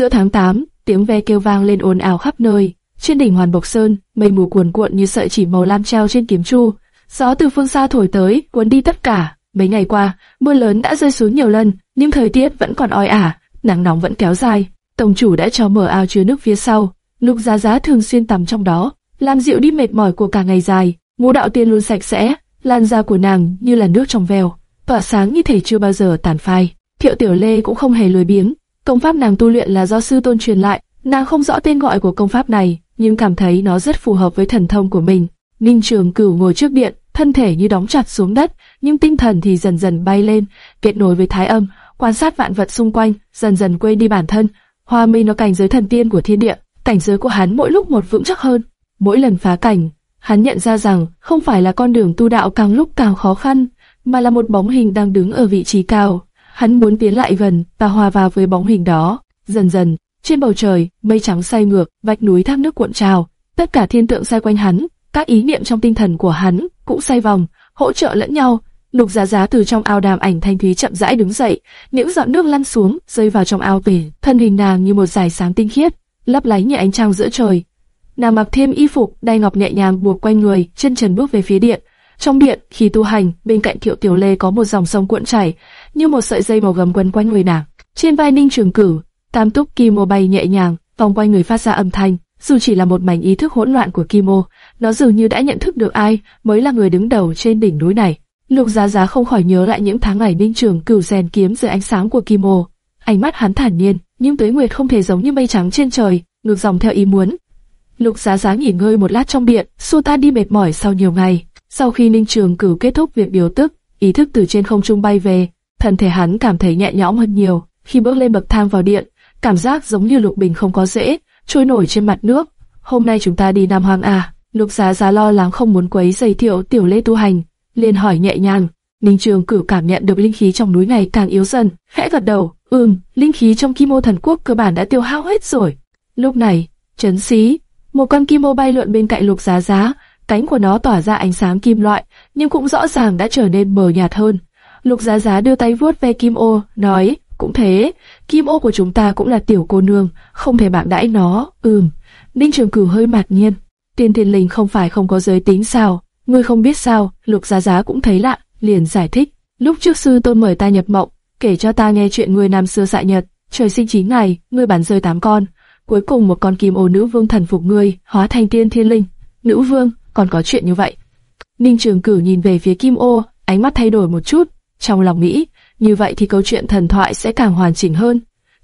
Giữa tháng 8, tiếng ve kêu vang lên ồn ào khắp nơi. Trên đỉnh Hoàn Bộc Sơn, mây mù cuồn cuộn như sợi chỉ màu lam treo trên kiếm chu. Gió từ phương xa thổi tới, cuốn đi tất cả. Mấy ngày qua, mưa lớn đã rơi xuống nhiều lần, nhưng thời tiết vẫn còn oi ả, nắng nóng vẫn kéo dài. Tổng chủ đã cho mở ao chứa nước phía sau, Lục Giá Giá thường xuyên tắm trong đó, làm dịu đi mệt mỏi của cả ngày dài. Ngũ đạo tiên luôn sạch sẽ, làn da của nàng như là nước trong veo, tỏa sáng như thể chưa bao giờ tàn phai. Thiệu Tiểu Lê cũng không hề lười biếng, công pháp nàng tu luyện là do sư tôn truyền lại, nàng không rõ tên gọi của công pháp này, nhưng cảm thấy nó rất phù hợp với thần thông của mình. Ninh Trường Cửu ngồi trước điện, thân thể như đóng chặt xuống đất, nhưng tinh thần thì dần dần bay lên, kết nối với thái âm, quan sát vạn vật xung quanh, dần dần quên đi bản thân, Hoa Mi nó cảnh giới thần tiên của thiên địa. Cảnh giới của hắn mỗi lúc một vững chắc hơn, mỗi lần phá cảnh, hắn nhận ra rằng không phải là con đường tu đạo càng lúc càng khó khăn, mà là một bóng hình đang đứng ở vị trí cao. Hắn muốn tiến lại gần và hòa vào với bóng hình đó. Dần dần, trên bầu trời, mây trắng xoay ngược, vách núi thác nước cuộn trào, tất cả thiên tượng xoay quanh hắn, các ý niệm trong tinh thần của hắn cũng xoay vòng, hỗ trợ lẫn nhau. Lục Giá Giá từ trong ao đàm ảnh thanh thúy chậm rãi đứng dậy, những giọt nước lăn xuống, rơi vào trong ao về, thân hình nàng như một dải sáng tinh khiết, lấp lánh như ánh trăng giữa trời. Nàng mặc thêm y phục đai ngọc nhẹ nhàng buộc quanh người, chân trần bước về phía điện. Trong điện, khi tu hành, bên cạnh Thiệu Tiểu Lê có một dòng sông cuộn chảy, như một sợi dây màu gầm quấn quanh người nàng. Trên vai Ninh Trường Cử, tam túc Kimo bay nhẹ nhàng, vòng quanh người phát ra âm thanh. Dù chỉ là một mảnh ý thức hỗn loạn của Kimo, nó dường như đã nhận thức được ai mới là người đứng đầu trên đỉnh núi này. Lục Giá Giá không khỏi nhớ lại những tháng ngày Ninh Trường Cửu rèn kiếm dưới ánh sáng của Kimo. Ánh mắt hắn thản nhiên, nhưng Tuế Nguyệt không thể giống như mây trắng trên trời, ngược dòng theo ý muốn. Lục Giá Giá nghỉ ngơi một lát trong điện, xua tan đi mệt mỏi sau nhiều ngày. Sau khi Ninh Trường Cửu kết thúc việc điều tức, ý thức từ trên không trung bay về, thân thể hắn cảm thấy nhẹ nhõm hơn nhiều. Khi bước lên bậc thang vào điện, cảm giác giống như Lục Bình không có dễ, trôi nổi trên mặt nước. Hôm nay chúng ta đi Nam Hoàng à? Lục Giá Giá lo lắng không muốn quấy giày Thiệu Tiểu Lê tu hành, liền hỏi nhẹ nhàng. Ninh Trường Cửu cảm nhận được linh khí trong núi ngày càng yếu dần, khẽ gật đầu. Ừm, linh khí trong Kim Ô Thần Quốc cơ bản đã tiêu hao hết rồi. Lúc này, chấn xí, một con kim ô bay lượn bên cạnh Lục Giá Giá, cánh của nó tỏa ra ánh sáng kim loại, nhưng cũng rõ ràng đã trở nên mờ nhạt hơn. Lục Giá Giá đưa tay vuốt ve kim ô, nói, cũng thế, kim ô của chúng ta cũng là tiểu cô nương, không thể bạc đãi nó. Ừm. Ninh Trường Cửu hơi mạc nhiên. Tiên Thiên Linh không phải không có giới tính sao? Ngươi không biết sao? Lục Giá Giá cũng thấy lạ, liền giải thích. Lúc trước sư tôn mời ta nhập mộng, kể cho ta nghe chuyện người năm xưa dại nhật, trời sinh chín ngày, ngươi bắn rơi tám con, cuối cùng một con kim ô nữ vương thần phục ngươi, hóa thành tiên thiên linh. Nữ vương, còn có chuyện như vậy. Ninh Trường Cử nhìn về phía kim ô, ánh mắt thay đổi một chút, trong lòng nghĩ, như vậy thì câu chuyện thần thoại sẽ càng hoàn chỉnh hơn.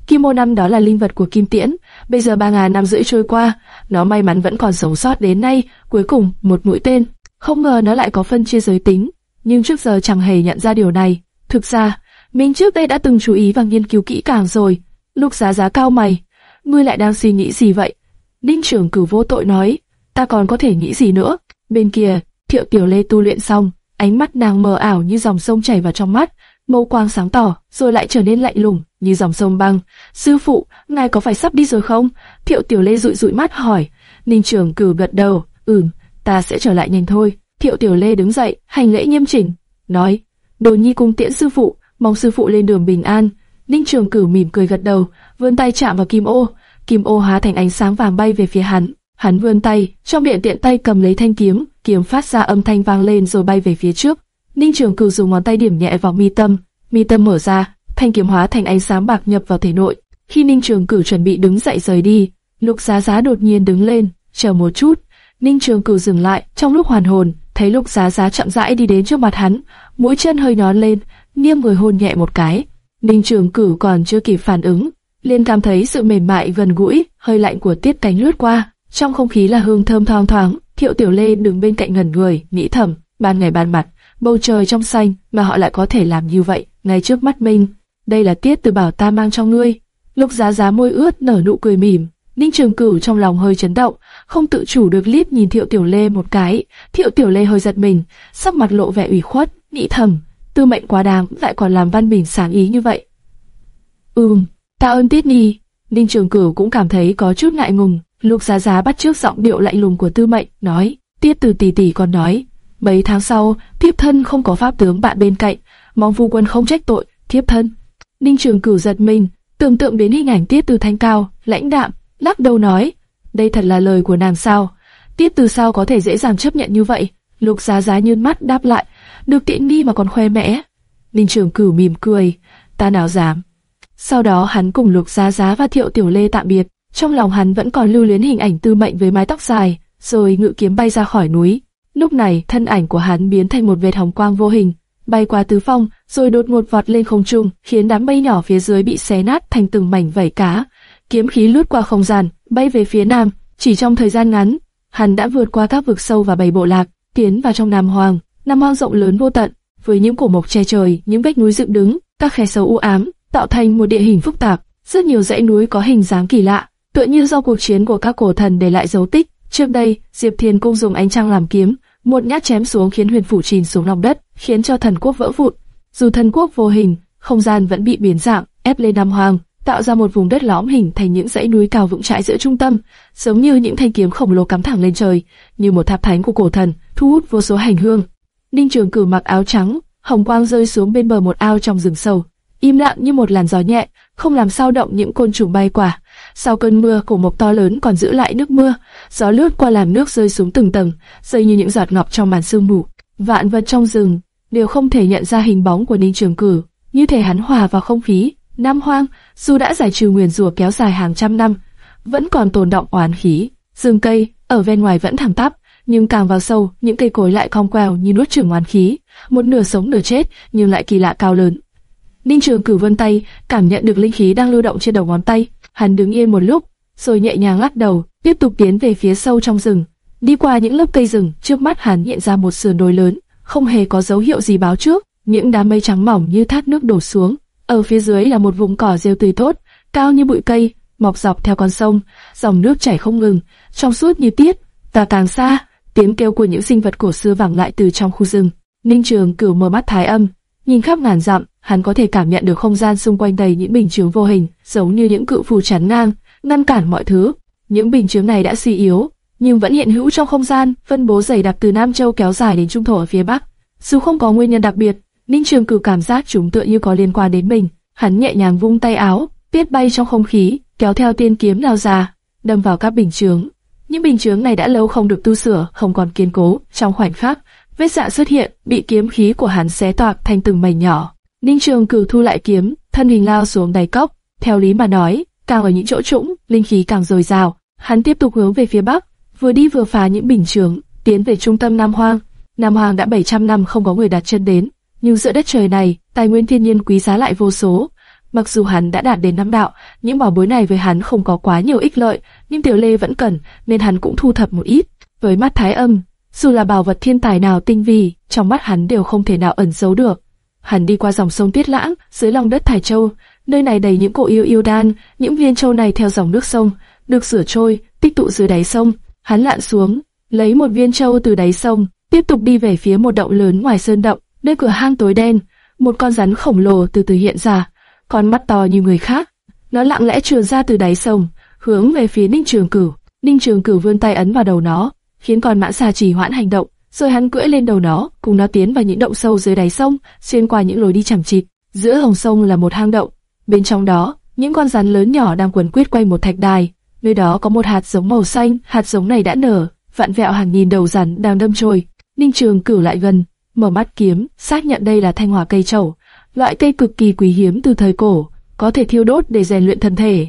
Kim ô năm đó là linh vật của Kim Tiễn, bây giờ ba ngàn năm rưỡi trôi qua, nó may mắn vẫn còn sống sót đến nay, cuối cùng một mũi tên. Không ngờ nó lại có phân chia giới tính, nhưng trước giờ chẳng hề nhận ra điều này. Thực ra, mình trước đây đã từng chú ý và nghiên cứu kỹ càng rồi. Lục giá giá cao mày, ngươi lại đang suy nghĩ gì vậy? Ninh trưởng cử vô tội nói, ta còn có thể nghĩ gì nữa? Bên kia, thiệu tiểu lê tu luyện xong, ánh mắt nàng mờ ảo như dòng sông chảy vào trong mắt, mâu quang sáng tỏ, rồi lại trở nên lạnh lùng, như dòng sông băng. Sư phụ, ngài có phải sắp đi rồi không? Thiệu tiểu lê dụi dụi mắt hỏi. Ninh trường cử gật đầu, ừm, ta sẽ trở lại nhanh thôi. Thiệu tiểu lê đứng dậy, hành lễ nghiêm chỉnh, nói, đồ nhi cung tiễn sư phụ, mong sư phụ lên đường bình an. Ninh Trường Cửu mỉm cười gật đầu, vươn tay chạm vào kim ô, kim ô hóa thành ánh sáng vàng bay về phía hắn. Hắn vươn tay, trong điện tiện tay cầm lấy thanh kiếm, kiếm phát ra âm thanh vang lên rồi bay về phía trước. Ninh Trường Cửu dùng ngón tay điểm nhẹ vào mi tâm, mi tâm mở ra, thanh kiếm hóa thành ánh sáng bạc nhập vào thể nội. Khi Ninh Trường Cửu chuẩn bị đứng dậy rời đi, Lục Giá Giá đột nhiên đứng lên, chờ một chút. Ninh Trường Cửu dừng lại, trong lúc hoàn hồn, thấy Lục Giá Giá chậm rãi đi đến trước mặt hắn, mũi chân hơi nhón lên, niêm người hôn nhẹ một cái. Ninh Trường Cửu còn chưa kịp phản ứng, liền cảm thấy sự mềm mại gần gũi, hơi lạnh của tiết cánh lướt qua, trong không khí là hương thơm thoang thoáng. Thiệu Tiểu Lê đứng bên cạnh ngẩn người, nghĩ thầm, ban ngày ban mặt, bầu trời trong xanh, mà họ lại có thể làm như vậy, ngay trước mắt mình. Đây là tiết từ bảo ta mang cho ngươi. Lục Giá Giá môi ướt nở nụ cười mỉm, Ninh Trường Cửu trong lòng hơi chấn động, không tự chủ được liếc nhìn Thiệu Tiểu Lê một cái. Thiệu Tiểu Lê hơi giật mình, sắc mặt lộ vẻ ủy khuất, nghĩ thầm, tư mệnh quá đáng lại còn làm văn bình sáng ý như vậy. Ừm, ta ơn Tiết Nhi. Ninh Trường Cửu cũng cảm thấy có chút ngại ngùng. Lục Giá Giá bắt trước giọng điệu lạnh lùng của Tư Mệnh, nói, Tiết Từ tỷ tỷ còn nói, mấy tháng sau, thiếp thân không có pháp tướng bạn bên cạnh, mong phu quân không trách tội, thiếp thân. Ninh Trường Cửu giật mình, tưởng tượng đến hình ảnh Tiết Từ thanh cao, lãnh đạm, lắc đầu nói, đây thật là lời của nàng sao? Tiết Từ sao có thể dễ dàng chấp nhận như vậy? Lục Giá Giá nhướng mắt đáp lại, được tiện đi mà còn khoe mẽ. Ninh Trường Cửu mỉm cười, ta nào dám. Sau đó hắn cùng Lục Giá Giá và Thiệu Tiểu Lê tạm biệt, trong lòng hắn vẫn còn lưu luyến hình ảnh Tư Mệnh với mái tóc dài, rồi ngự kiếm bay ra khỏi núi. Lúc này, thân ảnh của hắn biến thành một vệt hồng quang vô hình, bay qua tứ phong, rồi đột ngột vọt lên không trung, khiến đám mây nhỏ phía dưới bị xé nát thành từng mảnh vảy cá. Kiếm khí lướt qua không gian, bay về phía nam, chỉ trong thời gian ngắn, hắn đã vượt qua các vực sâu và bảy bộ lạc, tiến vào trong Nam Hoàng. Nam Hoàng rộng lớn vô tận, với những cổ mộc che trời, những vách núi dựng đứng, các khe sâu u ám, tạo thành một địa hình phức tạp. Rất nhiều dãy núi có hình dáng kỳ lạ, tựa như do cuộc chiến của các cổ thần để lại dấu tích. Trước đây, Diệp Thiên Cung dùng ánh trăng làm kiếm, một nhát chém xuống khiến huyền phủ chìm xuống lòng đất, khiến cho thần quốc vỡ vụn. Dù thần quốc vô hình, không gian vẫn bị biến dạng, ép lên Nam Hoàng, tạo ra một vùng đất lõm hình thành những dãy núi cao vững chãi giữa trung tâm, giống như những thanh kiếm khổng lồ cắm thẳng lên trời, như một tháp thánh của cổ thần, thu hút vô số hành hương. Ninh Trường Cử mặc áo trắng, hồng quang rơi xuống bên bờ một ao trong rừng sâu, im lặng như một làn gió nhẹ, không làm sao động những côn trùng bay qua. Sau cơn mưa, cổ mộc to lớn còn giữ lại nước mưa, gió lướt qua làm nước rơi xuống từng tầng, rơi như những giọt ngọc trong màn sương mù. Vạn vật trong rừng đều không thể nhận ra hình bóng của Ninh Trường Cử, như thể hắn hòa vào không khí. Nam Hoang, dù đã giải trừ nguyền rủa kéo dài hàng trăm năm, vẫn còn tồn động oán khí. Rừng cây ở ven ngoài vẫn thẳng tắp, nhưng càng vào sâu, những cây cối lại cong queo như nuốt chửng oán khí, một nửa sống nửa chết, nhưng lại kỳ lạ cao lớn. Ninh Trường Cử vươn tay, cảm nhận được linh khí đang lưu động trên đầu ngón tay. Hắn đứng yên một lúc, rồi nhẹ nhàng lắc đầu, tiếp tục tiến về phía sâu trong rừng. Đi qua những lớp cây rừng, trước mắt hắn hiện ra một sườn đồi lớn, không hề có dấu hiệu gì báo trước. Những đám mây trắng mỏng như thác nước đổ xuống. Ở phía dưới là một vùng cỏ rêu tươi tốt, cao như bụi cây, mọc dọc theo con sông, dòng nước chảy không ngừng, trong suốt như tiết. Và càng xa, tiếng kêu của những sinh vật cổ xưa vẳng lại từ trong khu rừng. Ninh Trường cửu mở mắt thái âm, nhìn khắp ngàn dặm, hắn có thể cảm nhận được không gian xung quanh đầy những bình chướng vô hình, giống như những cự phù chắn ngang, ngăn cản mọi thứ. Những bình chướng này đã suy yếu, nhưng vẫn hiện hữu trong không gian, phân bố dày đặc từ Nam Châu kéo dài đến Trung Thổ ở phía Bắc. Dù không có nguyên nhân đặc biệt, Ninh Trường Cửu cảm giác chúng tựa như có liên quan đến mình. Hắn nhẹ nhàng vung tay áo, tiết bay trong không khí, kéo theo tiên kiếm lao ra, đâm vào các bình chướng. Những bình chướng này đã lâu không được tu sửa, không còn kiên cố. Trong khoảnh khắc, vết dạ xuất hiện, bị kiếm khí của hắn xé toạc thành từng mảnh nhỏ. Ninh Trường Cửu thu lại kiếm, thân hình lao xuống đáy cốc. Theo lý mà nói, càng ở những chỗ trũng, linh khí càng dồi dào. Hắn tiếp tục hướng về phía bắc, vừa đi vừa phá những bình chướng, tiến về trung tâm Nam Hoang. Nam Hoang đã 700 năm không có người đặt chân đến, nhưng giữa đất trời này, tài nguyên thiên nhiên quý giá lại vô số. Mặc dù hắn đã đạt đến năm đạo, những bảo bối này với hắn không có quá nhiều ích lợi, nhưng Tiểu Lê vẫn cần, nên hắn cũng thu thập một ít. Với mắt thái âm, dù là bảo vật thiên tài nào tinh vi, trong mắt hắn đều không thể nào ẩn giấu được. Hắn đi qua dòng sông Tiết Lãng, dưới lòng đất Thải Châu, nơi này đầy những cổ yêu yêu đan, những viên châu này theo dòng nước sông, được rửa trôi, tích tụ dưới đáy sông. Hắn lặn xuống, lấy một viên châu từ đáy sông, tiếp tục đi về phía một động lớn ngoài sơn động, nơi cửa hang tối đen, một con rắn khổng lồ từ từ hiện ra, con mắt to như người khác. Nó lặng lẽ trườn ra từ đáy sông, hướng về phía Ninh Trường Cửu. Ninh Trường Cửu vươn tay ấn vào đầu nó, khiến con mãn xà trì hoãn hành động, rồi hắn cưỡi lên đầu nó, cùng nó tiến vào những động sâu dưới đáy sông, xuyên qua những lối đi chầm chịt. Giữa hồng sông là một hang động, bên trong đó, những con rắn lớn nhỏ đang quấn quýt quanh một thạch đài. Nơi đó có một hạt giống màu xanh, hạt giống này đã nở, vạn vẹo hàng nghìn đầu rắn đang đâm trôi. Ninh Trường cửu lại gần, mở mắt kiếm, xác nhận đây là thanh hỏa cây trầu, loại cây cực kỳ quý hiếm từ thời cổ, có thể thiêu đốt để rèn luyện thân thể.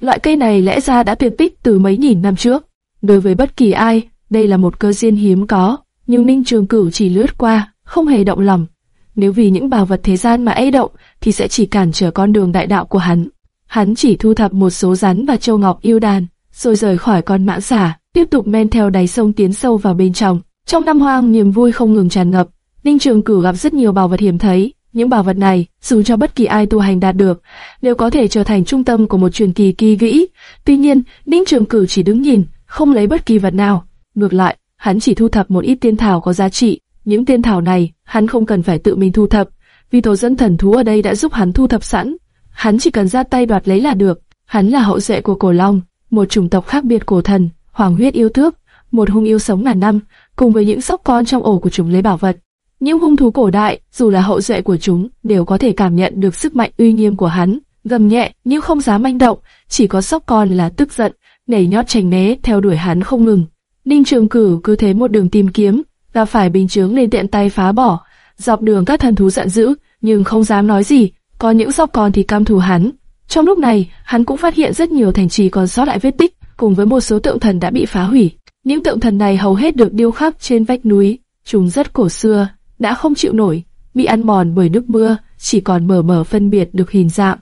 Loại cây này lẽ ra đã tuyệt tích từ mấy nghìn năm trước. Đối với bất kỳ ai, đây là một cơ duyên hiếm có, nhưng Ninh Trường Cửu chỉ lướt qua, không hề động lòng. Nếu vì những bảo vật thế gian mà ấy động, thì sẽ chỉ cản trở con đường đại đạo của hắn. Hắn chỉ thu thập một số rắn và châu ngọc yêu đàn, rồi rời khỏi con mãng xả, tiếp tục men theo đáy sông tiến sâu vào bên trong. Trong năm hoang niềm vui không ngừng tràn ngập, Ninh Trường Cửu gặp rất nhiều bảo vật hiếm thấy. Những bảo vật này, dù cho bất kỳ ai tu hành đạt được, đều có thể trở thành trung tâm của một truyền kỳ kỳ vĩ. Tuy nhiên, Ninh Trường Cửu chỉ đứng nhìn, không lấy bất kỳ vật nào. Ngược lại, hắn chỉ thu thập một ít tiên thảo có giá trị. Những tiên thảo này, hắn không cần phải tự mình thu thập, vì tổ dẫn thần thú ở đây đã giúp hắn thu thập sẵn. Hắn chỉ cần ra tay đoạt lấy là được. Hắn là hậu duệ của cổ long, một chủng tộc khác biệt cổ thần, hoàng huyết yêu tước, một hung yêu sống ngàn năm, cùng với những sóc con trong ổ của chúng lấy bảo vật. Những hung thú cổ đại, dù là hậu duệ của chúng, đều có thể cảm nhận được sức mạnh uy nghiêm của hắn. gầm nhẹ nhưng không dám manh động, chỉ có sóc con là tức giận, nhảy nhót tránh né theo đuổi hắn không ngừng. Ninh Trường Cử cứ thế một đường tìm kiếm, và phải bình chướng nên tiện tay phá bỏ. Dọc đường các thần thú giận dữ, nhưng không dám nói gì, có những sóc con thì cam thù hắn. Trong lúc này, hắn cũng phát hiện rất nhiều thành trì còn sót lại vết tích, cùng với một số tượng thần đã bị phá hủy. Những tượng thần này hầu hết được điêu khắc trên vách núi, chúng rất cổ xưa, đã không chịu nổi, bị ăn mòn bởi nước mưa, chỉ còn mờ mờ phân biệt được hình dạng.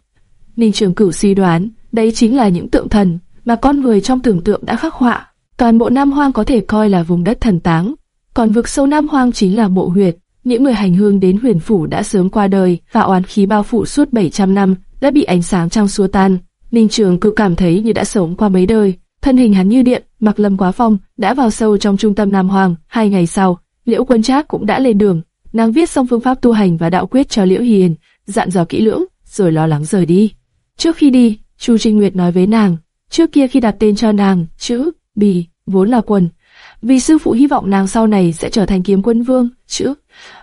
Ninh Trường Cửu suy đoán, đây chính là những tượng thần mà con người trong tưởng tượng đã khắc họa. Toàn bộ Nam Hoang có thể coi là vùng đất thần táng, còn vực sâu Nam Hoang chính là mộ huyệt. Những người hành hương đến huyền phủ đã sớm qua đời và oán khí bao phủ suốt 700 năm đã bị ánh sáng trong xua tan. Ninh Trường cứ cảm thấy như đã sống qua mấy đời, thân hình hắn như điện, mặc lâm quá phong đã vào sâu trong trung tâm Nam Hoàng. Hai ngày sau, Liễu Quân Trác cũng đã lên đường, nàng viết xong phương pháp tu hành và đạo quyết cho Liễu Hiền, dặn dò kỹ lưỡng, rồi lo lắng rời đi. Trước khi đi, Chu Trinh Nguyệt nói với nàng, trước kia khi đặt tên cho nàng, chữ Bì vốn là quần, vì sư phụ hy vọng nàng sau này sẽ trở thành kiếm quân vương, chữ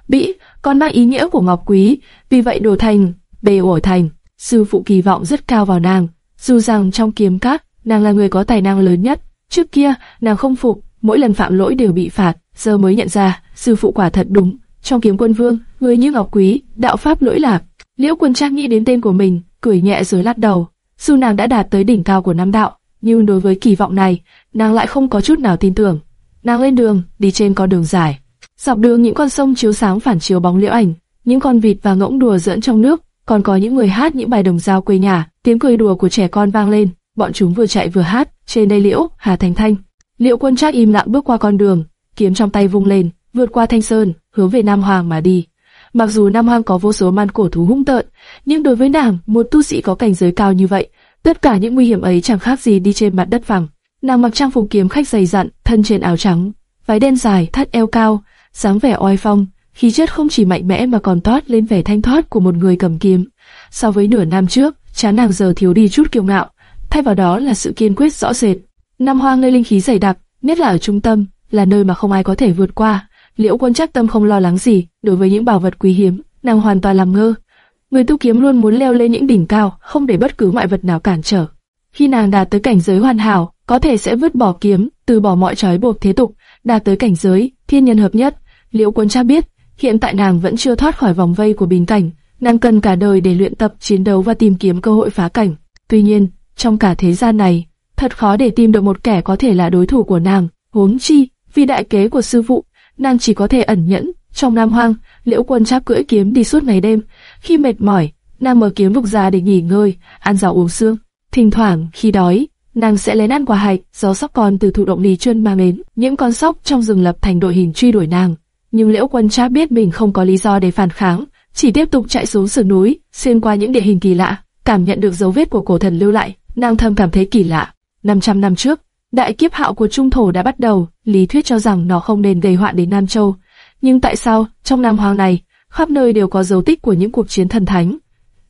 Bĩ còn mang ý nghĩa của ngọc quý, vì vậy đồ thành Bề ổi thành. Sư phụ kỳ vọng rất cao vào nàng, dù rằng trong kiếm các, nàng là người có tài năng lớn nhất. Trước kia, nàng không phục, mỗi lần phạm lỗi đều bị phạt, giờ mới nhận ra, sư phụ quả thật đúng. Trong kiếm quân vương, người như ngọc quý, đạo pháp lỗi lạc. Liễu quân trang nghĩ đến tên của mình, cười nhẹ rồi lắc đầu. Dù nàng đã đạt tới đỉnh cao của nam đạo, nhưng đối với kỳ vọng này, nàng lại không có chút nào tin tưởng. Nàng lên đường, đi trên con đường dài. Dọc đường những con sông chiếu sáng phản chiếu bóng liễu ảnh, những con vịt và ngỗng đùa giỡn trong nước, còn có những người hát những bài đồng dao quê nhà, tiếng cười đùa của trẻ con vang lên. Bọn chúng vừa chạy vừa hát, trên đây liễu, hà thành thanh. Liễu quân trác im lặng bước qua con đường, kiếm trong tay vung lên, vượt qua thanh sơn, hướng về Nam Hoàng mà đi. Mặc dù Nam Hoàng có vô số man cổ thú hung tợn, nhưng đối với nàng, một tu sĩ có cảnh giới cao như vậy, tất cả những nguy hiểm ấy chẳng khác gì đi trên mặt đất phẳng. Nàng mặc trang phục kiếm khách dày dặn, thân trên áo trắng, váy đen dài, thắt eo cao, dáng vẻ oai phong, khí chất không chỉ mạnh mẽ mà còn toát lên vẻ thanh thoát của một người cầm kiếm. So với nửa năm trước, chán nàng giờ thiếu đi chút kiêu ngạo, thay vào đó là sự kiên quyết rõ rệt. Nam Hoang nơi linh khí dày đặc, nhất là ở trung tâm, là nơi mà không ai có thể vượt qua. Liễu Quân chắc tâm không lo lắng gì đối với những bảo vật quý hiếm, nàng hoàn toàn làm ngơ. Người tu kiếm luôn muốn leo lên những đỉnh cao, không để bất cứ ngoại vật nào cản trở. Khi nàng đạt tới cảnh giới hoàn hảo, có thể sẽ vứt bỏ kiếm, từ bỏ mọi trói buộc thế tục, đạt tới cảnh giới thiên nhân hợp nhất. Liễu Quân cha biết, hiện tại nàng vẫn chưa thoát khỏi vòng vây của bình cảnh, nàng cần cả đời để luyện tập chiến đấu và tìm kiếm cơ hội phá cảnh. Tuy nhiên, trong cả thế gian này, thật khó để tìm được một kẻ có thể là đối thủ của nàng. Huống chi, vì đại kế của sư phụ, nàng chỉ có thể ẩn nhẫn. Trong Nam Hoang, Liễu Quân chắp cưỡi kiếm đi suốt ngày đêm. Khi mệt mỏi, nàng mở kiếm vực ra để nghỉ ngơi, ăn rau uống xương. Thỉnh thoảng, khi đói, nàng sẽ lấy ăn quả hạch do sóc con từ thụ động lý chuyên mang đến. Những con sóc trong rừng lập thành đội hình truy đuổi nàng. Nhưng Liễu Quân chắp biết mình không có lý do để phản kháng, chỉ tiếp tục chạy xuống sườn núi, xuyên qua những địa hình kỳ lạ, cảm nhận được dấu vết của cổ thần lưu lại. Nàng thầm cảm thấy kỳ lạ. 500 năm trước, đại kiếp hạo của Trung Thổ đã bắt đầu, lý thuyết cho rằng nó không nên gây họa đến Nam Châu. Nhưng tại sao, trong Nam Hoàng này, khắp nơi đều có dấu tích của những cuộc chiến thần thánh?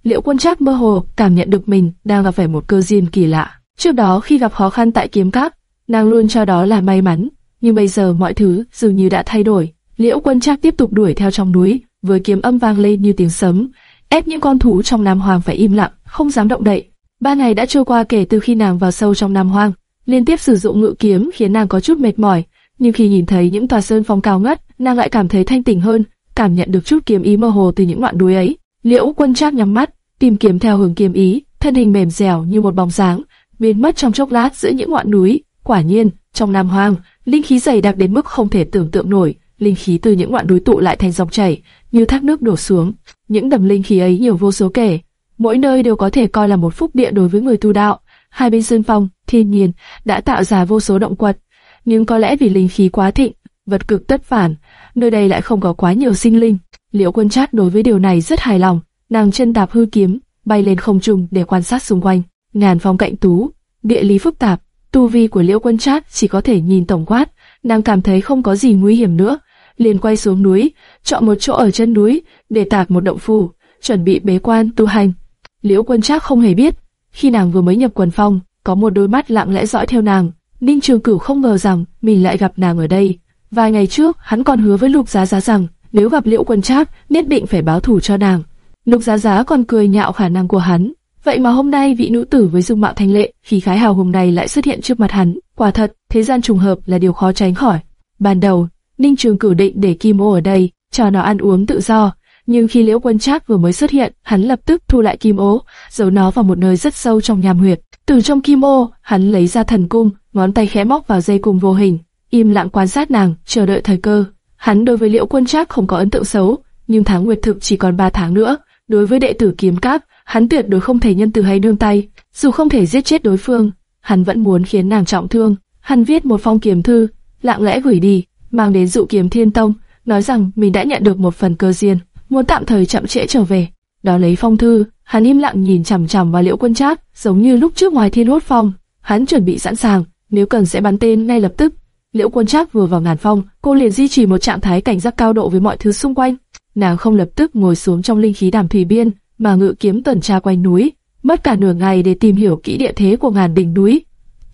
Liệu quân trác mơ hồ cảm nhận được mình đang gặp phải một cơ duyên kỳ lạ. Trước đó khi gặp khó khăn tại kiếm các, nàng luôn cho đó là may mắn, nhưng bây giờ mọi thứ dường như đã thay đổi. Liễu quân trác tiếp tục đuổi theo trong núi, với kiếm âm vang lên như tiếng sấm, ép những con thú trong Nam Hoàng phải im lặng, không dám động đậy. Ba ngày đã trôi qua kể từ khi nàng vào sâu trong Nam Hoang, liên tiếp sử dụng ngự kiếm khiến nàng có chút mệt mỏi, nhưng khi nhìn thấy những tòa sơn phong cao ngất, nàng lại cảm thấy thanh tỉnh hơn, cảm nhận được chút kiếm ý mơ hồ từ những ngọn núi ấy. Liễu Quân Trác nhắm mắt, tìm kiếm theo hướng kiếm ý, thân hình mềm dẻo như một bóng dáng, biến mất trong chốc lát giữa những ngọn núi. Quả nhiên, trong Nam Hoang, linh khí dày đặc đến mức không thể tưởng tượng nổi, linh khí từ những ngọn núi tụ lại thành dòng chảy, như thác nước đổ xuống. Những đầm linh khí ấy nhiều vô số kể, mỗi nơi đều có thể coi là một phúc địa đối với người tu đạo. Hai bên sơn phong, thiên nhiên đã tạo ra vô số động quật, nhưng có lẽ vì linh khí quá thịnh, vật cực tất phản, nơi đây lại không có quá nhiều sinh linh. Liễu Quân Trác đối với điều này rất hài lòng, nàng chân đạp hư kiếm, bay lên không trung để quan sát xung quanh. Ngàn phong cạnh tú, địa lý phức tạp, tu vi của Liễu Quân Trác chỉ có thể nhìn tổng quát, nàng cảm thấy không có gì nguy hiểm nữa, liền quay xuống núi, chọn một chỗ ở chân núi để tạc một động phủ, chuẩn bị bế quan tu hành. Liễu Quân Trác không hề biết, khi nàng vừa mới nhập quần phong, có một đôi mắt lặng lẽ dõi theo nàng. Ninh Trường Cửu không ngờ rằng mình lại gặp nàng ở đây. Vài ngày trước, hắn còn hứa với Lục Giá Giá rằng nếu gặp Liễu Quân Trác, nhất định phải báo thù cho nàng. Lục Giá Giá còn cười nhạo khả năng của hắn, Vậy mà hôm nay vị nữ tử với dung mạo thanh lệ, khí khái hào hùng này lại xuất hiện trước mặt hắn. Quả thật, thế gian trùng hợp là điều khó tránh khỏi. Ban đầu, Ninh Trường Cửu định để Kim Ô ở đây, cho nó ăn uống tự do. Nhưng khi Liễu Quân Trác vừa mới xuất hiện, hắn lập tức thu lại Kim Ô, giấu nó vào một nơi rất sâu trong nham huyệt. Từ trong Kim Ô, hắn lấy ra thần cung, ngón tay khẽ móc vào dây cung vô hình, im lặng quan sát nàng, chờ đợi thời cơ. Hắn đối với Liễu Quân Trác không có ấn tượng xấu, nhưng tháng nguyệt thực chỉ còn 3 tháng nữa. Đối với đệ tử kiếm cáp, hắn tuyệt đối không thể nhân từ hay đương tay, dù không thể giết chết đối phương, hắn vẫn muốn khiến nàng trọng thương. Hắn viết một phong kiếm thư, lặng lẽ gửi đi, mang đến dụ kiếm thiên tông, nói rằng mình đã nhận được một phần cơ duyên, muốn tạm thời chậm trễ trở về. Đó lấy phong thư, hắn im lặng nhìn chằm chằm vào liễu quân trác, giống như lúc trước ngoài thiên hốt phong, hắn chuẩn bị sẵn sàng, nếu cần sẽ bắn tên ngay lập tức. Liễu quân trác vừa vào ngàn phong, cô liền duy trì một trạng thái cảnh giác cao độ với mọi thứ xung quanh. Nàng không lập tức ngồi xuống trong linh khí đàm thủy biên, mà ngự kiếm tuần tra quanh núi, mất cả nửa ngày để tìm hiểu kỹ địa thế của ngàn đỉnh núi.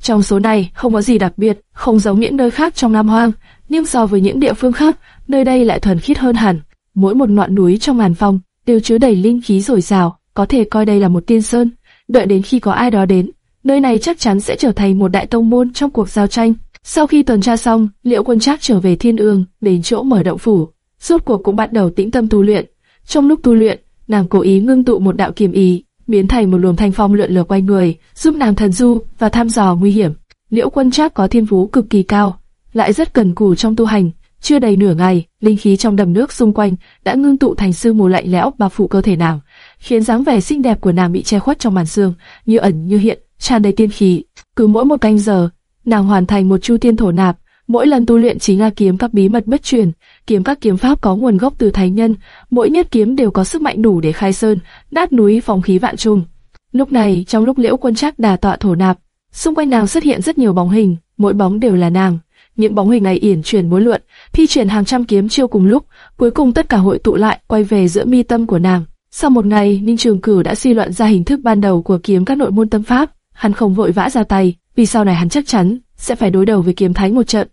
Trong số này không có gì đặc biệt, không giống những nơi khác trong Nam Hoang, nhưng so với những địa phương khác, nơi đây lại thuần khiết hơn hẳn. Mỗi một ngọn núi trong màn phong đều chứa đầy linh khí dồi dào, có thể coi đây là một tiên sơn. Đợi đến khi có ai đó đến, nơi này chắc chắn sẽ trở thành một đại tông môn trong cuộc giao tranh. Sau khi tuần tra xong, Liễu Quân Trác trở về Thiên Ương, đến chỗ mở động phủ, rốt cuộc cũng bắt đầu tĩnh tâm tu luyện. Trong lúc tu luyện, nàng cố ý ngưng tụ một đạo kiếm ý, biến thành một luồng thanh phong lượn lờ quanh người, giúp nàng thần du và thăm dò nguy hiểm. Liễu Quân Trác có thiên phú cực kỳ cao, lại rất cần cù trong tu hành. Chưa đầy nửa ngày, linh khí trong đầm nước xung quanh đã ngưng tụ thành sương mù lạnh lẽo bao phủ cơ thể nàng, khiến dáng vẻ xinh đẹp của nàng bị che khuất trong màn sương, như ẩn như hiện, tràn đầy tiên khí. Cứ mỗi một canh giờ, nàng hoàn thành một chu tiên thổ nạp, mỗi lần tu luyện chính là kiếm các bí mật bất truyền, kiếm các kiếm pháp có nguồn gốc từ thánh nhân, mỗi nhất kiếm đều có sức mạnh đủ để khai sơn, đát núi phóng khí vạn trùng. Lúc này, trong lúc Liễu Quân Trác đà tọa thổ nạp, xung quanh nàng xuất hiện rất nhiều bóng hình, mỗi bóng đều là nàng. Những bóng hình này yển chuyển múa luận thi triển hàng trăm kiếm chiêu cùng lúc, cuối cùng tất cả hội tụ lại quay về giữa mi tâm của nàng. Sau một ngày, Ninh Trường Cửu đã suy luận ra hình thức ban đầu của kiếm các nội môn tâm pháp. Hắn không vội vã ra tay, vì sau này hắn chắc chắn sẽ phải đối đầu với kiếm thánh một trận.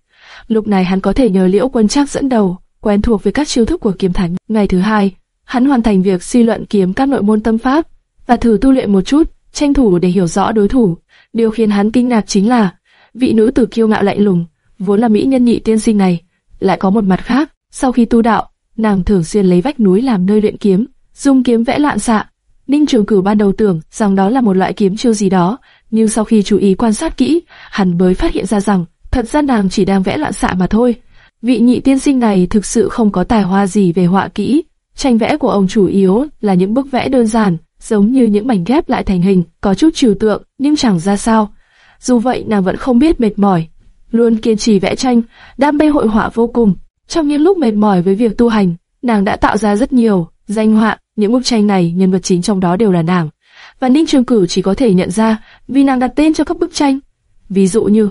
Lúc này hắn có thể nhờ Liễu Quân Trác dẫn đầu, quen thuộc với các chiêu thức của kiếm thánh. Ngày thứ hai, hắn hoàn thành việc suy luận kiếm các nội môn tâm pháp và thử tu luyện một chút, tranh thủ để hiểu rõ đối thủ. Điều khiến hắn kinh ngạc chính là vị nữ tử kiêu ngạo lạnh lùng, vốn là mỹ nhân nhị tiên sinh này, lại có một mặt khác. Sau khi tu đạo, nàng thường xuyên lấy vách núi làm nơi luyện kiếm, dùng kiếm vẽ loạn xạ. Ninh Trường Cửu ban đầu tưởng rằng đó là một loại kiếm chiêu gì đó, nhưng sau khi chú ý quan sát kỹ, hắn mới phát hiện ra rằng thật ra nàng chỉ đang vẽ loạn xạ mà thôi. Vị nhị tiên sinh này thực sự không có tài hoa gì về họa kỹ, tranh vẽ của ông chủ yếu là những bức vẽ đơn giản, giống như những mảnh ghép lại thành hình, có chút trừu tượng, nhưng chẳng ra sao. Dù vậy nàng vẫn không biết mệt mỏi, luôn kiên trì vẽ tranh, đam mê hội họa vô cùng. Trong những lúc mệt mỏi với việc tu hành, nàng đã tạo ra rất nhiều danh họa, những bức tranh này nhân vật chính trong đó đều là nàng. Và Ninh Trường Cửu chỉ có thể nhận ra vì nàng đặt tên cho các bức tranh. Ví dụ như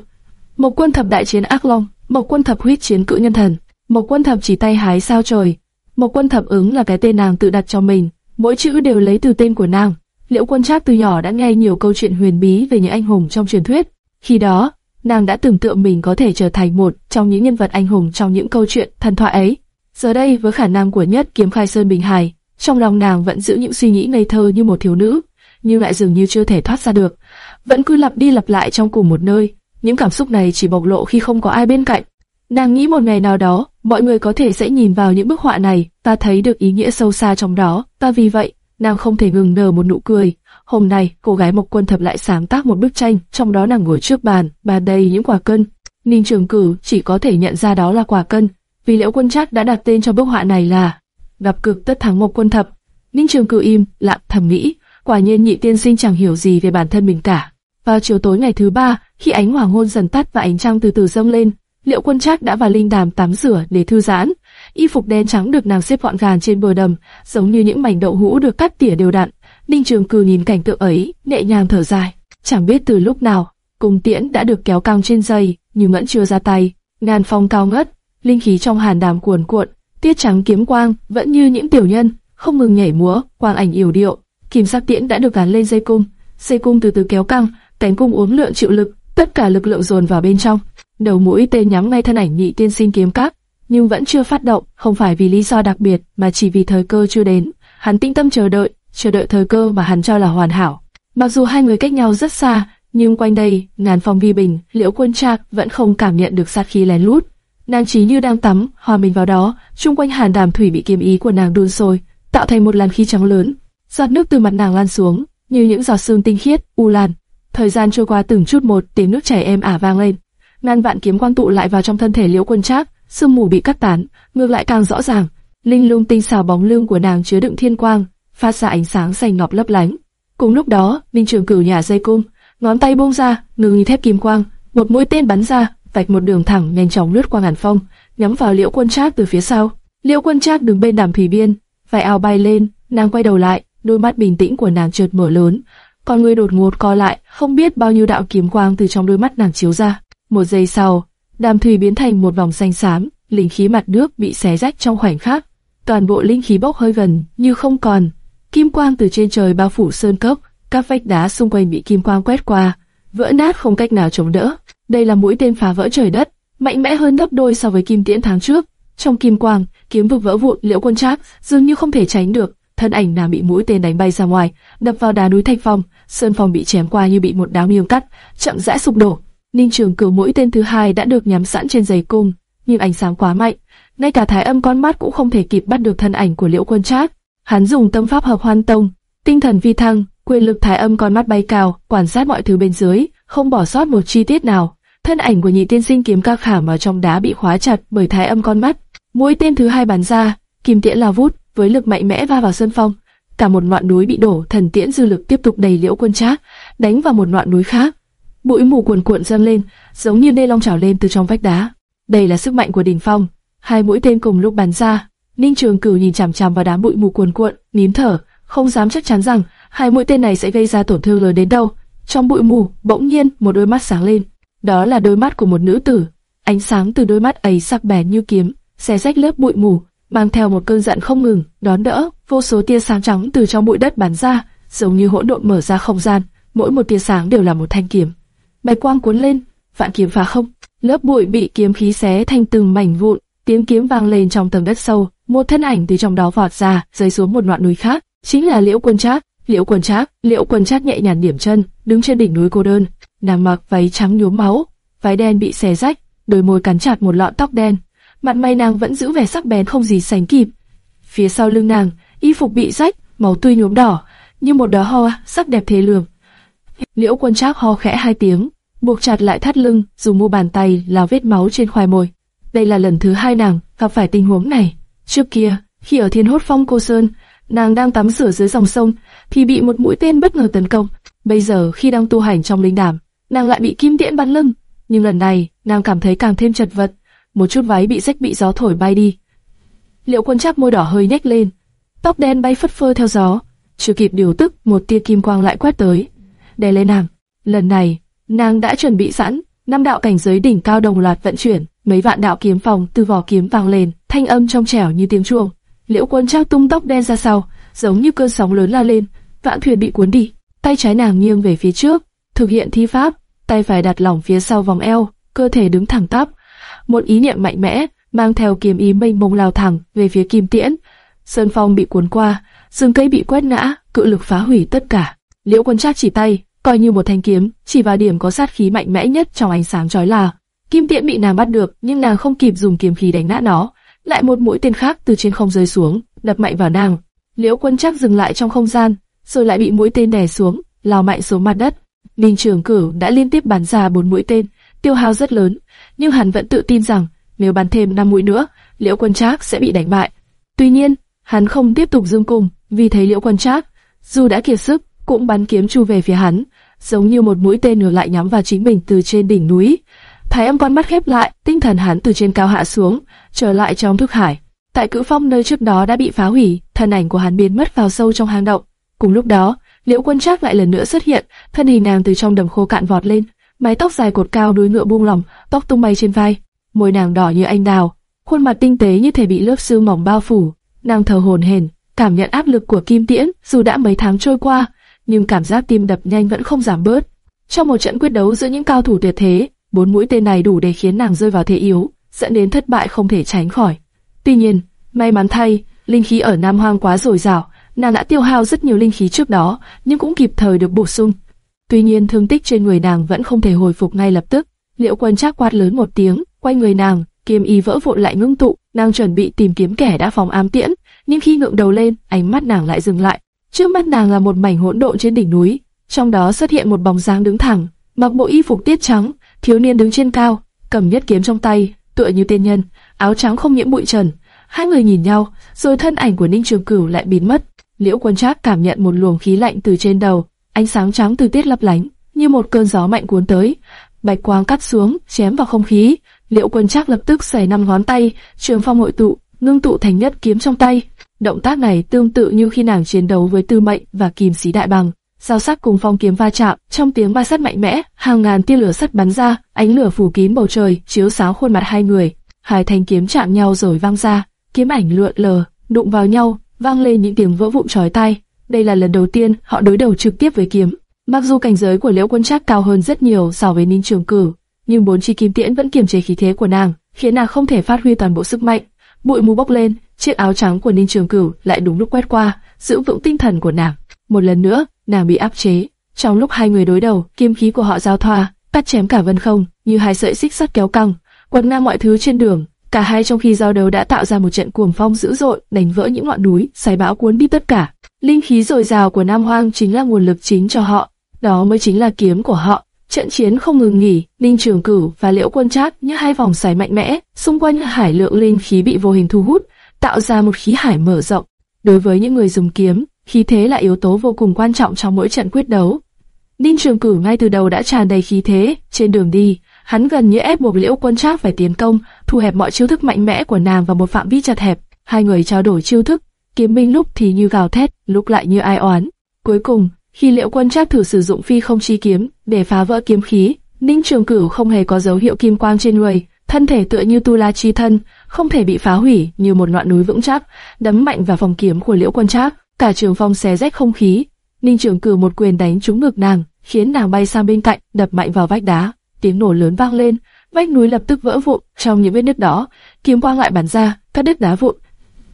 một quân thập đại chiến ác long, một quân thập huyết chiến cự nhân thần, một quân thập chỉ tay hái sao trời. Một quân thập ứng là cái tên nàng tự đặt cho mình, mỗi chữ đều lấy từ tên của nàng. Liễu Quân Trác từ nhỏ đã nghe nhiều câu chuyện huyền bí về những anh hùng trong truyền thuyết. Khi đó, nàng đã tưởng tượng mình có thể trở thành một trong những nhân vật anh hùng trong những câu chuyện thần thoại ấy. Giờ đây, với khả năng của nhất kiếm khai sơn bình hải, trong lòng nàng vẫn giữ những suy nghĩ ngây thơ như một thiếu nữ, nhưng lại dường như chưa thể thoát ra được, vẫn cứ lặp đi lặp lại trong cùng một nơi, những cảm xúc này chỉ bộc lộ khi không có ai bên cạnh. Nàng nghĩ một ngày nào đó, mọi người có thể sẽ nhìn vào những bức họa này, ta thấy được ý nghĩa sâu xa trong đó, ta vì vậy, nàng không thể ngừng nở một nụ cười. Hôm nay, cô gái Mộc Quân Thập lại sáng tác một bức tranh, trong đó nàng ngồi trước bàn, bàn đầy những quả cân. Ninh Trường Cử chỉ có thể nhận ra đó là quả cân, vì Liễu Quân Trác đã đặt tên cho bức họa này là gặp cực tất thắng Mộc Quân Thập. Ninh Trường Cử im, lặng thầm nghĩ, quả nhiên nhị tiên sinh chẳng hiểu gì về bản thân mình cả. Vào chiều tối ngày thứ ba, khi ánh hoàng hôn dần tắt và ánh trăng từ từ dâng lên, Liệu Quân Trác đã vào linh đàm tắm rửa để thư giãn. Y phục đen trắng được nàng xếp gọn gàng trên bờ đầm, giống như những mảnh đậu hũ được cắt tỉa đều đặn. Ninh Trường Cừ nhìn cảnh tượng ấy, nhẹ nhàng thở dài. Chẳng biết từ lúc nào, cung tiễn đã được kéo căng trên dây, nhưng vẫn chưa ra tay. Ngàn phong cao ngất, linh khí trong hàn đàm cuồn cuộn, tiết trắng kiếm quang vẫn như những tiểu nhân, không ngừng nhảy múa, quang ảnh yểu điệu. Kim sắc tiễn đã được gắn lên dây cung, dây cung từ từ kéo căng, cánh cung uống lượng chịu lực, tất cả lực lượng dồn vào bên trong. Đầu mũi tên nhắm ngay thân ảnh nhị tiên sinh kiếm cát, nhưng vẫn chưa phát động, không phải vì lý do đặc biệt, mà chỉ vì thời cơ chưa đến. Hắn tĩnh tâm chờ đợi, chờ đợi thời cơ mà hắn cho là hoàn hảo. Mặc dù hai người cách nhau rất xa, nhưng quanh đây, ngàn phòng vi bình, Liễu Quân Trạc vẫn không cảm nhận được sát khí lén lút. Nàng trí như đang tắm, hòa mình vào đó, chung quanh hàn đàm thủy bị kiếm ý của nàng đun sôi, tạo thành một làn khí trắng lớn. Giọt nước từ mặt nàng lan xuống, như những giọt sương tinh khiết, u lan. Thời gian trôi qua từng chút một, tiếng nước chảy êm ả vang lên. Ngàn vạn kiếm quang tụ lại vào trong thân thể Liễu Quân Trác, sương mù bị cắt tán, ngược lại càng rõ ràng. Linh lung tinh xảo bóng lưng của nàng chứa đựng thiên quang, phát ra ánh sáng xanh ngọc lấp lánh. Cùng lúc đó, Minh Trường Cửu nhả dây cung, ngón tay buông ra, ngừng như thép kim quang, một mũi tên bắn ra, vạch một đường thẳng nhanh chóng lướt qua ngàn phong, nhắm vào Liễu Quân Trác từ phía sau. Liễu Quân Trác đứng bên đàm thủy biên, vải áo bay lên, nàng quay đầu lại, đôi mắt bình tĩnh của nàng chợt mở lớn, con người đột ngột co lại, không biết bao nhiêu đạo kiếm quang từ trong đôi mắt nàng chiếu ra. Một giây sau, đàm thủy biến thành một vòng xanh xám, linh khí mặt nước bị xé rách trong khoảnh khắc, toàn bộ linh khí bốc hơi gần như không còn. Kim quang từ trên trời bao phủ sơn cốc, các vách đá xung quanh bị kim quang quét qua, vỡ nát không cách nào chống đỡ. Đây là mũi tên phá vỡ trời đất, mạnh mẽ hơn gấp đôi so với kim tiễn tháng trước. Trong kim quang, kiếm vực vỡ vụn, liễu quân trác dường như không thể tránh được, thân ảnh nàng bị mũi tên đánh bay ra ngoài, đập vào đá núi thạch phong, sơn phong bị chém qua như bị một đao miêu cắt, chậm rãi sụp đổ. Ninh Trường Cửu mũi tên thứ hai đã được nhắm sẵn trên giày cung, nhưng ánh sáng quá mạnh, ngay cả thái âm con mắt cũng không thể kịp bắt được thân ảnh của liễu quân trác. Hắn dùng tâm pháp hợp hoan tông, tinh thần vi thăng, quyền lực thái âm con mắt bay cao, quan sát mọi thứ bên dưới, không bỏ sót một chi tiết nào. Thân ảnh của nhị tiên sinh kiếm ca khảm ở trong đá bị khóa chặt bởi thái âm con mắt. Mũi tên thứ hai bắn ra, kim tiễn lao vút, với lực mạnh mẽ va vào sơn phong. Cả một ngọn núi bị đổ, thần tiễn dư lực tiếp tục đầy liễu quân trác, đánh vào một ngọn núi khác. Bụi mù cuồn cuộn dâng lên, giống như đê long trào lên từ trong vách đá. Đây là sức mạnh của đỉnh phong. Hai mũi tên cùng lúc bắn ra. Ninh Trường Cửu nhìn chằm chằm vào đám bụi mù cuồn cuộn, nín thở, không dám chắc chắn rằng hai mũi tên này sẽ gây ra tổn thương lớn đến đâu. Trong bụi mù, bỗng nhiên một đôi mắt sáng lên. Đó là đôi mắt của một nữ tử. Ánh sáng từ đôi mắt ấy sắc bén như kiếm, xé rách lớp bụi mù, mang theo một cơn giận không ngừng, đón đỡ, vô số tia sáng trắng từ trong bụi đất bắn ra, giống như hỗn độn mở ra không gian, mỗi một tia sáng đều là một thanh kiếm. Bạch quang cuốn lên, vạn kiếm phá không, lớp bụi bị kiếm khí xé thành từng mảnh vụn, tiếng kiếm vang lên trong tầng đất sâu, một thân ảnh từ trong đó vọt ra, rơi xuống một ngọn núi khác, chính là Liễu Quân Trác. Liễu Quân Trác, Liễu Quân Trác nhẹ nhàng điểm chân, đứng trên đỉnh núi cô đơn, nàng mặc váy trắng nhuốm máu, váy đen bị xé rách, đôi môi cắn chặt một lọn tóc đen, mặt mày nàng vẫn giữ vẻ sắc bén không gì sánh kịp. Phía sau lưng nàng, y phục bị rách, máu tươi nhuốm đỏ, như một đóa hoa sắc đẹp thế lường. Liễu Quân Trác ho khẽ hai tiếng, buộc chặt lại thắt lưng, dùng mu bàn tay lao vết máu trên khoai môi. Đây là lần thứ hai nàng gặp phải tình huống này. Trước kia, khi ở Thiên Hốt Phong Cô Sơn, nàng đang tắm rửa dưới dòng sông, thì bị một mũi tên bất ngờ tấn công. Bây giờ khi đang tu hành trong linh đàm, nàng lại bị kim tiễn bắn lưng. Nhưng lần này, nàng cảm thấy càng thêm chật vật, một chút váy bị rách bị gió thổi bay đi. Liệu quân chắc môi đỏ hơi nhếch lên, tóc đen bay phất phơ theo gió, chưa kịp điều tức, một tia kim quang lại quét tới, đè lên nàng. Lần này, nàng đã chuẩn bị sẵn, năm đạo cảnh giới đỉnh cao đồng loạt vận chuyển, mấy vạn đạo kiếm phòng từ vỏ kiếm vang lên, thanh âm trong trẻo như tiếng chuông. Liễu Quân Trác tung tóc đen ra sau, giống như cơn sóng lớn la lên, vạn thuyền bị cuốn đi. Tay trái nàng nghiêng về phía trước, thực hiện thi pháp, tay phải đặt lỏng phía sau vòng eo, cơ thể đứng thẳng tắp. Một ý niệm mạnh mẽ, mang theo kiếm ý mênh mông lao thẳng về phía kim tiễn. Sơn phong bị cuốn qua, rừng cây bị quét ngã, cự lực phá hủy tất cả. Liễu Quân Trác chỉ tay, coi như một thanh kiếm, chỉ vào điểm có sát khí mạnh mẽ nhất trong ánh sáng chói là Kim tiễn bị nàng bắt được, nhưng nàng không kịp dùng kiếm khí đánh nã nó, lại một mũi tên khác từ trên không rơi xuống, đập mạnh vào nàng. Liễu Quân chắc dừng lại trong không gian, rồi lại bị mũi tên đè xuống, lao mạnh xuống mặt đất. Ninh Trường Cửu đã liên tiếp bắn ra bốn mũi tên, tiêu hao rất lớn, nhưng hắn vẫn tự tin rằng nếu bắn thêm năm mũi nữa, Liễu Quân Trác sẽ bị đánh bại. Tuy nhiên, hắn không tiếp tục dương cung, vì thấy Liễu Quân Trác dù đã kiệt sức, cũng bắn kiếm chu về phía hắn, giống như một mũi tên ngược lại nhắm vào chính mình từ trên đỉnh núi. Thái âm con mắt khép lại, tinh thần hắn từ trên cao hạ xuống, trở lại trong thức hải. Tại cự phong nơi trước đó đã bị phá hủy, thân ảnh của hắn biến mất vào sâu trong hang động. Cùng lúc đó, Liễu Quân Trác lại lần nữa xuất hiện, thân hình nàng từ trong đầm khô cạn vọt lên, mái tóc dài cột cao đuôi ngựa buông lỏng, tóc tung bay trên vai, môi nàng đỏ như anh đào, khuôn mặt tinh tế như thể bị lớp sương mỏng bao phủ. Nàng thở hổn hển, cảm nhận áp lực của kim tiễn, dù đã mấy tháng trôi qua, nhưng cảm giác tim đập nhanh vẫn không giảm bớt. Trong một trận quyết đấu giữa những cao thủ tuyệt thế, bốn mũi tên này đủ để khiến nàng rơi vào thế yếu, dẫn đến thất bại không thể tránh khỏi. Tuy nhiên, may mắn thay, linh khí ở Nam Hoang quá dồi dào, nàng đã tiêu hao rất nhiều linh khí trước đó, nhưng cũng kịp thời được bổ sung. Tuy nhiên thương tích trên người nàng vẫn không thể hồi phục ngay lập tức. Liễu Quân Trác quát lớn một tiếng, quay người nàng, kiếm y vỡ vụn lại ngưng tụ, nàng chuẩn bị tìm kiếm kẻ đã phóng ám tiễn, nhưng khi ngượng đầu lên, ánh mắt nàng lại dừng lại. Trước mắt nàng là một mảnh hỗn độn trên đỉnh núi, trong đó xuất hiện một bóng dáng đứng thẳng, mặc bộ y phục tiết trắng, thiếu niên đứng trên cao, cầm nhất kiếm trong tay, tựa như tiên nhân, áo trắng không nhiễm bụi trần. Hai người nhìn nhau, rồi thân ảnh của Ninh Trường Cửu lại biến mất. Liễu Quân Trác cảm nhận một luồng khí lạnh từ trên đầu, ánh sáng trắng từ tiết lấp lánh, như một cơn gió mạnh cuốn tới, bạch quang cắt xuống, chém vào không khí. Liễu Quân Trác lập tức xoay năm ngón tay, trường phong hội tụ, ngưng tụ thành nhất kiếm trong tay. Động tác này tương tự như khi nàng chiến đấu với Tư Mệnh và Kim Sĩ Đại Bằng. Giao sắc cùng phong kiếm va chạm, trong tiếng ma sắt mạnh mẽ, hàng ngàn tia lửa sắt bắn ra, ánh lửa phủ kín bầu trời, chiếu sáng khuôn mặt hai người. Hai thanh kiếm chạm nhau rồi vang ra, kiếm ảnh lượn lờ, đụng vào nhau, vang lên những tiếng vỡ vụn chói tai. Đây là lần đầu tiên họ đối đầu trực tiếp với kiếm. Mặc dù cảnh giới của Liễu Quân Trác cao hơn rất nhiều so với Ninh Trường Cử, nhưng bốn chi kim tiễn vẫn kiềm chế khí thế của nàng, khiến nàng không thể phát huy toàn bộ sức mạnh. Bụi mù bốc lên, chiếc áo trắng của Ninh Trường Cửu lại đúng lúc quét qua, giữ vững tinh thần của nàng. Một lần nữa, nàng bị áp chế. Trong lúc hai người đối đầu, kim khí của họ giao thoa, cắt chém cả vân không, như hai sợi xích sắt kéo căng, quật ngang mọi thứ trên đường. Cả hai trong khi giao đấu đã tạo ra một trận cuồng phong dữ dội, đánh vỡ những ngọn núi, xoáy bão cuốn đi tất cả. Linh khí dồi dào của Nam Hoang chính là nguồn lực chính cho họ, đó mới chính là kiếm của họ. Trận chiến không ngừng nghỉ, Ninh Trường Cửu và Liễu Quân Trác như hai vòng xoáy mạnh mẽ, xung quanh hải lượng linh khí bị vô hình thu hút, tạo ra một khí hải mở rộng. Đối với những người dùng kiếm, khí thế là yếu tố vô cùng quan trọng trong mỗi trận quyết đấu. Ninh Trường Cửu ngay từ đầu đã tràn đầy khí thế, trên đường đi, hắn gần như ép buộc Liễu Quân Trác phải tiến công, thu hẹp mọi chiêu thức mạnh mẽ của nàng vào một phạm vi chật hẹp. Hai người trao đổi chiêu thức, kiếm minh lúc thì như gào thét, lúc lại như ai oán. Cuối cùng, khi Liễu Quân Trác thử sử dụng phi không chi kiếm để phá vỡ kiếm khí, Ninh Trường Cửu không hề có dấu hiệu kim quang trên người, thân thể tựa như tu la chi thân, không thể bị phá hủy như một ngọn núi vững chắc, đấm mạnh vào phòng kiếm của Liễu Quân Trác, cả trường phong xé rách không khí. Ninh Trường Cửu một quyền đánh trúng ngực nàng, khiến nàng bay sang bên cạnh, đập mạnh vào vách đá, tiếng nổ lớn vang lên, vách núi lập tức vỡ vụn, trong những vết nứt đó, kiếm quang lại bắn ra, cắt đứt đá vụn.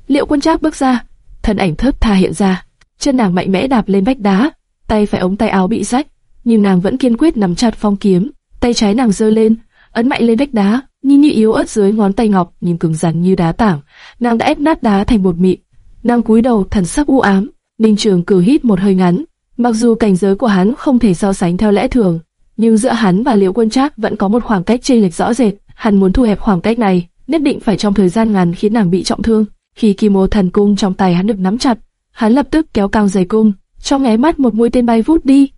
Liễu Quân Trác bước ra, thân ảnh thướt tha hiện ra, chân nàng mạnh mẽ đạp lên vách đá, tay phải ống tay áo bị rách, nhưng nàng vẫn kiên quyết nắm chặt phong kiếm, tay trái nàng giơ lên, ấn mạnh lên vách đá, nhìn như yếu ớt dưới ngón tay ngọc, nhìn cứng rắn như đá tảng, nàng đã ép nát đá thành bột mịn. Nàng cúi đầu, thần sắc u ám. Ninh Trường cử hít một hơi ngắn, mặc dù cảnh giới của hắn không thể so sánh theo lẽ thường, nhưng giữa hắn và Liễu Quân Trác vẫn có một khoảng cách chênh lệch rõ rệt. Hắn muốn thu hẹp khoảng cách này, nhất định phải trong thời gian ngắn khiến nàng bị trọng thương. Khi kim ô thần cung trong tay hắn được nắm chặt, hắn lập tức kéo căng dây cung, trong nháy mắt một mũi tên bay vút đi.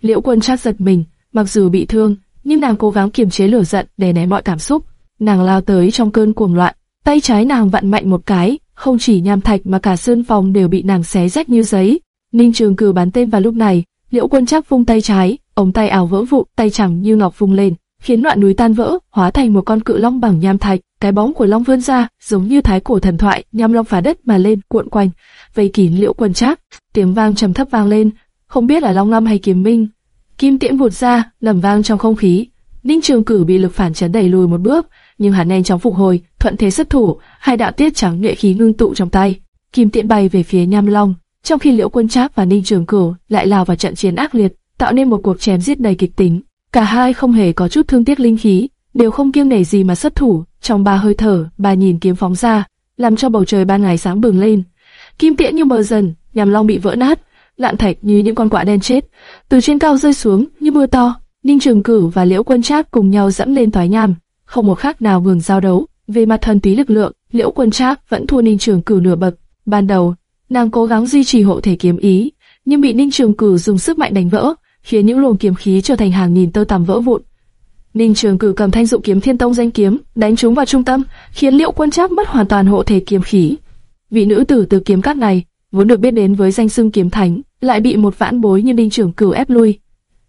Liễu Quân chát giật mình, mặc dù bị thương, nhưng nàng cố gắng kiềm chế lửa giận để né mọi cảm xúc. Nàng lao tới trong cơn cuồng loạn, tay trái nàng vặn mạnh một cái, không chỉ nham thạch mà cả sơn phòng đều bị nàng xé rách như giấy. Ninh Trường Cử bắn tên vào lúc này, Liễu Quân chắc vung tay trái, ống tay áo vỡ vụn, tay chẳng như ngọc vung lên, khiến loạn núi tan vỡ, hóa thành một con cự long bằng nham thạch. Cái bóng của long vươn ra, giống như thái cổ thần thoại, nhằm long phá đất mà lên, cuộn quanh, vây kín Liễu Quân Trác. Tiếng vang trầm thấp vang lên, không biết là long lâm hay kiếm minh. Kim tiễn vụt ra, lầm vang trong không khí. Ninh Trường Cử bị lực phản chấn đẩy lùi một bước, nhưng hắn nhanh chóng phục hồi, thuận thế xuất thủ, hai đạo tiết trắng nhuệ khí ngưng tụ trong tay. Kim tiễn bay về phía Nham Long, trong khi Liễu Quân Trác và Ninh Trường Cửu lại lao vào trận chiến ác liệt, tạo nên một cuộc chém giết đầy kịch tính. Cả hai không hề có chút thương tiếc linh khí, đều không kiêng nể gì mà xuất thủ. Trong ba hơi thở, ba nhìn kiếm phóng ra, làm cho bầu trời ban ngày sáng bừng lên. Kim tiễn như mờ dần, nhằm Long bị vỡ nát, lạn thạch như những con quạ đen chết, từ trên cao rơi xuống như mưa to. Ninh Trường Cửu và Liễu Quân Trác cùng nhau dẫm lên thoái nham, không một khác nào ngừng giao đấu. Về mặt thần túy lực lượng, Liễu Quân Trác vẫn thua Ninh Trường Cửu nửa bậc. Ban đầu, nàng cố gắng duy trì hộ thể kiếm ý, nhưng bị Ninh Trường Cửu dùng sức mạnh đánh vỡ, khiến những luồng kiếm khí trở thành hàng nghìn tơ tằm vỡ vụn. Ninh Trường Cử cầm thanh dụ kiếm Thiên Tông danh kiếm, đánh trúng vào trung tâm, khiến Liễu Quân Trác mất hoàn toàn hộ thể kiếm khí. Vị nữ tử từ kiếm cát này, vốn được biết đến với danh xưng kiếm thánh, lại bị một vãn bối như Ninh Trường Cử ép lui.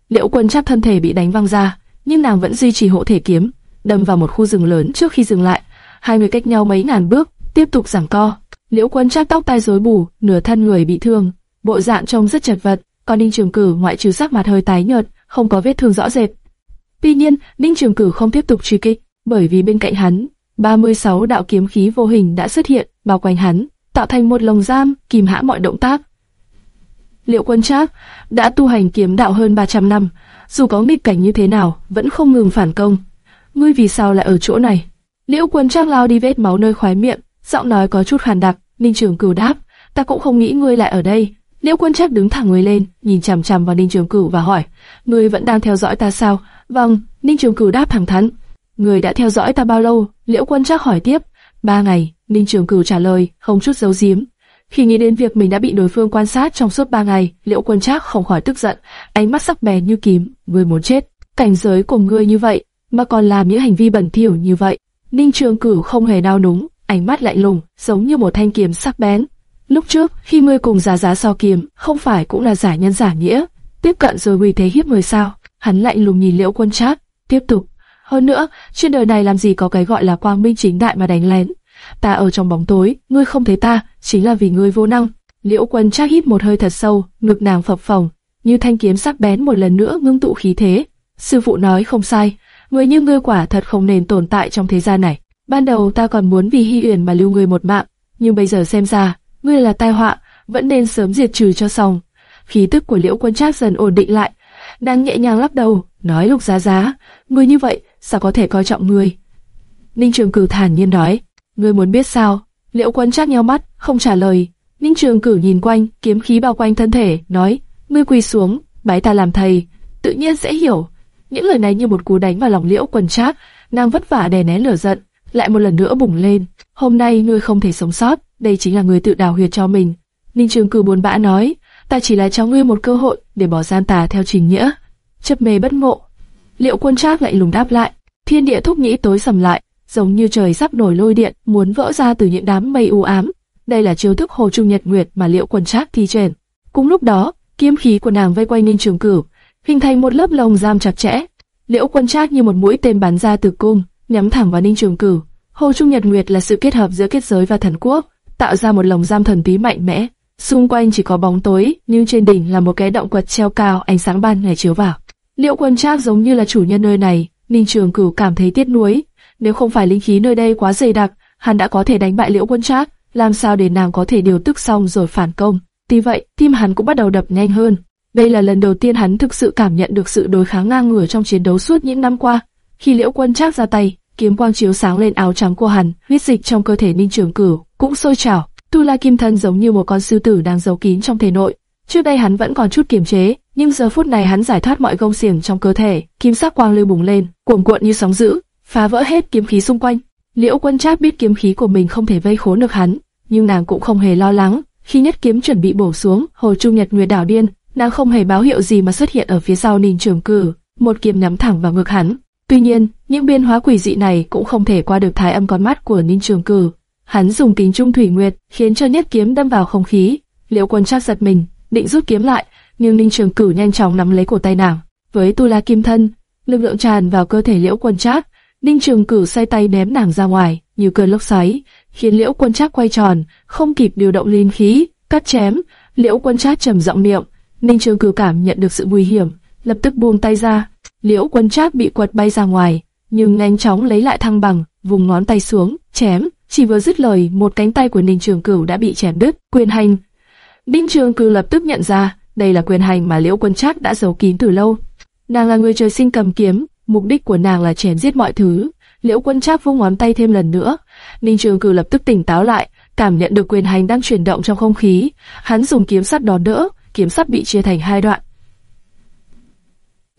Liễu Quân Trác thân thể bị đánh văng ra, nhưng nàng vẫn duy trì hộ thể kiếm, đâm vào một khu rừng lớn trước khi dừng lại. Hai người cách nhau mấy ngàn bước, tiếp tục giằng co. Liễu Quân Trác tóc tai rối bù, nửa thân người bị thương, bộ dạng trông rất chật vật. Còn Ninh Trường Cử ngoại trừ sắc mặt hơi tái nhợt, không có vết thương rõ rệt. Tuy nhiên, Ninh Trường Cử không tiếp tục truy kích, bởi vì bên cạnh hắn, 36 đạo kiếm khí vô hình đã xuất hiện bao quanh hắn, tạo thành một lồng giam, kìm hãm mọi động tác. Liệu Quân Trác đã tu hành kiếm đạo hơn 300 năm, dù có nghịch cảnh như thế nào, vẫn không ngừng phản công. Ngươi vì sao lại ở chỗ này? Liễu Quân Trác lao đi vết máu nơi khóe miệng, giọng nói có chút khàn đặc. Ninh Trường Cửu đáp, ta cũng không nghĩ ngươi lại ở đây. Liễu Quân Trác đứng thẳng người lên, nhìn chằm chằm vào Ninh Trường Cửu và hỏi, ngươi vẫn đang theo dõi ta sao? Vâng, Ninh Trường Cửu đáp thẳng thắn. Ngươi đã theo dõi ta bao lâu? Liễu Quân Trác hỏi tiếp. Ba ngày, Ninh Trường Cửu trả lời, không chút giấu giếm. Khi nghĩ đến việc mình đã bị đối phương quan sát trong suốt ba ngày, Liễu Quân Trác không khỏi tức giận, ánh mắt sắc bén như kiếm, ngươi muốn chết. Cảnh giới của ngươi như vậy, mà còn làm những hành vi bẩn thỉu như vậy. Ninh Trường Cửu không hề nao núng, ánh mắt lạnh lùng, giống như một thanh kiếm sắc bén. Lúc trước, khi ngươi cùng giá giá so kiếm, không phải cũng là giả nhân giả nghĩa, tiếp cận rồi uy thế hiếp người sao? Hắn lạnh lùng nhìn Liễu Quân Trác, tiếp tục. Hơn nữa, trên đời này làm gì có cái gọi là quang minh chính đại mà đánh lén. Ta ở trong bóng tối, ngươi không thấy ta, chính là vì ngươi vô năng. Liễu Quân Trác hít một hơi thật sâu, ngực nàng phập phồng, như thanh kiếm sắc bén một lần nữa ngưng tụ khí thế. Sư phụ nói không sai, người như ngươi quả thật không nên tồn tại trong thế gian này. Ban đầu ta còn muốn vì Hy Uyển mà lưu ngươi một mạng, nhưng bây giờ xem ra, ngươi là tai họa, vẫn nên sớm diệt trừ cho xong. Khí tức của Liễu Quân Trác dần ổn định lại, đang nhẹ nhàng lắc đầu, nói Lục Giá Giá, ngươi như vậy, sao có thể coi trọng ngươi? Ninh Trường Cử thản nhiên nói, ngươi muốn biết sao? Liễu Quân Trác nheo mắt, không trả lời. Ninh Trường Cử nhìn quanh, kiếm khí bao quanh thân thể, nói, ngươi quỳ xuống, bái ta làm thầy, tự nhiên sẽ hiểu. Những lời này như một cú đánh vào lòng Liễu Quân Trác, nàng vất vả đè nén lửa giận, lại một lần nữa bùng lên. Hôm nay ngươi không thể sống sót, đây chính là ngươi tự đào huyệt cho mình. Ninh Trường Cử buồn bã nói, ta chỉ là cho ngươi một cơ hội để bỏ gian tà theo trình nghĩa. Chấp mê bất ngộ. Liệu quân trác lại lùng đáp lại, thiên địa thúc nhĩ tối sầm lại, giống như trời sắp nổi lôi điện, muốn vỡ ra từ những đám mây u ám. Đây là chiêu thức hồ trung nhật nguyệt mà liệu quân trác thi triển. Cùng lúc đó, kiếm khí của nàng vây quanh Ninh Trường Cửu, hình thành một lớp lồng giam chặt chẽ. Liễu quân trác như một mũi tên bắn ra từ cung, nhắm thẳng vào Ninh Trường Cửu. Hồ Trung Nhật Nguyệt là sự kết hợp giữa kết giới và thần quốc, tạo ra một lồng giam thần bí mạnh mẽ. Xung quanh chỉ có bóng tối, nhưng trên đỉnh là một cái động quật treo cao, ánh sáng ban ngày chiếu vào. Liệu Quân Trác giống như là chủ nhân nơi này, Ninh Trường Cửu cảm thấy tiếc nuối. Nếu không phải linh khí nơi đây quá dày đặc, hắn đã có thể đánh bại Liễu Quân Trác. Làm sao để nàng có thể điều tức xong rồi phản công? Tuy vậy, tim hắn cũng bắt đầu đập nhanh hơn. Đây là lần đầu tiên hắn thực sự cảm nhận được sự đối kháng ngang ngửa trong chiến đấu suốt những năm qua. Khi Liễu Quân Trác ra tay, kiếm quang chiếu sáng lên áo trắng của hắn, huyết dịch trong cơ thể Ninh Trường Cửu cũng sôi trào. Tu La Kim Thân giống như một con sư tử đang giấu kín trong thể nội. Trước đây hắn vẫn còn chút kiềm chế, nhưng giờ phút này hắn giải thoát mọi gông xiềng trong cơ thể, kim sắc quang lưu bùng lên, cuồn cuộn như sóng dữ, phá vỡ hết kiếm khí xung quanh. Liễu Quân Trác biết kiếm khí của mình không thể vây khốn được hắn, nhưng nàng cũng không hề lo lắng. Khi nhất kiếm chuẩn bị bổ xuống, Hồ Trung Nhật Nguyệt đảo điên, nàng không hề báo hiệu gì mà xuất hiện ở phía sau Ninh Trường Cử, một kiếm nhắm thẳng vào ngực hắn. Tuy nhiên, những biến hóa quỷ dị này cũng không thể qua được thái âm con mắt của Ninh Trường Cử. Hắn dùng kính trung thủy nguyệt, khiến cho nhất kiếm đâm vào không khí. Liễu Quân Trác giật mình, định rút kiếm lại, nhưng Ninh Trường Cử nhanh chóng nắm lấy cổ tay nàng. Với tu la kim thân, lực lượng tràn vào cơ thể Liễu Quân Trác, Ninh Trường Cử xoay tay ném nàng ra ngoài, như cơn lốc xoáy, khiến Liễu Quân Trác quay tròn, không kịp điều động linh khí, cắt chém. Liễu Quân Trác trầm giọng niệm, Ninh Trường Cử cảm nhận được sự nguy hiểm, lập tức buông tay ra. Liễu Quân Trác bị quật bay ra ngoài, nhưng nhanh chóng lấy lại thăng bằng, vùng ngón tay xuống, chém. Chỉ vừa dứt lời, một cánh tay của Ninh Trường Cửu đã bị chém đứt. Quyền hành. Ninh Trường Cửu lập tức nhận ra, đây là quyền hành mà Liễu Quân Trác đã giấu kín từ lâu. Nàng là người trời sinh cầm kiếm, mục đích của nàng là chém giết mọi thứ. Liễu Quân Trác vung ngón tay thêm lần nữa, Ninh Trường Cửu lập tức tỉnh táo lại, cảm nhận được quyền hành đang chuyển động trong không khí. Hắn dùng kiếm sắt đón đỡ, kiếm sắt bị chia thành hai đoạn.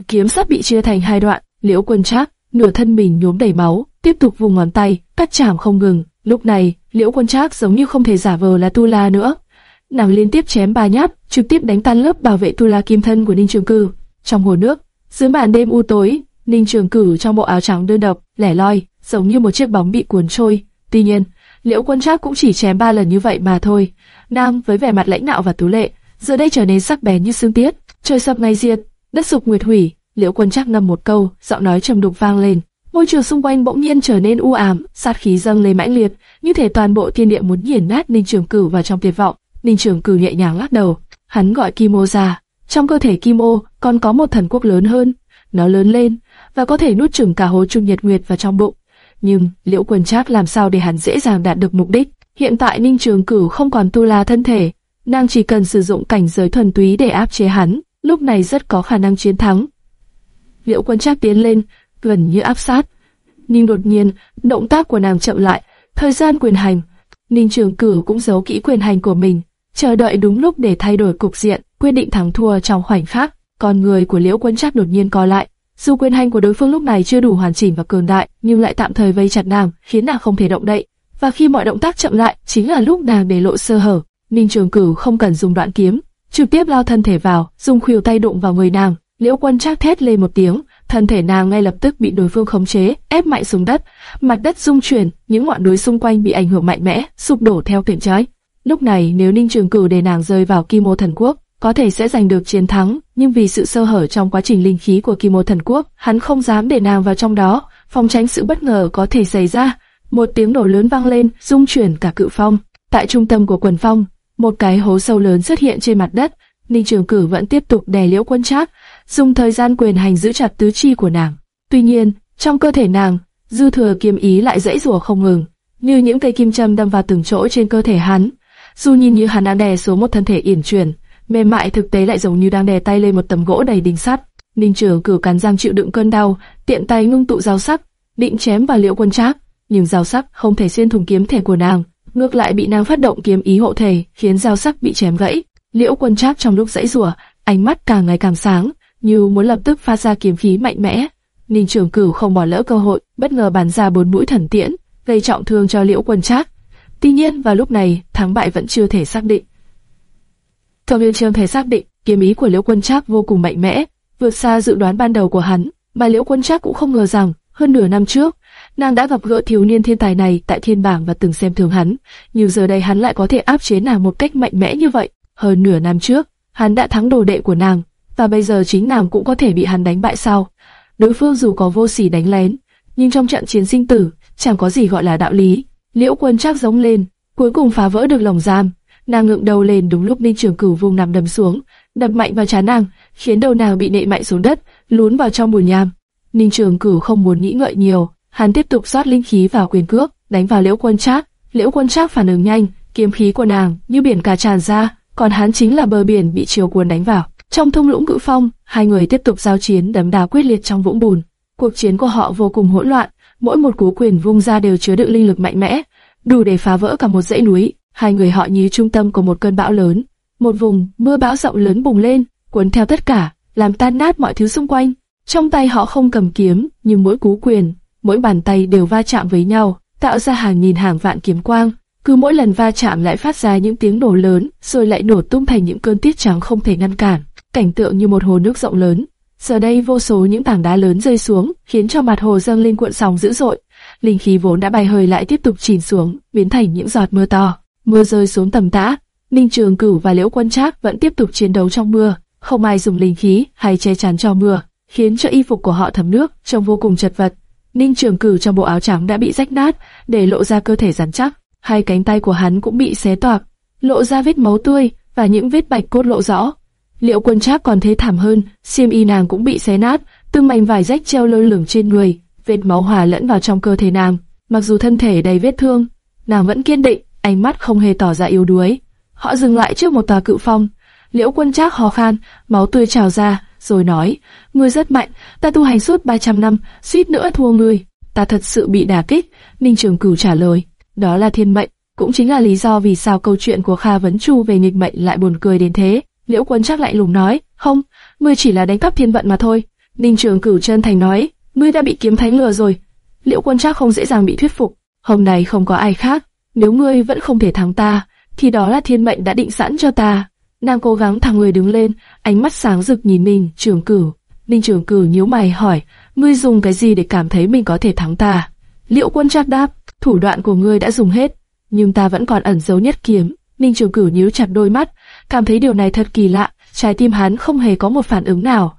Kiếm sắp bị chia thành hai đoạn, Liễu Quân Trác nửa thân mình nhuốm đầy máu, tiếp tục vùng ngón tay, cắt chảm không ngừng. Lúc này, Liễu Quân Trác giống như không thể giả vờ là Tu La nữa. Nàng liên tiếp chém ba nhát, trực tiếp đánh tan lớp bảo vệ Tu La kim thân của Ninh Trường Cử. Trong hồ nước, dưới màn đêm u tối, Ninh Trường Cử trong bộ áo trắng đơn độc, lẻ loi, giống như một chiếc bóng bị cuốn trôi. Tuy nhiên, Liễu Quân Trác cũng chỉ chém ba lần như vậy mà thôi. Nam với vẻ mặt lãnh nạo và tú lệ, giờ đây trở nên sắc bén như xương tiết. Trời sập ngày diệt, đất sụp nguyệt hủy. Liễu Quân Trác ngâm một câu, giọng nói trầm đục vang lên. Môi trường xung quanh bỗng nhiên trở nên u ám, sát khí dâng lên mãnh liệt, như thể toàn bộ thiên địa muốn nghiền nát Ninh Trường Cửu vào trong tuyệt vọng. Ninh Trường Cửu nhẹ nhàng lắc đầu, hắn gọi Kim Ô ra. Trong cơ thể Kim Ô còn có một thần quốc lớn hơn, nó lớn lên và có thể nuốt chửng cả hồ trung nhật nguyệt vào trong bụng. Nhưng Liễu Quân Trác làm sao để hắn dễ dàng đạt được mục đích? Hiện tại Ninh Trường Cửu không còn tu la thân thể, nàng chỉ cần sử dụng cảnh giới thuần túy để áp chế hắn, lúc này rất có khả năng chiến thắng. Liễu Quân Trác tiến lên, gần như áp sát, Ninh đột nhiên động tác của nàng chậm lại, thời gian quyền hành, Ninh Trường Cửu cũng giấu kỹ quyền hành của mình, chờ đợi đúng lúc để thay đổi cục diện, quyết định thắng thua trong khoảnh khắc. Con người của Liễu Quân Trác đột nhiên co lại, dù quyền hành của đối phương lúc này chưa đủ hoàn chỉnh và cường đại, nhưng lại tạm thời vây chặt nàng, khiến nàng không thể động đậy. Và khi mọi động tác chậm lại, chính là lúc nàng để lộ sơ hở. Ninh Trường Cửu không cần dùng đoạn kiếm, trực tiếp lao thân thể vào, dùng khuỷu tay đụng vào người nàng. Liễu Quân Trác thét lên một tiếng, thân thể nàng ngay lập tức bị đối phương khống chế, ép mạnh xuống đất. Mặt đất rung chuyển, những ngọn núi xung quanh bị ảnh hưởng mạnh mẽ, sụp đổ theo tiện trái. Lúc này nếu Ninh Trường Cửu để nàng rơi vào Kim Ô Thần Quốc, có thể sẽ giành được chiến thắng, nhưng vì sự sơ hở trong quá trình linh khí của Kim Ô Thần Quốc, hắn không dám để nàng vào trong đó, phòng tránh sự bất ngờ có thể xảy ra. Một tiếng nổ lớn vang lên, rung chuyển cả cự phong. Tại trung tâm của quần phong, một cái hố sâu lớn xuất hiện trên mặt đất. Ninh Trường Cử vẫn tiếp tục đè liễu quân trác, dùng thời gian quyền hành giữ chặt tứ chi của nàng. Tuy nhiên, trong cơ thể nàng, dư thừa kiếm ý lại dãy rủa không ngừng, như những cây kim châm đâm vào từng chỗ trên cơ thể hắn. Dù nhìn như hắn đang đè xuống một thân thể yển chuyển, mềm mại thực tế lại giống như đang đè tay lên một tấm gỗ đầy đinh sắt. Ninh Trường cử cắn răng chịu đựng cơn đau, tiện tay ngưng tụ dao sắc, định chém vào Liễu Quân Trác, nhưng dao sắc không thể xuyên thủng kiếm thể của nàng, ngược lại bị nàng phát động kiếm ý hộ thể, khiến dao sắc bị chém gãy. Liễu Quân Trác trong lúc dãy rủa, ánh mắt càng ngày càng sáng, như muốn lập tức phát ra kiếm khí mạnh mẽ. Ninh Trường Cửu không bỏ lỡ cơ hội, bất ngờ bắn ra bốn mũi thần tiễn, gây trọng thương cho Liễu Quân Trác. Tuy nhiên vào lúc này, thắng bại vẫn chưa thể xác định. Thẩm Viên Trương thể xác định, kiếm ý của Liễu Quân Trác vô cùng mạnh mẽ, vượt xa dự đoán ban đầu của hắn, mà Liễu Quân Trác cũng không ngờ rằng, hơn nửa năm trước, nàng đã gặp gỡ thiếu niên thiên tài này tại thiên bảng và từng xem thường hắn, nhưng giờ đây hắn lại có thể áp chế nàng một cách mạnh mẽ như vậy. Hơn nửa năm trước, hắn đã thắng đồ đệ của nàng, và bây giờ chính nàng cũng có thể bị hắn đánh bại sao? Đối phương dù có vô sỉ đánh lén, nhưng trong trận chiến sinh tử, chẳng có gì gọi là đạo lý. Liễu Quân Trác giống lên, cuối cùng phá vỡ được lồng giam, Nàng ngượng đầu lên đúng lúc Ninh Trường Cửu vùng nằm đầm xuống, đập mạnh vào trán nàng, khiến đầu nàng bị nệ mạnh xuống đất, lún vào trong bùn nham. Ninh Trường Cửu không muốn nghĩ ngợi nhiều, hắn tiếp tục rót linh khí vào quyền cước, đánh vào Liễu Quân Trác. Liễu Quân Trác phản ứng nhanh, kiếm khí của nàng như biển cả tràn ra, còn hắn chính là bờ biển bị chiều cuốn đánh vào. Trong thung lũng cự phong, hai người tiếp tục giao chiến đấm đá quyết liệt trong vũng bùn. Cuộc chiến của họ vô cùng hỗn loạn, mỗi một cú quyền vung ra đều chứa đựng linh lực mạnh mẽ, đủ để phá vỡ cả một dãy núi. Hai người họ như trung tâm của một cơn bão lớn. Một vùng mưa bão rộng lớn bùng lên, cuốn theo tất cả, làm tan nát mọi thứ xung quanh. Trong tay họ không cầm kiếm, nhưng mỗi cú quyền, mỗi bàn tay đều va chạm với nhau, tạo ra hàng nghìn hàng vạn kiếm quang. Cứ mỗi lần va chạm lại phát ra những tiếng nổ lớn, rồi lại nổ tung thành những cơn tiết trắng không thể ngăn cản. Cảnh tượng như một hồ nước rộng lớn. Giờ đây vô số những tảng đá lớn rơi xuống, khiến cho mặt hồ dâng lên cuộn sóng dữ dội. Linh khí vốn đã bay hơi lại tiếp tục chìm xuống, biến thành những giọt mưa to. Mưa rơi xuống tầm tã, Ninh Trường Cửu và Liễu Quân Trác vẫn tiếp tục chiến đấu trong mưa, không ai dùng linh khí hay che chắn cho mưa, khiến cho y phục của họ thấm nước, trông vô cùng chật vật. Ninh Trường Cửu trong bộ áo trắng đã bị rách nát, để lộ ra cơ thể rắn chắc, hai cánh tay của hắn cũng bị xé toạc, lộ ra vết máu tươi và những vết bạch cốt lộ rõ. Liễu Quân Trác còn thế thảm hơn, xiêm y nàng cũng bị xé nát, từng mảnh vải rách treo lơ lửng trên người, vết máu hòa lẫn vào trong cơ thể nàng. Mặc dù thân thể đầy vết thương, nàng vẫn kiên định, ánh mắt không hề tỏ ra yếu đuối. Họ dừng lại trước một tòa cự phong. Liễu Quân Trác hò khan, máu tươi trào ra, rồi nói: "Ngươi rất mạnh, ta tu hành suốt 300 năm, suýt nữa thua ngươi. Ta thật sự bị đả kích." Ninh Trường Cửu trả lời: "Đó là thiên mệnh, cũng chính là lý do vì sao câu chuyện của Kha Vấn Chu về nghịch mệnh lại buồn cười đến thế." Liễu Quân Trác lại lùng nói: "Không, ngươi chỉ là đánh cắp thiên vận mà thôi." Ninh Trường Cửu chân thành nói: "Ngươi đã bị kiếm thánh lừa rồi." Liễu Quân Trác không dễ dàng bị thuyết phục. Hôm nay không có ai khác, nếu ngươi vẫn không thể thắng ta, thì đó là thiên mệnh đã định sẵn cho ta. Nàng cố gắng thẳng người đứng lên, ánh mắt sáng rực nhìn mình, Trường Cửu. Ninh Trường Cửu nhíu mày hỏi, ngươi dùng cái gì để cảm thấy mình có thể thắng ta? Liệu quân trác đáp, thủ đoạn của ngươi đã dùng hết, nhưng ta vẫn còn ẩn giấu nhất kiếm. Ninh Trường Cửu nhíu chặt đôi mắt, cảm thấy điều này thật kỳ lạ, trái tim hắn không hề có một phản ứng nào.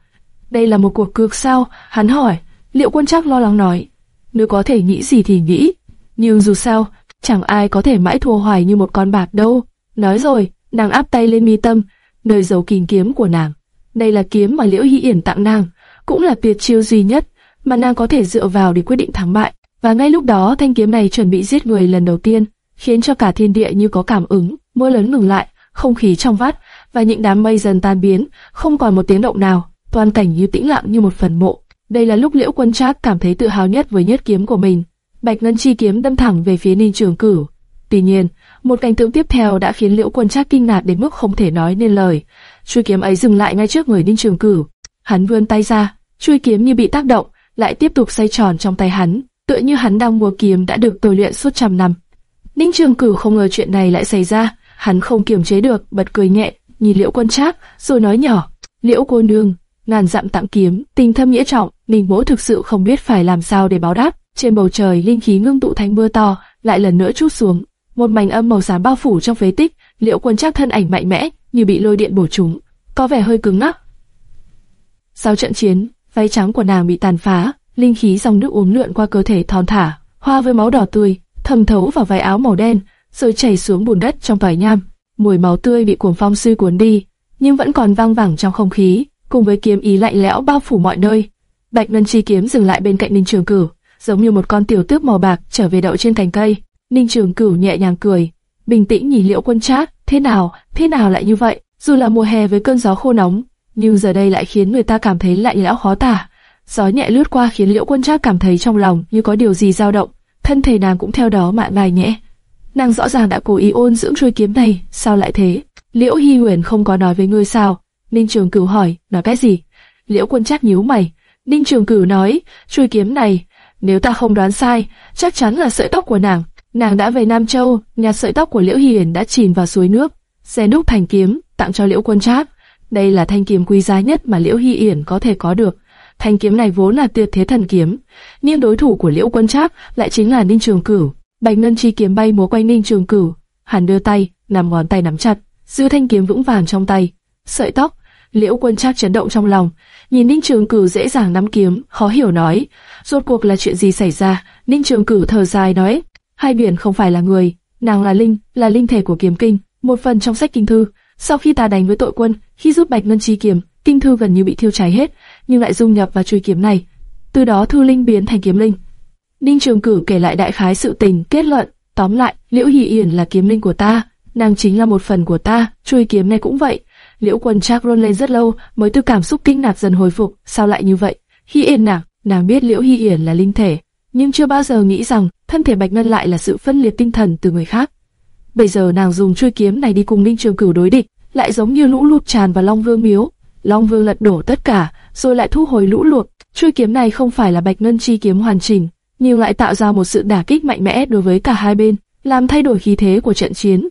Đây là một cuộc cược sao? Hắn hỏi. Liệu quân trác lo lắng nói, nếu có thể nghĩ gì thì nghĩ, nhưng dù sao, chẳng ai có thể mãi thua hoài như một con bạc đâu. Nói rồi, nàng áp tay lên mi tâm, nơi giấu kình kiếm của nàng. Đây là kiếm mà Liễu Hy Yển tặng nàng, cũng là tuyệt chiêu duy nhất mà nàng có thể dựa vào để quyết định thắng bại. Và ngay lúc đó thanh kiếm này chuẩn bị giết người lần đầu tiên, khiến cho cả thiên địa như có cảm ứng, mưa lớn ngừng lại, không khí trong vắt và những đám mây dần tan biến, không còn một tiếng động nào, toàn cảnh như tĩnh lặng như một phần mộ. Đây là lúc Liễu Quân Trác cảm thấy tự hào nhất với nhất kiếm của mình. Bạch Ngân Chi kiếm đâm thẳng về phía Ninh Trường Cửu. Tuy nhiên, một cảnh tượng tiếp theo đã khiến Liễu Quân Trác kinh ngạc đến mức không thể nói nên lời. Chuôi kiếm ấy dừng lại ngay trước người Ninh Trường Cửu. Hắn vươn tay ra, chuôi kiếm như bị tác động, lại tiếp tục xoay tròn trong tay hắn, tựa như hắn đang mua kiếm đã được tôi luyện suốt trăm năm. Ninh Trường Cửu không ngờ chuyện này lại xảy ra, hắn không kiềm chế được, bật cười nhẹ, nhìn Liễu Quân Trác, rồi nói nhỏ: "Liễu cô nương, ngàn dặm tặng kiếm, tình thâm nghĩa trọng, Ninh Mỗ thực sự không biết phải làm sao để báo đáp." Trên bầu trời linh khí ngưng tụ thành mưa to, lại lần nữa chút xuống, một mảnh âm màu xám bao phủ trong phế tích, Liễu Quân Trác thân ảnh mạnh mẽ, như bị lôi điện bổ trúng, có vẻ hơi cứng ngắc. Sau trận chiến, váy trắng của nàng bị tàn phá, linh khí dòng nước uốn lượn qua cơ thể thon thả, hoa với máu đỏ tươi, thẩm thấu vào váy áo màu đen, rồi chảy xuống bùn đất trong vải nham. Mùi máu tươi bị cuồng phong sư cuốn đi, nhưng vẫn còn vang vẳng trong không khí, cùng với kiếm ý lạnh lẽo bao phủ mọi nơi. Bạch Ngân Chi kiếm dừng lại bên cạnh Ninh Trường cử, giống như một con tiểu tước màu bạc trở về đậu trên cành cây. Ninh Trường Cửu nhẹ nhàng cười, bình tĩnh nhìn Liễu Quân Trác, thế nào, thế nào lại như vậy? Dù là mùa hè với cơn gió khô nóng, nhưng giờ đây lại khiến người ta cảm thấy lạnh lẽo khó tả. Gió nhẹ lướt qua khiến Liễu Quân Trác cảm thấy trong lòng như có điều gì dao động, thân thể nàng cũng theo đó mạn mài nhẹ. Nàng rõ ràng đã cố ý ôn dưỡng chuôi kiếm này, sao lại thế? Liễu Hi Huyền không có nói với ngươi sao? Ninh Trường Cửu hỏi, nói cái gì? Liễu Quân Trác nhíu mày. Ninh Trường Cửu nói, chuôi kiếm này, nếu ta không đoán sai, chắc chắn là sợi tóc của nàng. Nàng đã về Nam Châu, nhặt sợi tóc của Liễu hiền đã chìm vào suối nước, xe đúc thành kiếm, tặng cho Liễu Quân Trác. Đây là thanh kiếm quý giá nhất mà Liễu Hy Yển có thể có được. Thanh kiếm này vốn là tuyệt thế thần kiếm, nhưng đối thủ của Liễu Quân Trác lại chính là Ninh Trường Cửu. Bạch Ngân chi kiếm bay múa quanh Ninh Trường Cửu, hắn đưa tay, nằm ngón tay nắm chặt, giữ thanh kiếm vững vàng trong tay. Sợi tóc, Liễu Quân Trác chấn động trong lòng, nhìn Ninh Trường Cửu dễ dàng nắm kiếm, khó hiểu nói, rốt cuộc là chuyện gì xảy ra? Ninh Trường Cửu thở dài nói, hai biển không phải là người, nàng là linh, là linh thể của kiếm kinh, một phần trong sách kinh thư. Sau khi ta đánh với tội quân, khi giúp Bạch Ngân chi kiếm, kinh thư gần như bị thiêu cháy hết, nhưng lại dung nhập vào chuôi kiếm này. Từ đó thư linh biến thành kiếm linh. Ninh Trường Cử kể lại đại khái sự tình, kết luận, tóm lại, Liễu Hỷ Yển là kiếm linh của ta, nàng chính là một phần của ta, chuôi kiếm này cũng vậy. Liễu Quân Trác run lên rất lâu, mới từ cảm xúc kinh ngạc dần hồi phục, sao lại như vậy? Hi Yển nàng, nàng biết Liễu hỷ Yển là linh thể, nhưng chưa bao giờ nghĩ rằng thân thể Bạch Ngân lại là sự phân liệt tinh thần từ người khác. Bây giờ nàng dùng chuôi kiếm này đi cùng Ninh Trường Cửu đối địch, lại giống như lũ lụt tràn vào Long Vương miếu. Long Vương lật đổ tất cả, rồi lại thu hồi lũ lụt. Chuôi kiếm này không phải là Bạch Ngân chi kiếm hoàn chỉnh, nhưng lại tạo ra một sự đả kích mạnh mẽ đối với cả hai bên, làm thay đổi khí thế của trận chiến.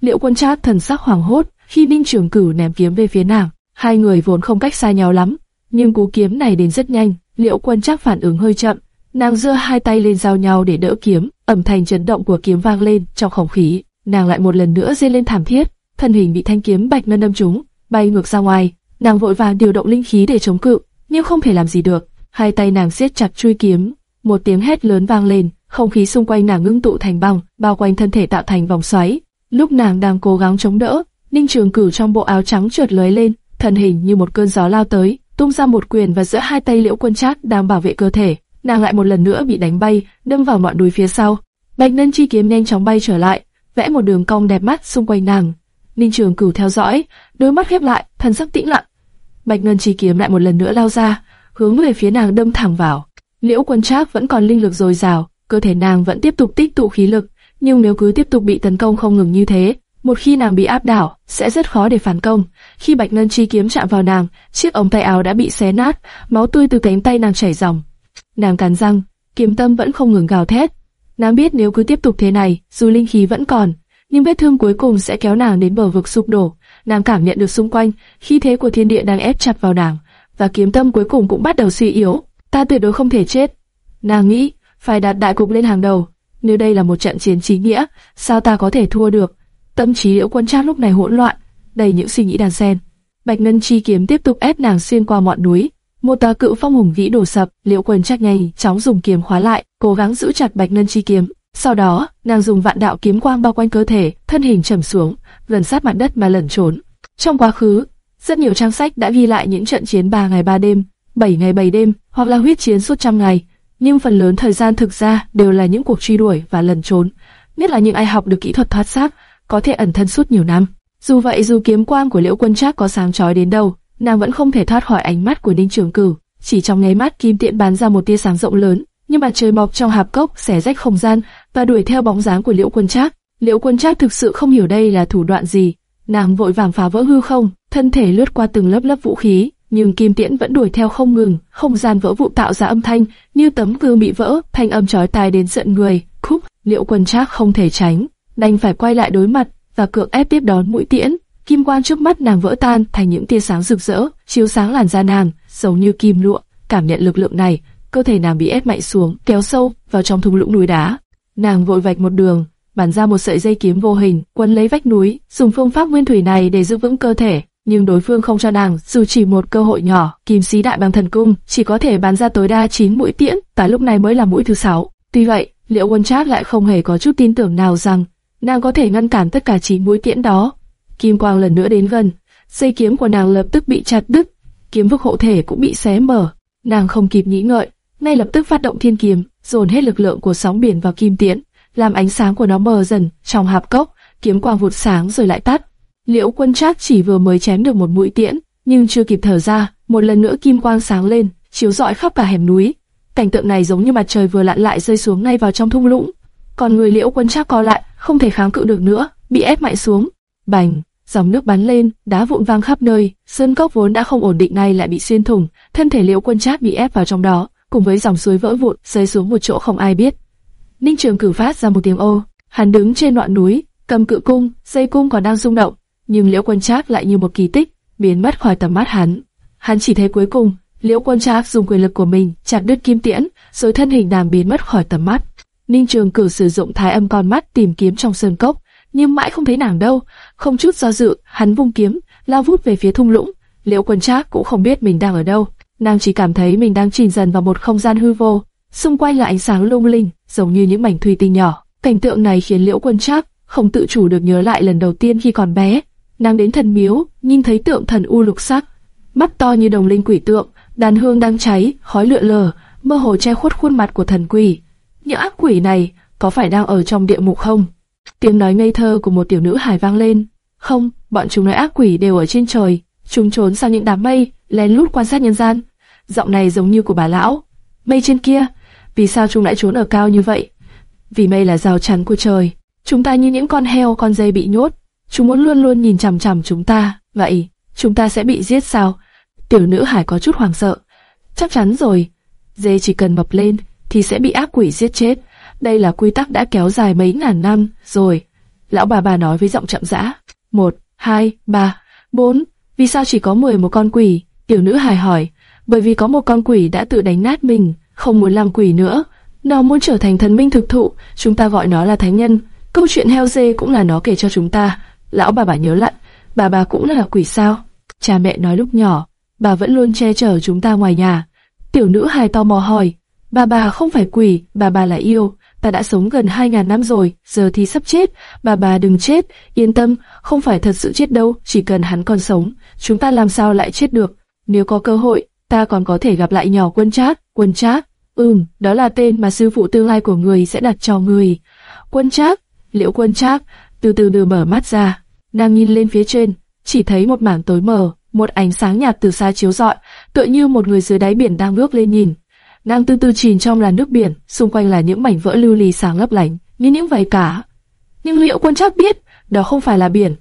Liệu Quân Trác thần sắc hoảng hốt khi Ninh Trường Cửu ném kiếm về phía nàng. Hai người vốn không cách xa nhau lắm, nhưng cú kiếm này đến rất nhanh. Liệu Quân Trác phản ứng hơi chậm, nàng giơ hai tay lên giao nhau để đỡ kiếm, âm thanh chấn động của kiếm vang lên trong không khí. Nàng lại một lần nữa rên lên thảm thiết, thân hình bị thanh kiếm bạch ngân đâm trúng, bay ngược ra ngoài. Nàng vội vàng điều động linh khí để chống cự, nhưng không thể làm gì được. Hai tay nàng siết chặt chuôi kiếm, một tiếng hét lớn vang lên, không khí xung quanh nàng ngưng tụ thành băng, bao quanh thân thể tạo thành vòng xoáy. Lúc nàng đang cố gắng chống đỡ, Ninh Trường Cửu trong bộ áo trắng trượt lóe lên, thân hình như một cơn gió lao tới, tung ra một quyền và giữa hai tay Liễu Quân Trác đang bảo vệ cơ thể, nàng lại một lần nữa bị đánh bay, đâm vào ngọn đùi phía sau. Bạch Ngân chi kiếm nhanh chóng bay trở lại, vẽ một đường cong đẹp mắt xung quanh nàng. Ninh Trường Cửu theo dõi, đôi mắt khép lại, thần sắc tĩnh lặng. Bạch Ngân chi kiếm lại một lần nữa lao ra, hướng về phía nàng đâm thẳng vào. Liễu Quân Trác vẫn còn linh lực dồi dào, cơ thể nàng vẫn tiếp tục tích tụ khí lực, nhưng nếu cứ tiếp tục bị tấn công không ngừng như thế, một khi nàng bị áp đảo, sẽ rất khó để phản công. Khi Bạch Ngân chi kiếm chạm vào nàng, chiếc ống tay áo đã bị xé nát, máu tươi từ cánh tay nàng chảy ròng. Nàng cắn răng, kiếm tâm vẫn không ngừng gào thét. Nàng biết nếu cứ tiếp tục thế này, dù linh khí vẫn còn, nhưng vết thương cuối cùng sẽ kéo nàng đến bờ vực sụp đổ. Nàng cảm nhận được xung quanh, khí thế của thiên địa đang ép chặt vào nàng, và kiếm tâm cuối cùng cũng bắt đầu suy yếu. Ta tuyệt đối không thể chết. Nàng nghĩ, phải đặt đại cục lên hàng đầu. Nếu đây là một trận chiến trí nghĩa, sao ta có thể thua được? Tâm trí liễu quân trác lúc này hỗn loạn, đầy những suy nghĩ đàn xen. Bạch Ngân chi kiếm tiếp tục ép nàng xuyên qua ngọn núi. Một tòa cự phong hùng vĩ đổ sập, liễu quân trác ngay chóng dùng kiếm khóa lại, cố gắng giữ chặt Bạch Ngân chi kiếm. Sau đó, nàng dùng vạn đạo kiếm quang bao quanh cơ thể, thân hình trầm xuống, gần sát mặt đất mà lẩn trốn. Trong quá khứ, rất nhiều trang sách đã ghi lại những trận chiến 3 ngày 3 đêm, 7 ngày 7 đêm, hoặc là huyết chiến suốt trăm ngày, nhưng phần lớn thời gian thực ra đều là những cuộc truy đuổi và lẩn trốn, nhất là những ai học được kỹ thuật thoát xác, có thể ẩn thân suốt nhiều năm. Dù vậy dù kiếm quang của Liễu Quân Trác có sáng chói đến đâu, nàng vẫn không thể thoát khỏi ánh mắt của Ninh Trường Cửu. Chỉ trong nháy mắt kim tiễn bắn ra một tia sáng rộng lớn, nhưng mặt trời mọc trong hạp cốc xẻ rách không gian và đuổi theo bóng dáng của Liễu Quân Trác. Liễu Quân Trác thực sự không hiểu đây là thủ đoạn gì, nàng vội vàng phá vỡ hư không, thân thể lướt qua từng lớp lớp vũ khí, nhưng kim tiễn vẫn đuổi theo không ngừng, không gian vỡ vụ tạo ra âm thanh như tấm gương bị vỡ, thanh âm chói tai đến giận người. Khúc, Liễu Quân Trác không thể tránh, đành phải quay lại đối mặt và cưỡng ép tiếp đón mũi tiễn. Kim quang trước mắt nàng vỡ tan thành những tia sáng rực rỡ, chiếu sáng làn da nàng, giống như kim lụa. Cảm nhận lực lượng này, cơ thể nàng bị ép mạnh xuống, kéo sâu vào trong thung lũng núi đá. Nàng vội vạch một đường, bắn ra một sợi dây kiếm vô hình, quấn lấy vách núi, dùng phương pháp nguyên thủy này để giữ vững cơ thể. Nhưng đối phương không cho nàng dù chỉ một cơ hội nhỏ, kim sĩ đại bằng thần cung chỉ có thể bắn ra tối đa 9 mũi tiễn, tại lúc này mới là mũi thứ sáu. Tuy vậy, liệu quân trác lại không hề có chút tin tưởng nào rằng nàng có thể ngăn cản tất cả 9 mũi tiễn đó. Kim quang lần nữa đến gần, dây kiếm của nàng lập tức bị chặt đứt, kiếm vực hộ thể cũng bị xé mở. Nàng không kịp nghĩ ngợi, ngay lập tức phát động thiên kiếm, dồn hết lực lượng của sóng biển vào kim tiễn, làm ánh sáng của nó mờ dần trong hạp cốc, kiếm quang vụt sáng rồi lại tắt. Liễu Quân Trác chỉ vừa mới chém được một mũi tiễn, nhưng chưa kịp thở ra, một lần nữa kim quang sáng lên, chiếu rọi khắp cả hẻm núi. Cảnh tượng này giống như mặt trời vừa lặn lại rơi xuống ngay vào trong thung lũng. Còn người Liễu Quân Trác co lại, không thể kháng cự được nữa, bị ép mạnh xuống. Bành, dòng nước bắn lên, đá vụn vang khắp nơi, sơn cốc vốn đã không ổn định này lại bị xuyên thủng, thân thể Liễu Quân Trác bị ép vào trong đó, cùng với dòng suối vỡ vụn rơi xuống một chỗ không ai biết. Ninh Trường cử phát ra một tiếng ô, hắn đứng trên ngọn núi, cầm cự cung, dây cung còn đang rung động, nhưng Liễu Quân Trác lại như một kỳ tích, biến mất khỏi tầm mắt hắn. Hắn chỉ thấy cuối cùng, Liễu Quân Trác dùng quyền lực của mình chặt đứt kim tiễn, rồi thân hình nàng biến mất khỏi tầm mắt. Ninh Trường cử sử dụng thái âm con mắt tìm kiếm trong sơn cốc, nhưng mãi không thấy nàng đâu. Không chút do dự, hắn vung kiếm, lao vút về phía thung lũng. Liễu Quân Trác cũng không biết mình đang ở đâu, nàng chỉ cảm thấy mình đang chìm dần vào một không gian hư vô, xung quanh là ánh sáng lung linh, giống như những mảnh thủy tinh nhỏ. Cảnh tượng này khiến Liễu Quân Trác không tự chủ được nhớ lại lần đầu tiên khi còn bé, nàng đến thần miếu, nhìn thấy tượng thần u lục sắc, mắt to như đồng linh quỷ tượng, đàn hương đang cháy, khói lượn lờ, mơ hồ che khuất khuôn mặt của thần quỷ. Những ác quỷ này có phải đang ở trong địa ngục không? Tiếng nói ngây thơ của một tiểu nữ hài vang lên. Không, bọn chúng nói ác quỷ đều ở trên trời, chúng trốn sang những đám mây, lén lút quan sát nhân gian. Giọng này giống như của bà lão. Mây trên kia, vì sao chúng lại trốn ở cao như vậy? Vì mây là rào chắn của trời. Chúng ta như những con heo con dây bị nhốt, Chúng muốn luôn luôn nhìn chằm chằm chúng ta, vậy chúng ta sẽ bị giết sao? Tiểu nữ hải có chút hoảng sợ. Chắc chắn rồi, dê chỉ cần mập lên thì sẽ bị ác quỷ giết chết. Đây là quy tắc đã kéo dài mấy ngàn năm rồi. Lão bà bà nói với giọng chậm rãi. Một, hai, ba, bốn. Vì sao chỉ có mười một con quỷ? Tiểu nữ hài hỏi. Bởi vì có một con quỷ đã tự đánh nát mình, không muốn làm quỷ nữa. Nó muốn trở thành thần minh thực thụ, chúng ta gọi nó là thánh nhân. Câu chuyện heo dê cũng là nó kể cho chúng ta. Lão bà bà nhớ lại, bà bà cũng là quỷ sao? Cha mẹ nói lúc nhỏ, bà vẫn luôn che chở chúng ta ngoài nhà. Tiểu nữ hài to mò hỏi, bà bà không phải quỷ, bà bà là yêu. Ta đã sống gần 2.000 năm rồi, giờ thì sắp chết. Bà bà đừng chết, yên tâm, không phải thật sự chết đâu, chỉ cần hắn còn sống, chúng ta làm sao lại chết được. Nếu có cơ hội, ta còn có thể gặp lại nhỏ quân trác, quân trác. Ừm, đó là tên mà sư phụ tương lai của người sẽ đặt cho người. Quân trác, liễu quân trác, từ từ đưa mở mắt ra, Nàng nhìn lên phía trên, chỉ thấy một mảng tối mờ, một ánh sáng nhạt từ xa chiếu rọi, tựa như một người dưới đáy biển đang bước lên nhìn. Nàng từ từ chìm trong làn nước biển, xung quanh là những mảnh vỡ lưu ly sáng lấp lánh, như những vảy cá. Nhưng Liễu Quân chắc biết, đó không phải là biển.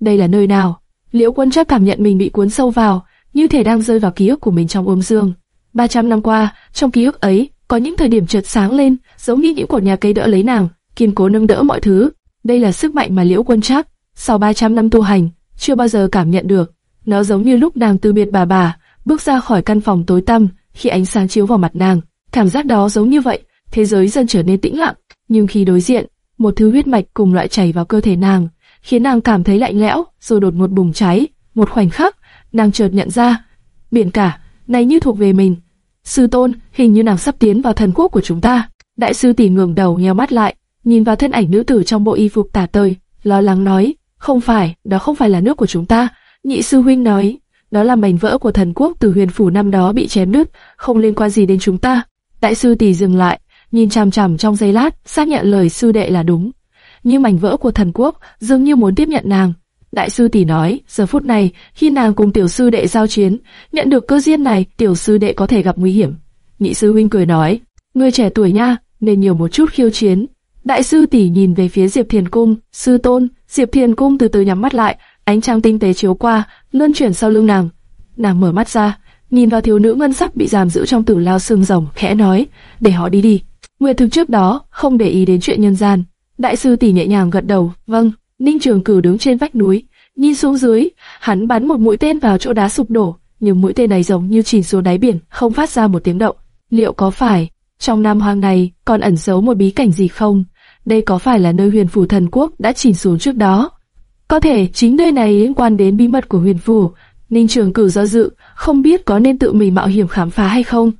Đây là nơi nào? Liễu Quân chắc cảm nhận mình bị cuốn sâu vào, như thể đang rơi vào ký ức của mình trong ôm dương. 300 năm qua, trong ký ức ấy, có những thời điểm chợt sáng lên, giống như những cột nhà cây đỡ lấy nàng, kiên cố nâng đỡ mọi thứ. Đây là sức mạnh mà Liễu Quân chắc sau 300 năm tu hành, chưa bao giờ cảm nhận được. Nó giống như lúc nàng từ biệt bà bà, bước ra khỏi căn phòng tối tăm, khi ánh sáng chiếu vào mặt nàng. Cảm giác đó giống như vậy, thế giới dần trở nên tĩnh lặng. Nhưng khi đối diện, một thứ huyết mạch cùng loại chảy vào cơ thể nàng, khiến nàng cảm thấy lạnh lẽo, rồi đột ngột bùng cháy. Một khoảnh khắc, nàng chợt nhận ra, biển cả, này như thuộc về mình. Sư tôn, hình như nàng sắp tiến vào thần quốc của chúng ta. Đại sư tỷ ngẩng đầu nheo mắt lại, nhìn vào thân ảnh nữ tử trong bộ y phục tả tơi, lo lắng nói, không phải, đó không phải là nước của chúng ta. Nhị sư huynh nói, đó là mảnh vỡ của thần quốc từ huyền phủ năm đó bị chém đứt, không liên quan gì đến chúng ta. Đại sư tỷ dừng lại, nhìn chằm chằm trong giây lát, xác nhận lời sư đệ là đúng. Nhưng mảnh vỡ của thần quốc dường như muốn tiếp nhận nàng. Đại sư tỷ nói, giờ phút này, khi nàng cùng tiểu sư đệ giao chiến, nhận được cơ duyên này, tiểu sư đệ có thể gặp nguy hiểm. Nhị sư huynh cười nói, ngươi trẻ tuổi nha, nên nhiều một chút khiêu chiến. Đại sư tỷ nhìn về phía Diệp Thiền Cung, sư tôn, Diệp Thiền Cung từ từ nhắm mắt lại, ánh trăng tinh tế chiếu qua, luân chuyển sau lưng nàng. Nàng mở mắt ra, nhìn vào thiếu nữ ngân sắc bị giam giữ trong tử lao xương rồng, khẽ nói, để họ đi đi. Nguyệt thực trước đó không để ý đến chuyện nhân gian. Đại sư tỷ nhẹ nhàng gật đầu, vâng. Ninh Trường Cửu đứng trên vách núi, nhìn xuống dưới, hắn bắn một mũi tên vào chỗ đá sụp đổ, nhưng mũi tên này giống như chìm xuống đáy biển, không phát ra một tiếng động. Liệu có phải trong Nam Hoang này còn ẩn giấu một bí cảnh gì không? Đây có phải là nơi huyền phủ thần quốc đã chìm xuống trước đó? Có thể chính nơi này liên quan đến bí mật của huyền phủ. Ninh Trường Cửu do dự, không biết có nên tự mình mạo hiểm khám phá hay không.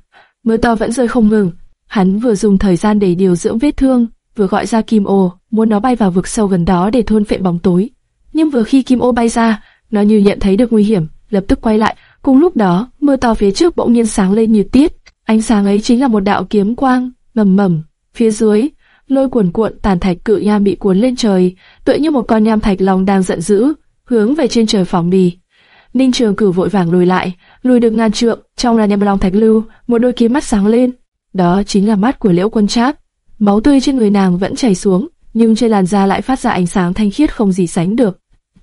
Mưa to vẫn rơi không ngừng. Hắn vừa dùng thời gian để điều dưỡng vết thương, vừa gọi ra kim ô, muốn nó bay vào vực sâu gần đó để thôn phệ bóng tối. Nhưng vừa khi kim ô bay ra, nó như nhận thấy được nguy hiểm, lập tức quay lại. Cùng lúc đó, mưa to phía trước bỗng nhiên sáng lên như tiết. Ánh sáng ấy chính là một đạo kiếm quang, mầm mầm. Phía dưới, lôi cuồn cuộn tàn thạch cự nham bị cuốn lên trời, tựa như một con nham thạch long đang giận dữ, hướng về trên trời phóng đi. Ninh Trường Cửu vội vàng lùi lại, lùi được ngàn trượng, trong là nham long thạch lưu, một đôi kiếm mắt sáng lên. Đó chính là mắt của Liễu Quân Trác. Máu tươi trên người nàng vẫn chảy xuống, nhưng trên làn da lại phát ra ánh sáng thanh khiết không gì sánh được.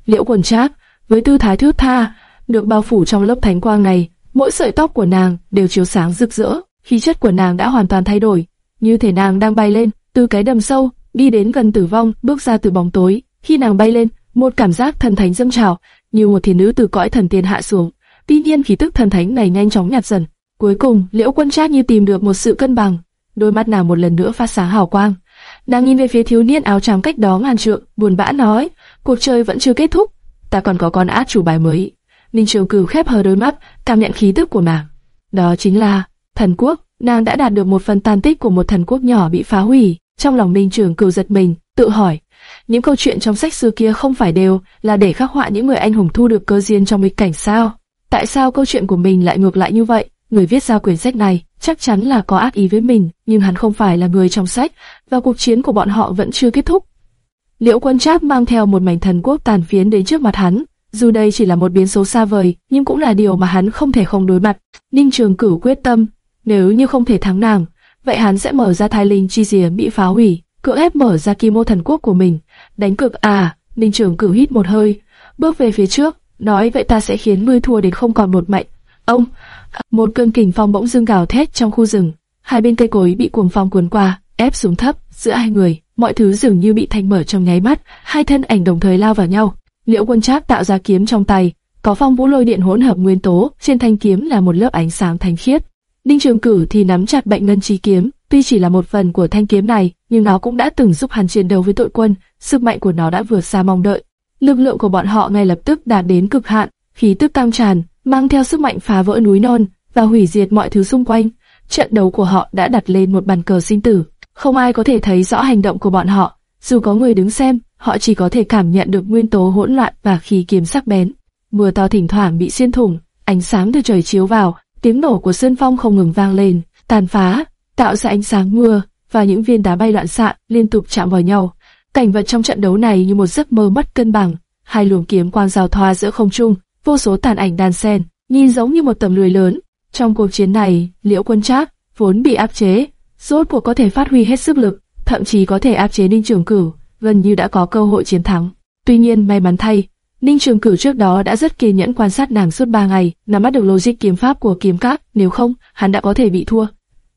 Liễu Quân Trác, với tư thái thướt tha, được bao phủ trong lớp thánh quang này, mỗi sợi tóc của nàng đều chiếu sáng rực rỡ, khí chất của nàng đã hoàn toàn thay đổi, như thể nàng đang bay lên từ cái đầm sâu, đi đến gần tử vong, bước ra từ bóng tối. Khi nàng bay lên, một cảm giác thần thánh dâng trào, như một thiên nữ từ cõi thần tiên hạ xuống. Tuy nhiên khí tức thần thánh này nhanh chóng nhạt dần. Cuối cùng, Liễu Quân Trác như tìm được một sự cân bằng, đôi mắt nàng một lần nữa phát sáng hào quang. Nàng nhìn về phía thiếu niên áo trắng cách đó ngàn trượng, buồn bã nói: cuộc chơi vẫn chưa kết thúc, ta còn có con át chủ bài mới. Ninh Trường Cửu khép hờ đôi mắt, cảm nhận khí tức của nàng. Đó chính là thần quốc. Nàng đã đạt được một phần tàn tích của một thần quốc nhỏ bị phá hủy. Trong lòng Minh Trường Cửu giật mình, tự hỏi, những câu chuyện trong sách xưa kia không phải đều là để khắc họa những người anh hùng thu được cơ duyên trong nghịch cảnh sao? Tại sao câu chuyện của mình lại ngược lại như vậy? Người viết ra quyển sách này chắc chắn là có ác ý với mình, nhưng hắn không phải là người trong sách, và cuộc chiến của bọn họ vẫn chưa kết thúc. Liễu Quân Trác mang theo một mảnh thần quốc tàn phiến đến trước mặt hắn, dù đây chỉ là một biến số xa vời, nhưng cũng là điều mà hắn không thể không đối mặt. Ninh Trường Cửu quyết tâm, nếu như không thể thắng nàng, vậy hắn sẽ mở ra thai linh chi rìa bị phá hủy, cưỡng ép mở ra kim Mô thần quốc của mình. Đánh cực à, Ninh Trường cử hít một hơi, bước về phía trước, nói vậy ta sẽ khiến ngươi thua đến không còn một mệnh. Ông, một cơn kình phong bỗng dưng gào thét trong khu rừng, hai bên cây cối bị cuồng phong cuốn qua, ép xuống thấp giữa hai người, mọi thứ dường như bị thanh mở trong nháy mắt, hai thân ảnh đồng thời lao vào nhau. Liễu Quân Trác tạo ra kiếm trong tay, có phong vũ lôi điện hỗn hợp nguyên tố, trên thanh kiếm là một lớp ánh sáng thanh khiết. Ninh Trường Cử thì nắm chặt bệnh ngân chi kiếm, tuy chỉ là một phần của thanh kiếm này, nhưng nó cũng đã từng giúp hắn chiến đấu với tội quân, sức mạnh của nó đã vượt xa mong đợi. Lực lượng của bọn họ ngay lập tức đạt đến cực hạn, khí tức tăng tràn, mang theo sức mạnh phá vỡ núi non và hủy diệt mọi thứ xung quanh. Trận đấu của họ đã đặt lên một bàn cờ sinh tử, không ai có thể thấy rõ hành động của bọn họ, dù có người đứng xem, họ chỉ có thể cảm nhận được nguyên tố hỗn loạn và khí kiếm sắc bén. Mưa to thỉnh thoảng bị xuyên thủng, ánh sáng từ trời chiếu vào, tiếng nổ của sơn phong không ngừng vang lên, tàn phá, tạo ra ánh sáng mưa và những viên đá bay loạn xạ liên tục chạm vào nhau. Cảnh vật trong trận đấu này như một giấc mơ mất cân bằng, hai luồng kiếm quang giao thoa giữa không trung, vô số tàn ảnh đan xen, nhìn giống như một tầm lưới lớn. Trong cuộc chiến này, Liễu Quân Trác vốn bị áp chế, rốt cuộc có thể phát huy hết sức lực, thậm chí có thể áp chế Ninh Trường Cửu, gần như đã có cơ hội chiến thắng. Tuy nhiên may mắn thay, Ninh Trường Cửu trước đó đã rất kiên nhẫn quan sát nàng suốt 3 ngày, nắm bắt được logic kiếm pháp của kiếm các, nếu không, hắn đã có thể bị thua.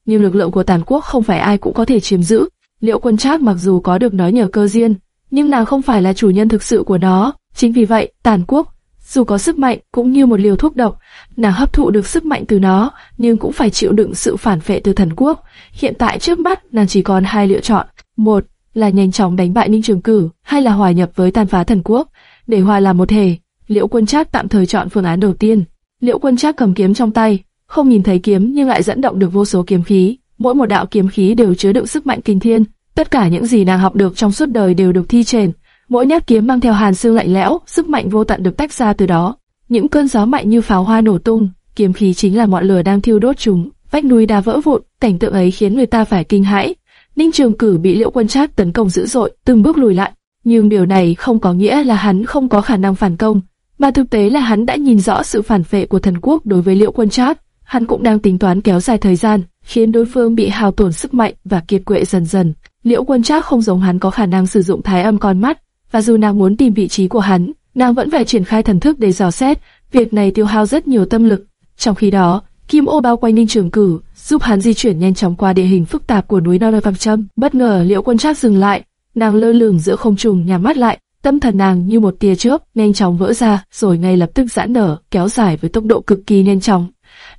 Nhưng lực lượng của Tàn Quốc không phải ai cũng có thể chiếm giữ. Liệu Quân Trác mặc dù có được nói nhờ cơ duyên, nhưng nàng không phải là chủ nhân thực sự của nó. Chính vì vậy, Tàn Quốc, dù có sức mạnh cũng như một liều thuốc độc, nàng hấp thụ được sức mạnh từ nó, nhưng cũng phải chịu đựng sự phản phệ từ thần quốc. Hiện tại trước mắt, nàng chỉ còn hai lựa chọn: một là nhanh chóng đánh bại Ninh Trường Cử, hay là hòa nhập với tàn phá thần quốc. Để hòa làm một thể, Liễu Quân Trác tạm thời chọn phương án đầu tiên. Liễu Quân Trác cầm kiếm trong tay, không nhìn thấy kiếm nhưng lại dẫn động được vô số kiếm khí. Mỗi một đạo kiếm khí đều chứa đựng sức mạnh kinh thiên. Tất cả những gì nàng học được trong suốt đời đều được thi triển. Mỗi nhát kiếm mang theo hàn xương lạnh lẽo, sức mạnh vô tận được tách ra từ đó. Những cơn gió mạnh như pháo hoa nổ tung, kiếm khí chính là ngọn lửa đang thiêu đốt chúng. Vách núi đá vỡ vụn, cảnh tượng ấy khiến người ta phải kinh hãi. Ninh Trường Cử bị Liễu Quân Trác tấn công dữ dội, từng bước lùi lại. Nhưng điều này không có nghĩa là hắn không có khả năng phản công, mà thực tế là hắn đã nhìn rõ sự phản vệ của thần quốc đối với Liễu Quân Trác. Hắn cũng đang tính toán kéo dài thời gian, khiến đối phương bị hao tổn sức mạnh và kiệt quệ dần dần. Liễu Quân Trác không giống hắn có khả năng sử dụng thái âm con mắt, và dù nàng muốn tìm vị trí của hắn, nàng vẫn phải triển khai thần thức để dò xét. Việc này tiêu hao rất nhiều tâm lực. Trong khi đó, kim ô bao quanh Ninh Trường Cử, giúp hắn di chuyển nhanh chóng qua địa hình phức tạp của núi Nara Vang Trâm. Bất ngờ Liễu Quân Trác dừng lại, nàng lơ lửng giữa không trung nhắm mắt lại, tâm thần nàng như một tia chớp nhanh chóng vỡ ra, rồi ngay lập tức giãn nở, kéo dài với tốc độ cực kỳ nhanh chóng.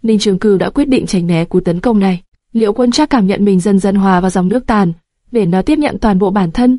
Ninh Trường cừ đã quyết định tránh né cú tấn công này. liệu Quân Trác cảm nhận mình dần dần hòa vào dòng nước tàn, để nó tiếp nhận toàn bộ bản thân.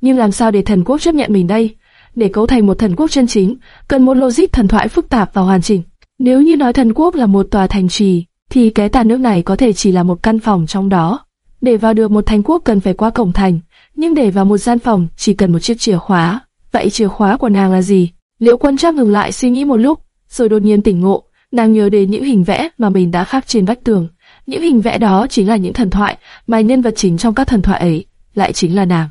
Nhưng làm sao để thần quốc chấp nhận mình đây? Để cấu thành một thần quốc chân chính, cần một logic thần thoại phức tạp và hoàn chỉnh. Nếu như nói thần quốc là một tòa thành trì, thì cái tàn nước này có thể chỉ là một căn phòng trong đó. Để vào được một thành quốc cần phải qua cổng thành, nhưng để vào một gian phòng chỉ cần một chiếc chìa khóa. Vậy chìa khóa của nàng là gì? Liễu Quân Trác ngừng lại suy nghĩ một lúc, rồi đột nhiên tỉnh ngộ, nàng nhớ đến những hình vẽ mà mình đã khắc trên vách tường. Những hình vẽ đó chính là những thần thoại mà nhân vật chính trong các thần thoại ấy lại chính là nàng.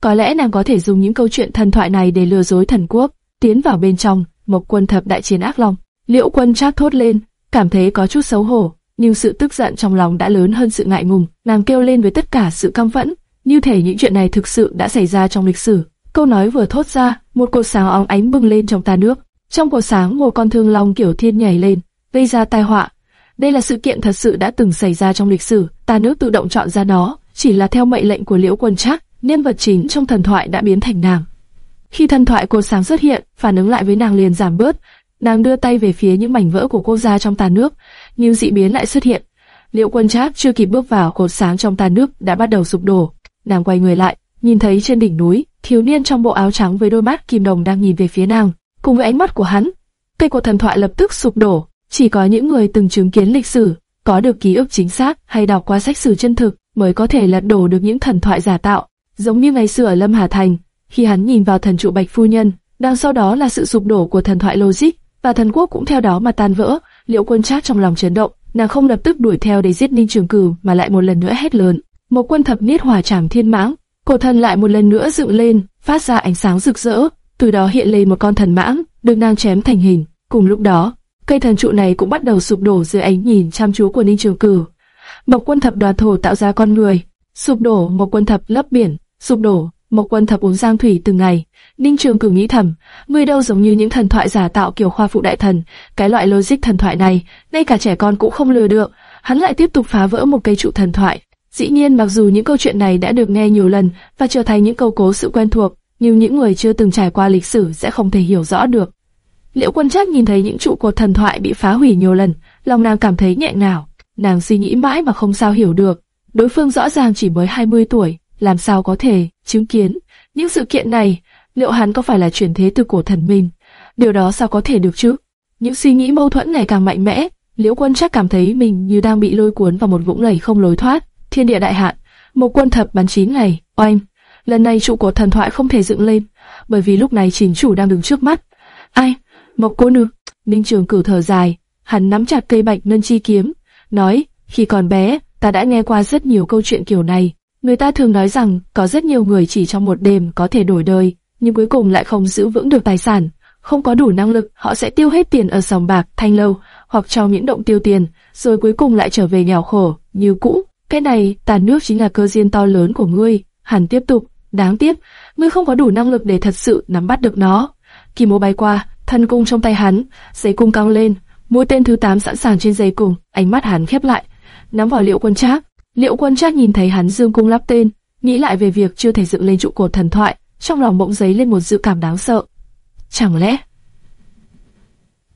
Có lẽ nàng có thể dùng những câu chuyện thần thoại này để lừa dối thần quốc, tiến vào bên trong một quân thập đại chiến ác long. Liễu Quân Trác thốt lên, cảm thấy có chút xấu hổ, nhưng sự tức giận trong lòng đã lớn hơn sự ngại ngùng. Nàng kêu lên với tất cả sự căm phẫn, như thể những chuyện này thực sự đã xảy ra trong lịch sử. Câu nói vừa thốt ra, một cột sáng óng ánh bừng lên trong ta nước. Trong cột sáng một con thương long kiểu thiên nhảy lên, gây ra tai họa. Đây là sự kiện thật sự đã từng xảy ra trong lịch sử, ta nước tự động chọn ra nó, chỉ là theo mệnh lệnh của Liễu Quân Trác, nhân vật chính trong thần thoại đã biến thành nàng. Khi thần thoại cột sáng xuất hiện, phản ứng lại với nàng liền giảm bớt, nàng đưa tay về phía những mảnh vỡ của cô ra trong tàn nước, nhưng dị biến lại xuất hiện. Liễu Quân Trác chưa kịp bước vào, cột sáng trong tàn nước đã bắt đầu sụp đổ. Nàng quay người lại, nhìn thấy trên đỉnh núi, thiếu niên trong bộ áo trắng với đôi mắt kim đồng đang nhìn về phía nàng, cùng với ánh mắt của hắn. Cây cột thần thoại lập tức sụp đổ, chỉ có những người từng chứng kiến lịch sử, có được ký ức chính xác hay đọc qua sách sử chân thực mới có thể lật đổ được những thần thoại giả tạo. Giống như ngày xưa ở Lâm Hà Thành, khi hắn nhìn vào thần trụ Bạch Phu Nhân, đằng sau đó là sự sụp đổ của thần thoại logic, và thần quốc cũng theo đó mà tan vỡ. Liễu Quân Trác trong lòng chấn động, nàng không lập tức đuổi theo để giết Ninh Trường Cửu mà lại một lần nữa hét lớn. Một quân thập niết hỏa trảm thiên mãng, cổ thần lại một lần nữa dựng lên, phát ra ánh sáng rực rỡ, từ đó hiện lên một con thần mãng, được nàng chém thành hình. Cùng lúc đó, cây thần trụ này cũng bắt đầu sụp đổ dưới ánh nhìn chăm chú của Ninh Trường Cửu. Một quân thập đoàn thổ tạo ra con người, sụp đổ một quân thập lấp biển, sụp đổ một quân thập uống giang thủy từng ngày. Ninh Trường Cửu nghĩ thầm, người đâu giống như những thần thoại giả tạo kiểu khoa phụ đại thần, cái loại logic thần thoại này, ngay cả trẻ con cũng không lừa được. Hắn lại tiếp tục phá vỡ một cây trụ thần thoại. Dĩ nhiên mặc dù những câu chuyện này đã được nghe nhiều lần và trở thành những câu cố sự quen thuộc, nhưng những người chưa từng trải qua lịch sử sẽ không thể hiểu rõ được. Liễu Quân Trác nhìn thấy những trụ cột thần thoại bị phá hủy nhiều lần, lòng nàng cảm thấy nhẹ nào Nàng suy nghĩ mãi mà không sao hiểu được, đối phương rõ ràng chỉ mới 20 tuổi, làm sao có thể chứng kiến những sự kiện này? Liệu hắn có phải là chuyển thế từ cổ thần mình Điều đó sao có thể được chứ? Những suy nghĩ mâu thuẫn ngày càng mạnh mẽ, Liễu Quân chắc cảm thấy mình như đang bị lôi cuốn vào một vũng lầy không lối thoát. Thiên địa đại hạn, một quân thập bắn chín ngày, oanh. Lần này trụ cột thần thoại không thể dựng lên, bởi vì lúc này chính chủ đang đứng trước mắt. Ai? Một cô nương. Ninh Trường cử thở dài, hắn nắm chặt cây bạch ngân chi kiếm, nói, khi còn bé, ta đã nghe qua rất nhiều câu chuyện kiểu này. Người ta thường nói rằng có rất nhiều người chỉ trong một đêm có thể đổi đời, nhưng cuối cùng lại không giữ vững được tài sản, không có đủ năng lực, họ sẽ tiêu hết tiền ở sòng bạc, thanh lâu hoặc trong những động tiêu tiền, rồi cuối cùng lại trở về nghèo khổ như cũ. Cái này, tàn nước chính là cơ duyên to lớn của ngươi. hàn tiếp tục, đáng tiếc, ngươi không có đủ năng lực để thật sự nắm bắt được nó. Kỳ mô bay qua, thân cung trong tay hắn, giấy cung căng lên, mũi tên thứ 8 sẵn sàng trên dây cung, ánh mắt hắn khép lại, nắm vào liệu quân trác. Liệu quân trác nhìn thấy hắn dương cung lắp tên, nghĩ lại về việc chưa thể dựng lên trụ cột thần thoại, trong lòng bỗng dấy lên một dự cảm đáng sợ. Chẳng lẽ...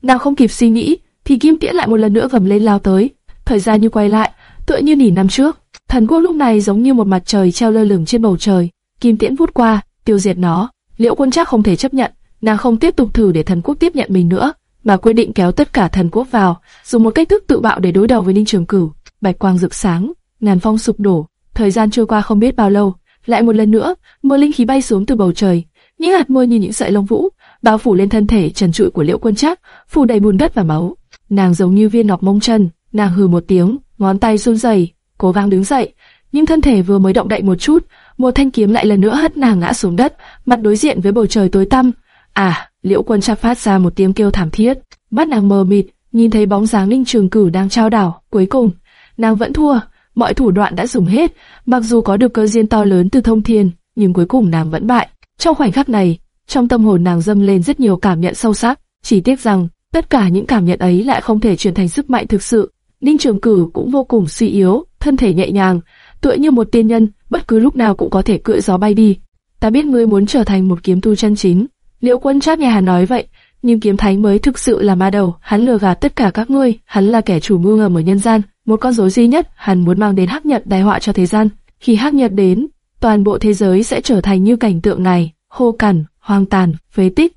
nào không kịp suy nghĩ, thì kim tiễn lại một lần nữa gầm lên lao tới. Thời gian như quay lại, tựa như nỉ năm trước. Thần quốc lúc này giống như một mặt trời treo lơ lửng trên bầu trời. Kim tiễn vút qua, tiêu diệt nó. Liễu quân chắc không thể chấp nhận, nàng không tiếp tục thử để thần quốc tiếp nhận mình nữa, mà quyết định kéo tất cả thần quốc vào, dùng một cách thức tự bạo để đối đầu với Ninh Trường Cửu. Bạch quang rực sáng, ngàn phong sụp đổ. Thời gian trôi qua không biết bao lâu, lại một lần nữa, mưa linh khí bay xuống từ bầu trời, những hạt mưa như những sợi lông vũ, bao phủ lên thân thể trần trụi của Liễu Quân Trác, phủ đầy bùn đất và máu. Nàng giống như viên ngọc mông chân, nàng hừ một tiếng, ngón tay run rẩy, cố gắng đứng dậy, nhưng thân thể vừa mới động đậy một chút, một thanh kiếm lại lần nữa hất nàng ngã xuống đất, mặt đối diện với bầu trời tối tăm. À, Liễu Quân Trác phát ra một tiếng kêu thảm thiết, mắt nàng mờ mịt, nhìn thấy bóng dáng Ninh Trường Cửu đang trao đảo, cuối cùng, nàng vẫn thua, mọi thủ đoạn đã dùng hết, mặc dù có được cơ duyên to lớn từ thông thiên, nhưng cuối cùng nàng vẫn bại. Trong khoảnh khắc này, trong tâm hồn nàng dâng lên rất nhiều cảm nhận sâu sắc, chỉ tiếc rằng tất cả những cảm nhận ấy lại không thể chuyển thành sức mạnh thực sự. Ninh Trường Cửu cũng vô cùng suy yếu, thân thể nhẹ nhàng, tựa như một tiên nhân, bất cứ lúc nào cũng có thể cưỡi gió bay đi. Ta biết ngươi muốn trở thành một kiếm tu chân chính. Liễu Quân Trác nhà hắn nói vậy, nhưng kiếm thánh mới thực sự là ma đầu, hắn lừa gạt tất cả các ngươi, hắn là kẻ chủ mưu ngầm ở nhân gian, một con rối duy nhất, hắn muốn mang đến hắc nhật đại họa cho thế gian. Khi hắc nhật đến, toàn bộ thế giới sẽ trở thành như cảnh tượng này, khô cằn, hoang tàn, phế tích.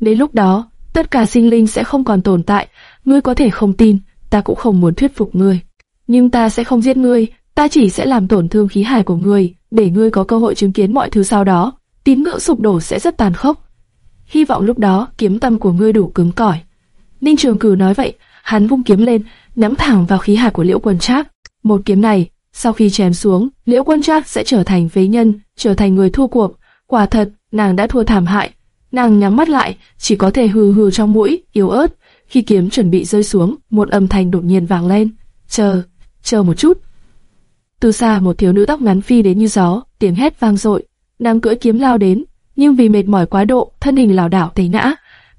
Đến lúc đó, tất cả sinh linh sẽ không còn tồn tại, ngươi có thể không tin, ta cũng không muốn thuyết phục ngươi. Nhưng ta sẽ không giết ngươi, ta chỉ sẽ làm tổn thương khí hải của ngươi, để ngươi có cơ hội chứng kiến mọi thứ sau đó. Tín ngưỡng sụp đổ sẽ rất tàn khốc. Hy vọng lúc đó kiếm tâm của ngươi đủ cứng cỏi. Ninh Trường Cử nói vậy, hắn vung kiếm lên, nắm thẳng vào khí hải của Liễu Quân Trác. Một kiếm này, sau khi chém xuống, Liễu Quân Trác sẽ trở thành phế nhân, trở thành người thua cuộc. Quả thật, nàng đã thua thảm hại. Nàng nhắm mắt lại, chỉ có thể hừ hừ trong mũi, yếu ớt. Khi kiếm chuẩn bị rơi xuống, một âm thanh đột nhiên vang lên. Chờ, chờ một chút. Từ xa một thiếu nữ tóc ngắn phi đến như gió, tiếng hét vang dội. Nàng cưỡi kiếm lao đến, nhưng vì mệt mỏi quá độ, thân hình lảo đảo té ngã.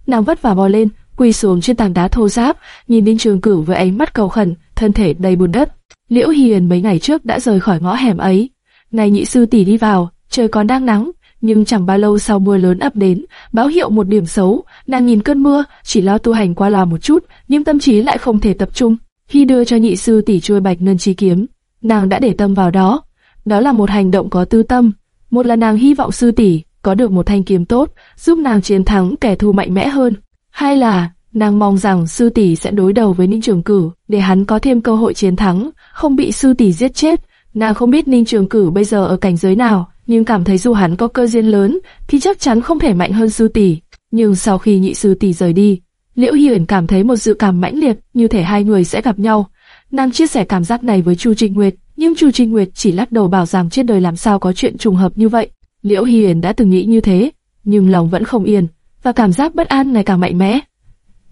Nàng vất vả bò lên, quỳ xuống trên tảng đá thô ráp, nhìn Đinh Trường Cửu với ánh mắt cầu khẩn, thân thể đầy bùn đất. Liễu Hiền mấy ngày trước đã rời khỏi ngõ hẻm ấy. Này nhị sư tỷ đi vào, trời còn đang nắng, nhưng chẳng bao lâu sau mưa lớn ập đến, báo hiệu một điểm xấu. Nàng nhìn cơn mưa, chỉ lo tu hành qua loa một chút, nhưng tâm trí lại không thể tập trung. Khi đưa cho nhị sư tỷ chuôi bạch ngân chi kiếm, nàng đã để tâm vào đó. Đó là một hành động có tư tâm. Một là nàng hy vọng sư tỷ có được một thanh kiếm tốt, giúp nàng chiến thắng kẻ thù mạnh mẽ hơn. Hai là nàng mong rằng sư tỷ sẽ đối đầu với Ninh Trường Cử, để hắn có thêm cơ hội chiến thắng, không bị sư tỷ giết chết. Nàng không biết Ninh Trường Cử bây giờ ở cảnh giới nào, nhưng cảm thấy dù hắn có cơ duyên lớn, thì chắc chắn không thể mạnh hơn sư tỷ. Nhưng sau khi nhị sư tỷ rời đi, Liễu Hiển cảm thấy một dự cảm mãnh liệt, như thể hai người sẽ gặp nhau. Nàng chia sẻ cảm giác này với Chu Trinh Nguyệt, nhưng Chu Trinh Nguyệt chỉ lắc đầu bảo rằng trên đời làm sao có chuyện trùng hợp như vậy. Liễu Hiển đã từng nghĩ như thế, nhưng lòng vẫn không yên, và cảm giác bất an ngày càng mạnh mẽ.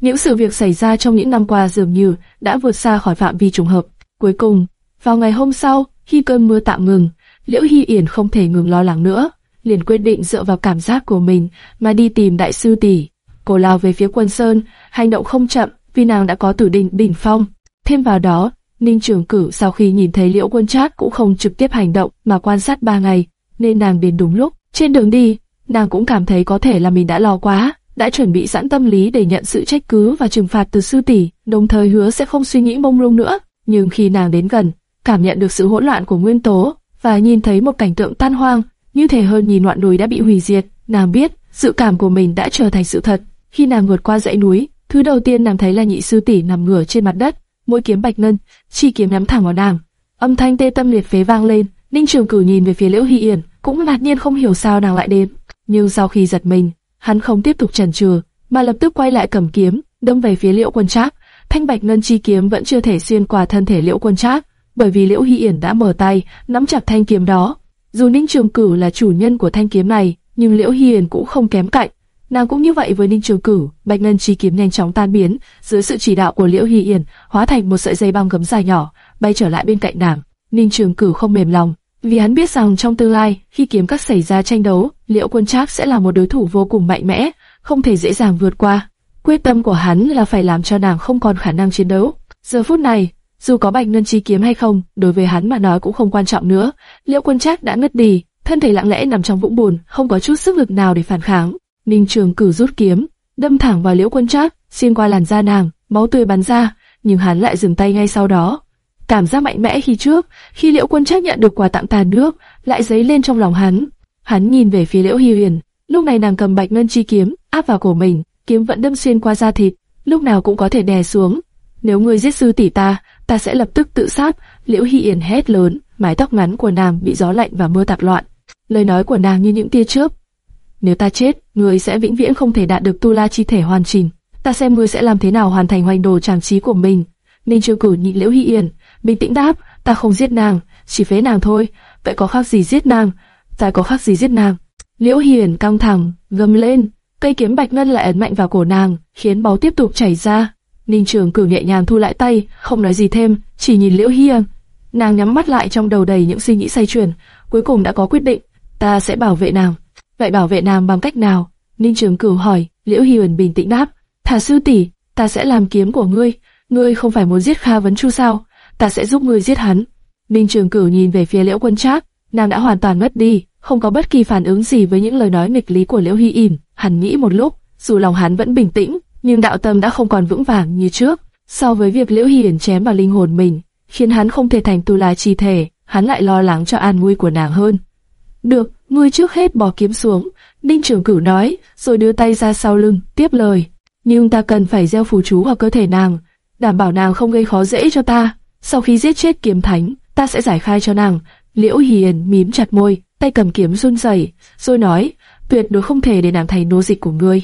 Những sự việc xảy ra trong những năm qua dường như đã vượt xa khỏi phạm vi trùng hợp. Cuối cùng, vào ngày hôm sau, khi cơn mưa tạm ngừng, Liễu Hy Yển không thể ngừng lo lắng nữa, liền quyết định dựa vào cảm giác của mình mà đi tìm đại sư tỷ. Cô lao về phía quân sơn, hành động không chậm vì nàng đã có tử đỉnh đỉnh phong. Thêm vào đó, Ninh Trường Cử sau khi nhìn thấy Liễu Quân Trác cũng không trực tiếp hành động mà quan sát ba ngày, nên nàng đến đúng lúc. Trên đường đi, nàng cũng cảm thấy có thể là mình đã lo quá, đã chuẩn bị sẵn tâm lý để nhận sự trách cứ và trừng phạt từ sư tỷ, đồng thời hứa sẽ không suy nghĩ mông lung nữa. Nhưng khi nàng đến gần, cảm nhận được sự hỗn loạn của nguyên tố và nhìn thấy một cảnh tượng tan hoang, như thể hơn nhìn ngọn núi đã bị hủy diệt, nàng biết sự cảm của mình đã trở thành sự thật. Khi nàng vượt qua dãy núi, thứ đầu tiên nàng thấy là nhị sư tỷ nằm ngửa trên mặt đất, mũi kiếm bạch ngân, chi kiếm nhắm thẳng vào nàng. Âm thanh tê tâm liệt phế vang lên, Ninh Trường Cửu nhìn về phía Liễu Hy Yển, cũng ngạc nhiên không hiểu sao nàng lại đến. Nhưng sau khi giật mình, hắn không tiếp tục chần chừ, mà lập tức quay lại cầm kiếm, đâm về phía Liễu Quân Trác. Thanh bạch ngân chi kiếm vẫn chưa thể xuyên qua thân thể Liễu Quân Trác, bởi vì Liễu Hy Yển đã mở tay, nắm chặt thanh kiếm đó. Dù Ninh Trường Cửu là chủ nhân của thanh kiếm này, nhưng Liễu Hy Yển cũng không kém cạnh. Nàng cũng như vậy với Ninh Trường Cửu, bạch ngân chi kiếm nhanh chóng tan biến, dưới sự chỉ đạo của Liễu Hy Yển, hóa thành một sợi dây băng gấm dài nhỏ, bay trở lại bên cạnh nàng. Ninh Trường Cửu không mềm lòng, vì hắn biết rằng trong tương lai, khi kiếm các xảy ra tranh đấu, Liễu Quân Trác sẽ là một đối thủ vô cùng mạnh mẽ, không thể dễ dàng vượt qua. Quyết tâm của hắn là phải làm cho nàng không còn khả năng chiến đấu. Giờ phút này, dù có bạch ngân chi kiếm hay không, đối với hắn mà nói cũng không quan trọng nữa. Liễu Quân Trác đã ngất đi, thân thể lặng lẽ nằm trong vũng bùn, không có chút sức lực nào để phản kháng. Ninh Trường cử rút kiếm, đâm thẳng vào Liễu Quân Trác, xuyên qua làn da nàng, máu tươi bắn ra, nhưng hắn lại dừng tay ngay sau đó. Cảm giác mạnh mẽ khi trước, khi Liễu Quân Trác nhận được quà tặng tàn nước, lại dấy lên trong lòng hắn. Hắn nhìn về phía Liễu Hi Huyền, lúc này nàng cầm bạch ngân chi kiếm, áp vào cổ mình, kiếm vẫn đâm xuyên qua da thịt, lúc nào cũng có thể đè xuống. Nếu ngươi giết sư tỷ ta, ta sẽ lập tức tự sát. Liễu Hy Yển hét lớn, mái tóc ngắn của nàng bị gió lạnh và mưa tạp loạn. Lời nói của nàng như những tia chớp. Nếu ta chết, ngươi sẽ vĩnh viễn không thể đạt được tu la chi thể hoàn chỉnh. Ta xem ngươi sẽ làm thế nào hoàn thành hoành đồ trang trí của mình. Ninh Trường Cử nhịn Liễu Hy Yển, bình tĩnh đáp, ta không giết nàng, chỉ phế nàng thôi, vậy có khác gì giết nàng? Ta có khác gì giết nàng? Liễu Hiền căng thẳng, gầm lên, cây kiếm bạch ngân lại ấn mạnh vào cổ nàng, khiến máu tiếp tục chảy ra. Ninh Trường cử nhẹ nhàng thu lại tay, không nói gì thêm, chỉ nhìn Liễu Hiền. Nàng nhắm mắt lại trong đầu đầy những suy nghĩ say chuyển, cuối cùng đã có quyết định, ta sẽ bảo vệ nàng. Vậy bảo vệ nàng bằng cách nào? Ninh Trường Cửu hỏi, Liễu Hiền bình tĩnh đáp, thả sư tỷ, ta sẽ làm kiếm của ngươi, ngươi không phải muốn giết Kha Vấn Chu sao? Ta sẽ giúp ngươi giết hắn. Ninh Trường Cửu nhìn về phía Liễu Quân Trác, nàng đã hoàn toàn mất đi, không có bất kỳ phản ứng gì với những lời nói nghịch lý của Liễu Hi Ỉn. Hắn nghĩ một lúc, dù lòng hắn vẫn bình tĩnh, nhưng đạo tâm đã không còn vững vàng như trước. So với việc Liễu Hiển chém vào linh hồn mình, khiến hắn không thể thành tu la chi thể, hắn lại lo lắng cho an nguy của nàng hơn. Được, ngươi trước hết bỏ kiếm xuống, Ninh Trường Cửu nói, rồi đưa tay ra sau lưng, tiếp lời. Nhưng ta cần phải gieo phù chú vào cơ thể nàng, đảm bảo nàng không gây khó dễ cho ta. Sau khi giết chết kiếm thánh, ta sẽ giải khai cho nàng. Liễu Hiền mím chặt môi, tay cầm kiếm run rẩy, rồi nói, tuyệt đối không thể để nàng thành nô dịch của ngươi.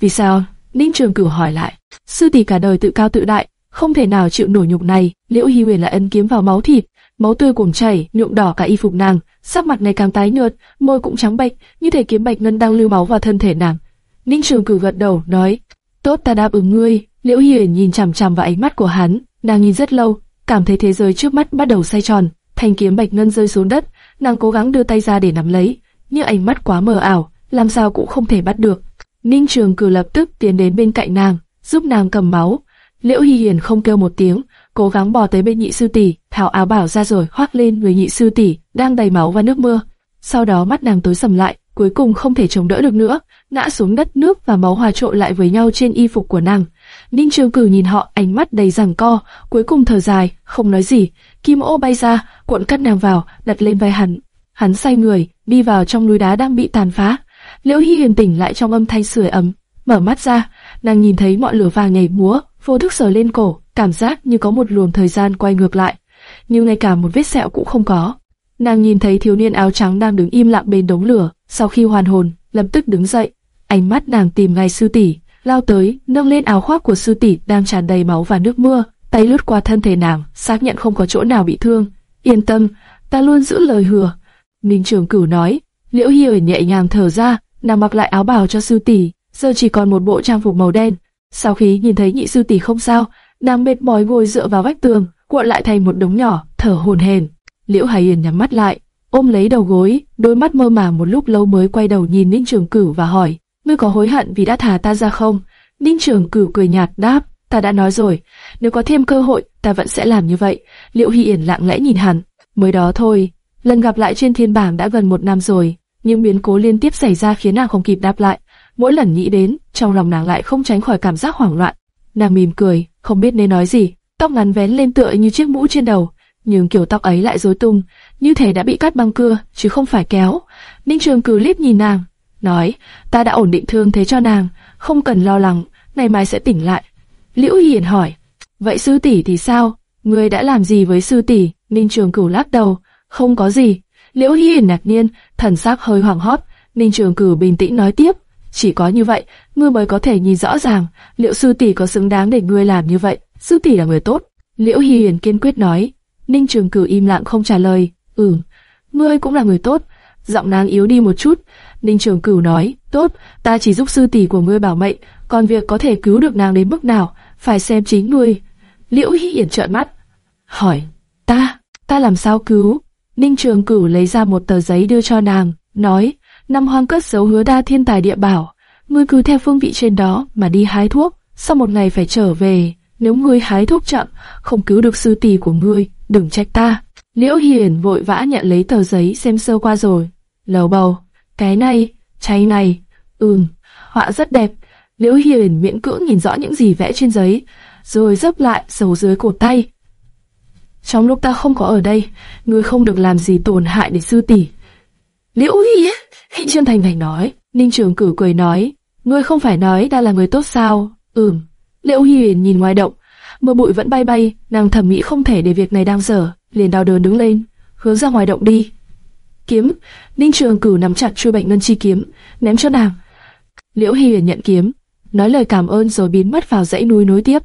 Vì sao? Ninh Trường Cửu hỏi lại. Sư tỷ cả đời tự cao tự đại, không thể nào chịu nổi nhục này. Liễu Hi Huyền lại ấn kiếm vào máu thịt, máu tươi cuồng chảy, nhuộm đỏ cả y phục nàng, sắc mặt ngày càng tái nhợt, môi cũng trắng bệch, như thể kiếm bạch ngân đang lưu máu vào thân thể nàng. Ninh Trường Cửu gật đầu, nói: "Tốt, ta đáp ứng ngươi." Liễu Hi Huyền nhìn chằm chằm vào ánh mắt của hắn, nàng nhìn rất lâu, cảm thấy thế giới trước mắt bắt đầu xoay tròn, thanh kiếm bạch ngân rơi xuống đất, nàng cố gắng đưa tay ra để nắm lấy, nhưng ánh mắt quá mờ ảo, làm sao cũng không thể bắt được. Ninh Trường Cử lập tức tiến đến bên cạnh nàng, giúp nàng cầm máu. Liễu Hi Hiền không kêu một tiếng, cố gắng bò tới bên nhị sư tỷ, tháo áo bảo ra rồi khoác lên người nhị sư tỷ đang đầy máu và nước mưa. Sau đó mắt nàng tối sầm lại, cuối cùng không thể chống đỡ được nữa, ngã xuống đất nước và máu hòa trộn lại với nhau trên y phục của nàng. Ninh Trường Cử nhìn họ, ánh mắt đầy giằng co, cuối cùng thở dài, không nói gì. Kim ô bay ra, cuộn cắt nàng vào, đặt lên vai hắn. Hắn say người, đi vào trong núi đá đang bị tàn phá. Liễu Hi Hiền tỉnh lại trong âm thanh sưởi ấm, mở mắt ra, nàng nhìn thấy mọi lửa vàng nhảy múa, vô thức sờ lên cổ, cảm giác như có một luồng thời gian quay ngược lại, nhưng ngay cả một vết sẹo cũng không có. Nàng nhìn thấy thiếu niên áo trắng đang đứng im lặng bên đống lửa, sau khi hoàn hồn, lập tức đứng dậy, ánh mắt nàng tìm ngay sư tỷ, lao tới, nâng lên áo khoác của sư tỷ đang tràn đầy máu và nước mưa, tay lướt qua thân thể nàng, xác nhận không có chỗ nào bị thương. Yên tâm, ta luôn giữ lời hứa. Ninh Trường Cửu nói. Liễu Hi ở nhẹ nhàng thở ra, nàng mặc lại áo bào cho sư tỷ, giờ chỉ còn một bộ trang phục màu đen. Sau khi nhìn thấy nhị sư tỷ không sao, nàng mệt mỏi ngồi dựa vào vách tường, cuộn lại thành một đống nhỏ, thở hổn hển. Liễu Hải Yển nhắm mắt lại, ôm lấy đầu gối, đôi mắt mơ màng một lúc lâu mới quay đầu nhìn Ninh Trường Cửu và hỏi: "Ngươi có hối hận vì đã thả ta ra không?" Ninh Trường Cửu cười nhạt đáp: "Ta đã nói rồi, nếu có thêm cơ hội, ta vẫn sẽ làm như vậy." Liễu Hi Yển lặng lẽ nhìn hắn, mới đó thôi, lần gặp lại trên thiên bảng đã gần một năm rồi, nhưng biến cố liên tiếp xảy ra khiến nàng không kịp đáp lại. Mỗi lần nghĩ đến, trong lòng nàng lại không tránh khỏi cảm giác hoảng loạn. Nàng mỉm cười, không biết nên nói gì, tóc ngắn vén lên tựa như chiếc mũ trên đầu, nhưng kiểu tóc ấy lại rối tung, như thể đã bị cắt băng cưa, chứ không phải kéo. Ninh Trường Cử liếc nhìn nàng, nói, ta đã ổn định thương thế cho nàng, không cần lo lắng, ngày mai sẽ tỉnh lại. Liễu Hiển hỏi, vậy sư tỷ thì sao? Ngươi đã làm gì với sư tỷ? Ninh Trường Cửu lắc đầu, không có gì. Liễu Hiển ngạc nhiên, thần sắc hơi hoảng hốt. Ninh Trường Cử bình tĩnh nói tiếp, chỉ có như vậy, ngươi mới có thể nhìn rõ ràng, liệu sư tỷ có xứng đáng để ngươi làm như vậy. Sư tỷ là người tốt. Liễu Hiển kiên quyết nói. Ninh Trường Cử im lặng không trả lời. Ừm, ngươi cũng là người tốt. Giọng nàng yếu đi một chút. Ninh Trường Cửu nói, tốt, ta chỉ giúp sư tỷ của ngươi bảo mệnh, còn việc có thể cứu được nàng đến mức nào, phải xem chính ngươi. Liễu Hiển trợn mắt, hỏi, ta, ta làm sao cứu? Ninh Trường Cửu lấy ra một tờ giấy đưa cho nàng, nói, năm hoang cất giấu hứa đa thiên tài địa bảo, ngươi cứ theo phương vị trên đó mà đi hái thuốc, sau một ngày phải trở về, nếu ngươi hái thuốc chậm, không cứu được sư tỷ của ngươi, đừng trách ta. Liễu Hiển vội vã nhận lấy tờ giấy xem sơ qua rồi, lầu bầu, cái này, cháy này, ừm, họa rất đẹp. Liễu Hiển miễn cưỡng nhìn rõ những gì vẽ trên giấy, rồi dấp lại giấu dưới cổ tay. Trong lúc ta không có ở đây, ngươi không được làm gì tổn hại đến sư tỷ. Liễu Hi, Hịnh Trân Thành Thành nói. Ninh Trường Cử cười nói, ngươi không phải nói ta là người tốt sao? Ừm. Liễu Hy Huyền nhìn ngoài động, mưa bụi vẫn bay bay, nàng thẩm mỹ không thể để việc này đang dở, liền đau đớn đứng lên, hướng ra ngoài động đi. Kiếm, Ninh Trường Cử nắm chặt chuôi bệnh ngân chi kiếm, ném cho nàng. Liễu Hy Huyền nhận kiếm, nói lời cảm ơn rồi biến mất vào dãy núi nối tiếp.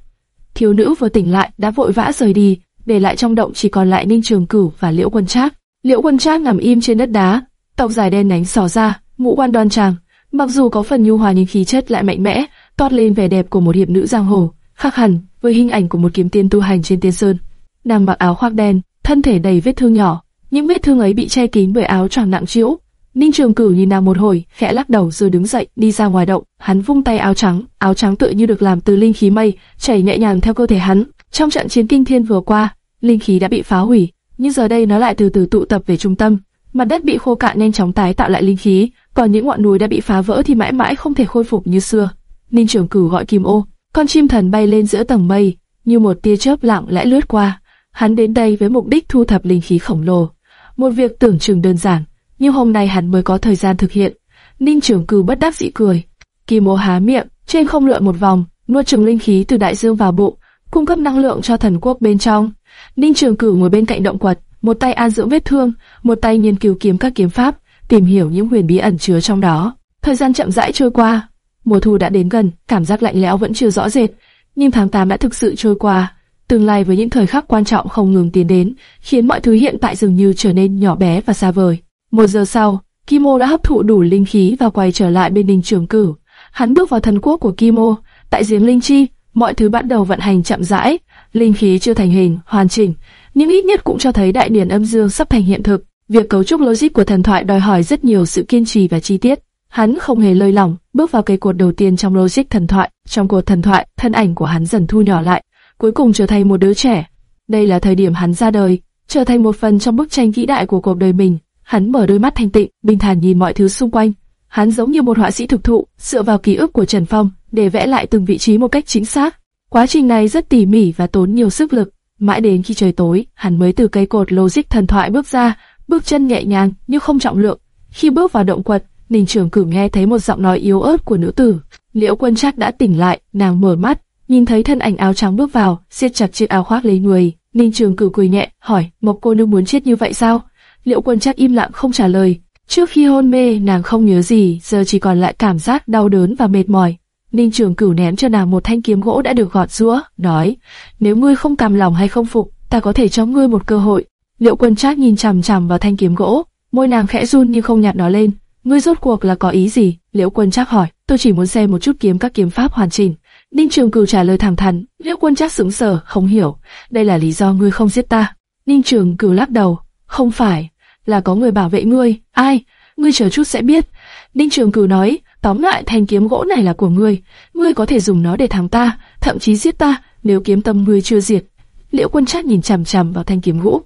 Thiếu nữ vừa tỉnh lại đã vội vã rời đi, để lại trong động chỉ còn lại Ninh Trường Cửu và Liễu Quân Trác. Liễu Quân Trác nằm im trên đất đá, tóc dài đen nhánh xỏ ra, ngũ quan đoan trang, mặc dù có phần nhu hòa nhưng khí chất lại mạnh mẽ, toát lên vẻ đẹp của một hiệp nữ giang hồ, khác hẳn với hình ảnh của một kiếm tiên tu hành trên tiên sơn. Nàng mặc áo khoác đen, thân thể đầy vết thương nhỏ, những vết thương ấy bị che kín bởi áo choàng nặng trĩu. Ninh Trường Cửu nhìn nàng một hồi, khẽ lắc đầu rồi đứng dậy đi ra ngoài động. Hắn vung tay áo trắng, áo trắng tựa như được làm từ linh khí mây, chảy nhẹ nhàng theo cơ thể hắn. Trong trận chiến kinh thiên vừa qua, linh khí đã bị phá hủy, nhưng giờ đây nó lại từ từ tụ tập về trung tâm. Mặt đất bị khô cạn nhanh chóng tái tạo lại linh khí, còn những ngọn núi đã bị phá vỡ thì mãi mãi không thể khôi phục như xưa. Ninh trưởng cử gọi Kim Ô, con chim thần bay lên giữa tầng mây, như một tia chớp lặng lẽ lướt qua. Hắn đến đây với mục đích thu thập linh khí khổng lồ, một việc tưởng chừng đơn giản, nhưng hôm nay hắn mới có thời gian thực hiện. Ninh trưởng cử bất đắc dĩ cười. Kim Ô há miệng, trên không lượn một vòng, nuốt chửng linh khí từ đại dương vào bụng, cung cấp năng lượng cho thần quốc bên trong. Ninh Trường Cửu ngồi bên cạnh động quật, một tay an dưỡng vết thương, một tay nghiên cứu kiếm các kiếm pháp, tìm hiểu những huyền bí ẩn chứa trong đó. Thời gian chậm rãi trôi qua, mùa thu đã đến gần, cảm giác lạnh lẽo vẫn chưa rõ rệt, nhưng tháng 8 đã thực sự trôi qua. Tương lai với những thời khắc quan trọng không ngừng tiến đến, khiến mọi thứ hiện tại dường như trở nên nhỏ bé và xa vời. Một giờ sau, Kimo đã hấp thụ đủ linh khí và quay trở lại bên đình trường Cửu. Hắn bước vào thần quốc của Kimo, tại giếng linh chi, mọi thứ bắt đầu vận hành chậm rãi, linh khí chưa thành hình, hoàn chỉnh, nhưng ít nhất cũng cho thấy đại điển âm dương sắp thành hiện thực. Việc cấu trúc logic của thần thoại đòi hỏi rất nhiều sự kiên trì và chi tiết. Hắn không hề lơi lỏng, bước vào cây cột đầu tiên trong logic thần thoại. Trong cột thần thoại, thân ảnh của hắn dần thu nhỏ lại, cuối cùng trở thành một đứa trẻ. Đây là thời điểm hắn ra đời, trở thành một phần trong bức tranh vĩ đại của cuộc đời mình. Hắn mở đôi mắt thanh tịnh, bình thản nhìn mọi thứ xung quanh. Hắn giống như một họa sĩ thực thụ, dựa vào ký ức của Trần Phong để vẽ lại từng vị trí một cách chính xác. Quá trình này rất tỉ mỉ và tốn nhiều sức lực. Mãi đến khi trời tối, hắn mới từ cây cột logic thần thoại bước ra, bước chân nhẹ nhàng nhưng không trọng lượng. Khi bước vào động quật, Ninh Trường Cửu nghe thấy một giọng nói yếu ớt của nữ tử. Liễu Quân Trác đã tỉnh lại, nàng mở mắt, nhìn thấy thân ảnh áo trắng bước vào, siết chặt chiếc áo khoác lấy người. Ninh Trường Cửu cười nhẹ, hỏi: Mộc cô nương muốn chết như vậy sao? Liễu Quân Trác im lặng không trả lời. Trước khi hôn mê, nàng không nhớ gì, giờ chỉ còn lại cảm giác đau đớn và mệt mỏi. Ninh Trường Cửu ném cho nàng một thanh kiếm gỗ đã được gọt rũa, nói: Nếu ngươi không cam lòng hay không phục, ta có thể cho ngươi một cơ hội. Liễu Quân Trác nhìn chằm chằm vào thanh kiếm gỗ, môi nàng khẽ run nhưng không nhặt nó lên. Ngươi rốt cuộc là có ý gì? Liễu Quân Trác hỏi. Tôi chỉ muốn xem một chút kiếm các kiếm pháp hoàn chỉnh. Ninh Trường Cửu trả lời thẳng thắn. Liễu Quân Trác sững sờ, không hiểu. Đây là lý do ngươi không giết ta. Ninh Trường Cửu lắc đầu. Không phải, là có người bảo vệ ngươi. Ai? Ngươi chờ chút sẽ biết. Ninh Trường Cửu nói. Tóm lại thanh kiếm gỗ này là của ngươi. Ngươi có thể dùng nó để thắng ta, thậm chí giết ta, nếu kiếm tâm ngươi chưa diệt. Liễu Quân Trác nhìn chằm chằm vào thanh kiếm gỗ.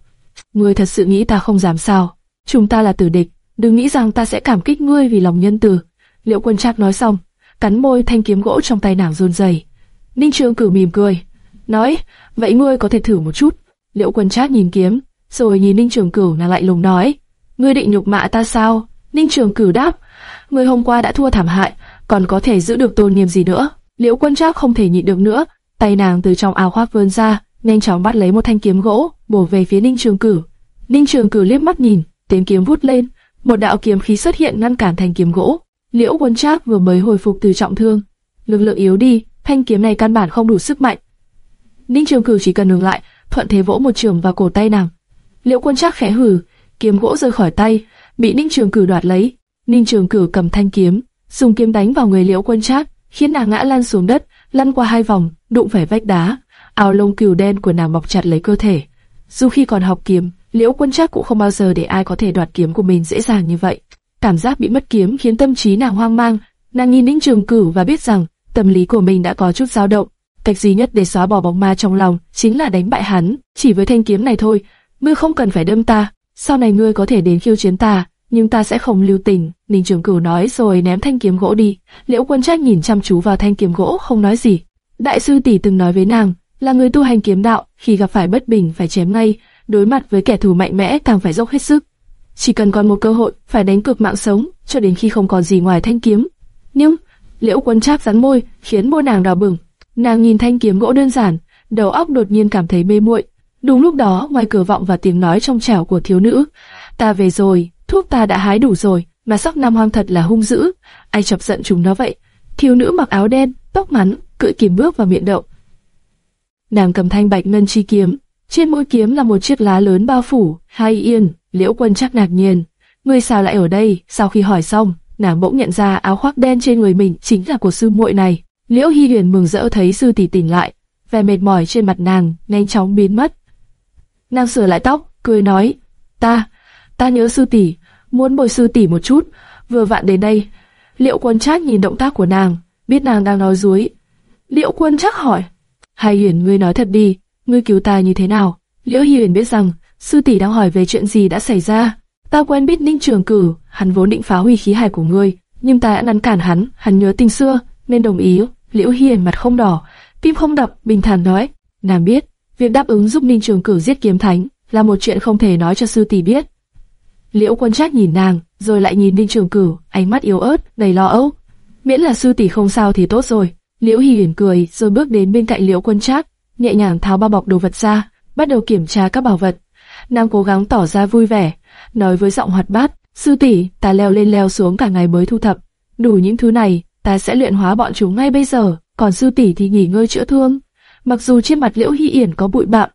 Ngươi thật sự nghĩ ta không dám sao? Chúng ta là tử địch, đừng nghĩ rằng ta sẽ cảm kích ngươi vì lòng nhân từ. Liễu Quân Trác nói xong, cắn môi thanh kiếm gỗ trong tay nàng run rẩy. Ninh Trường Cửu mỉm cười, nói, vậy ngươi có thể thử một chút. Liễu Quân Trác nhìn kiếm, rồi nhìn Ninh Trường Cửu nàng lại lùng nói, ngươi định nhục mạ ta sao? Ninh Trường Cửu đáp, ngươi hôm qua đã thua thảm hại, còn có thể giữ được tôn nghiêm gì nữa? Liễu Quân Trác không thể nhịn được nữa, tay nàng từ trong áo khoác vươn ra, nhanh chóng bắt lấy một thanh kiếm gỗ, bổ về phía Ninh Trường Cửu. Ninh Trường Cửu liếc mắt nhìn, tiếng kiếm vút lên, một đạo kiếm khí xuất hiện ngăn cản thanh kiếm gỗ. Liễu Quân Trác vừa mới hồi phục từ trọng thương, lực lượng yếu đi, thanh kiếm này căn bản không đủ sức mạnh. Ninh Trường Cửu chỉ cần ngừng lại, thuận thế vỗ một trường vào cổ tay nàng. Liễu Quân Trác khẽ hừ, kiếm gỗ rơi khỏi tay, bị Ninh Trường Cửu đoạt lấy. Ninh Trường Cửu cầm thanh kiếm, dùng kiếm đánh vào người Liễu Quân Trác, khiến nàng ngã lăn xuống đất, lăn qua hai vòng, đụng phải vách đá. Áo lông cừu đen của nàng bọc chặt lấy cơ thể. Dù khi còn học kiếm, Liễu Quân Trác cũng không bao giờ để ai có thể đoạt kiếm của mình dễ dàng như vậy. Cảm giác bị mất kiếm khiến tâm trí nàng hoang mang. Nàng nhìn Ninh Trường Cửu và biết rằng tâm lý của mình đã có chút dao động. Cách duy nhất để xóa bỏ bóng ma trong lòng chính là đánh bại hắn. Chỉ với thanh kiếm này thôi, ngươi không cần phải đâm ta. Sau này ngươi có thể đến khiêu chiến ta, nhưng ta sẽ không lưu tình. Ninh Trường Cửu nói rồi ném thanh kiếm gỗ đi. Liễu Quân Trác nhìn chăm chú vào thanh kiếm gỗ không nói gì. Đại sư tỷ từng nói với nàng, là người tu hành kiếm đạo, khi gặp phải bất bình phải chém ngay, đối mặt với kẻ thù mạnh mẽ càng phải dốc hết sức. Chỉ cần còn một cơ hội, phải đánh cược mạng sống, cho đến khi không còn gì ngoài thanh kiếm. Nhưng, liễu quân trác rắn môi, khiến môi nàng đỏ bừng. Nàng nhìn thanh kiếm gỗ đơn giản, đầu óc đột nhiên cảm thấy mê muội. Đúng lúc đó, ngoài cửa vọng và tiếng nói trong trẻo của thiếu nữ, ta về rồi, thuốc ta đã hái đủ rồi, mà sóc nam hoang thật là hung dữ, ai chọc giận chúng nó vậy? Thiếu nữ mặc áo đen, tóc ngắn, cưỡi kiếm bước vào miệng đậu. Nàng cầm thanh bạch ngân chi kiếm, trên mũi kiếm là một chiếc lá lớn bao phủ. Hai yên, Liễu Quân chắc ngạc nhiên, ngươi sao lại ở đây? Sau khi hỏi xong, nàng bỗng nhận ra áo khoác đen trên người mình chính là của sư muội này. Liễu Hy Huyền mừng rỡ thấy sư tỷ tỉnh lại, vẻ mệt mỏi trên mặt nàng nhanh chóng biến mất. Nàng sửa lại tóc, cười nói, ta, ta nhớ sư tỷ, muốn bồi sư tỷ một chút, vừa vặn đến đây. Liệu quân trác nhìn động tác của nàng, biết nàng đang nói dối. Liệu quân trác hỏi, Hai Huyền ngươi nói thật đi, ngươi cứu ta như thế nào? Liễu Huyền biết rằng sư tỷ đang hỏi về chuyện gì đã xảy ra. Ta quen biết Ninh Trường Cử, hắn vốn định phá hủy khí hải của ngươi, nhưng ta đã ngăn cản hắn, hắn nhớ tình xưa nên đồng ý. Liễu Hi Huyền mặt không đỏ, tim không đập, bình thản nói, nàng biết, việc đáp ứng giúp Ninh Trường Cử giết kiếm thánh là một chuyện không thể nói cho sư tỷ biết. Liễu Quân Trác nhìn nàng, rồi lại nhìn Đinh Trường Cử, ánh mắt yếu ớt, đầy lo âu. Miễn là sư tỷ không sao thì tốt rồi. Liễu Hi Huyền cười, rồi bước đến bên cạnh Liễu Quân Trác, nhẹ nhàng tháo bao bọc đồ vật ra, bắt đầu kiểm tra các bảo vật. Nàng cố gắng tỏ ra vui vẻ, nói với giọng hoạt bát, sư tỷ, ta leo lên leo xuống cả ngày mới thu thập, đủ những thứ này, ta sẽ luyện hóa bọn chúng ngay bây giờ, còn sư tỷ thì nghỉ ngơi chữa thương. Mặc dù trên mặt Liễu Hi Yển có bụi bặm,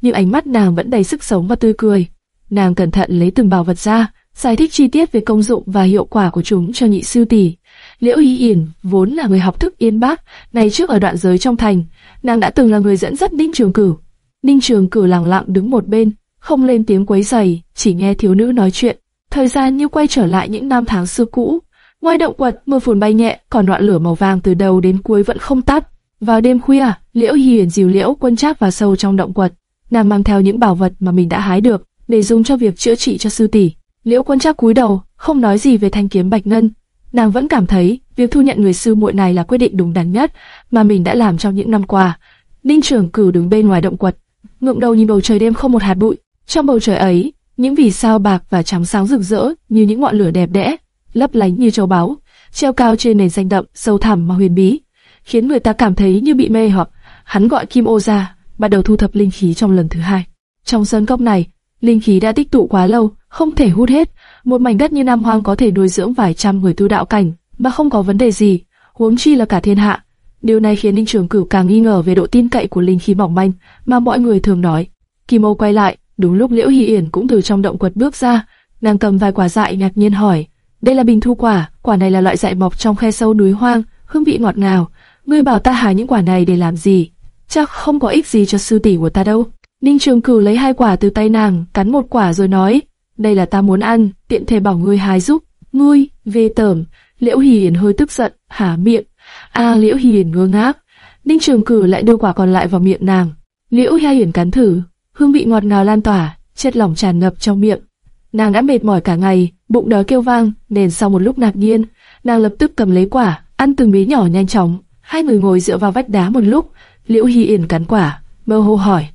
nhưng ánh mắt nàng vẫn đầy sức sống và tươi cười. Nàng cẩn thận lấy từng bảo vật ra, giải thích chi tiết về công dụng và hiệu quả của chúng cho nhị sư tỷ. Liễu Hi Yển vốn là người học thức yên bác, ngày trước ở đoạn giới trong thành, nàng đã từng là người dẫn dắt Ninh Trường Cửu. Ninh Trường Cửu lặng lặng đứng một bên, không lên tiếng quấy rầy, chỉ nghe thiếu nữ nói chuyện. Thời gian như quay trở lại những năm tháng xưa cũ. Ngoài động quật, mưa phùn bay nhẹ, còn đoạn lửa màu vàng từ đầu đến cuối vẫn không tắt. Vào đêm khuya, Liễu Hi Huyền dìu Liễu Quân Trác vào sâu trong động quật, nàng mang theo những bảo vật mà mình đã hái được để dùng cho việc chữa trị cho sư tỷ. Liễu Quân Trác cúi đầu, không nói gì về thanh kiếm bạch ngân. Nàng vẫn cảm thấy việc thu nhận người sư muội này là quyết định đúng đắn nhất mà mình đã làm trong những năm qua. Ninh Trường Cử đứng bên ngoài động quật, ngượng đầu nhìn bầu trời đêm không một hạt bụi. Trong bầu trời ấy, những vì sao bạc và trắng sáng rực rỡ như những ngọn lửa đẹp đẽ, lấp lánh như châu báu, treo cao trên nền xanh đậm, sâu thẳm mà huyền bí, khiến người ta cảm thấy như bị mê hoặc. Hắn gọi Kim Ô ra, bắt đầu thu thập linh khí trong lần thứ hai. Trong sân cốc này, linh khí đã tích tụ quá lâu, không thể hút hết. Một mảnh đất như Nam Hoang có thể nuôi dưỡng vài trăm người tu đạo cảnh, mà không có vấn đề gì, huống chi là cả thiên hạ. Điều này khiến Ninh Trường Cửu càng nghi ngờ về độ tin cậy của linh khí mỏng manh mà mọi người thường nói. Kim Âu quay lại, đúng lúc Liễu Hy Yển cũng từ trong động quật bước ra, nàng cầm vài quả dại ngạc nhiên hỏi: "Đây là bình thu quả, quả này là loại dại mọc trong khe sâu núi hoang, hương vị ngọt ngào. Ngươi bảo ta hái những quả này để làm gì? Chắc không có ích gì cho sư tỷ của ta đâu." Ninh Trường Cửu lấy hai quả từ tay nàng, cắn một quả rồi nói: "Đây là ta muốn ăn, tiện thể bảo ngươi hái giúp." "Ngươi, về tởm." Liễu Hiền hơi tức giận, hả miệng. A Liễu Hiền ngơ ngác. Ninh Trường Cửu lại đưa quả còn lại vào miệng nàng. Liễu Hiền Yển cắn thử, hương vị ngọt ngào lan tỏa, chất lỏng tràn ngập trong miệng. Nàng đã mệt mỏi cả ngày, bụng đói kêu vang, nên sau một lúc ngạc nhiên, nàng lập tức cầm lấy quả, ăn từng miếng nhỏ nhanh chóng. Hai người ngồi dựa vào vách đá một lúc, Liễu Hiền cắn quả, mơ hồ hỏi: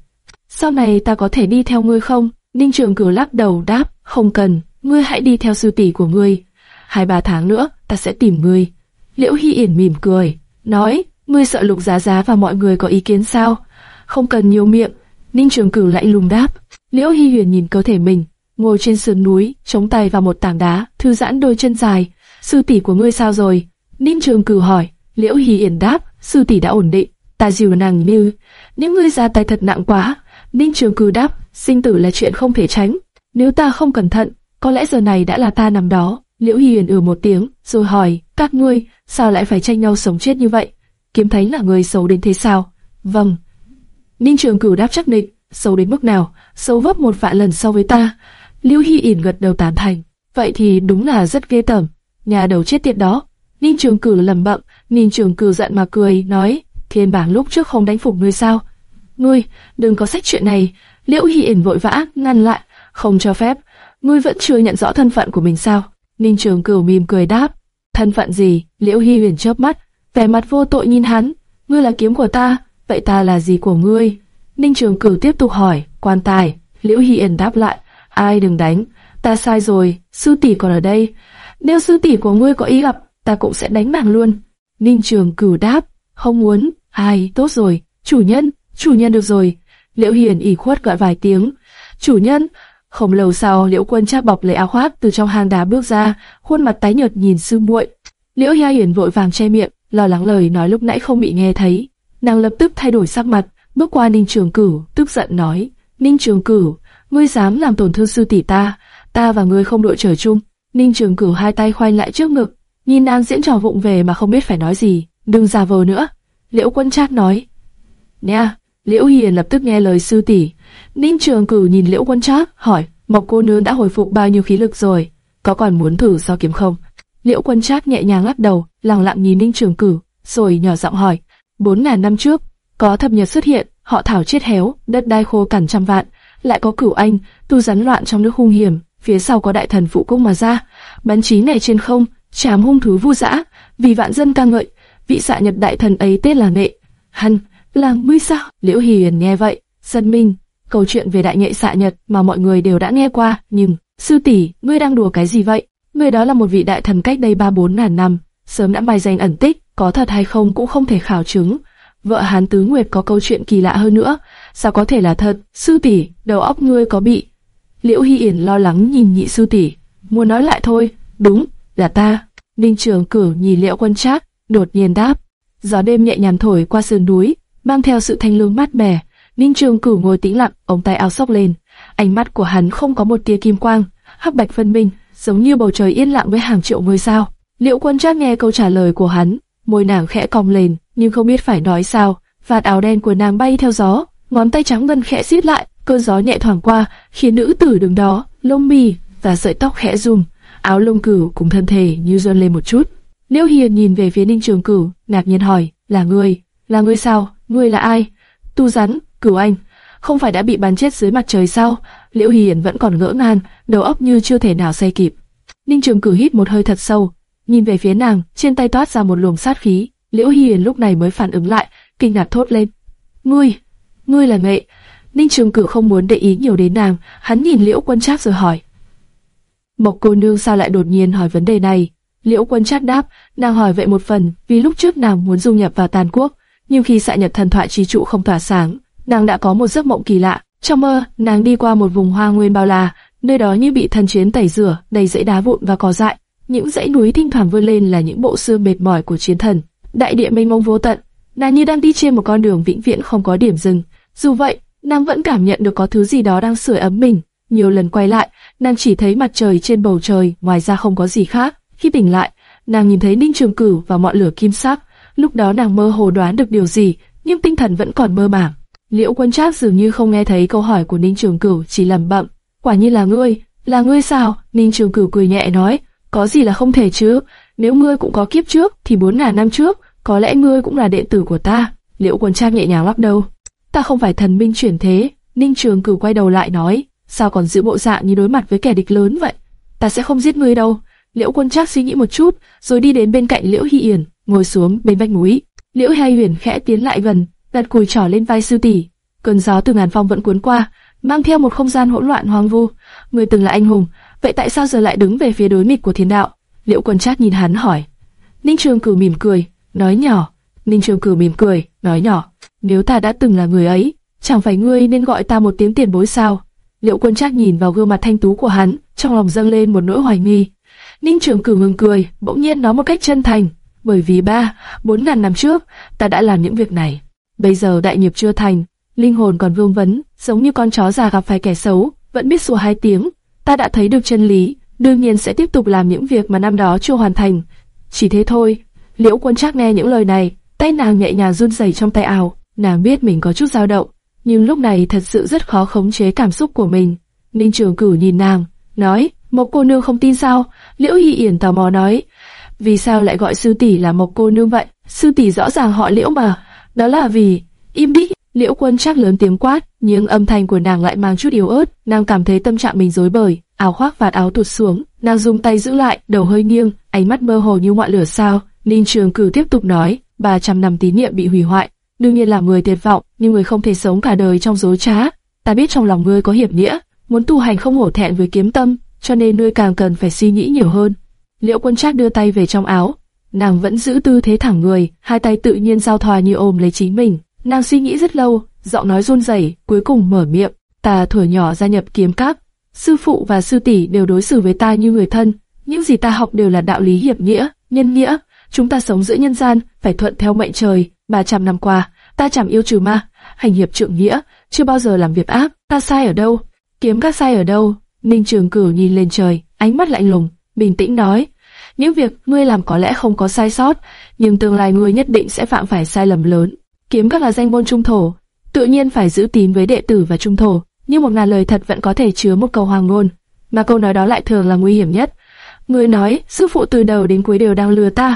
"Sau này ta có thể đi theo ngươi không?" Ninh Trường Cửu lắc đầu đáp: "Không cần, ngươi hãy đi theo sư tỷ của ngươi. Hai ba tháng nữa, ta sẽ tìm ngươi." Liễu Hi Yển mỉm cười, nói: "Ngươi sợ Lục Giá Giá và mọi người có ý kiến sao?" "Không cần nhiều miệng." Ninh Trường Cửu lại lùng đáp. Liễu Hi Huyền nhìn cơ thể mình, ngồi trên sườn núi, chống tay vào một tảng đá, thư giãn đôi chân dài. Sư tỷ của ngươi sao rồi? Ninh Trường Cửu hỏi. Liễu Hi Yển đáp, sư tỷ đã ổn định. Ta dìu nàng như, nếu ngươi ra tay thật nặng quá. Ninh Trường Cừ đáp, sinh tử là chuyện không thể tránh. Nếu ta không cẩn thận, có lẽ giờ này đã là ta nằm đó. Liễu Hi Huyền ừ một tiếng, rồi hỏi, các ngươi sao lại phải tranh nhau sống chết như vậy? Kiếm Thánh là người xấu đến thế sao? Vâng. Ninh Trường Cửu đáp chắc định, xấu đến mức nào? Xấu vấp một vạn lần so với ta. Liễu Hi ỉn gật đầu tán thành. Vậy thì đúng là rất ghê tởm. Nhà đầu chết tiệt đó. Ninh Trường Cửu lầm bậm, Ninh Trường Cửu giận mà cười, nói, Thiên bảng lúc trước không đánh phục ngươi sao? Ngươi, đừng có sách chuyện này. Liễu Hi ỉn vội vã ngăn lại, không cho phép. Ngươi vẫn chưa nhận rõ thân phận của mình sao? Ninh Trường Cửu mỉm cười đáp, thân phận gì? Liễu Hi Huyền chớp mắt, vẻ mặt vô tội nhìn hắn. Ngươi là kiếm của ta, vậy ta là gì của ngươi? Ninh Trường Cửu tiếp tục hỏi, quan tài. Liễu Hi ỉn đáp lại, ai đừng đánh, ta sai rồi, sư tỷ còn ở đây. Nếu sư tỷ của ngươi có ý gặp, ta cũng sẽ đánh nàng luôn. Ninh Trường Cửu đáp, không muốn, ai, tốt rồi, chủ nhân, chủ nhân được rồi. Liễu Hiền ỉ khuất gọi vài tiếng, chủ nhân. Không lâu sau, Liễu Quân Trác bọc lấy áo khoác từ trong hang đá bước ra, khuôn mặt tái nhợt nhìn sư muội. Liễu Hi Hiền vội vàng che miệng, lo lắng lời nói lúc nãy không bị nghe thấy. Nàng lập tức thay đổi sắc mặt, bước qua Ninh Trường Cửu, tức giận nói: Ninh Trường Cửu, ngươi dám làm tổn thương sư tỷ ta, ta và ngươi không đội trời chung. Ninh Trường Cửu hai tay khoanh lại trước ngực, nhìn nàng diễn trò vụng về mà không biết phải nói gì, đừng giả vờ nữa. Liễu Quân Trác nói, nha. Liễu Hiền lập tức nghe lời sư tỷ. Ninh Trường Cửu nhìn Liễu Quân Trác, hỏi, Mộc cô nương đã hồi phục bao nhiêu khí lực rồi, có còn muốn thử so kiếm không? Liễu Quân Trác nhẹ nhàng lắc đầu, lặng lặng nhìn Ninh Trường Cửu, rồi nhỏ giọng hỏi, bốn ngàn năm trước, có thập nhật xuất hiện, họ thảo chết héo, đất đai khô cằn trăm vạn, lại có cửu anh, tu rắn loạn trong nước hung hiểm, phía sau có đại thần phụ cung mà ra, bắn chí này trên không, chám hung thú vu dã, vì vạn dân ca ngợi, vị xạ nhật đại thần ấy tên là Nệ. Hắn là ngươi sao? Liễu Hiền nghe vậy, giật mình. Câu chuyện về đại nghệ xạ nhật mà mọi người đều đã nghe qua, nhưng sư tỷ, ngươi đang đùa cái gì vậy? Người đó là một vị đại thần cách đây ba bốn ngàn năm, sớm đã mai danh ẩn tích, có thật hay không cũng không thể khảo chứng. Vợ Hán Tứ Nguyệt có câu chuyện kỳ lạ hơn nữa, sao có thể là thật? Sư tỷ, đầu óc ngươi có bị? Liễu Hy Yển lo lắng nhìn nhị sư tỷ, muốn nói lại thôi, đúng, là ta. Ninh Trường Cửu nhìn Liễu Quân Trác, đột nhiên đáp. Gió đêm nhẹ nhàng thổi qua sườn núi, mang theo sự thanh lương mát mẻ. Ninh Trường Cửu ngồi tĩnh lặng, ống tay áo xốc lên, ánh mắt của hắn không có một tia kim quang, hắc bạch phân minh, giống như bầu trời yên lặng với hàng triệu ngôi sao. Liễu Quân Trác nghe câu trả lời của hắn, môi nàng khẽ cong lên, nhưng không biết phải nói sao. Vạt áo đen của nàng bay theo gió, ngón tay trắng ngân khẽ siết lại, cơn gió nhẹ thoảng qua, khiến nữ tử đứng đó, lông mì và sợi tóc khẽ rung, áo lông cửu cùng thân thể như run lên một chút. Liễu Hiền nhìn về phía Ninh Trường Cửu, ngạc nhiên hỏi, là ngươi, là ngươi sao, ngươi là ai? Tu rắn, Cửu Anh, không phải đã bị bắn chết dưới mặt trời sao? Liễu Hiền vẫn còn ngỡ ngàng, đầu óc như chưa thể nào xoay kịp. Ninh Trường Cửu hít một hơi thật sâu, nhìn về phía nàng, trên tay toát ra một luồng sát khí. Liễu Hiền lúc này mới phản ứng lại, kinh ngạc thốt lên: "Ngươi, ngươi là mẹ? Ninh Trường Cửu không muốn để ý nhiều đến nàng, hắn nhìn Liễu Quân Trác rồi hỏi: "Mộc cô nương sao lại đột nhiên hỏi vấn đề này?" Liễu Quân Trác đáp: "Nàng hỏi vậy một phần vì lúc trước nàng muốn dung nhập vào Tàn Quốc, nhưng khi xạ nhật thần thoại trí trụ không tỏa sáng, nàng đã có một giấc mộng kỳ lạ. Trong mơ, nàng đi qua một vùng hoa nguyên bao la, nơi đó như bị thần chiến tẩy rửa, đầy dãy đá vụn và cỏ dại. Những dãy núi thỉnh thoảng vươn lên là những bộ xương mệt mỏi của chiến thần. Đại địa mênh mông vô tận, nàng như đang đi trên một con đường vĩnh viễn không có điểm dừng. Dù vậy, nàng vẫn cảm nhận được có thứ gì đó đang sưởi ấm mình. Nhiều lần quay lại, nàng chỉ thấy mặt trời trên bầu trời, ngoài ra không có gì khác. Khi tỉnh lại, nàng nhìn thấy Ninh Trường Cửu và ngọn lửa kim sắc. Lúc đó nàng mơ hồ đoán được điều gì, nhưng tinh thần vẫn còn mơ màng. Liễu Quân Trác dường như không nghe thấy câu hỏi của Ninh Trường Cửu, chỉ lẩm bẩm, quả nhiên là ngươi, là ngươi sao? Ninh Trường Cửu cười nhẹ nói, có gì là không thể chứ? Nếu ngươi cũng có kiếp trước, thì bốn ngàn năm trước, có lẽ ngươi cũng là đệ tử của ta. Liễu Quân Trác nhẹ nhàng lắc đầu, ta không phải thần minh chuyển thế. Ninh Trường Cửu quay đầu lại nói, sao còn giữ bộ dạng như đối mặt với kẻ địch lớn vậy? Ta sẽ không giết ngươi đâu. Liễu Quân Trác suy nghĩ một chút, rồi đi đến bên cạnh Liễu Hy Yển, ngồi xuống bên vách núi. Liễu hai huyền khẽ tiến lại gần, đặt cùi trỏ lên vai sư tỷ. Cơn gió từ ngàn phong vẫn cuốn qua, mang theo một không gian hỗn loạn hoang vu. Người từng là anh hùng, vậy tại sao giờ lại đứng về phía đối nghịch của thiên đạo? Liễu Quân Trác nhìn hắn hỏi. Ninh Trường Cửu mỉm cười, nói nhỏ. Ninh Trường Cửu mỉm cười, nói nhỏ. Nếu ta đã từng là người ấy, chẳng phải ngươi nên gọi ta một tiếng tiền bối sao? Liễu Quân Trác nhìn vào gương mặt thanh tú của hắn, trong lòng dâng lên một nỗi hoài nghi. Ninh Trường Cửu ngừng cười, bỗng nhiên nói một cách chân thành, bởi vì ba, bốn ngàn năm trước, ta đã làm những việc này. Bây giờ đại nghiệp chưa thành, linh hồn còn vương vấn, giống như con chó già gặp phải kẻ xấu, vẫn biết sủa hai tiếng. Ta đã thấy được chân lý, đương nhiên sẽ tiếp tục làm những việc mà năm đó chưa hoàn thành. Chỉ thế thôi. Liễu Quân Trác nghe những lời này, tay nàng nhẹ nhàng run rẩy trong tay ảo, nàng biết mình có chút dao động, nhưng lúc này thật sự rất khó khống chế cảm xúc của mình. Ninh Trường Cửu nhìn nàng, nói, một cô nương không tin sao? Liễu Hy Yển tò mò nói, vì sao lại gọi sư tỷ là một cô nương vậy? Sư tỷ rõ ràng họ Liễu mà, đó là vì im đi. Liễu Quân chắc lớn tiếng quát, nhưng âm thanh của nàng lại mang chút yếu ớt, nàng cảm thấy tâm trạng mình rối bời, áo khoác vạt áo tụt xuống, nàng dùng tay giữ lại, đầu hơi nghiêng, ánh mắt mơ hồ như ngọn lửa sao. Ninh Trường Cử tiếp tục nói, 300 năm tín niệm bị hủy hoại, đương nhiên là người tuyệt vọng, nhưng người không thể sống cả đời trong dối trá. Ta biết trong lòng ngươi có hiệp nghĩa, muốn tu hành không hổ thẹn với kiếm tâm, cho nên ngươi càng cần phải suy nghĩ nhiều hơn. Liễu Quân Trác đưa tay về trong áo, nàng vẫn giữ tư thế thẳng người, hai tay tự nhiên giao thoa như ôm lấy chính mình. Nàng suy nghĩ rất lâu, giọng nói run rẩy, cuối cùng mở miệng. Ta thuở nhỏ gia nhập kiếm các, sư phụ và sư tỷ đều đối xử với ta như người thân. Những gì ta học đều là đạo lý hiệp nghĩa, nhân nghĩa. Chúng ta sống giữa nhân gian, phải thuận theo mệnh trời. 300 năm qua, ta chẳng yêu trừ ma, hành hiệp trượng nghĩa, chưa bao giờ làm việc ác. Ta sai ở đâu? Kiếm các sai ở đâu? Ninh Trường Cửu nhìn lên trời, ánh mắt lạnh lùng, bình tĩnh nói: những việc ngươi làm có lẽ không có sai sót, nhưng tương lai ngươi nhất định sẽ phạm phải sai lầm lớn. Kiếm các là danh môn trung thổ, tự nhiên phải giữ tín với đệ tử và trung thổ, nhưng một ngàn lời thật vẫn có thể chứa một câu hoàng ngôn, mà câu nói đó lại thường là nguy hiểm nhất. Ngươi nói, sư phụ từ đầu đến cuối đều đang lừa ta.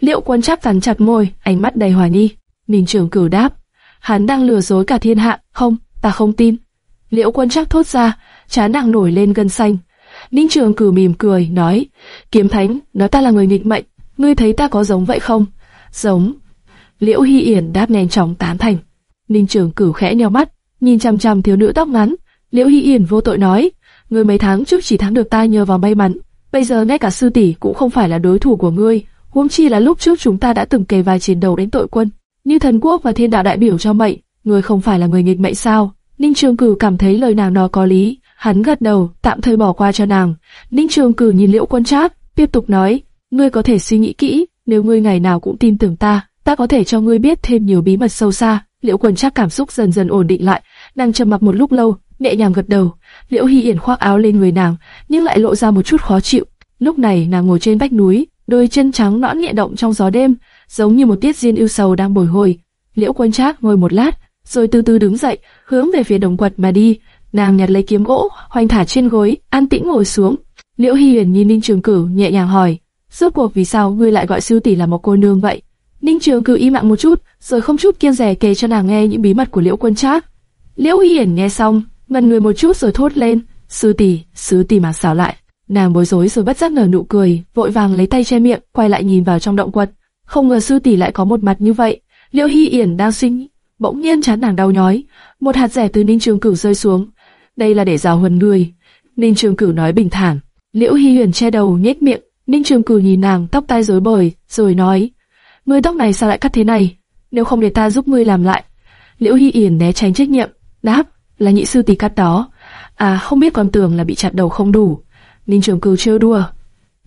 Liệu quân chắp cắn chặt môi, ánh mắt đầy hoài nghi. Mình trưởng Cửu đáp, hắn đang lừa dối cả thiên hạ, không, ta không tin. Liễu quân chắc thốt ra, chán nàng nổi lên gân xanh. Ninh Trường Cử mỉm cười, nói, kiếm thánh, nói ta là người nghịch mệnh, ngươi thấy ta có giống vậy không? Giống. Liễu Hy Yển đáp nhanh chóng tán thành. Ninh Trường Cử khẽ nheo mắt, nhìn chằm chằm thiếu nữ tóc ngắn. Liễu Hy Yển vô tội nói, ngươi mấy tháng trước chỉ thắng được ta nhờ vào may mắn, bây giờ ngay cả sư tỷ cũng không phải là đối thủ của ngươi. Huống chi là lúc trước chúng ta đã từng kề vai chiến đấu đánh tội quân, như thần quốc và thiên đạo đại biểu cho mệnh, ngươi không phải là người nghịch mệnh sao? Ninh Trường Cửu cảm thấy lời nàng nói có lý, hắn gật đầu, tạm thời bỏ qua cho nàng. Ninh Trường cử nhìn Liễu Quân Trác, tiếp tục nói, ngươi có thể suy nghĩ kỹ, nếu ngươi ngày nào cũng tin tưởng ta, ta có thể cho ngươi biết thêm nhiều bí mật sâu xa. Liễu Quân Trác cảm xúc dần dần ổn định lại, nàng trầm mặc một lúc lâu, nhẹ nhàng gật đầu. Liễu hi Yển khoác áo lên người nàng, nhưng lại lộ ra một chút khó chịu. Lúc này nàng ngồi trên vách núi, đôi chân trắng nõn nhẹ động trong gió đêm, giống như một tiết diên ưu sầu đang bồi hồi. Liễu Quân Trác ngồi một lát, rồi từ từ đứng dậy, hướng về phía đồng quật mà đi. Nàng nhặt lấy kiếm gỗ, hoành thả trên gối, an tĩnh ngồi xuống. Liễu Hy Huyền nhìn Ninh Trường Cửu nhẹ nhàng hỏi, rốt cuộc vì sao ngươi lại gọi sư tỷ là một cô nương vậy? Ninh Trường Cửu im lặng một chút, rồi không chút kiêng dè kể cho nàng nghe những bí mật của Liễu Quân Trác. Liễu Hy Hiển nghe xong, ngần người một chút rồi thốt lên, sư tỷ, sư tỷ mà xảo lại. Nàng bối rối rồi bất giác nở nụ cười, vội vàng lấy tay che miệng, quay lại nhìn vào trong động quật. Không ngờ sư tỷ lại có một mặt như vậy. Liễu Hy Yển đang suy nghĩ, bỗng nhiên chán nàng đau nhói, một hạt rẻ từ Ninh Trường Cửu rơi xuống. Đây là để rào huân người. Ninh Trường Cửu nói bình thản. Liễu Hi Huyền che đầu nhếch miệng. Ninh Trường Cửu nhìn nàng tóc tai rối bời, rồi nói: ngươi tóc này sao lại cắt thế này? Nếu không để ta giúp ngươi làm lại. Liễu Hi Yển né tránh trách nhiệm, đáp là nhị sư tỷ cắt đó. À không biết còn tưởng là bị chặt đầu không đủ. Ninh Trường Cửu trêu đùa.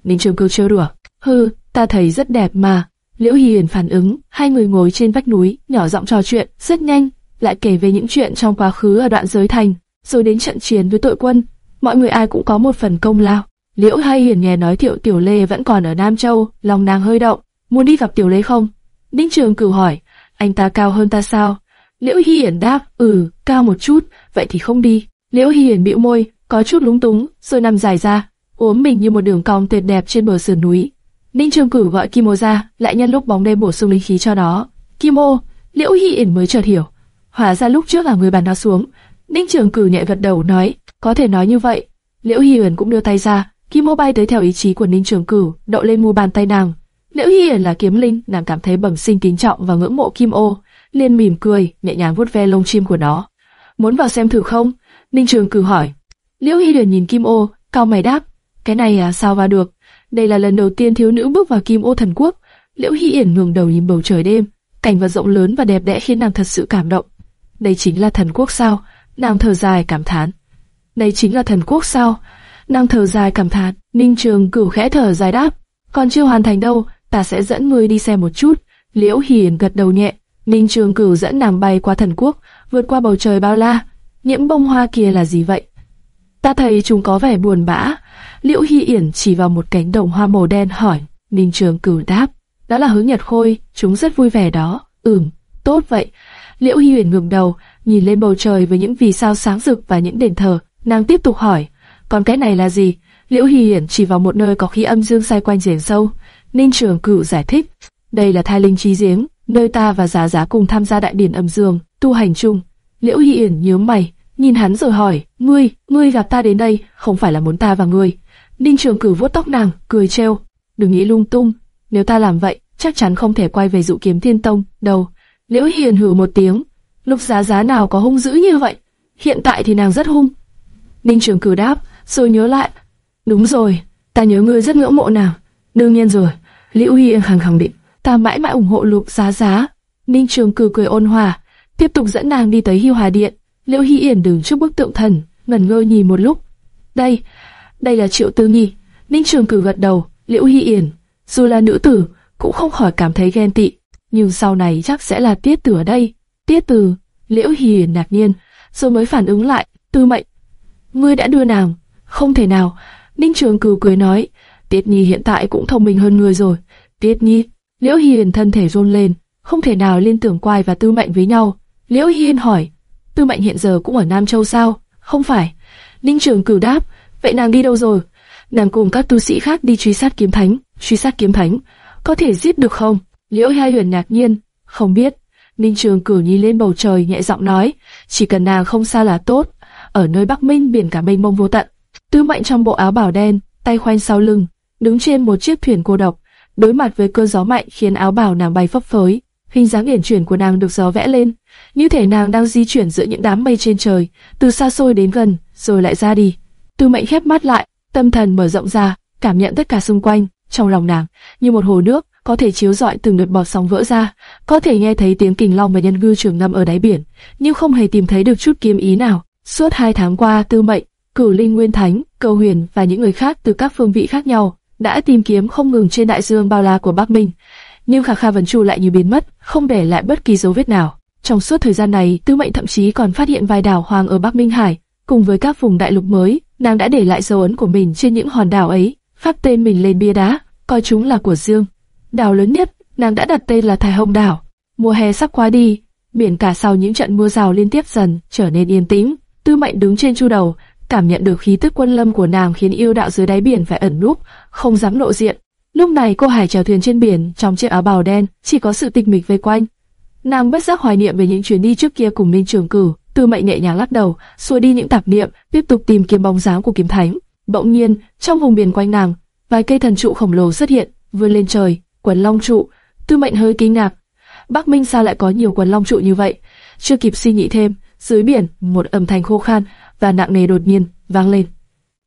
Ninh Trường Cửu trêu đùa. Hừ, ta thấy rất đẹp mà. Liễu Hi Hiền phản ứng, hai người ngồi trên vách núi, nhỏ giọng trò chuyện, rất nhanh, lại kể về những chuyện trong quá khứ ở đoạn giới thành, rồi đến trận chiến với tội quân. Mọi người ai cũng có một phần công lao. Liễu Hay Hiền nghe nói thiệu Tiểu Lê vẫn còn ở Nam Châu, lòng nàng hơi động, muốn đi gặp Tiểu Lê không? Ninh Trường cử hỏi, anh ta cao hơn ta sao? Liễu Hy Hiển đáp, ừ, cao một chút, vậy thì không đi. Liễu Hy Hiển bĩu môi, có chút lúng túng, rồi nằm dài ra, uống mình như một đường cong tuyệt đẹp trên bờ sườn núi. Ninh Trường Cửu gọi Kim Ô ra, lại nhân lúc bóng đêm bổ sung linh khí cho nó. Kim Ô, Liễu Hy Hiển mới chợt hiểu, hóa ra lúc trước là người bàn nó xuống. Ninh Trường Cử nhẹ gật đầu nói, có thể nói như vậy. Liễu Hy cũng đưa tay ra, Kim mô bay tới theo ý chí của Ninh Trường Cử đậu lên mu bàn tay nàng. Liễu Hy là kiếm linh, nàng cảm thấy bẩm sinh kính trọng và ngưỡng mộ Kim Ô, liền mỉm cười, nhẹ nhàng vuốt ve lông chim của nó. Muốn vào xem thử không? Ninh Trường Cử hỏi. Liễu Hy nhìn Kim Ô, cao mày đáp, cái này à sao vào được? Đây là lần đầu tiên thiếu nữ bước vào Kim Ô Thần Quốc. Liễu Hi Yển ngẩng đầu nhìn bầu trời đêm, cảnh vật rộng lớn và đẹp đẽ khiến nàng thật sự cảm động. Đây chính là thần quốc sao? Nàng thở dài cảm thán. Đây chính là thần quốc sao? Nàng thở dài cảm thán. Ninh Trường Cửu khẽ thở dài đáp, còn chưa hoàn thành đâu, ta sẽ dẫn ngươi đi xem một chút. Liễu Hiển gật đầu nhẹ. Ninh Trường Cửu dẫn nàng bay qua thần quốc, vượt qua bầu trời bao la. Những bông hoa kia là gì vậy? Ta thấy chúng có vẻ buồn bã. Liễu Hy Yển chỉ vào một cánh đồng hoa màu đen hỏi. Ninh Trường Cửu đáp, đó là hướng nhật khôi, chúng rất vui vẻ đó. Ừm, tốt vậy. Liễu Hy Yển ngừng đầu, nhìn lên bầu trời với những vì sao sáng rực và những đền thờ. Nàng tiếp tục hỏi, còn cái này là gì? Liễu Hy Hiển chỉ vào một nơi có khí âm dương xoay quanh giếng sâu. Ninh Trường Cửu giải thích, đây là thai linh trí giếng, nơi ta và Giá Giá cùng tham gia đại điển âm dương, tu hành chung. Liễu Hy Hiển nhớ mày, nhìn hắn rồi hỏi, ngươi, ngươi gặp ta đến đây, không phải là muốn ta và ngươi. Ninh Trường Cửu vuốt tóc nàng, cười trêu, đừng nghĩ lung tung, nếu ta làm vậy, chắc chắn không thể quay về dụ kiếm thiên tông, đâu. Liễu Hiền hừ một tiếng, lục giá giá nào có hung dữ như vậy, hiện tại thì nàng rất hung. Ninh Trường cử đáp, rồi nhớ lại, đúng rồi, ta nhớ ngươi rất ngưỡng mộ nàng, đương nhiên rồi. Liễu Hiền khẳng khẳng định, ta mãi mãi ủng hộ lục giá giá. Ninh Trường cử cười ôn hòa, tiếp tục dẫn nàng đi tới Hiêu hòa Điện. Liễu Hy Yển đứng trước bức tượng thần, ngẩn ngơ nhìn một lúc. Đây, đây là Triệu Tư Nghi. Ninh Trường Cử gật đầu, Liễu Hy Yển, dù là nữ tử, cũng không khỏi cảm thấy ghen tị. Nhưng sau này chắc sẽ là Tiết Tử ở đây. Tiết Từ Liễu Hiền ngạc nhiên, rồi mới phản ứng lại, Tư Mệnh, ngươi đã đưa nàng? Không thể nào. Ninh Trường Cửu cười nói, Tiết Nhi hiện tại cũng thông minh hơn ngươi rồi. Tiết Nhi, Liễu Hiền thân thể run lên, không thể nào liên tưởng Quai và Tư Mệnh với nhau. Liễu Hiền hỏi, Tư Mệnh hiện giờ cũng ở Nam Châu sao? Không phải. Ninh Trường Cửu đáp, vậy nàng đi đâu rồi? Nàng cùng các tu sĩ khác đi truy sát kiếm thánh, truy sát kiếm thánh, có thể giết được không? Liễu Hai Huyền ngạc nhiên, không biết. Ninh Trường cử nhìn lên bầu trời nhẹ giọng nói, chỉ cần nàng không xa là tốt. Ở nơi Bắc Minh biển cả mênh mông vô tận, Tư Mệnh trong bộ áo bảo đen, tay khoanh sau lưng, đứng trên một chiếc thuyền cô độc, đối mặt với cơn gió mạnh khiến áo bảo nàng bay phấp phới. Hình dáng uyển chuyển của nàng được gió vẽ lên, như thể nàng đang di chuyển giữa những đám mây trên trời, từ xa xôi đến gần, rồi lại ra đi. Tư Mệnh khép mắt lại, tâm thần mở rộng ra, cảm nhận tất cả xung quanh, trong lòng nàng như một hồ nước, có thể chiếu rọi từng đợt bọt sóng vỡ ra, có thể nghe thấy tiếng kình long và nhân ngư trường ngâm ở đáy biển, nhưng không hề tìm thấy được chút kiếm ý nào. Suốt hai tháng qua, Tư Mệnh, Cửu Linh Nguyên Thánh, cầu Huyền và những người khác từ các phương vị khác nhau đã tìm kiếm không ngừng trên đại dương bao la của Bắc Minh, nhưng Khả Kha Vân Chu lại như biến mất, không để lại bất kỳ dấu vết nào. Trong suốt thời gian này, Tư Mệnh thậm chí còn phát hiện vài đảo hoang ở Bắc Minh Hải, cùng với các vùng đại lục mới, nàng đã để lại dấu ấn của mình trên những hòn đảo ấy, phát tên mình lên bia đá, coi chúng là của riêng. Đảo lớn nhất, nàng đã đặt tên là Thái Hồng Đảo. Mùa hè sắp qua đi, biển cả sau những trận mưa rào liên tiếp dần trở nên yên tĩnh. Tư Mệnh đứng trên chu đầu, cảm nhận được khí tức quân lâm của nàng khiến yêu đạo dưới đáy biển phải ẩn núp, không dám lộ diện. Lúc này cô Hải chèo thuyền trên biển trong chiếc áo bào đen, chỉ có sự tịch mịch vây quanh. Nàng bất giác hoài niệm về những chuyến đi trước kia cùng Minh Trường Cử. Tư Mệnh nhẹ nhàng lắc đầu, xua đi những tạp niệm, tiếp tục tìm kiếm bóng dáng của kiếm thánh. Bỗng nhiên, trong vùng biển quanh nàng, vài cây thần trụ khổng lồ xuất hiện, vươn lên trời, quần long trụ. Tư Mệnh hơi kinh ngạc. Bắc Minh sao lại có nhiều quần long trụ như vậy? Chưa kịp suy nghĩ thêm, dưới biển, một âm thanh khô khan và nặng nề đột nhiên vang lên.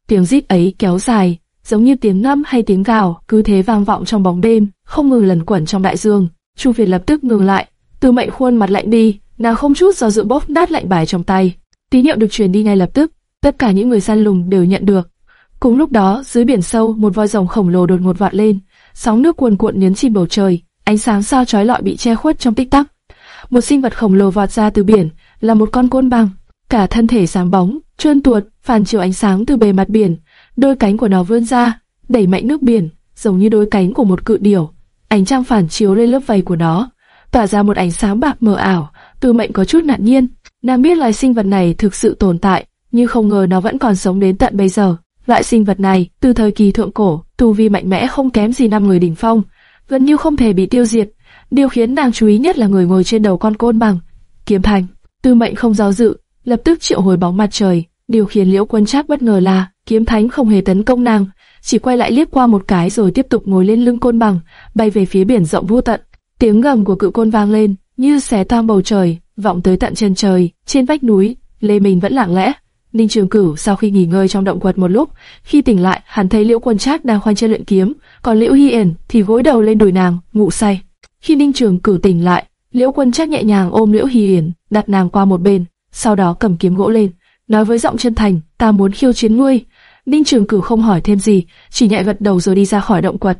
Tiếng rít ấy kéo dài, giống như tiếng ngâm hay tiếng gào, cứ thế vang vọng trong bóng đêm, không ngừng lẩn quẩn trong đại dương. Chu Việt lập tức ngừng lại, Tư Mệnh khuôn mặt lạnh đi, nàng không chút do dự bóp nát lạnh bài trong tay. Tín hiệu được truyền đi ngay lập tức, tất cả những người săn lùng đều nhận được. Cùng lúc đó, dưới biển sâu, một voi rồng khổng lồ đột ngột vọt lên, sóng nước cuồn cuộn nhấn chìm bầu trời, ánh sáng sao chói lọi bị che khuất trong tích tắc. Một sinh vật khổng lồ vọt ra từ biển, là một con côn bằng, cả thân thể sáng bóng, trơn tuột, phản chiếu ánh sáng từ bề mặt biển, đôi cánh của nó vươn ra, đẩy mạnh nước biển, giống như đôi cánh của một cự điểu. Ánh trăng phản chiếu lên lớp vảy của nó, tỏa ra một ánh sáng bạc mờ ảo. Từ Mệnh có chút ngạc nhiên, nàng biết loài sinh vật này thực sự tồn tại, nhưng không ngờ nó vẫn còn sống đến tận bây giờ. Loại sinh vật này, từ thời kỳ thượng cổ, tu vi mạnh mẽ không kém gì năm người đỉnh phong, gần như không thể bị tiêu diệt. Điều khiến nàng chú ý nhất là người ngồi trên đầu con côn bằng, kiếm thành. Tư Mệnh không do dự, lập tức triệu hồi bóng mặt trời. Điều khiến Liễu Quân Trác bất ngờ là kiếm thánh không hề tấn công nàng, chỉ quay lại liếc qua một cái rồi tiếp tục ngồi lên lưng côn bằng, bay về phía biển rộng vô tận. Tiếng gầm của cự côn vang lên, như xé toang bầu trời, vọng tới tận chân trời. Trên vách núi, Lê Minh vẫn lặng lẽ. Ninh Trường Cửu sau khi nghỉ ngơi trong động quật một lúc, khi tỉnh lại, hắn thấy Liễu Quân Trác đang khoanh chân luyện kiếm, còn Liễu Hi Yển thì gối đầu lên đùi nàng, ngủ say. Khi Ninh Trường Cửu tỉnh lại, Liễu Quân Trác nhẹ nhàng ôm Liễu Hi Yển, đặt nàng qua một bên, sau đó cầm kiếm gỗ lên, nói với giọng chân thành, ta muốn khiêu chiến ngươi. Ninh Trường Cửu không hỏi thêm gì, chỉ nhẹ gật đầu rồi đi ra khỏi động quật.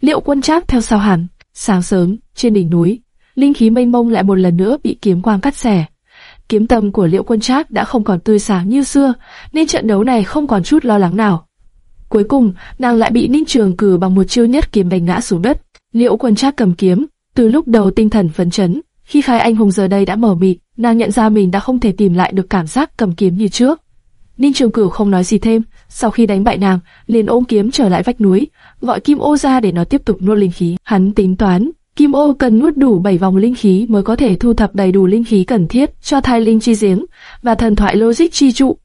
Liễu Quân Trác theo sau hắn. Sáng sớm, trên đỉnh núi, linh khí mênh mông lại một lần nữa bị kiếm quang cắt xẻ. Kiếm tâm của Liễu Quân Trác đã không còn tươi sáng như xưa, nên trận đấu này không còn chút lo lắng nào. Cuối cùng, nàng lại bị Ninh Trường Cử bằng một chiêu nhất kiếm đánh ngã xuống đất. Liễu Quân Trác cầm kiếm, từ lúc đầu tinh thần phấn chấn, khi khai anh hùng giờ đây đã mở mịt, nàng nhận ra mình đã không thể tìm lại được cảm giác cầm kiếm như trước. Ninh Trường Cửu không nói gì thêm, sau khi đánh bại nàng, liền ôm kiếm trở lại vách núi, gọi Kim Ô ra để nó tiếp tục nuốt linh khí. Hắn tính toán, Kim Ô cần nuốt đủ 7 vòng linh khí mới có thể thu thập đầy đủ linh khí cần thiết cho thai linh chi giếng và thần thoại logic chi trụ.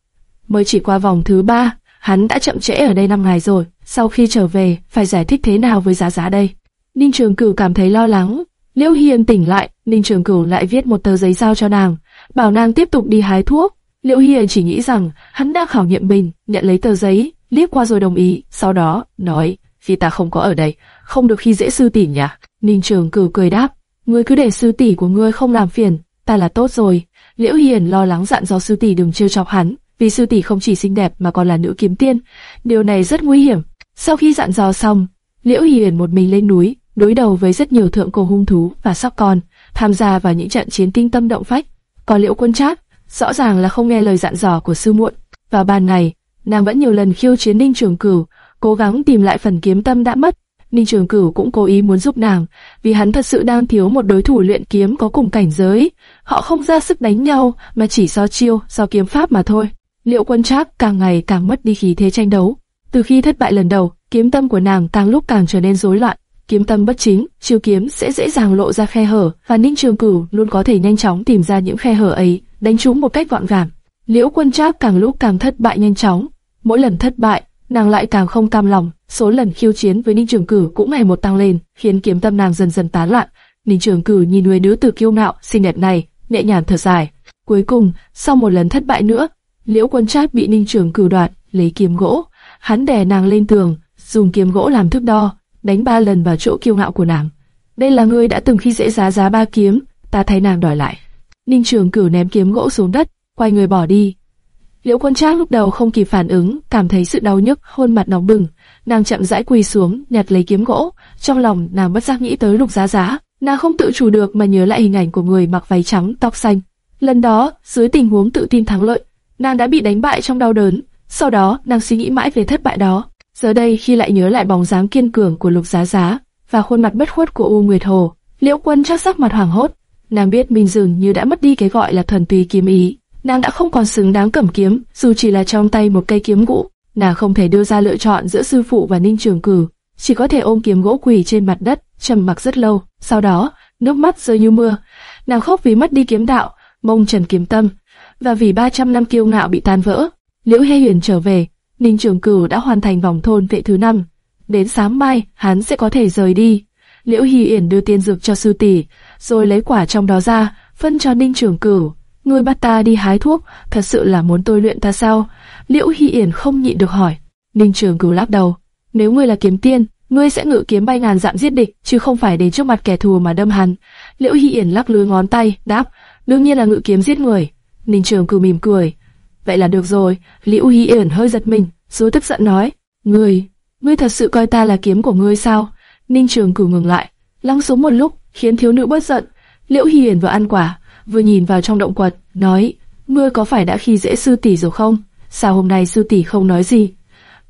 Mới chỉ qua vòng thứ ba, hắn đã chậm trễ ở đây 5 ngày rồi, sau khi trở về, phải giải thích thế nào với giá giá đây? Ninh Trường Cửu cảm thấy lo lắng. Liễu Hiên tỉnh lại, Ninh Trường Cửu lại viết một tờ giấy giao cho nàng, bảo nàng tiếp tục đi hái thuốc. Liễu Hiên chỉ nghĩ rằng hắn đang khảo nghiệm mình, nhận lấy tờ giấy, liếc qua rồi đồng ý, sau đó nói, khi ta không có ở đây, không được khi dễ sư tỷ nhỉ? Ninh Trường Cửu cười đáp, ngươi cứ để sư tỷ của ngươi không làm phiền, ta là tốt rồi. Liễu Hiền lo lắng dặn dò sư tỷ đừng trêu chọc hắn, vì sư tỷ không chỉ xinh đẹp mà còn là nữ kiếm tiên, điều này rất nguy hiểm. Sau khi dặn dò xong, Liễu Hiền một mình lên núi, đối đầu với rất nhiều thượng cổ hung thú và sóc con, tham gia vào những trận chiến kinh tâm động phách. còn Liễu Quân Trác rõ ràng là không nghe lời dặn dò của sư muội. Vào ban ngày, nàng vẫn nhiều lần khiêu chiến Ninh Trường Cửu, cố gắng tìm lại phần kiếm tâm đã mất. Ninh Trường Cửu cũng cố ý muốn giúp nàng, vì hắn thật sự đang thiếu một đối thủ luyện kiếm có cùng cảnh giới. Họ không ra sức đánh nhau, mà chỉ do chiêu, do kiếm pháp mà thôi. Liệu Quân Trác càng ngày càng mất đi khí thế tranh đấu. Từ khi thất bại lần đầu, kiếm tâm của nàng càng lúc càng trở nên rối loạn. Kiếm tâm bất chính, chiêu kiếm sẽ dễ dàng lộ ra khe hở, và Ninh Trường Cửu luôn có thể nhanh chóng tìm ra những khe hở ấy, đánh trúng một cách gọn gàng. Liễu Quân Trác càng lúc càng thất bại nhanh chóng, mỗi lần thất bại, nàng lại càng không cam lòng, số lần khiêu chiến với Ninh Trường Cửu cũng ngày một tăng lên, khiến kiếm tâm nàng dần dần tán loạn. Ninh Trường Cửu nhìn người nữ tử kiêu ngạo, xinh đẹp này, nhẹ nhàng thở dài. Cuối cùng, sau một lần thất bại nữa, Liễu Quân Trác bị Ninh Trường Cửu đoạt, lấy kiếm gỗ, hắn đè nàng lên tường, dùng kiếm gỗ làm thước đo, đánh ba lần vào chỗ kiêu ngạo của nàng. Đây là người đã từng khi dễ giá giá ba kiếm, ta thấy nàng đòi lại. Ninh Trường Cửu ném kiếm gỗ xuống đất, quay người bỏ đi. Liễu Quân Trác lúc đầu không kịp phản ứng, cảm thấy sự đau nhức, khuôn mặt nóng bừng, nàng chậm rãi quỳ xuống, nhặt lấy kiếm gỗ, trong lòng nàng bất giác nghĩ tới Lục Giá Giá, nàng không tự chủ được mà nhớ lại hình ảnh của người mặc váy trắng, tóc xanh. Lần đó, dưới tình huống tự tin thắng lợi, nàng đã bị đánh bại trong đau đớn, sau đó nàng suy nghĩ mãi về thất bại đó. Giờ đây khi lại nhớ lại bóng dáng kiên cường của Lục Giá Giá và khuôn mặt bất khuất của U Nguyệt Hồ, Liễu Quân Trác sắc mặt hoảng hốt, nàng biết mình dường như đã mất đi cái gọi là thuần túy kiếm ý, nàng đã không còn xứng đáng cầm kiếm, dù chỉ là trong tay một cây kiếm gỗ, nàng không thể đưa ra lựa chọn giữa sư phụ và Ninh Trường Cử, chỉ có thể ôm kiếm gỗ quỳ trên mặt đất, trầm mặc rất lâu. Sau đó, nước mắt rơi như mưa, nàng khóc vì mất đi kiếm đạo, mông trần kiếm tâm, và vì 300 năm kiêu ngạo bị tan vỡ. Liễu Hề Huyền trở về, Ninh Trường Cửu đã hoàn thành vòng thôn vệ thứ năm. Đến sáng mai, hắn sẽ có thể rời đi. Liễu Hy Yển đưa tiên dược cho sư tỷ, rồi lấy quả trong đó ra, phân cho Ninh Trường Cửu. Ngươi bắt ta đi hái thuốc, thật sự là muốn tôi luyện ta sao? Liễu Hy Yển không nhịn được hỏi. Ninh Trường Cửu lắc đầu. Nếu ngươi là kiếm tiên, ngươi sẽ ngự kiếm bay ngàn dặm giết địch, chứ không phải đến trước mặt kẻ thù mà đâm hắn. Liễu Hy Yển lắc lư ngón tay, đáp, đương nhiên là ngự kiếm giết người. Ninh Trường Cửu mỉm cười. Vậy là được rồi. Liễu Hy Yển hơi giật mình, rồi tức giận nói, ngươi, ngươi thật sự coi ta là kiếm của ngươi sao? Ninh Trường Cửu ngừng lại, lắng xuống một lúc, khiến thiếu nữ bớt giận. Liễu Hy Yển vừa ăn quả, vừa nhìn vào trong động quật, nói, ngươi có phải đã khi dễ sư tỷ rồi không? Sao hôm nay sư tỷ không nói gì?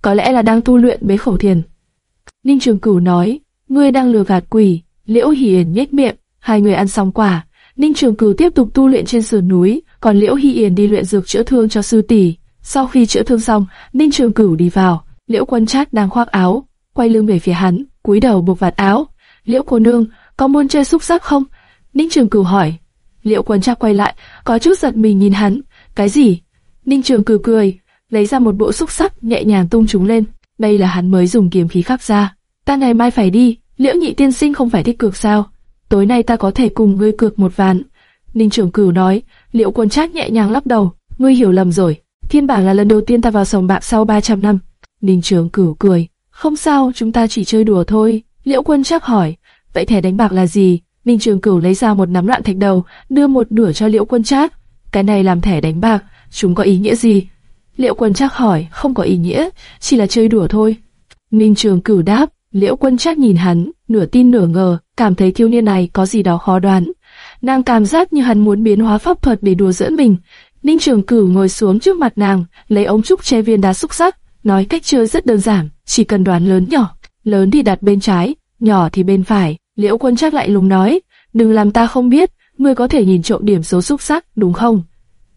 Có lẽ là đang tu luyện bế khẩu thiền. Ninh Trường Cửu nói, ngươi đang lừa gạt quỷ. Liễu Hiền nhếch miệng, hai người ăn xong quả. Ninh Trường Cửu tiếp tục tu luyện trên sườn núi, còn Liễu Hy Yển đi luyện dược chữa thương cho sư tỷ. Sau khi chữa thương xong, Ninh Trường Cửu đi vào, Liễu Quân Trác đang khoác áo, quay lưng về phía hắn, cúi đầu buộc vạt áo. Liễu cô nương, có muốn chơi xúc sắc không? Ninh Trường Cửu hỏi. Liễu Quân Trác quay lại, có chút giật mình nhìn hắn. Cái gì? Ninh Trường Cửu cười, lấy ra một bộ xúc sắc nhẹ nhàng tung chúng lên. Đây là hắn mới dùng kiếm khí khắc ra. Ta ngày mai phải đi, Liễu Nhị Tiên Sinh không phải thích cược sao? Tối nay ta có thể cùng ngươi cược một ván. Ninh Trường Cửu nói. Liễu Quân Trác nhẹ nhàng lắc đầu. Ngươi hiểu lầm rồi. Thiên bảng là lần đầu tiên ta vào sòng bạc sau 300 năm. Ninh Trường Cửu cười. Không sao, chúng ta chỉ chơi đùa thôi. Liễu Quân Trác hỏi. Vậy thẻ đánh bạc là gì? Ninh Trường Cửu lấy ra một nắm loạn thạch đầu, đưa một nửa cho Liễu Quân Trác. Cái này làm thẻ đánh bạc, chúng có ý nghĩa gì? Liễu Quân Trác hỏi, không có ý nghĩa, chỉ là chơi đùa thôi. Ninh Trường Cửu đáp, Liễu Quân Trác nhìn hắn, nửa tin nửa ngờ, cảm thấy thiếu niên này có gì đó khó đoán. Nàng cảm giác như hắn muốn biến hóa pháp thuật để đùa giỡn mình. Ninh Trường Cửu ngồi xuống trước mặt nàng, lấy ống trúc che viên đá xúc sắc, nói cách chơi rất đơn giản, chỉ cần đoán lớn nhỏ, lớn thì đặt bên trái, nhỏ thì bên phải. Liễu Quân Trác lại lùng nói, đừng làm ta không biết, ngươi có thể nhìn trộm điểm số xúc sắc, đúng không?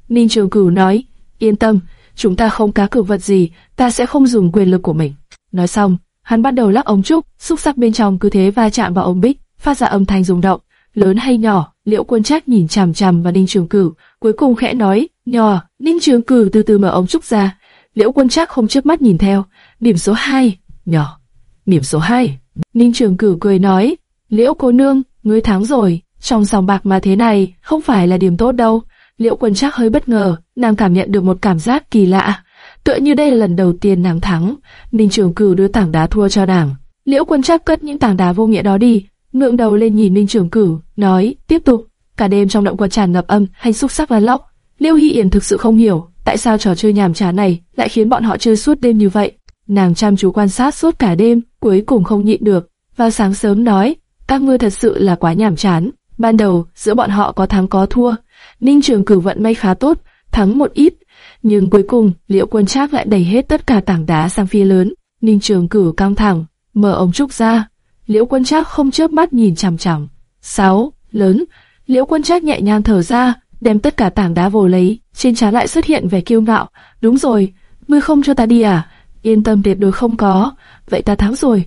Ninh Trường Cửu nói, yên tâm, chúng ta không cá cược vật gì, ta sẽ không dùng quyền lực của mình. Nói xong, hắn bắt đầu lắc ống trúc, xúc sắc bên trong cứ thế va chạm vào ống bích, phát ra âm thanh rung động, lớn hay nhỏ. Liễu Quân Trác nhìn chằm chằm vào Ninh Trường Cửu, cuối cùng khẽ nói, nhỏ. Ninh Trường Cửu từ từ mở ống trúc ra. Liễu Quân Trác không chớp mắt nhìn theo, điểm số 2, nhỏ. Điểm số 2. Ninh Trường Cửu cười nói, Liễu cô nương, ngươi thắng rồi. Trong sòng bạc mà thế này, không phải là điểm tốt đâu. Liễu Quân chắc hơi bất ngờ, nàng cảm nhận được một cảm giác kỳ lạ. Tựa như đây là lần đầu tiên nàng thắng. Ninh Trường Cửu đưa tảng đá thua cho nàng. Liễu Quân chắc cất những tảng đá vô nghĩa đó đi, ngượng đầu lên nhìn Ninh Trường Cửu, nói, tiếp tục. Cả đêm trong động quật tràn ngập âm, hay xúc sắc và lóc. Liêu Hy Yển thực sự không hiểu, tại sao trò chơi nhàm chán này lại khiến bọn họ chơi suốt đêm như vậy. Nàng chăm chú quan sát suốt cả đêm, cuối cùng không nhịn được. Vào sáng sớm nói, các ngươi thật sự là quá nhàm chán. Ban đầu, giữa bọn họ có thắng có thua, Ninh Trường Cửu vận may khá tốt, thắng một ít, nhưng cuối cùng Liễu Quân Trác lại đẩy hết tất cả tảng đá sang phía lớn. Ninh Trường Cửu căng thẳng, mở ống trúc ra. Liễu Quân Trác không chớp mắt nhìn chằm chằm. Sáu, lớn. Liễu Quân Trác nhẹ nhàng thở ra, đem tất cả tảng đá vồ lấy, trên trán lại xuất hiện vẻ kiêu ngạo. Đúng rồi, ngươi không cho ta đi à? Yên tâm tuyệt đối không có. Vậy ta thắng rồi.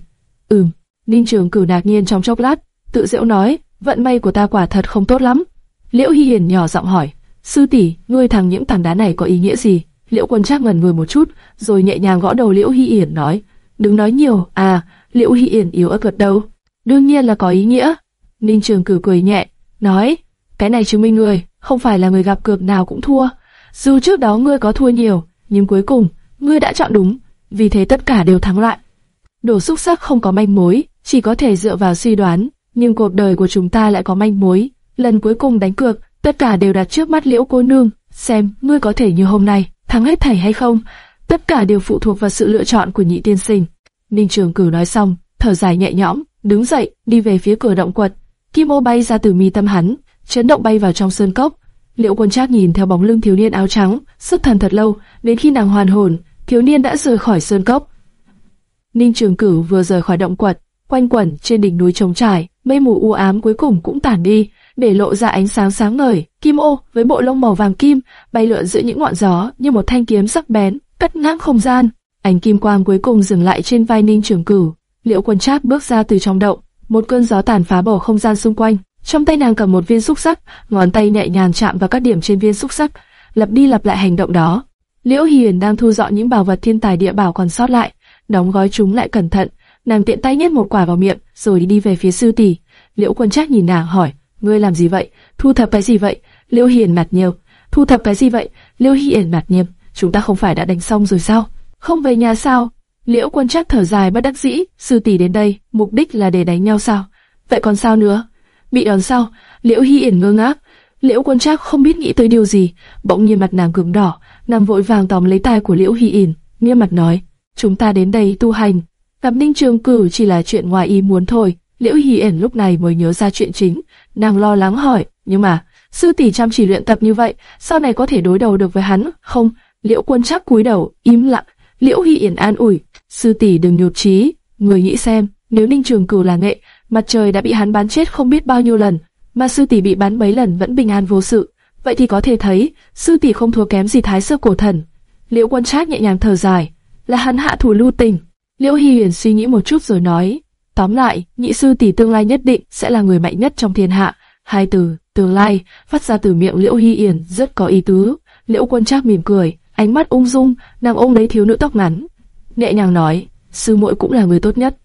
Ừm. Ninh Trường Cửu ngạc nhiên trong chốc lát, tự giễu nói, vận may của ta quả thật không tốt lắm. Liễu Hi Hiền nhỏ giọng hỏi, sư tỷ, ngươi thằng những tảng đá này có ý nghĩa gì? Liễu Quân Trác ngẩn người một chút, rồi nhẹ nhàng gõ đầu Liễu Hi Hiền nói, đừng nói nhiều. À, Liễu Hi Hiền yếu ớt gật đầu, đương nhiên là có ý nghĩa. Ninh Trường Cử cười nhẹ, nói, cái này chứng minh người không phải là người gặp cược nào cũng thua. Dù trước đó ngươi có thua nhiều, nhưng cuối cùng ngươi đã chọn đúng, vì thế tất cả đều thắng lại. Đồ xúc sắc không có manh mối, chỉ có thể dựa vào suy đoán, nhưng cuộc đời của chúng ta lại có manh mối. Lần cuối cùng đánh cược, tất cả đều đặt trước mắt Liễu cô nương, xem ngươi có thể như hôm nay thắng hết thảy hay không. Tất cả đều phụ thuộc vào sự lựa chọn của nhị tiên sinh. Ninh Trường Cửu nói xong, thở dài nhẹ nhõm, đứng dậy, đi về phía cửa động quật. Kim ô bay ra từ mi tâm hắn, chấn động bay vào trong sơn cốc. Liễu Quân Trác nhìn theo bóng lưng thiếu niên áo trắng, sức thần thật lâu, đến khi nàng hoàn hồn, thiếu niên đã rời khỏi sơn cốc. Ninh Trường Cửu vừa rời khỏi động quật, quanh quẩn trên đỉnh núi trống trải, mây mù u ám cuối cùng cũng tản đi, để lộ ra ánh sáng sáng ngời. Kim ô với bộ lông màu vàng kim bay lượn giữa những ngọn gió như một thanh kiếm sắc bén, cắt ngang không gian. Ánh kim quang cuối cùng dừng lại trên vai Ninh Trường Cửu. Liễu Quân Trác bước ra từ trong động, một cơn gió tàn phá bầu không gian xung quanh. Trong tay nàng cầm một viên xúc sắc, ngón tay nhẹ nhàng chạm vào các điểm trên viên xúc sắc, lặp đi lặp lại hành động đó. Liễu Hiền đang thu dọn những bảo vật thiên tài địa bảo còn sót lại, đóng gói chúng lại cẩn thận. Nàng tiện tay nhét một quả vào miệng, rồi đi về phía sư tỷ. Liễu Quân Trác nhìn nàng hỏi, ngươi làm gì vậy? Thu thập cái gì vậy? Liễu Hiền mặt nhiều. Thu thập cái gì vậy? Liễu Hiền mặt nghiêm. Chúng ta không phải đã đánh xong rồi sao? Không về nhà sao? Liễu Quân Trác thở dài bất đắc dĩ. Sư tỷ đến đây, mục đích là để đánh nhau sao? Vậy còn sao nữa? Bị đòn sao? Liễu Hiền ngơ ngác. Liễu Quân Trác không biết nghĩ tới điều gì, bỗng nhiên mặt nàng cứng đỏ, nàng vội vàng tóm lấy tay của Liễu Hiền, nghiêm mặt nói: "Chúng ta đến đây tu hành, gặp Ninh Trường Cử chỉ là chuyện ngoài ý muốn thôi." Liễu Hiền lúc này mới nhớ ra chuyện chính, nàng lo lắng hỏi: "Nhưng mà, sư tỷ chăm chỉ luyện tập như vậy, sau này có thể đối đầu được với hắn không?" Liễu Quân Trác cúi đầu, im lặng. Liễu Hiền an ủi: "Sư tỷ đừng nhụt chí, người nghĩ xem, nếu Ninh Trường Cử là nghệ, mặt trời đã bị hắn bắn chết không biết bao nhiêu lần." mà sư tỷ bị bắn mấy lần vẫn bình an vô sự, vậy thì có thể thấy sư tỷ không thua kém gì thái sơ cổ thần. Liễu Quân Trác nhẹ nhàng thở dài, là hắn hạ thủ lưu tình. Liễu Hi Huyền suy nghĩ một chút rồi nói, tóm lại, nhị sư tỷ tương lai nhất định sẽ là người mạnh nhất trong thiên hạ. Hai từ tương lai phát ra từ miệng Liễu Hi Yển rất có ý tứ. Liễu Quân Trác mỉm cười, ánh mắt ung dung, nàng ôm lấy thiếu nữ tóc ngắn, nhẹ nhàng nói, sư muội cũng là người tốt nhất.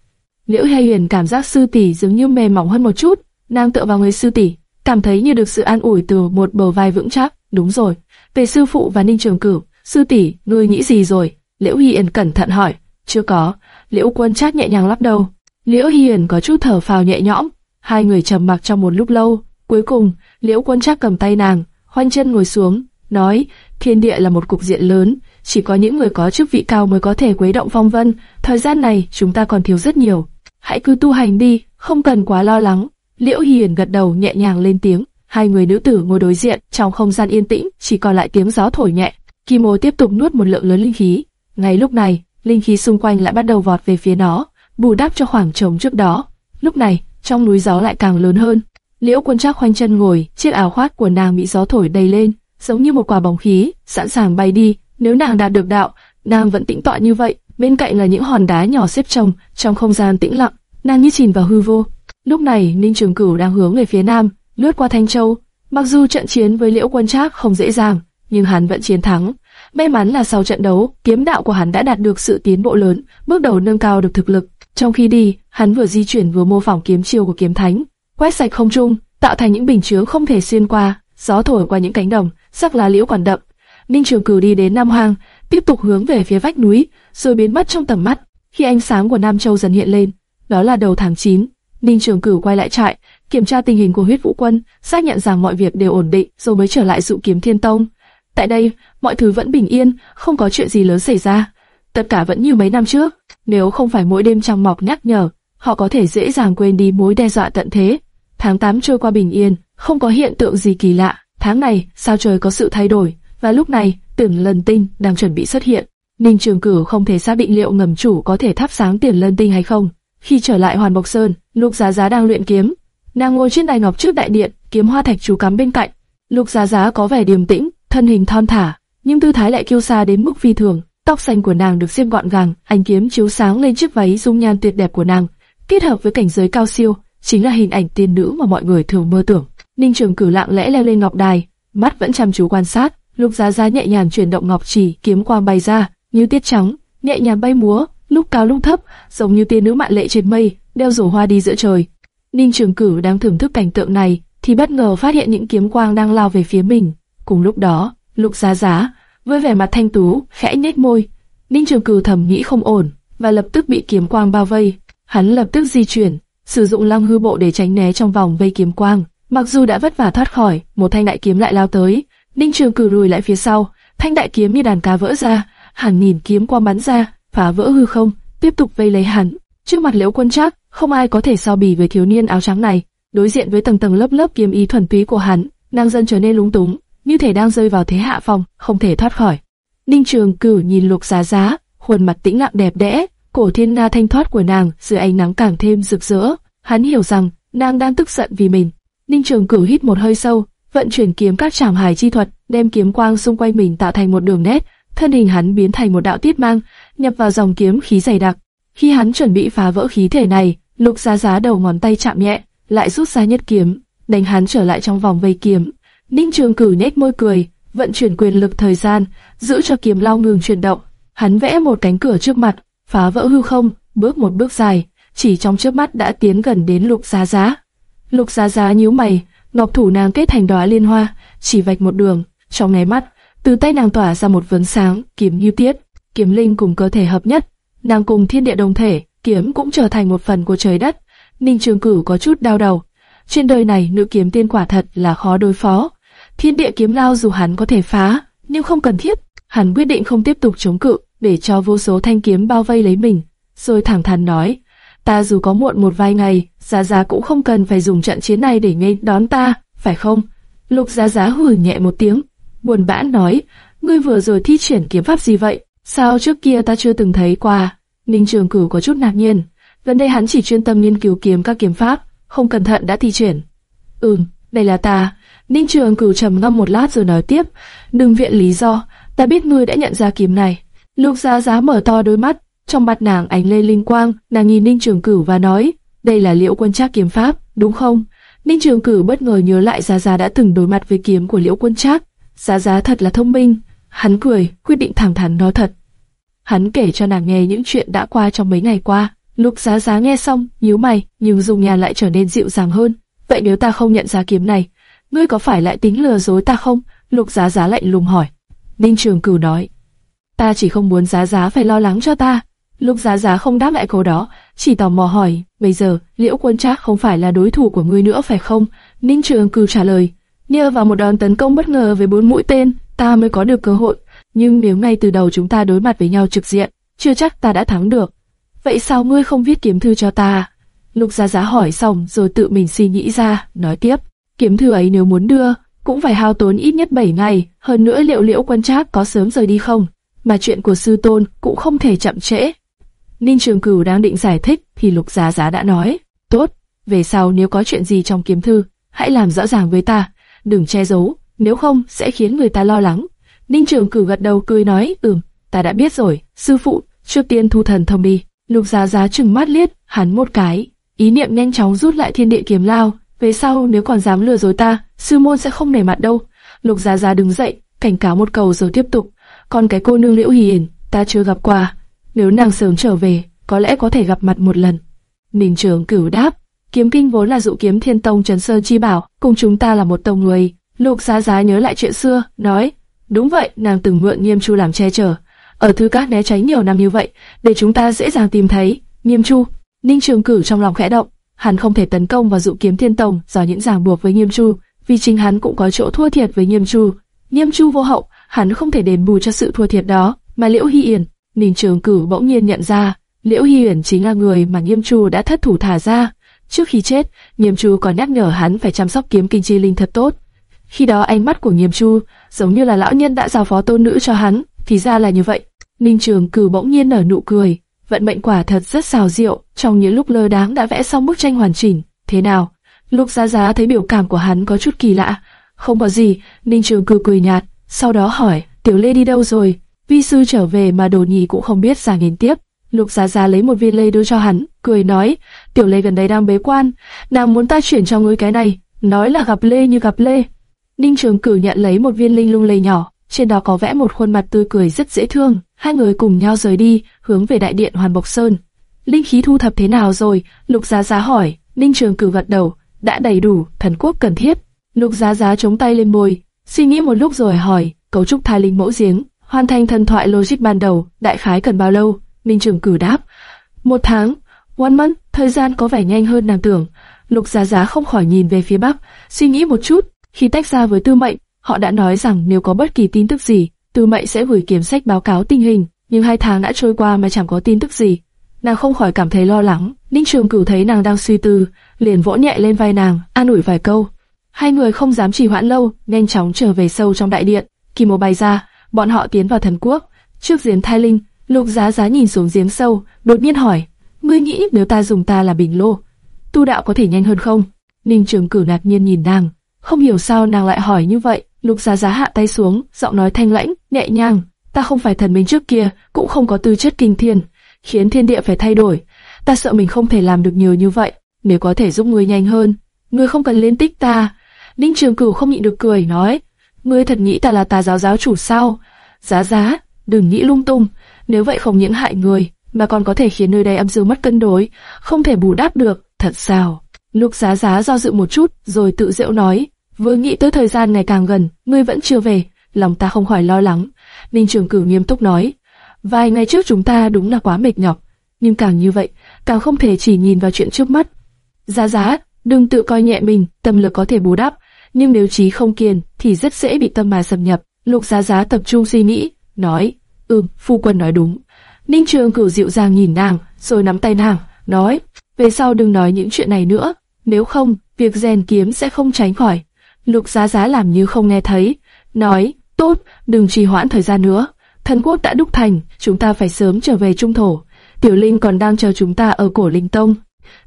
Liễu Hi Huyền cảm giác sư tỷ giống như mềm mỏng hơn một chút, Nàng tựa vào người sư tỷ, cảm thấy như được sự an ủi từ một bờ vai vững chắc. Đúng rồi, về sư phụ và Ninh Trường Cửu, sư tỷ, ngươi nghĩ gì rồi? Liễu Hiền cẩn thận hỏi. Chưa có. Liễu Quân Trác nhẹ nhàng lắc đầu. Liễu Hiền có chút thở phào nhẹ nhõm. Hai người trầm mặc trong một lúc lâu. Cuối cùng, Liễu Quân Trác cầm tay nàng, khoanh chân ngồi xuống, nói: Thiên địa là một cục diện lớn, chỉ có những người có chức vị cao mới có thể quấy động phong vân. Thời gian này chúng ta còn thiếu rất nhiều. Hãy cứ tu hành đi, không cần quá lo lắng. Liễu Hiền gật đầu nhẹ nhàng lên tiếng. Hai người nữ tử ngồi đối diện, trong không gian yên tĩnh, chỉ còn lại tiếng gió thổi nhẹ. Kim Ô tiếp tục nuốt một lượng lớn linh khí. Ngay lúc này, linh khí xung quanh lại bắt đầu vọt về phía nó, bù đắp cho khoảng trống trước đó. Lúc này, trong núi gió lại càng lớn hơn. Liễu Quân Trác khoanh chân ngồi, chiếc áo khoác của nàng bị gió thổi đầy lên, giống như một quả bóng khí, sẵn sàng bay đi. Nếu nàng đạt được đạo, nàng vẫn tĩnh tọa như vậy. Bên cạnh là những hòn đá nhỏ xếp chồng, trong không gian tĩnh lặng, nàng như chìm vào hư vô. Lúc này, Ninh Trường Cửu đang hướng về phía nam, lướt qua Thanh Châu. Mặc dù trận chiến với Liễu Quân Trác không dễ dàng, nhưng hắn vẫn chiến thắng. May mắn là sau trận đấu, kiếm đạo của hắn đã đạt được sự tiến bộ lớn, bước đầu nâng cao được thực lực. Trong khi đi, hắn vừa di chuyển vừa mô phỏng kiếm chiêu của kiếm thánh, quét sạch không trung, tạo thành những bình chứa không thể xuyên qua. Gió thổi qua những cánh đồng, sắc lá liễu còn đậm. Ninh Trường Cửu đi đến Nam Hoang, tiếp tục hướng về phía vách núi, rồi biến mất trong tầm mắt. Khi ánh sáng của Nam Châu dần hiện lên, đó là đầu tháng 9, Ninh Trường Cửu quay lại trại, kiểm tra tình hình của huyết vũ quân, xác nhận rằng mọi việc đều ổn định, rồi mới trở lại dụ kiếm thiên tông. Tại đây, mọi thứ vẫn bình yên, không có chuyện gì lớn xảy ra. Tất cả vẫn như mấy năm trước. Nếu không phải mỗi đêm trăng mọc nhắc nhở, họ có thể dễ dàng quên đi mối đe dọa tận thế. Tháng 8 trôi qua bình yên, không có hiện tượng gì kỳ lạ. Tháng này, sao trời có sự thay đổi, và lúc này, tiềm Lân Tinh đang chuẩn bị xuất hiện. Ninh Trường Cửu không thể xác định liệu ngầm chủ có thể thắp sáng Tiền Lân Tinh hay không. Khi trở lại Hoàn Bộc Sơn, Lục Giá Giá đang luyện kiếm, nàng ngồi trên đài ngọc trước đại điện, kiếm hoa thạch chú cắm bên cạnh. Lục Giá Giá có vẻ điềm tĩnh, thân hình thon thả, nhưng tư thái lại kiêu sa đến mức phi thường. Tóc xanh của nàng được xiêm gọn gàng, ánh kiếm chiếu sáng lên chiếc váy dung nhan tuyệt đẹp của nàng, kết hợp với cảnh giới cao siêu, chính là hình ảnh tiên nữ mà mọi người thường mơ tưởng. Ninh Trường Cửu lặng lẽ leo lên ngọc đài, mắt vẫn chăm chú quan sát. Lục Giá Giá nhẹ nhàng chuyển động ngọc chỉ, kiếm quang bay ra, như tiết trắng, nhẹ nhàng bay múa, lúc cao lúc thấp, giống như tiên nữ mạn lệ trên mây, đeo rổ hoa đi giữa trời. Ninh Trường Cửu đang thưởng thức cảnh tượng này, thì bất ngờ phát hiện những kiếm quang đang lao về phía mình. Cùng lúc đó, Lục Giá Giá với vẻ mặt thanh tú, khẽ nhếch môi. Ninh Trường Cửu thầm nghĩ không ổn, và lập tức bị kiếm quang bao vây. Hắn lập tức di chuyển, sử dụng long hư bộ để tránh né trong vòng vây kiếm quang. Mặc dù đã vất vả thoát khỏi, một thanh đại kiếm lại lao tới. Ninh Trường Cửu lùi lại phía sau, thanh đại kiếm như đàn cá vỡ ra, hàng nghìn kiếm quang bắn ra, phá vỡ hư không, tiếp tục vây lấy hắn. Trước mặt Liễu Quân Trác, không ai có thể so bì với thiếu niên áo trắng này. Đối diện với tầng tầng lớp lớp kiếm ý thuần túy của hắn, nàng dần trở nên lúng túng, như thể đang rơi vào thế hạ phòng không thể thoát khỏi. Ninh Trường Cửu nhìn Lục Giá Giá, khuôn mặt tĩnh lặng đẹp đẽ, cổ thiên nga thanh thoát của nàng dưới ánh nắng càng thêm rực rỡ. Hắn hiểu rằng nàng đang tức giận vì mình. Ninh Trường Cửu hít một hơi sâu, vận chuyển kiếm các trảm hải chi thuật, đem kiếm quang xung quanh mình tạo thành một đường nét, thân hình hắn biến thành một đạo tiết mang, nhập vào dòng kiếm khí dày đặc. Khi hắn chuẩn bị phá vỡ khí thể này, Lục Giá Giá đầu ngón tay chạm nhẹ, lại rút ra nhất kiếm, đánh hắn trở lại trong vòng vây kiếm. Ninh Trường Cử nhếch môi cười, vận chuyển quyền lực thời gian, giữ cho kiếm lao ngừng chuyển động. Hắn vẽ một cánh cửa trước mặt, phá vỡ hư không, bước một bước dài, chỉ trong chớp mắt đã tiến gần đến Lục Giá Giá. Lục Giá Giá nhíu mày, ngọc thủ nàng kết thành đóa liên hoa, chỉ vạch một đường, trong nháy mắt, từ tay nàng tỏa ra một vấn sáng, kiếm như tiết, kiếm linh cùng cơ thể hợp nhất, nàng cùng thiên địa đồng thể, kiếm cũng trở thành một phần của trời đất. Ninh Trường Cửu có chút đau đầu. Trên đời này nữ kiếm tiên quả thật là khó đối phó. Thiên địa kiếm lao dù hắn có thể phá, nhưng không cần thiết. Hắn quyết định không tiếp tục chống cự, để cho vô số thanh kiếm bao vây lấy mình. Rồi thẳng thắn nói, ta dù có muộn một vài ngày, Giá Giá cũng không cần phải dùng trận chiến này để nghênh đón ta, phải không? Lục Giá Giá hừ nhẹ một tiếng, buồn bã nói, ngươi vừa rồi thi triển kiếm pháp gì vậy? Sao trước kia ta chưa từng thấy qua? Ninh Trường Cửu có chút ngạc nhiên, gần đây hắn chỉ chuyên tâm nghiên cứu kiếm các kiếm pháp, không cẩn thận đã thi triển. Ừm, đây là ta. Ninh Trường Cửu trầm ngâm một lát rồi nói tiếp, đừng viện lý do, ta biết ngươi đã nhận ra kiếm này. Lục Giá Giá mở to đôi mắt, trong mắt nàng ánh lên linh quang, nàng nhìn Ninh Trường Cửu và nói, đây là Liễu Quân Trác kiếm pháp, đúng không? Ninh Trường Cửu bất ngờ nhớ lại Giá Giá đã từng đối mặt với kiếm của Liễu Quân Trác, Giá Giá thật là thông minh. Hắn cười, quyết định thẳng thắn nói thật. Hắn kể cho nàng nghe những chuyện đã qua trong mấy ngày qua. Lục Giá Giá nghe xong, nhíu mày, nhưng dùng nhà lại trở nên dịu dàng hơn. Vậy nếu ta không nhận ra kiếm này, ngươi có phải lại tính lừa dối ta không? Lục Giá Giá lạnh lùng hỏi. Ninh Trường Cửu nói, ta chỉ không muốn Giá Giá phải lo lắng cho ta. Lục Giá Giá không đáp lại câu đó, chỉ tò mò hỏi, bây giờ Liễu Quân Trác không phải là đối thủ của ngươi nữa phải không? Ninh Trường Cửu trả lời, nhờ vào một đòn tấn công bất ngờ với bốn mũi tên, ta mới có được cơ hội. Nhưng nếu ngay từ đầu chúng ta đối mặt với nhau trực diện, chưa chắc ta đã thắng được. Vậy sao ngươi không viết kiếm thư cho ta? Lục Giá Giá hỏi xong rồi tự mình suy nghĩ ra, nói tiếp. Kiếm thư ấy nếu muốn đưa, cũng phải hao tốn ít nhất 7 ngày, hơn nữa liệu liễu quân trác có sớm rời đi không? Mà chuyện của sư tôn cũng không thể chậm trễ. Ninh Trường Cửu đang định giải thích thì Lục Giá Giá đã nói, tốt, về sau nếu có chuyện gì trong kiếm thư, hãy làm rõ ràng với ta, đừng che giấu, nếu không sẽ khiến người ta lo lắng. Ninh Trường Cửu gật đầu cười nói, ừm, ta đã biết rồi, sư phụ, trước tiên thu thần thông đi. Lục Giá Giá trừng mắt liếc hắn một cái, ý niệm nhanh chóng rút lại thiên địa kiếm lao. Về sau nếu còn dám lừa dối ta, sư môn sẽ không nể mặt đâu. Lục Giá Giá đứng dậy, cảnh cáo một cầu rồi tiếp tục. Còn cái cô nương Liễu Hiền, ta chưa gặp qua. Nếu nàng sớm trở về, có lẽ có thể gặp mặt một lần. Ninh Trường Cửu đáp, kiếm kinh vốn là dụ kiếm thiên tông trần sơn chi bảo, cùng chúng ta là một tông người. Lục Giá Giá nhớ lại chuyện xưa, nói, đúng vậy, nàng từng mượn Nghiêm Chu làm che chở, ở thư các né tránh nhiều năm như vậy, để chúng ta dễ dàng tìm thấy. Nghiêm Chu, Ninh Trường Cửu trong lòng khẽ động, hắn không thể tấn công vào dụ kiếm thiên tông do những ràng buộc với Nghiêm Chu, vì chính hắn cũng có chỗ thua thiệt với Nghiêm Chu. Nghiêm Chu vô hậu, hắn không thể đền bù cho sự thua thiệt đó. Mà Liễu Hy Yển, Ninh Trường Cửu bỗng nhiên nhận ra, Liễu Hy Yển chính là người mà Nghiêm Chu đã thất thủ thả ra. Trước khi chết, Nghiêm Chu còn nhắc nhở hắn phải chăm sóc kiếm kinh chi linh thật tốt. Khi đó ánh mắt của Nghiêm Chu giống như là lão nhân đã giao phó tôn nữ cho hắn, thì ra là như vậy. Ninh Trường Cử bỗng nhiên nở nụ cười, vận mệnh quả thật rất xào diệu, trong những lúc lơ đáng đã vẽ xong bức tranh hoàn chỉnh. Thế nào? Lục Giá Giá thấy biểu cảm của hắn có chút kỳ lạ. Không có gì, Ninh Trường Cử cười nhạt, sau đó hỏi, Tiểu Lê đi đâu rồi? Vi sư trở về mà đồ nhì cũng không biết ra nghiến tiếp. Lục Giá Giá lấy một viên lê đưa cho hắn, cười nói, Tiểu Lê gần đây đang bế quan, nàng muốn ta chuyển cho ngươi cái này, nói là gặp Lê như gặp Lê. Ninh Trường Cử nhận lấy một viên linh lung lê nhỏ, trên đó có vẽ một khuôn mặt tươi cười rất dễ thương. Hai người cùng nhau rời đi, hướng về đại điện Hoàn Bộc Sơn. Linh khí thu thập thế nào rồi? Lục Giá Giá hỏi. Ninh Trường Cử gật đầu, đã đầy đủ, thần quốc cần thiết. Lục Giá Giá chống tay lên môi, suy nghĩ một lúc rồi hỏi, cấu trúc thai linh mẫu giếng, hoàn thành thần thoại logic ban đầu, đại khái cần bao lâu? Ninh Trường Cử đáp, một tháng. One month, thời gian có vẻ nhanh hơn nàng tưởng. Lục Giá Giá không khỏi nhìn về phía bắc, suy nghĩ một chút. Khi tách ra với Tư Mệnh, họ đã nói rằng nếu có bất kỳ tin tức gì, Tư Mệnh sẽ gửi kiểm sách báo cáo tình hình. Nhưng hai tháng đã trôi qua mà chẳng có tin tức gì, nàng không khỏi cảm thấy lo lắng. Ninh Trường Cửu thấy nàng đang suy tư, liền vỗ nhẹ lên vai nàng, an ủi vài câu. Hai người không dám trì hoãn lâu, nhanh chóng trở về sâu trong đại điện. Kim Mô bay ra, bọn họ tiến vào thần quốc. Trước giếng thai linh, Lục Giá Giá nhìn xuống giếng sâu, đột nhiên hỏi: "Ngươi nghĩ nếu ta dùng ta là bình lô, tu đạo có thể nhanh hơn không?" Ninh Trường Cửu ngạc nhiên nhìn nàng, không hiểu sao nàng lại hỏi như vậy. Lục Giá Giá hạ tay xuống, giọng nói thanh lãnh, nhẹ nhàng: "Ta không phải thần minh trước kia, cũng không có tư chất kinh thiên, khiến thiên địa phải thay đổi. Ta sợ mình không thể làm được nhiều như vậy. Nếu có thể giúp ngươi nhanh hơn, ngươi không cần liên tích ta." Ninh Trường Cửu không nhịn được cười nói: "Ngươi thật nghĩ ta là tà giáo giáo chủ sao?" Giá Giá, đừng nghĩ lung tung nếu vậy không những hại người, mà còn có thể khiến nơi đây âm dương mất cân đối, không thể bù đắp được, thật sao? Lục giá giá do dự một chút, rồi tự dễu nói, vừa nghĩ tới thời gian ngày càng gần, ngươi vẫn chưa về, lòng ta không khỏi lo lắng. Ninh Trường Cửu nghiêm túc nói, vài ngày trước chúng ta đúng là quá mệt nhọc, nhưng càng như vậy, càng không thể chỉ nhìn vào chuyện trước mắt. Giá giá, đừng tự coi nhẹ mình, tâm lực có thể bù đắp, nhưng nếu trí không kiên, thì rất dễ bị tâm mà xâm nhập. Lục giá giá tập trung suy nghĩ, nói, Ừm, phu quân nói đúng. Ninh Trường Cửu dịu dàng nhìn nàng, rồi nắm tay nàng, nói, về sau đừng nói những chuyện này nữa, nếu không, việc rèn kiếm sẽ không tránh khỏi. Lục Giá Giá làm như không nghe thấy, nói, tốt, đừng trì hoãn thời gian nữa. Thần quốc đã đúc thành, chúng ta phải sớm trở về trung thổ. Tiểu Linh còn đang chờ chúng ta ở cổ Linh Tông.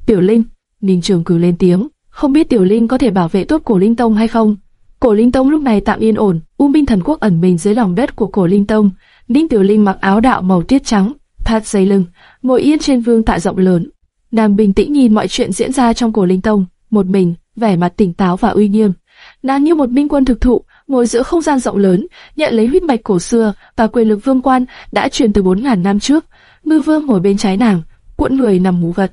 Tiểu Linh, Ninh Trường Cửu lên tiếng, không biết Tiểu Linh có thể bảo vệ tốt cổ Linh Tông hay không. Cổ Linh Tông lúc này tạm yên ổn, U Minh Thần Quốc ẩn mình dưới lòng đất của cổ Linh Tông. Ninh Tiểu Linh mặc áo đạo màu tiết trắng, thắt dây lưng, ngồi yên trên vương tạ rộng lớn. Nàng bình tĩnh nhìn mọi chuyện diễn ra trong cổ linh tông, một mình, vẻ mặt tỉnh táo và uy nghiêm. Nàng như một minh quân thực thụ, ngồi giữa không gian rộng lớn, nhận lấy huyết mạch cổ xưa và quyền lực vương quan đã truyền từ 4.000 năm trước. Ngư vương ngồi bên trái nàng, cuộn người nằm ngủ gật.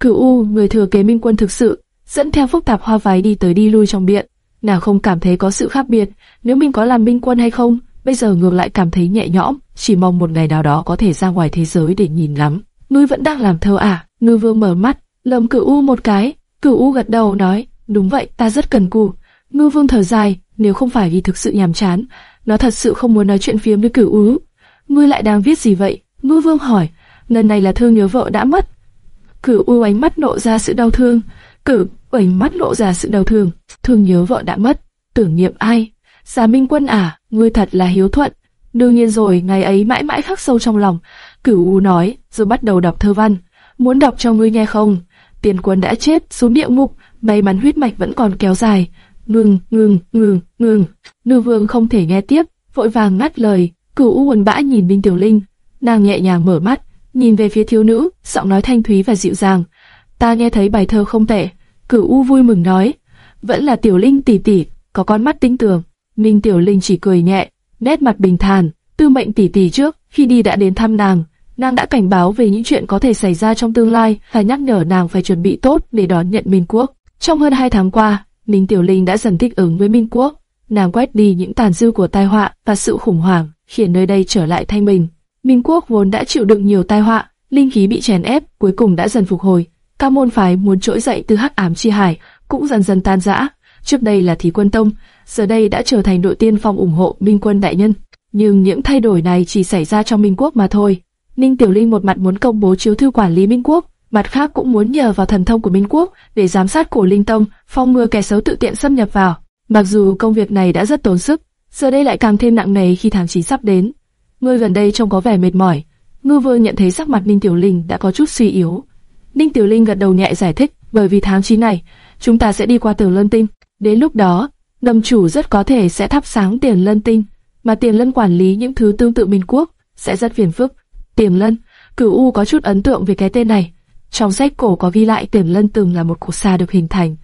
Cửu U, người thừa kế minh quân thực sự, dẫn theo phức tạp hoa váy đi tới đi lui trong điện. Nàng không cảm thấy có sự khác biệt, nếu mình có làm minh quân hay không, bây giờ ngược lại cảm thấy nhẹ nhõm, chỉ mong một ngày nào đó có thể ra ngoài thế giới để nhìn lắm. Ngươi vẫn đang làm thơ à? Ngư vương mở mắt, lầm cửu u một cái, cửu u gật đầu nói, đúng vậy, ta rất cần cù. Ngư vương thở dài, nếu không phải vì thực sự nhàm chán, nó thật sự không muốn nói chuyện phiếm với cửu u. Ngươi lại đang viết gì vậy? Ngư vương hỏi, lần này là thương nhớ vợ đã mất. Cửu u ánh mắt nộ ra sự đau thương, cửu ánh mắt lộ ra sự đau thương, thương nhớ vợ đã mất, tưởng niệm ai? Giả Minh Quân à, ngươi thật là hiếu thuận. Đương nhiên rồi, ngày ấy mãi mãi khắc sâu trong lòng. Cửu U nói, rồi bắt đầu đọc thơ văn. Muốn đọc cho ngươi nghe không? Tiền quân đã chết, xuống địa ngục, may mắn huyết mạch vẫn còn kéo dài. Ngừng, ngừng, ngừng, ngừng. Nữ vương không thể nghe tiếp, vội vàng ngắt lời. Cửu U buồn bã nhìn Minh Tiểu Linh. Nàng nhẹ nhàng mở mắt, nhìn về phía thiếu nữ, giọng nói thanh thúy và dịu dàng. Ta nghe thấy bài thơ không tệ. Cửu U vui mừng nói. Vẫn là Tiểu Linh tỷ tỷ, có con mắt tinh tường. minh Tiểu Linh chỉ cười nhẹ, nét mặt bình thản. Tư mệnh tỷ tỷ trước khi đi đã đến thăm nàng, nàng đã cảnh báo về những chuyện có thể xảy ra trong tương lai và nhắc nhở nàng phải chuẩn bị tốt để đón nhận Minh Quốc. Trong hơn hai tháng qua, Ninh Tiểu Linh đã dần thích ứng với Minh Quốc. Nàng quét đi những tàn dư của tai họa và sự khủng hoảng, khiến nơi đây trở lại thanh bình. Minh Quốc vốn đã chịu đựng nhiều tai họa, linh khí bị chèn ép, cuối cùng đã dần phục hồi. Các môn phái muốn trỗi dậy từ hắc ám chi hải cũng dần dần tan rã. Trước đây là Thí Quân Tông, giờ đây đã trở thành đội tiên phong ủng hộ Minh Quân đại nhân. Nhưng những thay đổi này chỉ xảy ra trong Minh Quốc mà thôi. Ninh Tiểu Linh một mặt muốn công bố chiếu thư quản lý Minh Quốc, mặt khác cũng muốn nhờ vào thần thông của Minh Quốc để giám sát cổ Linh Tông, phong ngừa kẻ xấu tự tiện xâm nhập vào. Mặc dù công việc này đã rất tốn sức, giờ đây lại càng thêm nặng nề khi tháng 9 sắp đến. Ngươi gần đây trông có vẻ mệt mỏi. Ngư Vương nhận thấy sắc mặt Ninh Tiểu Linh đã có chút suy yếu. Ninh Tiểu Linh gật đầu nhẹ giải thích, bởi vì tháng 9 này, chúng ta sẽ đi qua Tử Lân Tinh. Đến lúc đó, đầm chủ rất có thể sẽ thắp sáng Tiền Lân Tinh, mà Tiền Lân quản lý những thứ tương tự Minh Quốc sẽ rất phiền phức. Tiền Lân, Cửu U có chút ấn tượng về cái tên này. Trong sách cổ có ghi lại tiềm Lân từng là một cổ xa được hình thành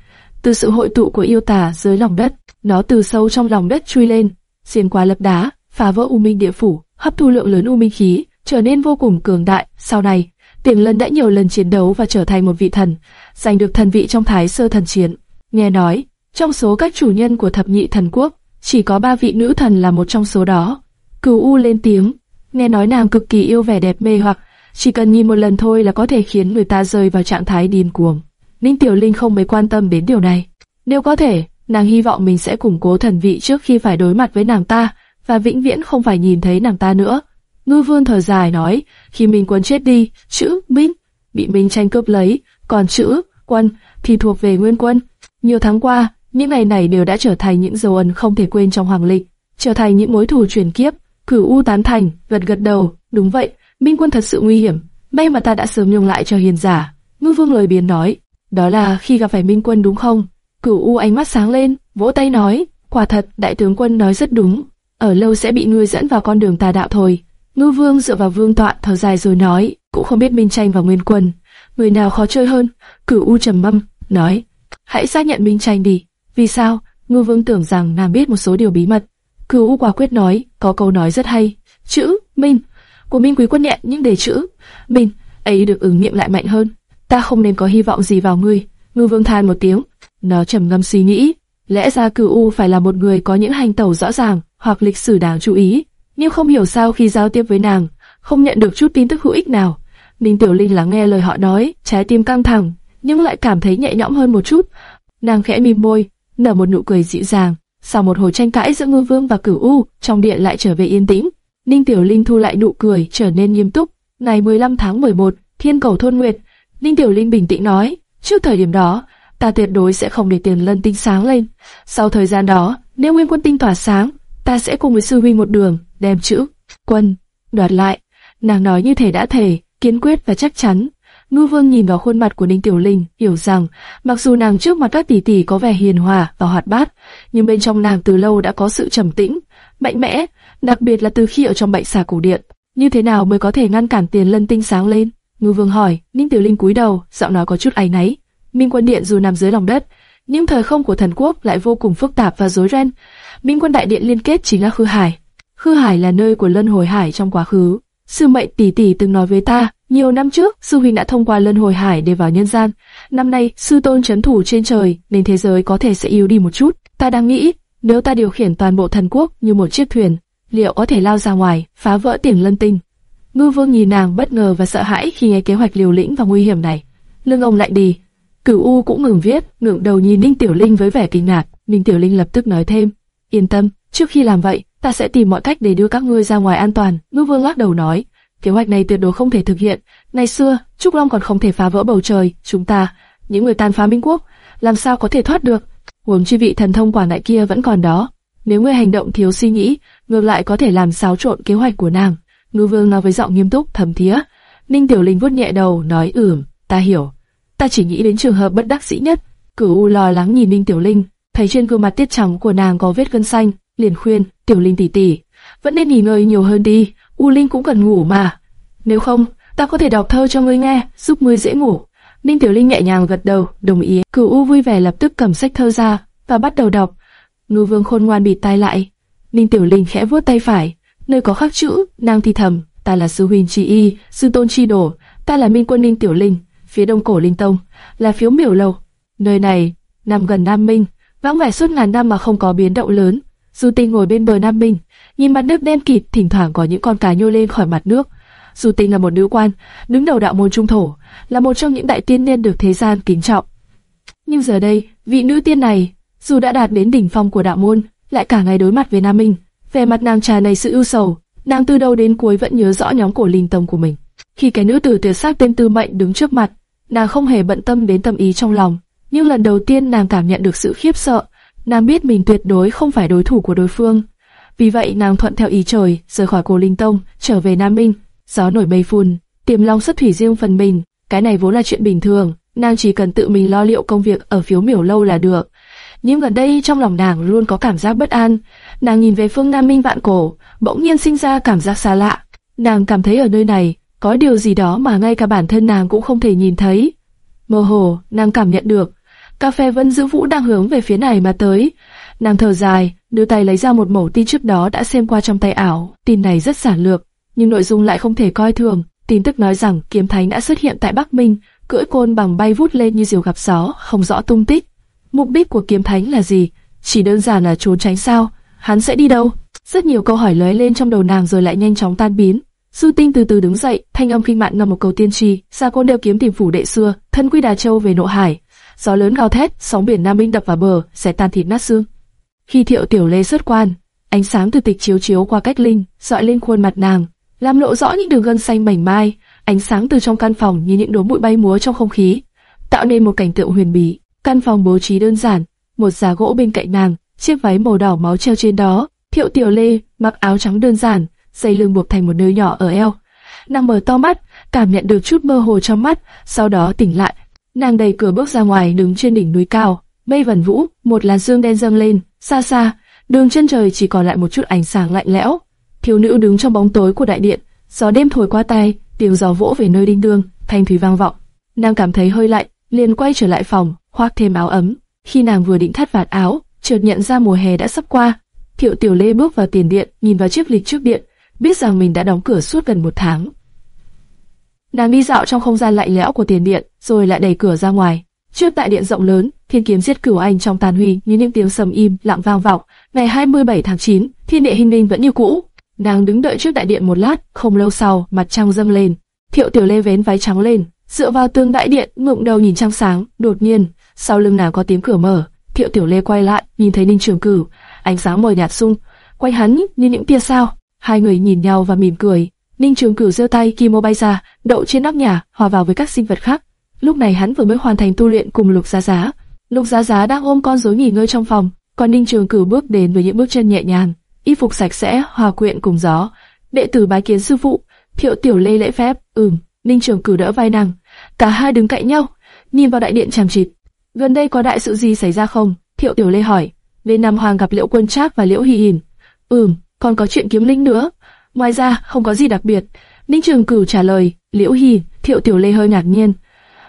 từ sự hội tụ của yêu tà dưới lòng đất. Nó từ sâu trong lòng đất chui lên, xuyên qua lớp đá, phá vỡ u minh địa phủ, hấp thu lượng lớn u minh khí, trở nên vô cùng cường đại. Sau này, tiềm Lân đã nhiều lần chiến đấu và trở thành một vị thần, giành được thần vị trong Thái Sơ Thần Chiến. Nghe nói, trong số các chủ nhân của thập nhị thần quốc, chỉ có ba vị nữ thần là một trong số đó. Cửu U lên tiếng, nghe nói nàng cực kỳ yêu vẻ đẹp mê hoặc, chỉ cần nhìn một lần thôi là có thể khiến người ta rơi vào trạng thái điên cuồng. Ninh Tiểu Linh không mấy quan tâm đến điều này. Nếu có thể, nàng hy vọng mình sẽ củng cố thần vị trước khi phải đối mặt với nàng ta, và vĩnh viễn không phải nhìn thấy nàng ta nữa. Ngư Vương thở dài nói, khi mình Quân chết đi, chữ Minh bị Minh tranh cướp lấy, còn chữ Quân thì thuộc về Nguyên Quân. Nhiều tháng qua, những ngày này đều đã trở thành những dấu ấn không thể quên trong hoàng lịch, trở thành những mối thù truyền kiếp. Cửu U tán thành, gật gật đầu, đúng vậy, Minh Quân thật sự nguy hiểm, may mà ta đã sớm nhường lại cho hiền giả. Ngư Vương lời biến nói, đó là khi gặp phải Minh Quân đúng không? Cửu U ánh mắt sáng lên, vỗ tay nói, quả thật, đại tướng quân nói rất đúng, ở lâu sẽ bị ngươi dẫn vào con đường tà đạo thôi. Ngư Vương dựa vào vương tọa thở dài rồi nói, cũng không biết Minh Tranh và Nguyên Quân, người nào khó chơi hơn. Cửu U trầm mâm, nói, hãy xác nhận Minh Tranh đi. Vì sao? Ngư Vương tưởng rằng nàng biết một số điều bí mật. Cửu U quả quyết nói, có câu nói rất hay, chữ Minh của Minh Quý Quân nhẹ những đề chữ Minh ấy được ứng nghiệm lại mạnh hơn ta không nên có hy vọng gì vào ngươi. Ngư vương than một tiếng, nó trầm ngâm suy nghĩ, lẽ ra cửu u phải là một người có những hành tẩu rõ ràng hoặc lịch sử đáng chú ý, nhưng không hiểu sao khi giao tiếp với nàng, không nhận được chút tin tức hữu ích nào. Ninh Tiểu Linh lắng nghe lời họ nói, trái tim căng thẳng, nhưng lại cảm thấy nhẹ nhõm hơn một chút. Nàng khẽ mím môi, nở một nụ cười dịu dàng. Sau một hồi tranh cãi giữa Ngư Vương và Cửu U, trong điện lại trở về yên tĩnh. Ninh Tiểu Linh thu lại nụ cười, trở nên nghiêm túc. Ngày 15 tháng 11, Thiên Cầu Thôn Nguyệt, Ninh Tiểu Linh bình tĩnh nói, trước thời điểm đó, ta tuyệt đối sẽ không để tiền lân tinh sáng lên. Sau thời gian đó, nếu nguyên quân tinh tỏa sáng, ta sẽ cùng với sư huynh một đường, đem chữ, quân, đoạt lại. Nàng nói như thể đã thể, kiên quyết và chắc chắn. Ngư Vương nhìn vào khuôn mặt của Ninh Tiểu Linh, hiểu rằng, mặc dù nàng trước mặt các tỷ tỷ có vẻ hiền hòa và hoạt bát, nhưng bên trong nàng từ lâu đã có sự trầm tĩnh, mạnh mẽ, đặc biệt là từ khi ở trong bệnh xà cổ điện. Như thế nào mới có thể ngăn cản tiền lân tinh sáng lên? Ngư Vương hỏi, Ninh Tiểu Linh cúi đầu, giọng nói có chút áy náy. Minh Quân Điện dù nằm dưới lòng đất, nhưng thời không của thần quốc lại vô cùng phức tạp và rối ren. Minh Quân Đại Điện liên kết chính là Khư Hải. Khư Hải là nơi của Lân Hồi Hải trong quá khứ. Sư mệnh tỷ tỷ từng nói với ta, nhiều năm trước, sư huynh đã thông qua Lân Hồi Hải để vào nhân gian. Năm nay, sư tôn chấn thủ trên trời, nên thế giới có thể sẽ yếu đi một chút. Ta đang nghĩ, nếu ta điều khiển toàn bộ thần quốc như một chiếc thuyền, liệu có thể lao ra ngoài, phá vỡ tiền lân tinh, Ngư Vương nhìn nàng bất ngờ và sợ hãi khi nghe kế hoạch liều lĩnh và nguy hiểm này. Lưng ông lạnh đi. Cửu U cũng ngừng viết, ngượng đầu nhìn Ninh Tiểu Linh với vẻ kinh ngạc. Ninh Tiểu Linh lập tức nói thêm, yên tâm, trước khi làm vậy, ta sẽ tìm mọi cách để đưa các ngươi ra ngoài an toàn. Ngư Vương lắc đầu nói, kế hoạch này tuyệt đối không thể thực hiện. Ngày xưa, Trúc Long còn không thể phá vỡ bầu trời, chúng ta, những người tàn phá Minh Quốc, làm sao có thể thoát được? Huống chi vị thần thông quả đại kia vẫn còn đó. Nếu ngươi hành động thiếu suy nghĩ, ngược lại có thể làm xáo trộn kế hoạch của nàng. Ngư Vương nói với giọng nghiêm túc, thầm thía. Ninh Tiểu Linh vuốt nhẹ đầu, nói ừm, ta hiểu. Ta chỉ nghĩ đến trường hợp bất đắc dĩ nhất. Cửu U lo lắng nhìn Ninh Tiểu Linh, thấy trên gương mặt tiết trắng của nàng có vết gân xanh, liền khuyên, Tiểu Linh tỷ tỷ, vẫn nên nghỉ ngơi nhiều hơn đi. U Linh cũng cần ngủ mà. Nếu không, ta có thể đọc thơ cho ngươi nghe, giúp ngươi dễ ngủ. Ninh Tiểu Linh nhẹ nhàng gật đầu, đồng ý. Cửu U vui vẻ lập tức cầm sách thơ ra và bắt đầu đọc. Ngư Vương khôn ngoan bịt tai lại. Ninh Tiểu Linh khẽ vuốt tay phải, nơi có khắc chữ, nàng thì thầm, ta là sư huynh chi y, sư tôn chi đổ, ta là minh quân ninh tiểu linh, phía đông cổ linh tông, là phiếu miểu lầu. Nơi này, nằm gần Nam Minh, vắng vẻ suốt ngàn năm mà không có biến động lớn. Du Tinh ngồi bên bờ Nam Minh, nhìn mặt nước đen kịt, thỉnh thoảng có những con cá nhô lên khỏi mặt nước. Du Tinh là một nữ quan, đứng đầu đạo môn trung thổ, là một trong những đại tiên nên được thế gian kính trọng. Nhưng giờ đây, vị nữ tiên này, dù đã đạt đến đỉnh phong của đạo môn, lại cả ngày đối mặt với Nam Minh, về mặt nàng trà này sự ưu sầu, nàng từ đầu đến cuối vẫn nhớ rõ nhóm cổ linh tông của mình. Khi cái nữ tử tuyệt sắc tên Tư Mệnh đứng trước mặt, nàng không hề bận tâm đến tâm ý trong lòng, nhưng lần đầu tiên nàng cảm nhận được sự khiếp sợ, Nàng biết mình tuyệt đối không phải đối thủ của đối phương. Vì vậy nàng thuận theo ý trời, rời khỏi cổ linh tông, trở về Nam Minh. Gió nổi mây phun, tiềm long xuất thủy riêng phần mình. Cái này vốn là chuyện bình thường, nàng chỉ cần tự mình lo liệu công việc ở phiếu miểu lâu là được. Nhưng gần đây trong lòng nàng luôn có cảm giác bất an. Nàng nhìn về phương Nam Minh vạn cổ, bỗng nhiên sinh ra cảm giác xa lạ. Nàng cảm thấy ở nơi này có điều gì đó mà ngay cả bản thân nàng cũng không thể nhìn thấy. Mơ hồ, nàng cảm nhận được, cà phê vẫn Dữ Vũ đang hướng về phía này mà tới. Nàng thở dài, đưa tay lấy ra một mẩu tin trước đó đã xem qua trong tay ảo. Tin này rất giản lược, nhưng nội dung lại không thể coi thường. Tin tức nói rằng kiếm thánh đã xuất hiện tại Bắc Minh, cưỡi côn bằng bay vút lên như diều gặp gió, không rõ tung tích. Mục đích của kiếm thánh là gì? Chỉ đơn giản là trốn tránh sao? Hắn sẽ đi đâu? Rất nhiều câu hỏi lóe lên trong đầu nàng rồi lại nhanh chóng tan biến. Du Tinh từ từ đứng dậy, thanh âm khinh mạn ngâm một câu tiên tri, Ra Côn đeo kiếm tìm phủ đệ xưa, thân quy Đà Châu về nội hải. Gió lớn gào thét, sóng biển Nam Minh đập vào bờ, sẽ tan thịt nát xương. Khi Thiệu Tiểu Lê xuất quan, ánh sáng từ tịch chiếu chiếu qua cách linh, dọi lên khuôn mặt nàng, làm lộ rõ những đường gân xanh mảnh mai. Ánh sáng từ trong căn phòng như những đốm bụi bay múa trong không khí, tạo nên một cảnh tượng huyền bí. Căn phòng bố trí đơn giản, một giá gỗ bên cạnh nàng, chiếc váy màu đỏ máu treo trên đó. Thiệu Tiểu Lê mặc áo trắng đơn giản, dây lưng buộc thành một nơi nhỏ ở eo. Nàng mở to mắt, cảm nhận được chút mơ hồ trong mắt, sau đó tỉnh lại. Nàng đẩy cửa bước ra ngoài đứng trên đỉnh núi cao, mây vần vũ, một làn sương đen dâng lên, xa xa, đường chân trời chỉ còn lại một chút ánh sáng lạnh lẽo. Thiếu nữ đứng trong bóng tối của đại điện, gió đêm thổi qua tay, tiếng gió vỗ về nơi đinh đương, thanh thủy vang vọng. Nàng cảm thấy hơi lạnh, liền quay trở lại phòng, khoác thêm áo ấm. Khi nàng vừa định thắt vạt áo, chợt nhận ra mùa hè đã sắp qua. Thiệu Tiểu Lê bước vào tiền điện, nhìn vào chiếc lịch trước điện, biết rằng mình đã đóng cửa suốt gần một tháng. Nàng đi dạo trong không gian lạnh lẽo của tiền điện, rồi lại đẩy cửa ra ngoài. Trước tại điện rộng lớn, thiên kiếm giết cửu anh trong tàn huy như những tiếng sầm im lặng vang vọng. Ngày 27 tháng 9, thiên địa hình minh vẫn như cũ. Nàng đứng đợi trước đại điện một lát, không lâu sau, mặt trăng dâng lên. Thiệu Tiểu Lê vén váy trắng lên, dựa vào tường đại điện, ngượng đầu nhìn trăng sáng. Đột nhiên, sau lưng nàng có tiếng cửa mở. Thiệu Tiểu Lê quay lại, nhìn thấy Ninh Trường Cửu, ánh sáng mờ nhạt xung quanh hắn như những tia sao. Hai người nhìn nhau và mỉm cười. Ninh Trường Cửu giơ tay Kimo bay ra, đậu trên nóc nhà, hòa vào với các sinh vật khác. Lúc này hắn vừa mới hoàn thành tu luyện cùng Lục Giá Giá. Lục Giá Giá đang ôm con rối nghỉ ngơi trong phòng, còn Ninh Trường Cửu bước đến với những bước chân nhẹ nhàng, y phục sạch sẽ, hòa quyện cùng gió. Đệ tử bái kiến sư phụ, Thiệu Tiểu Lê lễ phép, ừm. Ninh Trường Cửu đỡ vai nàng, cả hai đứng cạnh nhau, nhìn vào đại điện chằm chịt. Gần đây có đại sự gì xảy ra không? Thiệu Tiểu Lê hỏi. Bên Nam Hoàng gặp Liễu Quân Trác và Liễu Hy Hìn. Ừm, còn có chuyện kiếm linh nữa. Ngoài ra, không có gì đặc biệt. Ninh Trường Cửu trả lời, Liễu Hi, Thiệu Tiểu Lê hơi ngạc nhiên.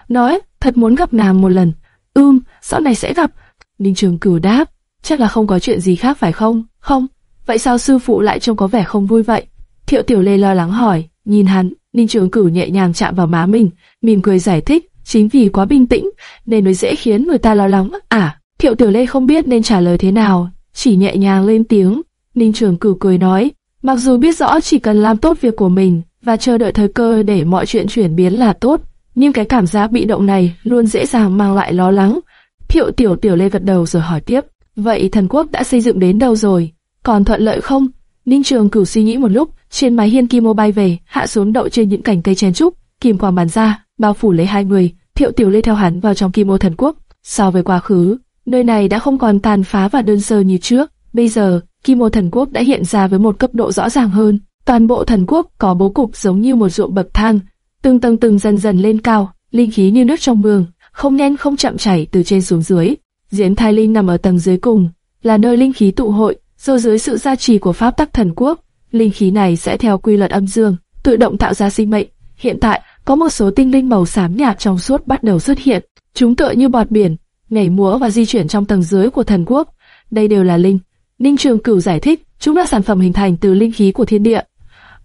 Nói, thật muốn gặp nàng một lần. Ừm, sau này sẽ gặp. Ninh Trường Cửu đáp, chắc là không có chuyện gì khác phải không? Không. Vậy sao sư phụ lại trông có vẻ không vui vậy? Thiệu Tiểu Lê lo lắng hỏi, nhìn hắn, Ninh Trường Cửu nhẹ nhàng chạm vào má mình, mỉm cười giải thích, chính vì quá bình tĩnh nên mới dễ khiến người ta lo lắng. À, Thiệu Tiểu Lê không biết nên trả lời thế nào, chỉ nhẹ nhàng lên tiếng, Ninh Trường Cửu cười nói, mặc dù biết rõ chỉ cần làm tốt việc của mình và chờ đợi thời cơ để mọi chuyện chuyển biến là tốt, nhưng cái cảm giác bị động này luôn dễ dàng mang lại lo lắng. Thiệu Tiểu Tiểu Lê gật đầu rồi hỏi tiếp, vậy thần quốc đã xây dựng đến đâu rồi? Còn thuận lợi không? Ninh Trường Cửu suy nghĩ một lúc, trên mái hiên kim ô bay về, hạ xuống đậu trên những cành cây chen trúc, kim quang bắn ra, bao phủ lấy hai người. Thiệu Tiểu Lê theo hắn vào trong kim ô thần quốc. So với quá khứ, nơi này đã không còn tàn phá và đơn sơ như trước. Bây giờ, Kim Mô Thần Quốc đã hiện ra với một cấp độ rõ ràng hơn. Toàn bộ thần quốc có bố cục giống như một ruộng bậc thang, từng tầng từng dần dần lên cao, linh khí như nước trong mương, không nhanh không chậm chảy từ trên xuống dưới. Diễn Thai Linh nằm ở tầng dưới cùng, là nơi linh khí tụ hội, do dưới sự gia trì của pháp tắc thần quốc, linh khí này sẽ theo quy luật âm dương, tự động tạo ra sinh mệnh. Hiện tại, có một số tinh linh màu xám nhạt trong suốt bắt đầu xuất hiện, chúng tựa như bọt biển, nhảy múa và di chuyển trong tầng dưới của thần quốc. Đây đều là linh Ninh Trường Cửu giải thích, chúng là sản phẩm hình thành từ linh khí của thiên địa.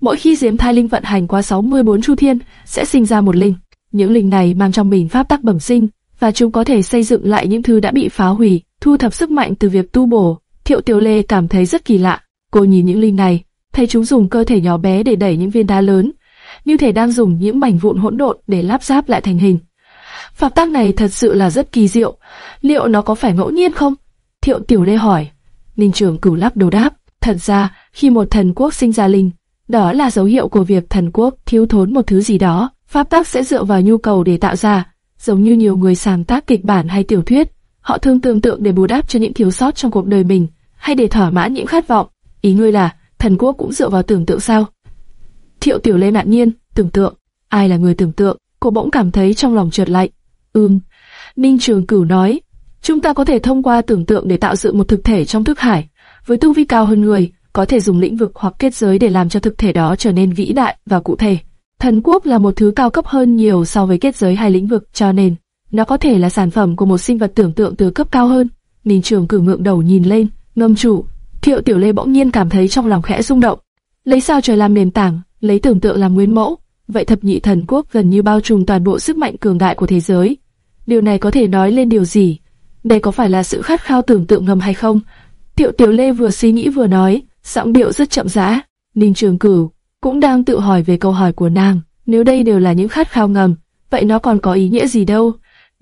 Mỗi khi diếm thai linh vận hành qua 64 chu thiên, sẽ sinh ra một linh. Những linh này mang trong mình pháp tắc bẩm sinh, và chúng có thể xây dựng lại những thứ đã bị phá hủy, thu thập sức mạnh từ việc tu bổ. Thiệu Tiểu Lê cảm thấy rất kỳ lạ. Cô nhìn những linh này, thấy chúng dùng cơ thể nhỏ bé để đẩy những viên đá lớn, như thể đang dùng những mảnh vụn hỗn độn để lắp ráp lại thành hình. Pháp tắc này thật sự là rất kỳ diệu. Liệu nó có phải ngẫu nhiên không? Thiệu Tiểu Lê hỏi. Ninh Trường Cửu lắc đầu đáp, thật ra, khi một thần quốc sinh ra linh, đó là dấu hiệu của việc thần quốc thiếu thốn một thứ gì đó, pháp tắc sẽ dựa vào nhu cầu để tạo ra, giống như nhiều người sáng tác kịch bản hay tiểu thuyết, Họ thường tưởng tượng để bù đắp cho những thiếu sót trong cuộc đời mình, hay để thỏa mãn những khát vọng. Ý ngươi là, thần quốc cũng dựa vào tưởng tượng sao? Thiệu Tiểu Lê ngạc nhiên, tưởng tượng. Ai là người tưởng tượng? Cô bỗng cảm thấy trong lòng trượt lạnh. Ừm. Ninh Trường Cửu nói, chúng ta có thể thông qua tưởng tượng để tạo dựng một thực thể trong thức hải. Với tu vi cao hơn người, có thể dùng lĩnh vực hoặc kết giới để làm cho thực thể đó trở nên vĩ đại và cụ thể. Thần quốc là một thứ cao cấp hơn nhiều so với kết giới hay lĩnh vực, cho nên nó có thể là sản phẩm của một sinh vật tưởng tượng từ cấp cao hơn. Ninh Trường Cửu ngượng đầu nhìn lên, ngâm chủ. Thiệu Tiểu Lê bỗng nhiên cảm thấy trong lòng khẽ rung động. Lấy sao trời làm nền tảng, lấy tưởng tượng làm nguyên mẫu, vậy thập nhị thần quốc gần như bao trùm toàn bộ sức mạnh cường đại của thế giới. Điều này có thể nói lên điều gì? Đây có phải là sự khát khao tưởng tượng ngầm hay không? tiểu Tiểu Lê vừa suy nghĩ vừa nói, giọng điệu rất chậm rãi. Ninh Trường Cửu cũng đang tự hỏi về câu hỏi của nàng. Nếu đây đều là những khát khao ngầm, vậy nó còn có ý nghĩa gì đâu?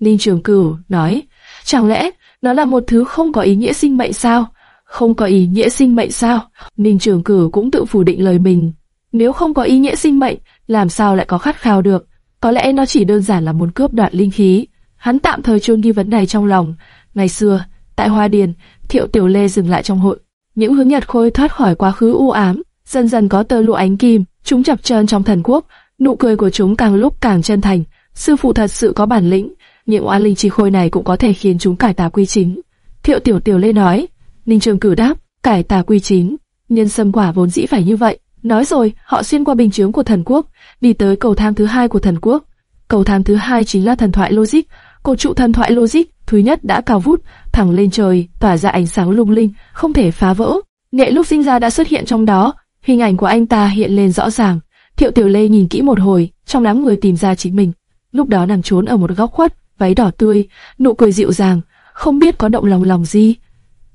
Ninh Trường Cửu nói, chẳng lẽ nó là một thứ không có ý nghĩa sinh mệnh sao? Không có ý nghĩa sinh mệnh sao? Ninh Trường Cửu cũng tự phủ định lời mình. Nếu không có ý nghĩa sinh mệnh, làm sao lại có khát khao được? Có lẽ nó chỉ đơn giản là muốn cướp đoạt linh khí. Hắn tạm thời chôn nghi vấn này trong lòng. Ngày xưa, tại Hoa Điền, Thiệu Tiểu Lê dừng lại trong hội. Những hướng nhật khôi thoát khỏi quá khứ u ám, dần dần có tơ lụa ánh kim, chúng chập chờn trong thần quốc. Nụ cười của chúng càng lúc càng chân thành. Sư phụ thật sự có bản lĩnh, những oan linh chi khôi này cũng có thể khiến chúng cải tà quy chính. Thiệu Tiểu Tiểu Lê nói. Ninh Trường Cử đáp, cải tà quy chính, nhân sâm quả vốn dĩ phải như vậy. Nói rồi, họ xuyên qua bình chướng của thần quốc, đi tới cầu thang thứ hai của thần quốc. Cầu thang thứ hai chính là thần thoại logic. Cổ trụ thần thoại logic thứ nhất đã cao vút, thẳng lên trời, tỏa ra ánh sáng lung linh, không thể phá vỡ. Nghệ lúc sinh ra đã xuất hiện trong đó, hình ảnh của anh ta hiện lên rõ ràng. Thiệu Tiểu Lê nhìn kỹ một hồi, trong đám người tìm ra chính mình. Lúc đó nằm trốn ở một góc khuất, váy đỏ tươi, nụ cười dịu dàng, không biết có động lòng lòng gì.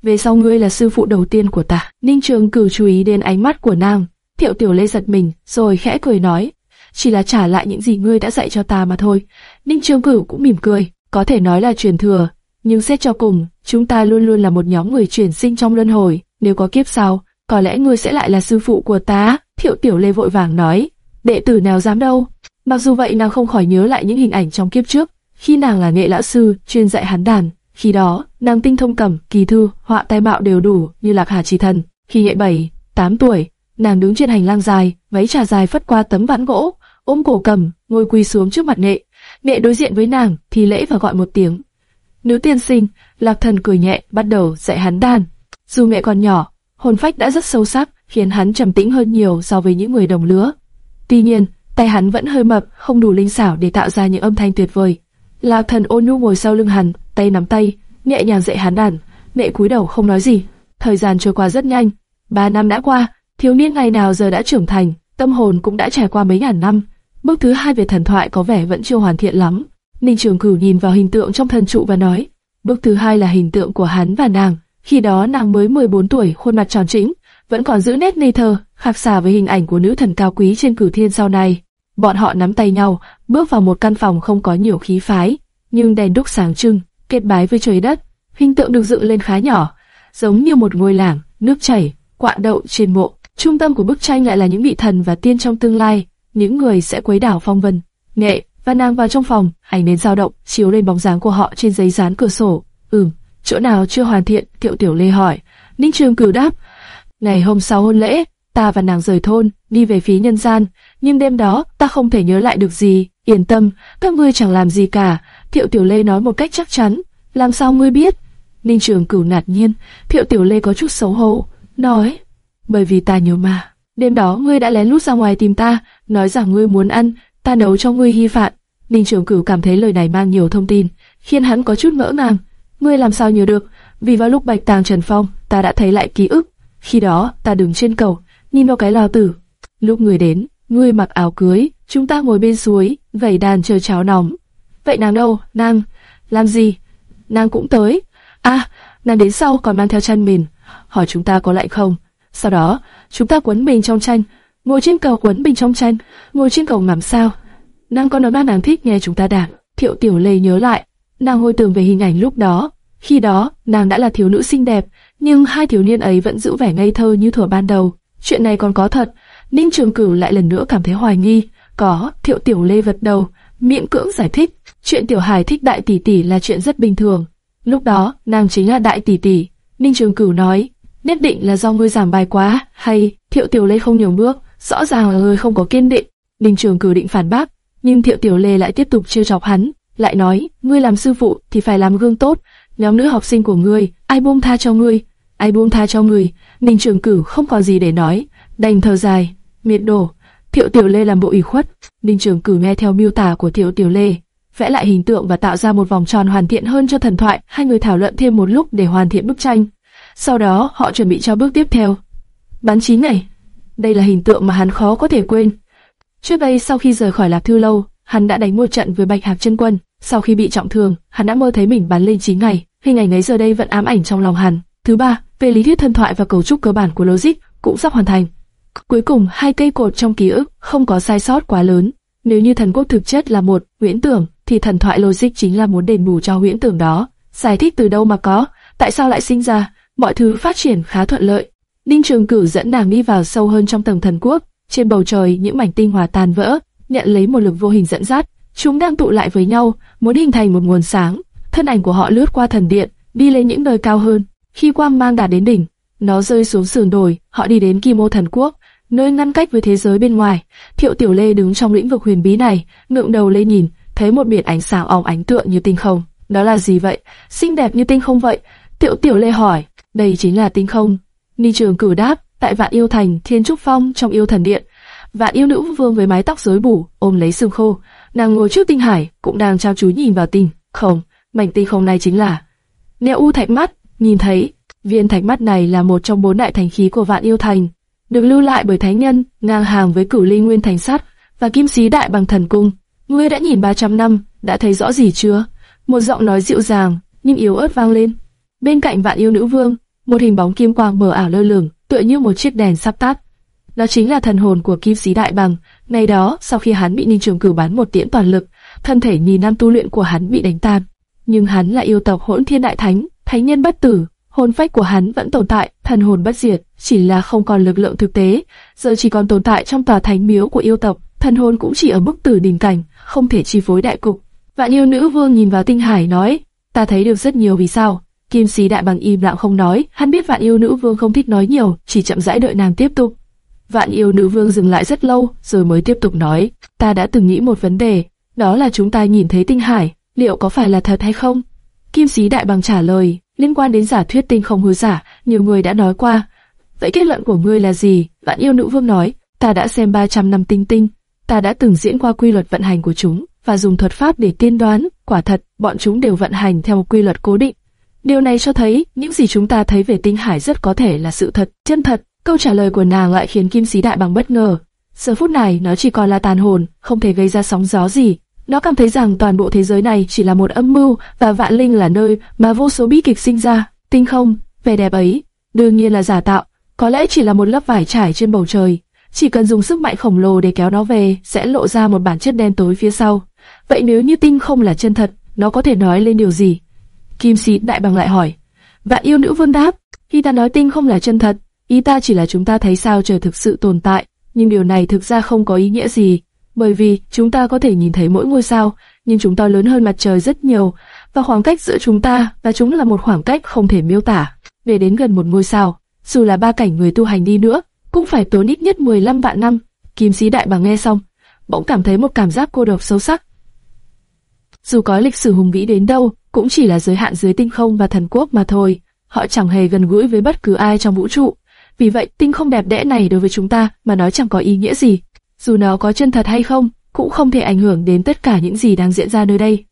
Về sau ngươi là sư phụ đầu tiên của ta. Ninh Trường cử chú ý đến ánh mắt của nàng, Thiệu Tiểu Lê giật mình, rồi khẽ cười nói, chỉ là trả lại những gì ngươi đã dạy cho ta mà thôi. Ninh Trường cử cũng mỉm cười, có thể nói là truyền thừa, nhưng xét cho cùng, chúng ta luôn luôn là một nhóm người chuyển sinh trong luân hồi, nếu có kiếp sau, có lẽ ngươi sẽ lại là sư phụ của ta. Thiệu Tiểu Lê vội vàng nói, đệ tử nào dám đâu. Mặc dù vậy nàng không khỏi nhớ lại những hình ảnh trong kiếp trước, khi nàng là nghệ lão sư chuyên dạy hắn đàn, khi đó nàng tinh thông cầm, kỳ thư, họa tai bạo đều đủ như lạc hà trì thần. Khi nghệ bảy, tám tuổi, nàng đứng trên hành lang dài, váy trà dài phất qua tấm ván gỗ, ôm cổ cầm, ngồi quỳ xuống trước mặt nệ mẹ đối diện với nàng, thì lễ và gọi một tiếng. Nữ tiên sinh, lạc thần cười nhẹ, bắt đầu dạy hắn đàn. Dù mẹ còn nhỏ, hồn phách đã rất sâu sắc, khiến hắn trầm tĩnh hơn nhiều so với những người đồng lứa. Tuy nhiên, tay hắn vẫn hơi mập, không đủ linh xảo để tạo ra những âm thanh tuyệt vời. Lạc thần ôn nhu ngồi sau lưng hắn, tay nắm tay, nhẹ nhàng dạy hắn đàn. Mẹ cúi đầu không nói gì. Thời gian trôi qua rất nhanh. Ba năm đã qua, thiếu niên ngày nào giờ đã trưởng thành, tâm hồn cũng đã trải qua mấy ngàn năm. Bước thứ hai về thần thoại có vẻ vẫn chưa hoàn thiện lắm. Ninh Trường Cửu nhìn vào hình tượng trong thần trụ và nói, bước thứ hai là hình tượng của hắn và nàng. Khi đó nàng mới 14 tuổi, khuôn mặt tròn trĩnh, vẫn còn giữ nét ngây thơ, khác xa với hình ảnh của nữ thần cao quý trên cửu thiên sau này. Bọn họ nắm tay nhau, bước vào một căn phòng không có nhiều khí phái, nhưng đèn đúc sáng trưng, kết bái với trời đất. Hình tượng được dựng lên khá nhỏ, giống như một ngôi làng, nước chảy, quạ đậu trên mộ. Trung tâm của bức tranh lại là những vị thần và tiên trong tương lai, những người sẽ quấy đảo phong vân. Nghệ và nàng vào trong phòng, ánh nến dao động, chiếu lên bóng dáng của họ trên giấy dán cửa sổ. Ừm, chỗ nào chưa hoàn thiện? Thiệu Tiểu Lê hỏi. Ninh Trường Cửu đáp. Ngày hôm sau hôn lễ, ta và nàng rời thôn, đi về phía nhân gian, nhưng đêm đó ta không thể nhớ lại được gì. Yên tâm, các ngươi chẳng làm gì cả. Thiệu Tiểu Lê nói một cách chắc chắn. Làm sao ngươi biết? Ninh Trường Cửu nạt nhiên. Thiệu Tiểu Lê có chút xấu hổ, nói bởi vì ta nhớ mà. Đêm đó ngươi đã lén lút ra ngoài tìm ta, nói rằng ngươi muốn ăn, ta nấu cho ngươi hy phạn. Ninh Trường Cửu cảm thấy lời này mang nhiều thông tin, khiến hắn có chút ngỡ ngàng. Ngươi làm sao nhớ được? Vì vào lúc bạch tàng trần phong, ta đã thấy lại ký ức. Khi đó, ta đứng trên cầu, nhìn vào cái lao tử. Lúc ngươi đến, ngươi mặc áo cưới, chúng ta ngồi bên suối, vẩy đàn chờ cháo nóng. Vậy nàng đâu? Nàng, làm gì? Nàng cũng tới. À, nàng đến sau còn mang theo chăn mền. Hỏi chúng ta có lạnh không? Sau đó, chúng ta quấn mình trong tranh, ngồi trên cầu quấn mình trong tranh, ngồi trên cầu ngắm sao? Nàng có nói ba nàng thích nghe chúng ta đàn. Thiệu Tiểu Lê nhớ lại, nàng hồi tưởng về hình ảnh lúc đó. Khi đó, nàng đã là thiếu nữ xinh đẹp, nhưng hai thiếu niên ấy vẫn giữ vẻ ngây thơ như thuở ban đầu. Chuyện này còn có thật. Ninh Trường Cửu lại lần nữa cảm thấy hoài nghi. Có, Thiệu Tiểu Lê vật đầu, miệng cưỡng giải thích. Chuyện Tiểu Hải thích đại tỷ tỷ là chuyện rất bình thường. Lúc đó, nàng chính là đại tỷ tỷ. Ninh Trường Cửu nói, nhất định là do ngươi giảm bài quá, hay Thiệu Tiểu Lê không nhường bước, rõ ràng là ngươi không có kiên định. Đình Trường cử định phản bác, nhưng Thiệu Tiểu Lê lại tiếp tục trêu chọc hắn, lại nói, ngươi làm sư phụ thì phải làm gương tốt, nhóm nữ học sinh của ngươi, ai buông tha cho ngươi, ai buông tha cho ngươi. Đình Trường cử không còn gì để nói, đành thở dài, miệt đổ. Thiệu Tiểu Lê làm bộ ủy khuất, Ninh Trường cử nghe theo miêu tả của Thiệu Tiểu Lê, vẽ lại hình tượng và tạo ra một vòng tròn hoàn thiện hơn cho thần thoại. Hai người thảo luận thêm một lúc để hoàn thiện bức tranh. Sau đó họ chuẩn bị cho bước tiếp theo. Bán chín này, đây là hình tượng mà hắn khó có thể quên. Trước đây sau khi rời khỏi lạp Thư lâu, hắn đã đánh một trận với Bạch Hạc Chân Quân. Sau khi bị trọng thương, hắn đã mơ thấy mình bắn lên 9 ngày. Hình ảnh ấy giờ đây vẫn ám ảnh trong lòng hắn. Thứ ba, về lý thuyết thân thoại và cấu trúc cơ bản của logic cũng sắp hoàn thành. Cuối cùng, hai cây cột trong ký ức không có sai sót quá lớn. Nếu như thần quốc thực chất là một huyễn tưởng, thì thần thoại logic chính là muốn đền bù cho huyễn tưởng đó. Giải thích từ đâu mà có, tại sao lại sinh ra, mọi thứ phát triển khá thuận lợi. Ninh Trường Cửu dẫn nàng đi vào sâu hơn trong tầng thần quốc, trên bầu trời những mảnh tinh hòa tan vỡ, nhận lấy một lực vô hình dẫn dắt, chúng đang tụ lại với nhau, muốn hình thành một nguồn sáng. Thân ảnh của họ lướt qua thần điện, đi lên những nơi cao hơn. Khi quang mang đạt đến đỉnh, nó rơi xuống sườn đồi, họ đi đến Kim Ô Thần Quốc, nơi ngăn cách với thế giới bên ngoài. Thiệu Tiểu Lê đứng trong lĩnh vực huyền bí này, ngượng đầu lên nhìn, thấy một biển ánh sáng óng ánh tựa như tinh không. Đó là gì vậy? Xinh đẹp như tinh không vậy? Thiệu Tiểu Lê hỏi. Đây chính là tinh không. Ni Trường cử đáp, tại Vạn Yêu Thành, Thiên Trúc Phong trong Yêu Thần Điện. Vạn Yêu Nữ Vương với mái tóc rối bù, ôm lấy xương khô, nàng ngồi trước tinh hải, cũng đang trao chú nhìn vào tinh không. Mảnh tinh không này chính là Neo U Thạch Mắt. Nhìn thấy, viên thạch mắt này là một trong bốn đại thành khí của Vạn Yêu Thành, được lưu lại bởi thánh nhân, ngang hàng với Cửu Ly Nguyên Thành Sắt và Kim Sĩ Đại Bằng Thần Cung. Ngươi đã nhìn 300 năm, đã thấy rõ gì chưa? Một giọng nói dịu dàng nhưng yếu ớt vang lên. Bên cạnh Vạn Yêu Nữ Vương, một hình bóng kim quang mờ ảo lơ lửng, tựa như một chiếc đèn sắp tắt. Đó chính là thần hồn của Kim Sĩ Đại Bằng. Ngày đó, sau khi hắn bị Ninh Trường Cửu bắn một tiễn toàn lực, thân thể nhìn năm tu luyện của hắn bị đánh tan. Nhưng hắn là yêu tộc Hỗn Thiên Đại Thánh, thánh nhân bất tử, hồn phách của hắn vẫn tồn tại, thần hồn bất diệt, chỉ là không còn lực lượng thực tế, giờ chỉ còn tồn tại trong tòa thánh miếu của yêu tộc, thần hồn cũng chỉ ở mức tử đỉnh cảnh, không thể chi phối đại cục. Vạn yêu nữ vương nhìn vào tinh hải nói, ta thấy được rất nhiều vì sao. Kim sĩ đại bằng im lặng không nói, hắn biết vạn yêu nữ vương không thích nói nhiều, chỉ chậm rãi đợi nàng tiếp tục. Vạn yêu nữ vương dừng lại rất lâu, rồi mới tiếp tục nói, ta đã từng nghĩ một vấn đề, đó là chúng ta nhìn thấy tinh hải, liệu có phải là thật hay không? Kim sĩ đại bằng trả lời, liên quan đến giả thuyết tinh không hư giả, nhiều người đã nói qua. Vậy kết luận của ngươi là gì? Vạn yêu nữ vương nói, ta đã xem 300 năm tinh tinh, ta đã từng diễn qua quy luật vận hành của chúng và dùng thuật pháp để tiên đoán, quả thật, bọn chúng đều vận hành theo một quy luật cố định. Điều này cho thấy, những gì chúng ta thấy về tinh hải rất có thể là sự thật, chân thật. Câu trả lời của nàng lại khiến Kim Sĩ Đại Bằng bất ngờ. Giờ phút này, nó chỉ còn là tàn hồn, không thể gây ra sóng gió gì. Nó cảm thấy rằng toàn bộ thế giới này chỉ là một âm mưu và vạn linh là nơi mà vô số bi kịch sinh ra. Tinh không, vẻ đẹp ấy, đương nhiên là giả tạo, có lẽ chỉ là một lớp vải trải trên bầu trời. Chỉ cần dùng sức mạnh khổng lồ để kéo nó về, sẽ lộ ra một bản chất đen tối phía sau. Vậy nếu như tinh không là chân thật, nó có thể nói lên điều gì? Kim sĩ đại bằng lại hỏi. Vạn yêu nữ vương đáp, khi ta nói tinh không là chân thật, ý ta chỉ là chúng ta thấy sao trời thực sự tồn tại, nhưng điều này thực ra không có ý nghĩa gì, bởi vì chúng ta có thể nhìn thấy mỗi ngôi sao, nhưng chúng to lớn hơn mặt trời rất nhiều, và khoảng cách giữa chúng ta và chúng là một khoảng cách không thể miêu tả. Về đến gần một ngôi sao, dù là ba cảnh người tu hành đi nữa, cũng phải tốn ít nhất 15 vạn năm. Kim sĩ đại bằng nghe xong, bỗng cảm thấy một cảm giác cô độc sâu sắc. Dù có lịch sử hùng vĩ đến đâu, cũng chỉ là giới hạn dưới tinh không và thần quốc mà thôi. Họ chẳng hề gần gũi với bất cứ ai trong vũ trụ. Vì vậy, tinh không đẹp đẽ này đối với chúng ta mà nói chẳng có ý nghĩa gì. Dù nó có chân thật hay không, cũng không thể ảnh hưởng đến tất cả những gì đang diễn ra nơi đây.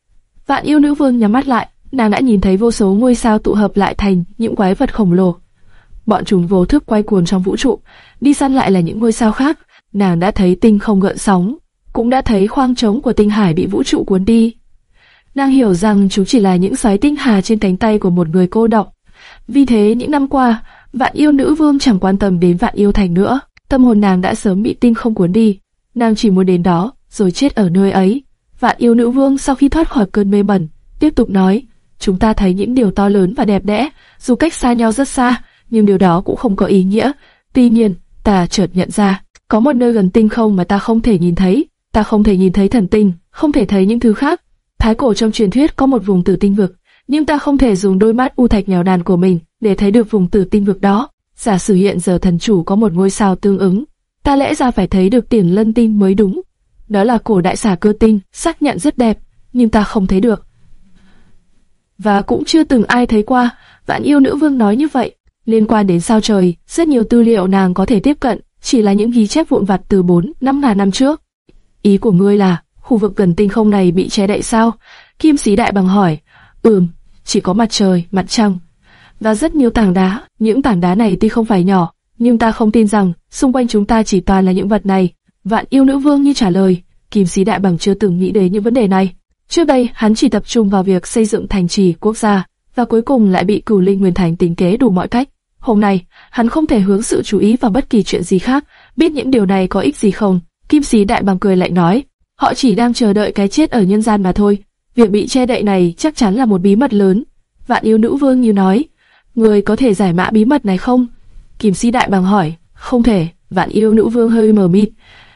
Vạn yêu nữ vương nhắm mắt lại, nàng đã nhìn thấy vô số ngôi sao tụ hợp lại thành những quái vật khổng lồ. Bọn chúng vô thức quay cuồng trong vũ trụ, đi săn lại là những ngôi sao khác. Nàng đã thấy tinh không gợn sóng, cũng đã thấy khoang trống của tinh hải bị vũ trụ cuốn đi. Nàng hiểu rằng chúng chỉ là những sói tinh hà trên cánh tay của một người cô độc. Vì thế những năm qua, vạn yêu nữ vương chẳng quan tâm đến vạn yêu thành nữa. Tâm hồn nàng đã sớm bị tinh không cuốn đi. Nàng chỉ muốn đến đó, rồi chết ở nơi ấy. Vạn yêu nữ vương sau khi thoát khỏi cơn mê bẩn, tiếp tục nói, chúng ta thấy những điều to lớn và đẹp đẽ, dù cách xa nhau rất xa, nhưng điều đó cũng không có ý nghĩa. Tuy nhiên, ta chợt nhận ra, có một nơi gần tinh không mà ta không thể nhìn thấy, ta không thể nhìn thấy thần tinh, không thể thấy những thứ khác. Thái cổ trong truyền thuyết có một vùng tử tinh vực, nhưng ta không thể dùng đôi mắt u thạch nghèo nàn của mình để thấy được vùng tử tinh vực đó. Giả sử hiện giờ thần chủ có một ngôi sao tương ứng, ta lẽ ra phải thấy được tiền lân tinh mới đúng. Đó là cổ đại xà cơ tinh, xác nhận rất đẹp, nhưng ta không thấy được. Và cũng chưa từng ai thấy qua, vạn yêu nữ vương nói như vậy. Liên quan đến sao trời, rất nhiều tư liệu nàng có thể tiếp cận, chỉ là những ghi chép vụn vặt từ 4, 5 ngàn năm trước. Ý của ngươi là, khu vực gần tinh không này bị che đậy sao? Kim sĩ đại bằng hỏi. Ừm, chỉ có mặt trời, mặt trăng và rất nhiều tảng đá. Những tảng đá này tuy không phải nhỏ, nhưng ta không tin rằng xung quanh chúng ta chỉ toàn là những vật này. Vạn yêu nữ vương như trả lời, Kim sĩ đại bằng chưa từng nghĩ đến những vấn đề này. Trước đây, hắn chỉ tập trung vào việc xây dựng thành trì quốc gia, và cuối cùng lại bị cửu linh nguyên thành tính kế đủ mọi cách. Hôm nay, hắn không thể hướng sự chú ý vào bất kỳ chuyện gì khác, biết những điều này có ích gì không. Kim sĩ đại bằng cười lại nói, họ chỉ đang chờ đợi cái chết ở nhân gian mà thôi. Việc bị che đậy này chắc chắn là một bí mật lớn. Vạn yêu nữ vương như nói, người có thể giải mã bí mật này không? Kim sĩ đại bằng hỏi, không thể. Vạn yêu nữ vương hơi mờ mịt,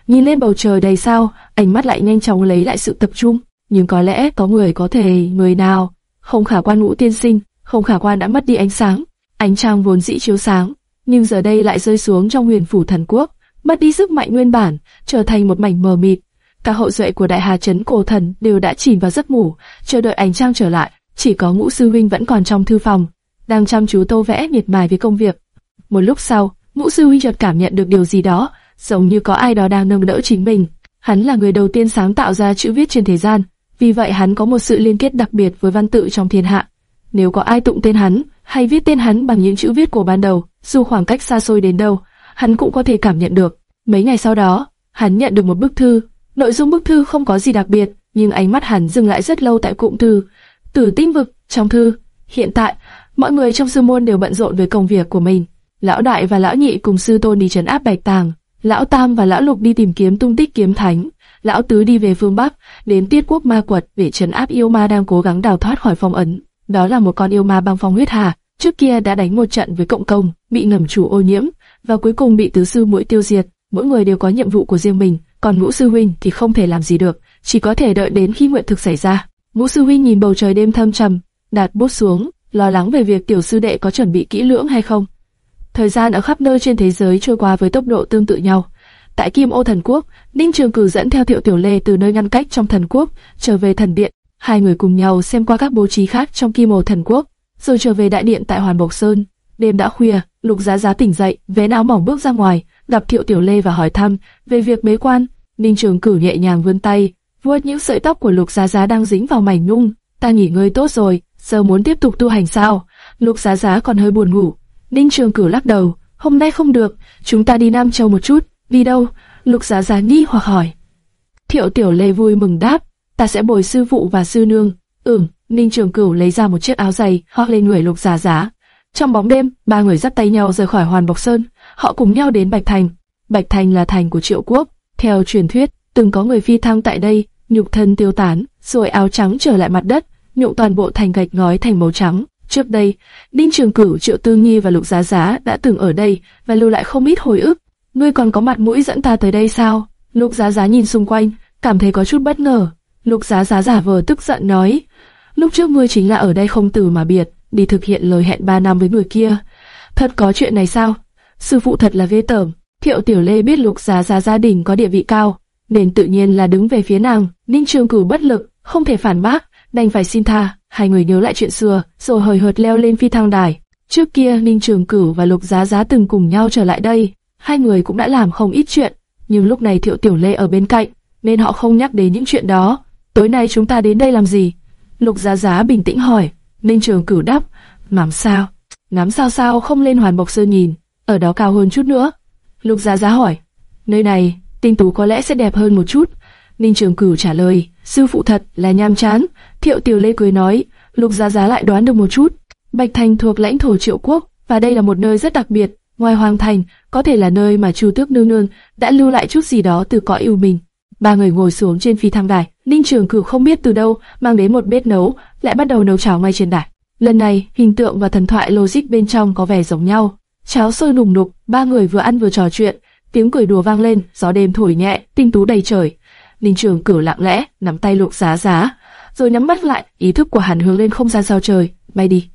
nhìn lên bầu trời đầy sao, ánh mắt lại nhanh chóng lấy lại sự tập trung. Nhưng có lẽ có người có thể, người nào? Không khả quan ngũ tiên sinh, không khả quan đã mất đi ánh sáng. Ánh trăng vốn dĩ chiếu sáng, nhưng giờ đây lại rơi xuống trong huyền phủ thần quốc, mất đi sức mạnh nguyên bản, trở thành một mảnh mờ mịt. Cả hậu duệ của đại hà chấn cổ thần đều đã chìm vào giấc ngủ, chờ đợi ánh trăng trở lại. Chỉ có ngũ sư huynh vẫn còn trong thư phòng, đang chăm chú tô vẽ miệt mài với công việc. Một lúc sau, ngũ sư huynh chợt cảm nhận được điều gì đó, giống như có ai đó đang nâng đỡ chính mình. Hắn là người đầu tiên sáng tạo ra chữ viết trên thế gian, vì vậy hắn có một sự liên kết đặc biệt với văn tự trong thiên hạ. Nếu có ai tụng tên hắn, hay viết tên hắn bằng những chữ viết của ban đầu, dù khoảng cách xa xôi đến đâu, hắn cũng có thể cảm nhận được. Mấy ngày sau đó, hắn nhận được một bức thư. Nội dung bức thư không có gì đặc biệt, nhưng ánh mắt hắn dừng lại rất lâu tại cụm từ Tử tinh vực trong thư. Hiện tại, mọi người trong sư môn đều bận rộn với công việc của mình. Lão đại và lão nhị cùng sư tôn đi trấn áp bạch tàng, lão tam và lão lục đi tìm kiếm tung tích kiếm thánh, lão tứ đi về phương bắc, đến tiết quốc ma quật để trấn áp yêu ma đang cố gắng đào thoát khỏi phong ấn. Đó là một con yêu ma băng phong huyết hà, trước kia đã đánh một trận với cộng công, bị ngầm chủ ô nhiễm, và cuối cùng bị tứ sư mũi tiêu diệt. Mỗi người đều có nhiệm vụ của riêng mình, còn ngũ sư huynh thì không thể làm gì được, chỉ có thể đợi đến khi nguyện thực xảy ra. Ngũ sư huynh nhìn bầu trời đêm thâm trầm, đặt bút xuống, lo lắng về việc tiểu sư đệ có chuẩn bị kỹ lưỡng hay không. Thời gian ở khắp nơi trên thế giới trôi qua với tốc độ tương tự nhau. Tại Kim Ô Thần Quốc, Ninh Trường Cử dẫn theo Thiệu Tiểu Lê từ nơi ngăn cách trong thần quốc trở về thần điện. Hai người cùng nhau xem qua các bố trí khác trong Kim Ô Thần Quốc, rồi trở về đại điện tại Hoàn Bộc Sơn. Đêm đã khuya, Lục Giá Giá tỉnh dậy, vén áo mỏng bước ra ngoài, gặp Thiệu Tiểu Lê và hỏi thăm về việc bế quan. Ninh Trường Cửu nhẹ nhàng vươn tay, vuốt những sợi tóc của Lục Giá Giá đang dính vào mảnh nhung. Ta nghỉ ngơi tốt rồi, giờ muốn tiếp tục tu hành sao? Lục Giá Giá còn hơi buồn ngủ. Ninh Trường Cửu lắc đầu, hôm nay không được, chúng ta đi Nam Châu một chút. Đi đâu? Lục Giá Giá nghi hoặc hỏi. Thiệu Tiểu Lê vui mừng đáp, ta sẽ bồi sư phụ và sư nương. Ừm, Ninh Trường Cửu lấy ra một chiếc áo dày, khoác lên người Lục Giá Giá. Trong bóng đêm, ba người dắt tay nhau rời khỏi Hoàn Bộc Sơn. Họ cùng nhau đến Bạch Thành. Bạch Thành là thành của Triệu Quốc. Theo truyền thuyết, từng có người phi thăng tại đây, nhục thân tiêu tán, rồi áo trắng trở lại mặt đất, nhuộm toàn bộ thành gạch ngói thành màu trắng. Trước đây, đinh Trường Cửu, Triệu Tư Nhi và Lục Giá Giá đã từng ở đây và lưu lại không ít hồi ức. Ngươi còn có mặt mũi dẫn ta tới đây sao? Lục Giá Giá nhìn xung quanh, cảm thấy có chút bất ngờ. Lục Giá Giá giả vờ tức giận nói, lúc trước ngươi chính là ở đây không từ mà biệt, đi thực hiện lời hẹn ba năm với người kia. Thật có chuyện này sao? Sư phụ thật là ghê tởm. Thiệu Tiểu Lê biết Lục Giá Giá gia đình có địa vị cao, nên tự nhiên là đứng về phía nàng. Ninh Trường Cửu bất lực, không thể phản bác, đành phải xin tha. Hai người nhớ lại chuyện xưa, rồi hời hợt leo lên phi thăng đài. Trước kia Ninh Trường Cửu và Lục Giá Giá từng cùng nhau trở lại đây, hai người cũng đã làm không ít chuyện, nhưng lúc này Thiệu Tiểu Lê ở bên cạnh, nên họ không nhắc đến những chuyện đó. Tối nay chúng ta đến đây làm gì? Lục Giá Giá bình tĩnh hỏi. Ninh Trường Cửu đáp, làm sao? Ngắm sao sao không lên Hoàn Bộc Sơn nhìn, ở đó cao hơn chút nữa. Lục Giá Giá hỏi, nơi này, tinh tú có lẽ sẽ đẹp hơn một chút. Ninh Trường Cửu trả lời, sư phụ thật là nham chán. Thiệu Tiểu Lê cười nói, Lục Giá Giá lại đoán được một chút. Bạch Thành thuộc lãnh thổ Triệu Quốc, và đây là một nơi rất đặc biệt. Ngoài Hoàng Thành, có thể là nơi mà Chu Tước Nương Nương đã lưu lại chút gì đó từ cõi yêu mình. Ba người ngồi xuống trên phi thăng đài, Ninh Trường Cửu không biết từ đâu mang đến một bếp nấu, lại bắt đầu nấu cháo ngay trên đài. Lần này, hình tượng và thần thoại logic bên trong có vẻ giống nhau. Cháo sôi nùng nục, ba người vừa ăn vừa trò chuyện, tiếng cười đùa vang lên, gió đêm thổi nhẹ, tinh tú đầy trời. Ninh Trường Cửu lặng lẽ nắm tay Lục Giá Giá, rồi nhắm mắt lại, ý thức của hắn hướng lên không gian sao trời, bay đi.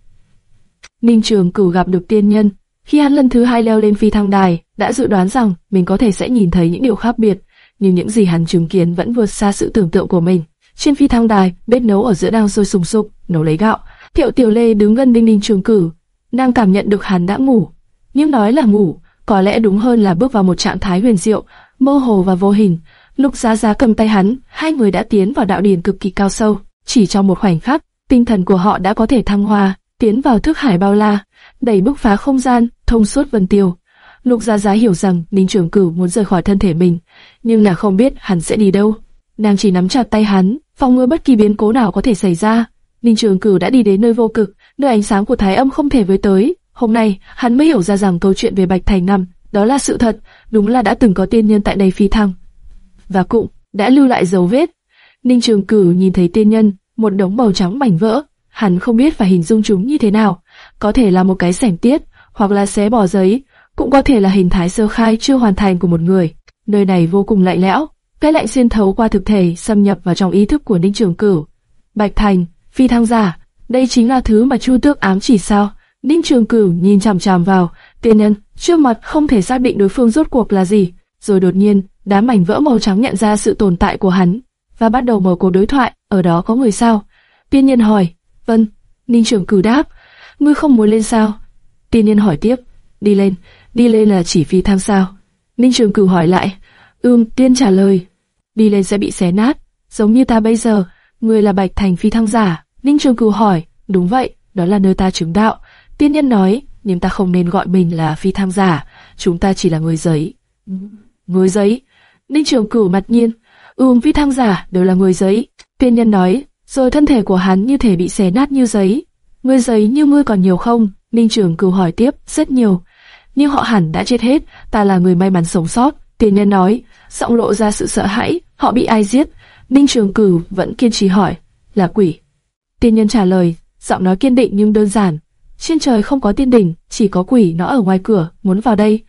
Ninh Trường Cửu gặp được tiên nhân, khi hắn lần thứ hai leo lên phi thăng đài, đã dự đoán rằng mình có thể sẽ nhìn thấy những điều khác biệt, nhưng những gì hắn chứng kiến vẫn vượt xa sự tưởng tượng của mình. Trên phi thăng đài, bếp nấu ở giữa đang sôi sùng sục, nấu lấy gạo. Thiệu Tiểu Lê đứng gần Ninh Ninh Trường cử nàng cảm nhận được hắn đã ngủ. Nhưng nói là ngủ, có lẽ đúng hơn là bước vào một trạng thái huyền diệu, mơ hồ và vô hình. Lục Giá Giá cầm tay hắn, hai người đã tiến vào đạo điển cực kỳ cao sâu. Chỉ trong một khoảnh khắc, tinh thần của họ đã có thể thăng hoa, tiến vào thức hải bao la, đẩy bức phá không gian, thông suốt vân tiêu. Lục Giá Giá hiểu rằng Ninh Trường Cửu muốn rời khỏi thân thể mình, nhưng là không biết hắn sẽ đi đâu. Nàng chỉ nắm chặt tay hắn, phòng ngừa bất kỳ biến cố nào có thể xảy ra. Ninh Trường Cửu đã đi đến nơi vô cực, nơi ánh sáng của Thái Âm không thể với tới. Hôm nay, hắn mới hiểu ra rằng câu chuyện về Bạch Thành Năm, đó là sự thật, đúng là đã từng có tiên nhân tại đây phi thăng. Và cũng đã lưu lại dấu vết. Ninh Trường Cửu nhìn thấy tiên nhân, một đống màu trắng mảnh vỡ, hắn không biết phải hình dung chúng như thế nào, có thể là một cái sảnh tiết, hoặc là xé bỏ giấy, cũng có thể là hình thái sơ khai chưa hoàn thành của một người. Nơi này vô cùng lạnh lẽo, cái lạnh xuyên thấu qua thực thể xâm nhập vào trong ý thức của Ninh Trường Cửu. Bạch Thành, phi thăng giả, đây chính là thứ mà Chu Tước ám chỉ sao? Ninh Trường Cửu nhìn chằm chằm vào, tiên nhân, trước mặt không thể xác định đối phương rốt cuộc là gì, rồi đột nhiên, đám mảnh vỡ màu trắng nhận ra sự tồn tại của hắn, và bắt đầu mở cuộc đối thoại, ở đó có người sao? Tiên nhân hỏi, vâng, Ninh Trường Cửu đáp, ngươi không muốn lên sao? Tiên nhân hỏi tiếp, đi lên, đi lên là chỉ phi thăng sao? Ninh Trường Cửu hỏi lại, ưm, tiên trả lời, đi lên sẽ bị xé nát, giống như ta bây giờ, ngươi là Bạch Thành phi thăng giả. Ninh Trường Cửu hỏi, đúng vậy, đó là nơi ta chứng đạo. Tiên nhân nói, nhưng ta không nên gọi mình là phi tham giả, chúng ta chỉ là người giấy. Người giấy? Ninh Trường Cửu mặt nhiên, ừm phi tham giả đều là người giấy. Tiên nhân nói, rồi thân thể của hắn như thể bị xé nát như giấy. Người giấy như ngươi còn nhiều không? Ninh Trường Cửu hỏi tiếp, rất nhiều. Nhưng họ hẳn đã chết hết, ta là người may mắn sống sót. Tiên nhân nói, giọng lộ ra sự sợ hãi, họ bị ai giết? Ninh Trường Cửu vẫn kiên trì hỏi, là quỷ. Tiên nhân trả lời, giọng nói kiên định nhưng đơn giản. Trên trời không có tiên đỉnh, chỉ có quỷ nó ở ngoài cửa, muốn vào đây.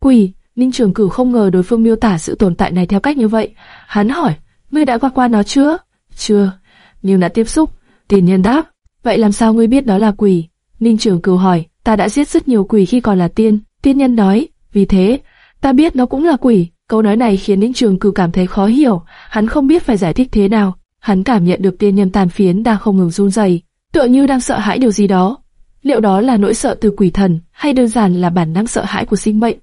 Quỷ, Ninh Trường Cửu không ngờ đối phương miêu tả sự tồn tại này theo cách như vậy. Hắn hỏi, ngươi đã qua qua nó chưa? Chưa, nhưng đã tiếp xúc. Tiên nhân đáp, vậy làm sao ngươi biết đó là quỷ? Ninh Trường Cửu hỏi, ta đã giết rất nhiều quỷ khi còn là tiên. Tiên nhân nói, vì thế, ta biết nó cũng là quỷ. Câu nói này khiến Ninh Trường Cửu cảm thấy khó hiểu, hắn không biết phải giải thích thế nào. Hắn cảm nhận được tiên nhân tàn phiến đang không ngừng run rẩy, tựa như đang sợ hãi điều gì đó. Liệu đó là nỗi sợ từ quỷ thần, hay đơn giản là bản năng sợ hãi của sinh mệnh?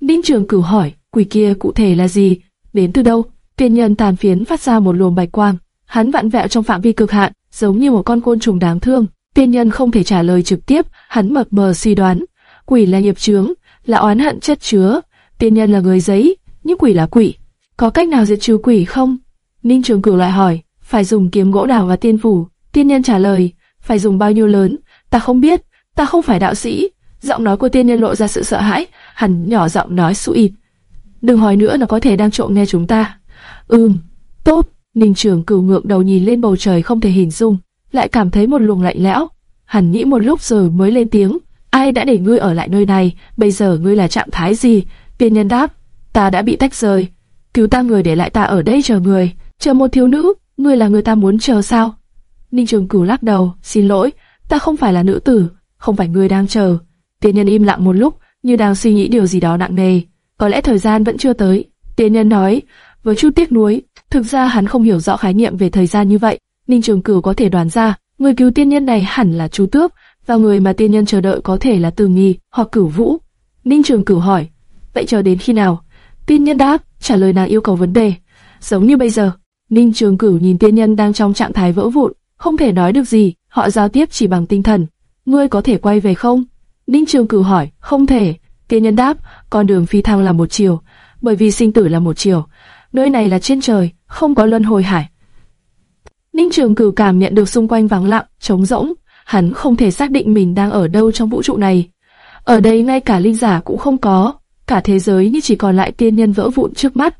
Ninh Trường Cửu hỏi, quỷ kia cụ thể là gì? Đến từ đâu? Tiên nhân tàn phiến phát ra một luồng bạch quang. Hắn vặn vẹo trong phạm vi cực hạn, giống như một con côn trùng đáng thương. Tiên nhân không thể trả lời trực tiếp, hắn mập mờ suy đoán. Quỷ là nghiệp chướng, là oán hận chất chứa. Tiên nhân là người giấy, nhưng quỷ là quỷ. Có cách nào diệt trừ quỷ không? Ninh Trường Cửu lại hỏi, phải dùng kiếm gỗ đào và tiên phủ. Tiên nhân trả lời, phải dùng bao nhiêu lớn? Ta không biết, ta không phải đạo sĩ. Giọng nói của tiên nhân lộ ra sự sợ hãi, hắn nhỏ giọng nói sụ ịt. Đừng hỏi nữa nó có thể đang trộm nghe chúng ta. Ừm, tốt. Ninh Trường Cửu ngượng đầu nhìn lên bầu trời không thể hình dung, lại cảm thấy một luồng lạnh lẽo. Hắn nghĩ một lúc rồi mới lên tiếng. Ai đã để ngươi ở lại nơi này? Bây giờ ngươi là trạng thái gì? Tiên nhân đáp, ta đã bị tách rời. Cứu ta người để lại ta ở đây chờ người. Chờ một thiếu nữ, ngươi là người ta muốn chờ sao? Ninh Trường Cửu lắc đầu, xin lỗi, ta không phải là nữ tử, không phải ngươi đang chờ. Tiên nhân im lặng một lúc, như đang suy nghĩ điều gì đó nặng nề. Có lẽ thời gian vẫn chưa tới. Tiên nhân nói, với chút tiếc nuối, thực ra hắn không hiểu rõ khái niệm về thời gian như vậy. Ninh Trường Cửu có thể đoán ra, người cứu tiên nhân này hẳn là Chu Tước, và người mà tiên nhân chờ đợi có thể là Từ Nghi hoặc Cửu Vũ. Ninh Trường Cửu hỏi, vậy chờ đến khi nào? Tiên nhân đáp, trả lời nàng yêu cầu vấn đề, giống như bây giờ. Ninh Trường Cửu nhìn tiên nhân đang trong trạng thái vỡ vụn, không thể nói được gì, họ giao tiếp chỉ bằng tinh thần. Ngươi có thể quay về không? Ninh Trường Cửu hỏi, không thể. Tiên nhân đáp, con đường phi thăng là một chiều, bởi vì sinh tử là một chiều. Nơi này là trên trời, không có luân hồi hải. Ninh Trường Cửu cảm nhận được xung quanh vắng lặng, trống rỗng, hắn không thể xác định mình đang ở đâu trong vũ trụ này. Ở đây ngay cả linh giả cũng không có, cả thế giới như chỉ còn lại tiên nhân vỡ vụn trước mắt.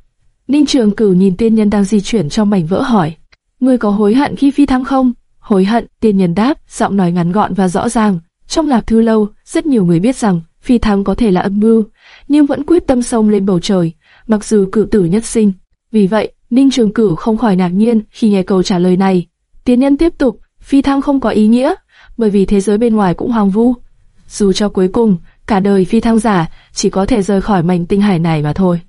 Ninh Trường Cửu nhìn tiên nhân đang di chuyển trong mảnh vỡ hỏi, ngươi có hối hận khi phi thăng không? Hối hận, tiên nhân đáp, giọng nói ngắn gọn và rõ ràng. Trong lạc thư lâu, rất nhiều người biết rằng phi thăng có thể là âm mưu, nhưng vẫn quyết tâm sông lên bầu trời, mặc dù cử tử nhất sinh. Vì vậy, Ninh Trường Cửu không khỏi ngạc nhiên khi nghe câu trả lời này. Tiên nhân tiếp tục, phi thăng không có ý nghĩa, bởi vì thế giới bên ngoài cũng hoang vu. Dù cho cuối cùng, cả đời phi thăng giả chỉ có thể rời khỏi mảnh tinh hải này mà thôi.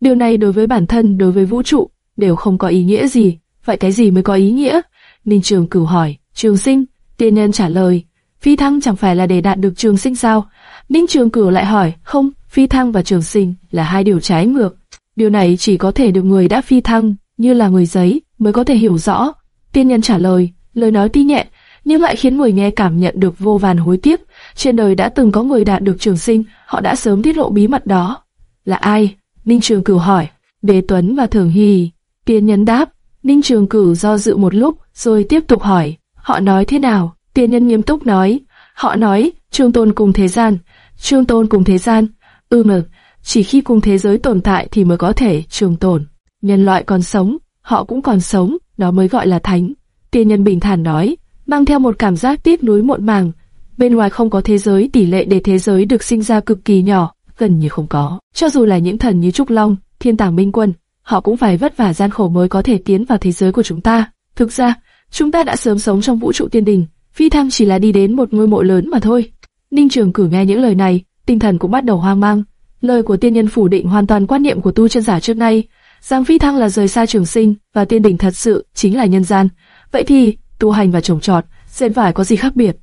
Điều này đối với bản thân, đối với vũ trụ, đều không có ý nghĩa gì. Vậy cái gì mới có ý nghĩa? Ninh Trường Cửu hỏi. Trường sinh, tiên nhân trả lời. Phi thăng chẳng phải là để đạt được trường sinh sao? Ninh Trường Cửu lại hỏi. Không, phi thăng và trường sinh là hai điều trái ngược. Điều này chỉ có thể được người đã phi thăng, như là người giấy, mới có thể hiểu rõ. Tiên nhân trả lời, lời nói tuy nhẹ, nhưng lại khiến người nghe cảm nhận được vô vàn hối tiếc. Trên đời đã từng có người đạt được trường sinh, họ đã sớm tiết lộ bí mật đó. Là ai? Ninh Trường Cửu hỏi. Đế Tuấn và Thường Hy. Tiên nhân đáp. Ninh Trường Cửu do dự một lúc, rồi tiếp tục hỏi. Họ nói thế nào? Tiên nhân nghiêm túc nói. Họ nói, Trương Tôn cùng thế gian. Trương Tôn cùng thế gian. Ừ mực, chỉ khi cùng thế giới tồn tại thì mới có thể trường tồn. Nhân loại còn sống, họ cũng còn sống, đó mới gọi là thánh. Tiên nhân bình thản nói, mang theo một cảm giác tiếc nuối muộn màng. Bên ngoài không có thế giới, tỷ lệ để thế giới được sinh ra cực kỳ nhỏ, gần như không có. Cho dù là những thần như Trúc Long, Thiên Tàng Minh Quân, họ cũng phải vất vả gian khổ mới có thể tiến vào thế giới của chúng ta. Thực ra, chúng ta đã sớm sống trong vũ trụ tiên đình, phi thăng chỉ là đi đến một ngôi mộ lớn mà thôi. Ninh Trường Cử nghe những lời này, tinh thần cũng bắt đầu hoang mang. Lời của tiên nhân phủ định hoàn toàn quan niệm của tu chân giả trước nay, rằng phi thăng là rời xa trường sinh và tiên đình thật sự chính là nhân gian. Vậy thì, tu hành và trồng trọt dệt vải có gì khác biệt?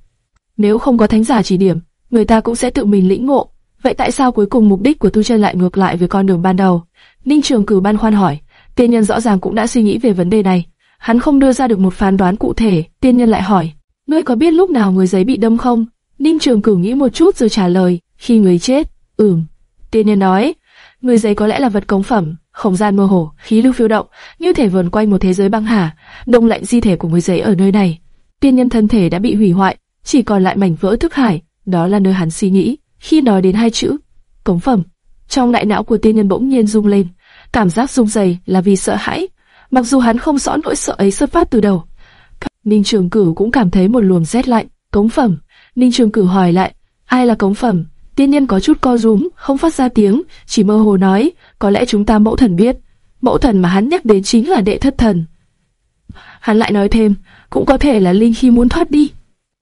Nếu không có thánh giả chỉ điểm, người ta cũng sẽ tự mình lĩnh ngộ. Vậy tại sao cuối cùng mục đích của tu chân lại ngược lại với con đường ban đầu? Ninh Trường Cử ban khoan hỏi. Tiên nhân rõ ràng cũng đã suy nghĩ về vấn đề này. Hắn không đưa ra được một phán đoán cụ thể. Tiên nhân lại hỏi. Ngươi có biết lúc nào người giấy bị đâm không? Ninh Trường Cử nghĩ một chút rồi trả lời. Khi người chết. Ừm. Tiên nhân nói. Người giấy có lẽ là vật cống phẩm, không gian mơ hồ, khí lưu phiêu động, như thể vần quanh một thế giới băng hà, đông lạnh di thể của người giấy ở nơi này. Tiên nhân thân thể đã bị hủy hoại, chỉ còn lại mảnh vỡ thức hải, đó là nơi hắn suy nghĩ. Khi nói đến hai chữ, cống phẩm, trong đại não của tiên nhân bỗng nhiên rung lên, cảm giác rung dày là vì sợ hãi, mặc dù hắn không rõ nỗi sợ ấy xuất phát từ đâu. Ninh Trường Cửu cũng cảm thấy một luồng rét lạnh, cống phẩm. Ninh Trường Cửu hỏi lại, ai là cống phẩm? Tiên nhân có chút co rúm, không phát ra tiếng, chỉ mơ hồ nói, có lẽ chúng ta mẫu thần biết. Mẫu thần mà hắn nhắc đến chính là đệ thất thần. Hắn lại nói thêm, cũng có thể là Linh Khi muốn thoát đi.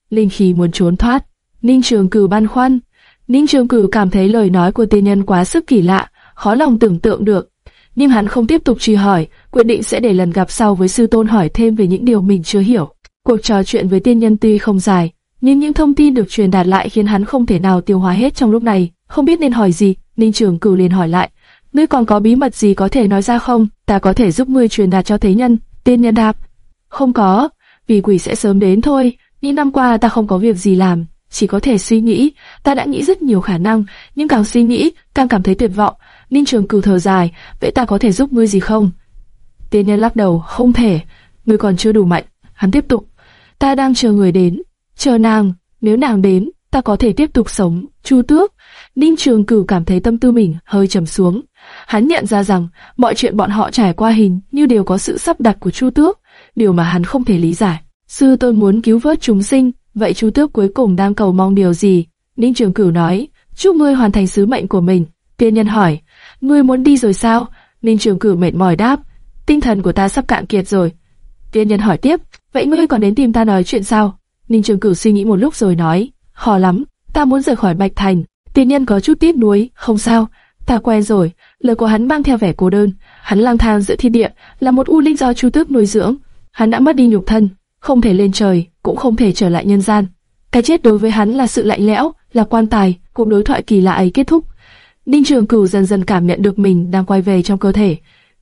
Linh Khi muốn trốn thoát. Ninh Trường Cửu băn khoăn. Ninh Trường Cửu cảm thấy lời nói của tiên nhân quá sức kỳ lạ, khó lòng tưởng tượng được. Nhưng hắn không tiếp tục truy hỏi, quyết định sẽ để lần gặp sau với sư tôn hỏi thêm về những điều mình chưa hiểu. Cuộc trò chuyện với tiên nhân tuy không dài, nhưng những thông tin được truyền đạt lại khiến hắn không thể nào tiêu hóa hết trong lúc này. Không biết nên hỏi gì, Ninh Trường Cửu liền hỏi lại, ngươi còn có bí mật gì có thể nói ra không? Ta có thể giúp ngươi truyền đạt cho thế nhân. Tiên nhân đáp, không có, vì quỷ sẽ sớm đến thôi. Những năm qua ta không có việc gì làm, chỉ có thể suy nghĩ. Ta đã nghĩ rất nhiều khả năng, nhưng càng suy nghĩ, càng cảm thấy tuyệt vọng. Ninh Trường Cửu thở dài, vậy ta có thể giúp ngươi gì không? Tiên nhân lắc đầu, không thể, ngươi còn chưa đủ mạnh. Hắn tiếp tục, ta đang chờ người đến, chờ nàng, nếu nàng đến, ta có thể tiếp tục sống. Chu Tước, Ninh Trường Cửu cảm thấy tâm tư mình hơi trầm xuống. Hắn nhận ra rằng mọi chuyện bọn họ trải qua hình như đều có sự sắp đặt của Chu Tước, điều mà hắn không thể lý giải. Sư tôi muốn cứu vớt chúng sinh, vậy Chu Tước cuối cùng đang cầu mong điều gì? Ninh Trường Cửu nói, chúc ngươi hoàn thành sứ mệnh của mình. Tiên nhân hỏi, ngươi muốn đi rồi sao? Ninh Trường Cửu mệt mỏi đáp, tinh thần của ta sắp cạn kiệt rồi. Tiên nhân hỏi tiếp, vậy ngươi còn đến tìm ta nói chuyện sao? Ninh Trường Cửu suy nghĩ một lúc rồi nói, khó lắm, ta muốn rời khỏi Bạch Thành. Tiên nhân có chút tiếc nuối, không sao, ta quen rồi. Lời của hắn mang theo vẻ cô đơn. Hắn lang thang giữa thiên địa, là một u linh do Chu Tước nuôi dưỡng. Hắn đã mất đi nhục thân, không thể lên trời, cũng không thể trở lại nhân gian. Cái chết đối với hắn là sự lạnh lẽo, là quan tài, cuộc đối thoại kỳ lạ ấy kết thúc. Ninh Trường Cửu dần dần cảm nhận được mình đang quay về trong cơ thể,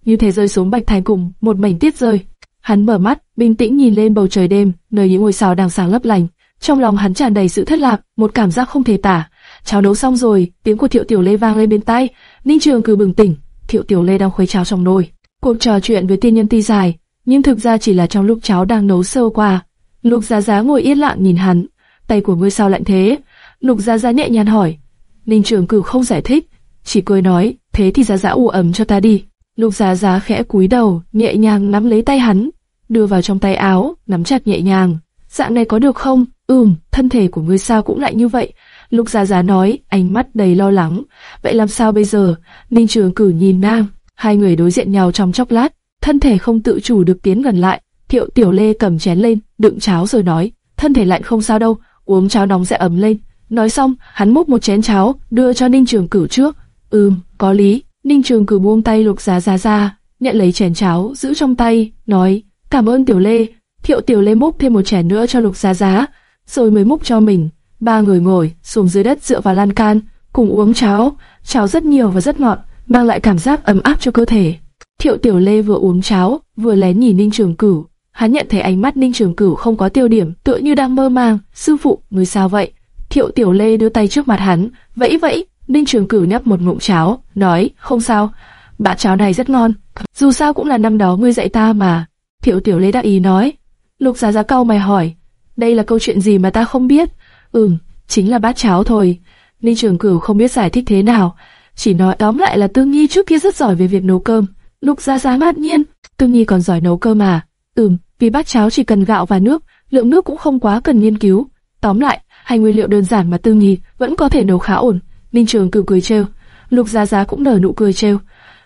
như thể rơi xuống Bạch Thành cùng một mảnh tiết rơi. Hắn mở mắt, bình tĩnh nhìn lên bầu trời đêm, nơi những ngôi sao đang sáng lấp lánh. Trong lòng hắn tràn đầy sự thất lạc, một cảm giác không thể tả. Cháo nấu xong rồi, tiếng của Thiệu Tiểu Lê vang lên bên tai. Ninh Trường Cửu bừng tỉnh, Thiệu Tiểu Lê đang khuấy cháo trong nồi. Cuộc trò chuyện với tiên nhân ti dài, nhưng thực ra chỉ là trong lúc cháo đang nấu sơ qua. Lục Giá Giá ngồi yên lặng nhìn hắn, tay của ngươi sao lạnh thế? Lục Giá Giá nhẹ nhàng hỏi. Ninh Trường Cửu không giải thích, chỉ cười nói, thế thì Giá Giá u ấm cho ta đi. Lục Giá Giá khẽ cúi đầu, nhẹ nhàng nắm lấy tay hắn, đưa vào trong tay áo, nắm chặt nhẹ nhàng. Dạng này có được không? Ừm, thân thể của ngươi sao cũng lại như vậy. Lục Giá Giá nói, ánh mắt đầy lo lắng. Vậy làm sao bây giờ? Ninh Trường Cử nhìn Nam, hai người đối diện nhau trong chốc lát, thân thể không tự chủ được tiến gần lại. Thiệu Tiểu Lê cầm chén lên, đựng cháo rồi nói, thân thể lạnh không sao đâu, uống cháo nóng sẽ ấm lên. Nói xong, hắn múc một chén cháo, đưa cho Ninh Trường Cửu trước. Ừm, có lý. Ninh Trường Cửu buông tay Lục Giá Giá ra, nhận lấy chén cháo, giữ trong tay, nói, cảm ơn Tiểu Lê. Thiệu Tiểu Lê múc thêm một chén nữa cho Lục Giá Giá, rồi mới múc cho mình. Ba người ngồi xuống dưới đất dựa vào lan can, cùng uống cháo. Cháo rất nhiều và rất ngọt, mang lại cảm giác ấm áp cho cơ thể. Thiệu Tiểu Lê vừa uống cháo, vừa lén nhìn Ninh Trường Cửu. Hắn nhận thấy ánh mắt Ninh Trường Cửu không có tiêu điểm, tựa như đang mơ màng. Sư phụ, người sao vậy? Thiệu Tiểu Lê đưa tay trước mặt hắn, vẫy vẫy. Ninh Trường Cửu nhấp một ngụm cháo, nói, không sao, bát cháo này rất ngon. Dù sao cũng là năm đó ngươi dạy ta mà. Thiệu Tiểu Lê đắc ý nói. Lục Giá Giá cau mày hỏi, đây là câu chuyện gì mà ta không biết? Ừm, chính là bát cháo thôi. Ninh Trường Cửu không biết giải thích thế nào, chỉ nói tóm lại là Tương Nhi trước kia rất giỏi về việc nấu cơm. Lục Giá Giá ngạc nhiên, Tương Nhi còn giỏi nấu cơm mà. Ừm, vì bát cháo chỉ cần gạo và nước, lượng nước cũng không quá cần nghiên cứu. Tóm lại, hai nguyên liệu đơn giản mà Tương Nhi vẫn có thể nấu khá ổn. Ninh Trường Cửu cười trêu, Lục Giá Giá cũng nở nụ cười trêu.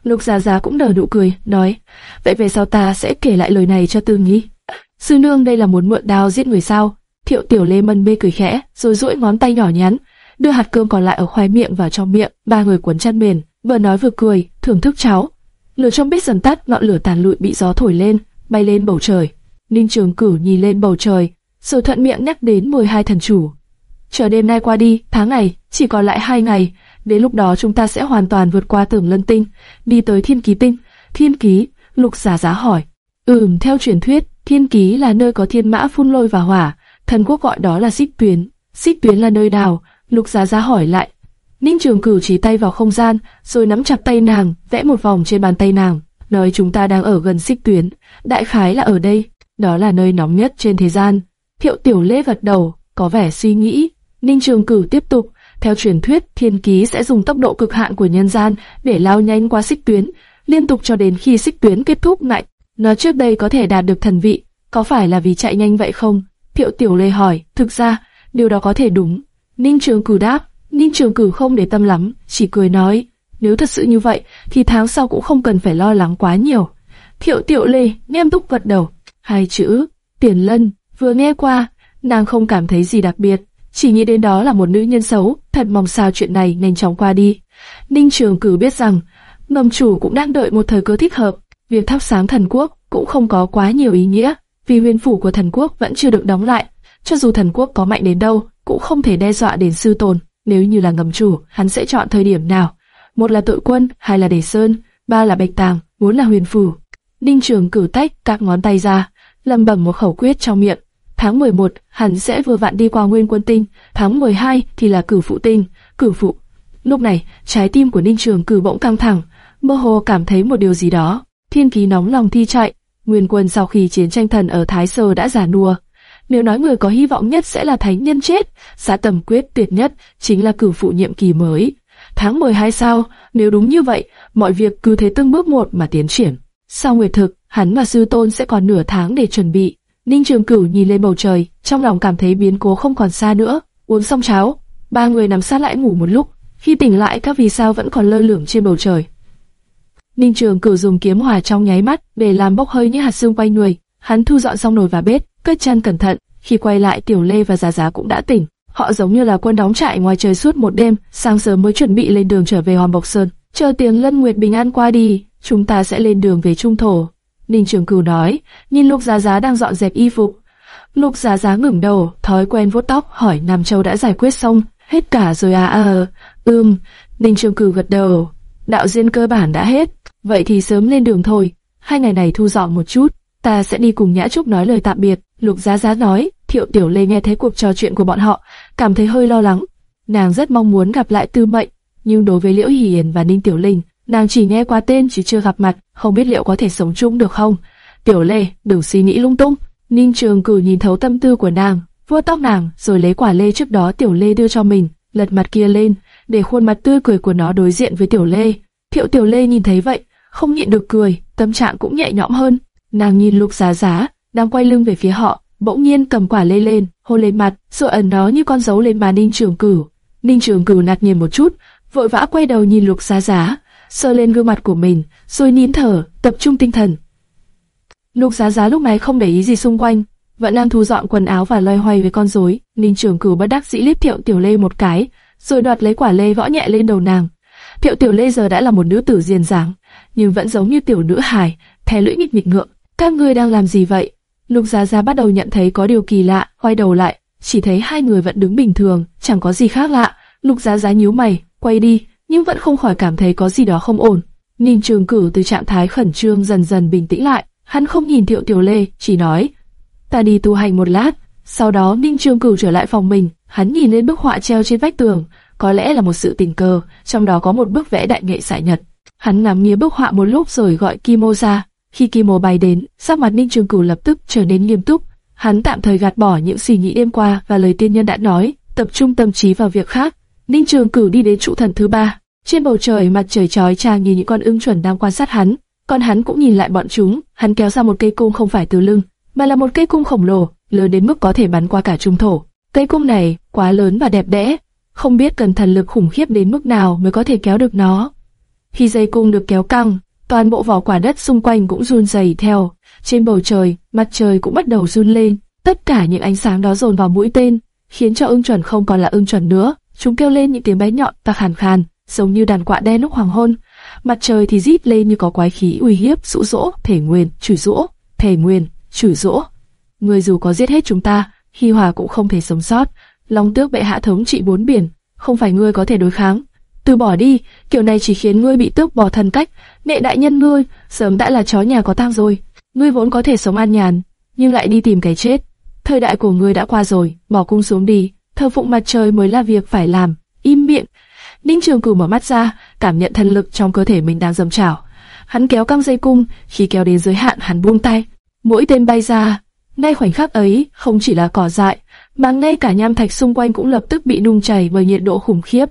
Lục Giá Giá cũng nở nụ cười, nói: vậy về sau ta sẽ kể lại lời này cho Tư Nhi. Sư nương đây là muốn mượn đao giết người sao? Thiệu Tiểu Lê mân mê cười khẽ, rồi duỗi ngón tay nhỏ nhắn, đưa hạt cơm còn lại ở khoai miệng vào trong miệng. Ba người cuốn chăn mền, vừa nói vừa cười, thưởng thức cháo. Lửa trong bếp dần tắt, ngọn lửa tàn lụi bị gió thổi lên, bay lên bầu trời. Ninh Trường Cửu nhìn lên bầu trời, rồi thuận miệng nhắc đến 12 thần chủ. Chờ đêm nay qua đi, tháng này chỉ còn lại hai ngày, đến lúc đó chúng ta sẽ hoàn toàn vượt qua Tưởng Lân Tinh, đi tới Thiên Ký Tinh. Thiên Ký, Lục Giả Giá hỏi. Ừm, theo truyền thuyết, Thiên Ký là nơi có thiên mã phun lôi và hỏa, thần quốc gọi đó là Xích Tuyến. Xích Tuyến là nơi nào? Lục Giá Giá hỏi lại. Ninh Trường Cửu chỉ tay vào không gian, rồi nắm chặt tay nàng, vẽ một vòng trên bàn tay nàng, nói chúng ta đang ở gần Xích Tuyến, đại khái là ở đây, đó là nơi nóng nhất trên thế gian. Thiệu Tiểu Lê gật đầu, có vẻ suy nghĩ. Ninh Trường Cửu tiếp tục, theo truyền thuyết, Thiên Ký sẽ dùng tốc độ cực hạn của nhân gian để lao nhanh qua Xích Tuyến, liên tục cho đến khi Xích Tuyến kết thúc lại. Nó trước đây có thể đạt được thần vị, có phải là vì chạy nhanh vậy không? Thiệu Tiểu Lê hỏi, thực ra, điều đó có thể đúng. Ninh Trường Cửu đáp, Ninh Trường Cửu không để tâm lắm, chỉ cười nói, nếu thật sự như vậy, thì tháng sau cũng không cần phải lo lắng quá nhiều. Thiệu Tiểu Lê nghiêm túc gật đầu, hai chữ, tiền lân, vừa nghe qua, nàng không cảm thấy gì đặc biệt, chỉ nghĩ đến đó là một nữ nhân xấu, thật mong sao chuyện này nhanh chóng qua đi. Ninh Trường Cử biết rằng, ngầm chủ cũng đang đợi một thời cơ thích hợp, việc thắp sáng thần quốc cũng không có quá nhiều ý nghĩa, vì huyền phủ của thần quốc vẫn chưa được đóng lại, cho dù thần quốc có mạnh đến đâu, cũng không thể đe dọa đến sư tồn. Nếu như là ngầm chủ, hắn sẽ chọn thời điểm nào? Một là tội quân, hai là đề sơn, ba là bạch tàng, bốn là huyền phủ. Ninh Trường cử tách các ngón tay ra, lầm bẩm một khẩu quyết trong miệng. Tháng 11, hắn sẽ vừa vặn đi qua nguyên quân tinh, tháng 12 thì là cử phụ tinh, cử phụ. Lúc này, trái tim của Ninh Trường cử bỗng căng thẳng, mơ hồ cảm thấy một điều gì đó. Thiên ký nóng lòng thi chạy, nguyên quân sau khi chiến tranh thần ở Thái Sơ đã giả nua, nếu nói người có hy vọng nhất sẽ là thánh nhân chết, xã tầm quyết tuyệt nhất chính là cử phụ nhiệm kỳ mới. Tháng 12 sao, nếu đúng như vậy, mọi việc cứ thế từng bước một mà tiến triển. Sau nguyệt thực, hắn và sư tôn sẽ còn nửa tháng để chuẩn bị. Ninh Trường Cửu nhìn lên bầu trời, trong lòng cảm thấy biến cố không còn xa nữa. Uống xong cháo, ba người nằm sát lại ngủ một lúc. Khi tỉnh lại, các vì sao vẫn còn lơ lửng trên bầu trời. Ninh Trường Cửu dùng kiếm hòa trong nháy mắt để làm bốc hơi những hạt xương quanh người. Hắn thu dọn xong nồi và bếp, cất chăn cẩn thận. Khi quay lại, Tiểu Lê và Giá Giá cũng đã tỉnh. Họ giống như là quân đóng trại ngoài trời suốt một đêm, sáng sớm mới chuẩn bị lên đường trở về Hoàng Bộc Sơn. Chờ tiếng Lân Nguyệt bình an qua đi, chúng ta sẽ lên đường về Trung Thổ. Ninh Trường Cửu nói, nhìn Lục Giá Giá đang dọn dẹp y phục. Lục Giá Giá ngẩng đầu, thói quen vuốt tóc, hỏi Nam Châu đã giải quyết xong, hết cả rồi à à, ừm. Ninh Trường Cửu gật đầu, đạo diễn cơ bản đã hết, vậy thì sớm lên đường thôi. Hai ngày này thu dọn một chút, ta sẽ đi cùng Nhã Trúc nói lời tạm biệt. Lục Giá Giá nói, Thiệu Tiểu Lê nghe thấy cuộc trò chuyện của bọn họ, cảm thấy hơi lo lắng. Nàng rất mong muốn gặp lại Tư Mệnh, nhưng đối với Liễu Hiền và Ninh Tiểu Linh, nàng chỉ nghe qua tên chứ chưa gặp mặt, không biết liệu có thể sống chung được không. Tiểu Lê, đừng suy nghĩ lung tung. Ninh Trường Cử nhìn thấu tâm tư của nàng, vuốt tóc nàng, rồi lấy quả lê trước đó Tiểu Lê đưa cho mình, lật mặt kia lên, để khuôn mặt tươi cười của nó đối diện với Tiểu Lê. Thiệu Tiểu Lê nhìn thấy vậy, không nhịn được cười, tâm trạng cũng nhẹ nhõm hơn. Nàng nhìn Lục Giá Giá, đang quay lưng về phía họ, bỗng nhiên cầm quả lê lên, hôn lên mặt, rồi ẩn nó như con dấu lên má Ninh Trường Cửu. Ninh Trường Cửu nạt nhiên một chút, vội vã quay đầu nhìn Lục Giá Giá, sờ lên gương mặt của mình, rồi nín thở, tập trung tinh thần. Lục Giá Giá lúc này không để ý gì xung quanh, vẫn đang thu dọn quần áo và loay hoay với con rối. Ninh Trường Cửu bất đắc dĩ liếc Thiệu Tiểu Lê một cái, rồi đoạt lấy quả lê võ nhẹ lên đầu nàng. Thiệu Tiểu Lê giờ đã là một nữ tử diền dáng, nhưng vẫn giống như tiểu nữ hài, thè lưỡi nghịch nghịch ngượng. Các ngươi đang làm gì vậy? Lục Giá Giá bắt đầu nhận thấy có điều kỳ lạ, quay đầu lại, chỉ thấy hai người vẫn đứng bình thường, chẳng có gì khác lạ. Lục Giá Giá nhíu mày, quay đi, nhưng vẫn không khỏi cảm thấy có gì đó không ổn. Ninh Trường Cửu từ trạng thái khẩn trương dần dần bình tĩnh lại, hắn không nhìn Thiệu Tiểu Lê, chỉ nói: "Ta đi tu hành một lát." Sau đó Ninh Trường Cửu trở lại phòng mình, hắn nhìn lên bức họa treo trên vách tường, có lẽ là một sự tình cờ, trong đó có một bức vẽ đại nghệ sải nhật. Hắn ngắm nghía bức họa một lúc rồi gọi Kimo ra. Khi Kimo bay đến, sắc mặt Ninh Trường Cửu lập tức trở nên nghiêm túc. Hắn tạm thời gạt bỏ những suy nghĩ đêm qua và lời tiên nhân đã nói, tập trung tâm trí vào việc khác. Ninh Trường Cửu đi đến trụ thần thứ ba. Trên bầu trời mặt trời chói chang nhìn những con ưng chuẩn đang quan sát hắn, còn hắn cũng nhìn lại bọn chúng. Hắn kéo ra một cây cung không phải từ lưng, mà là một cây cung khổng lồ, lớn đến mức có thể bắn qua cả trung thổ. Cây cung này quá lớn và đẹp đẽ, không biết cần thần lực khủng khiếp đến mức nào mới có thể kéo được nó. Khi dây cung được kéo căng, toàn bộ vỏ quả đất xung quanh cũng run rẩy theo. Trên bầu trời, mặt trời cũng bắt đầu run lên. Tất cả những ánh sáng đó dồn vào mũi tên, khiến cho ưng chuẩn không còn là ưng chuẩn nữa. Chúng kêu lên những tiếng bé nhọn và khàn khàn, giống như đàn quạ đen lúc hoàng hôn. Mặt trời thì rít lên như có quái khí uy hiếp, dụ dỗ, thể nguyên, chửi dỗ, thể nguyên, chửi dỗ. Người dù có giết hết chúng ta, Hi Hòa cũng không thể sống sót. Long tước bệ hạ thống trị bốn biển, không phải ngươi có thể đối kháng. Từ bỏ đi, kiểu này chỉ khiến ngươi bị tước bỏ thần cách. Mẹ đại nhân ngươi, sớm đã là chó nhà có tang rồi. Ngươi vốn có thể sống an nhàn, nhưng lại đi tìm cái chết. Thời đại của ngươi đã qua rồi, bỏ cung xuống đi. Thờ phụng mặt trời mới là việc phải làm. Im miệng. Ninh Trường Cửu mở mắt ra, cảm nhận thần lực trong cơ thể mình đang dầm trào. Hắn kéo căng dây cung, khi kéo đến giới hạn hắn buông tay. Mỗi tên bay ra. Ngay khoảnh khắc ấy, không chỉ là cỏ dại, mà ngay cả nham thạch xung quanh cũng lập tức bị nung chảy bởi nhiệt độ khủng khiếp.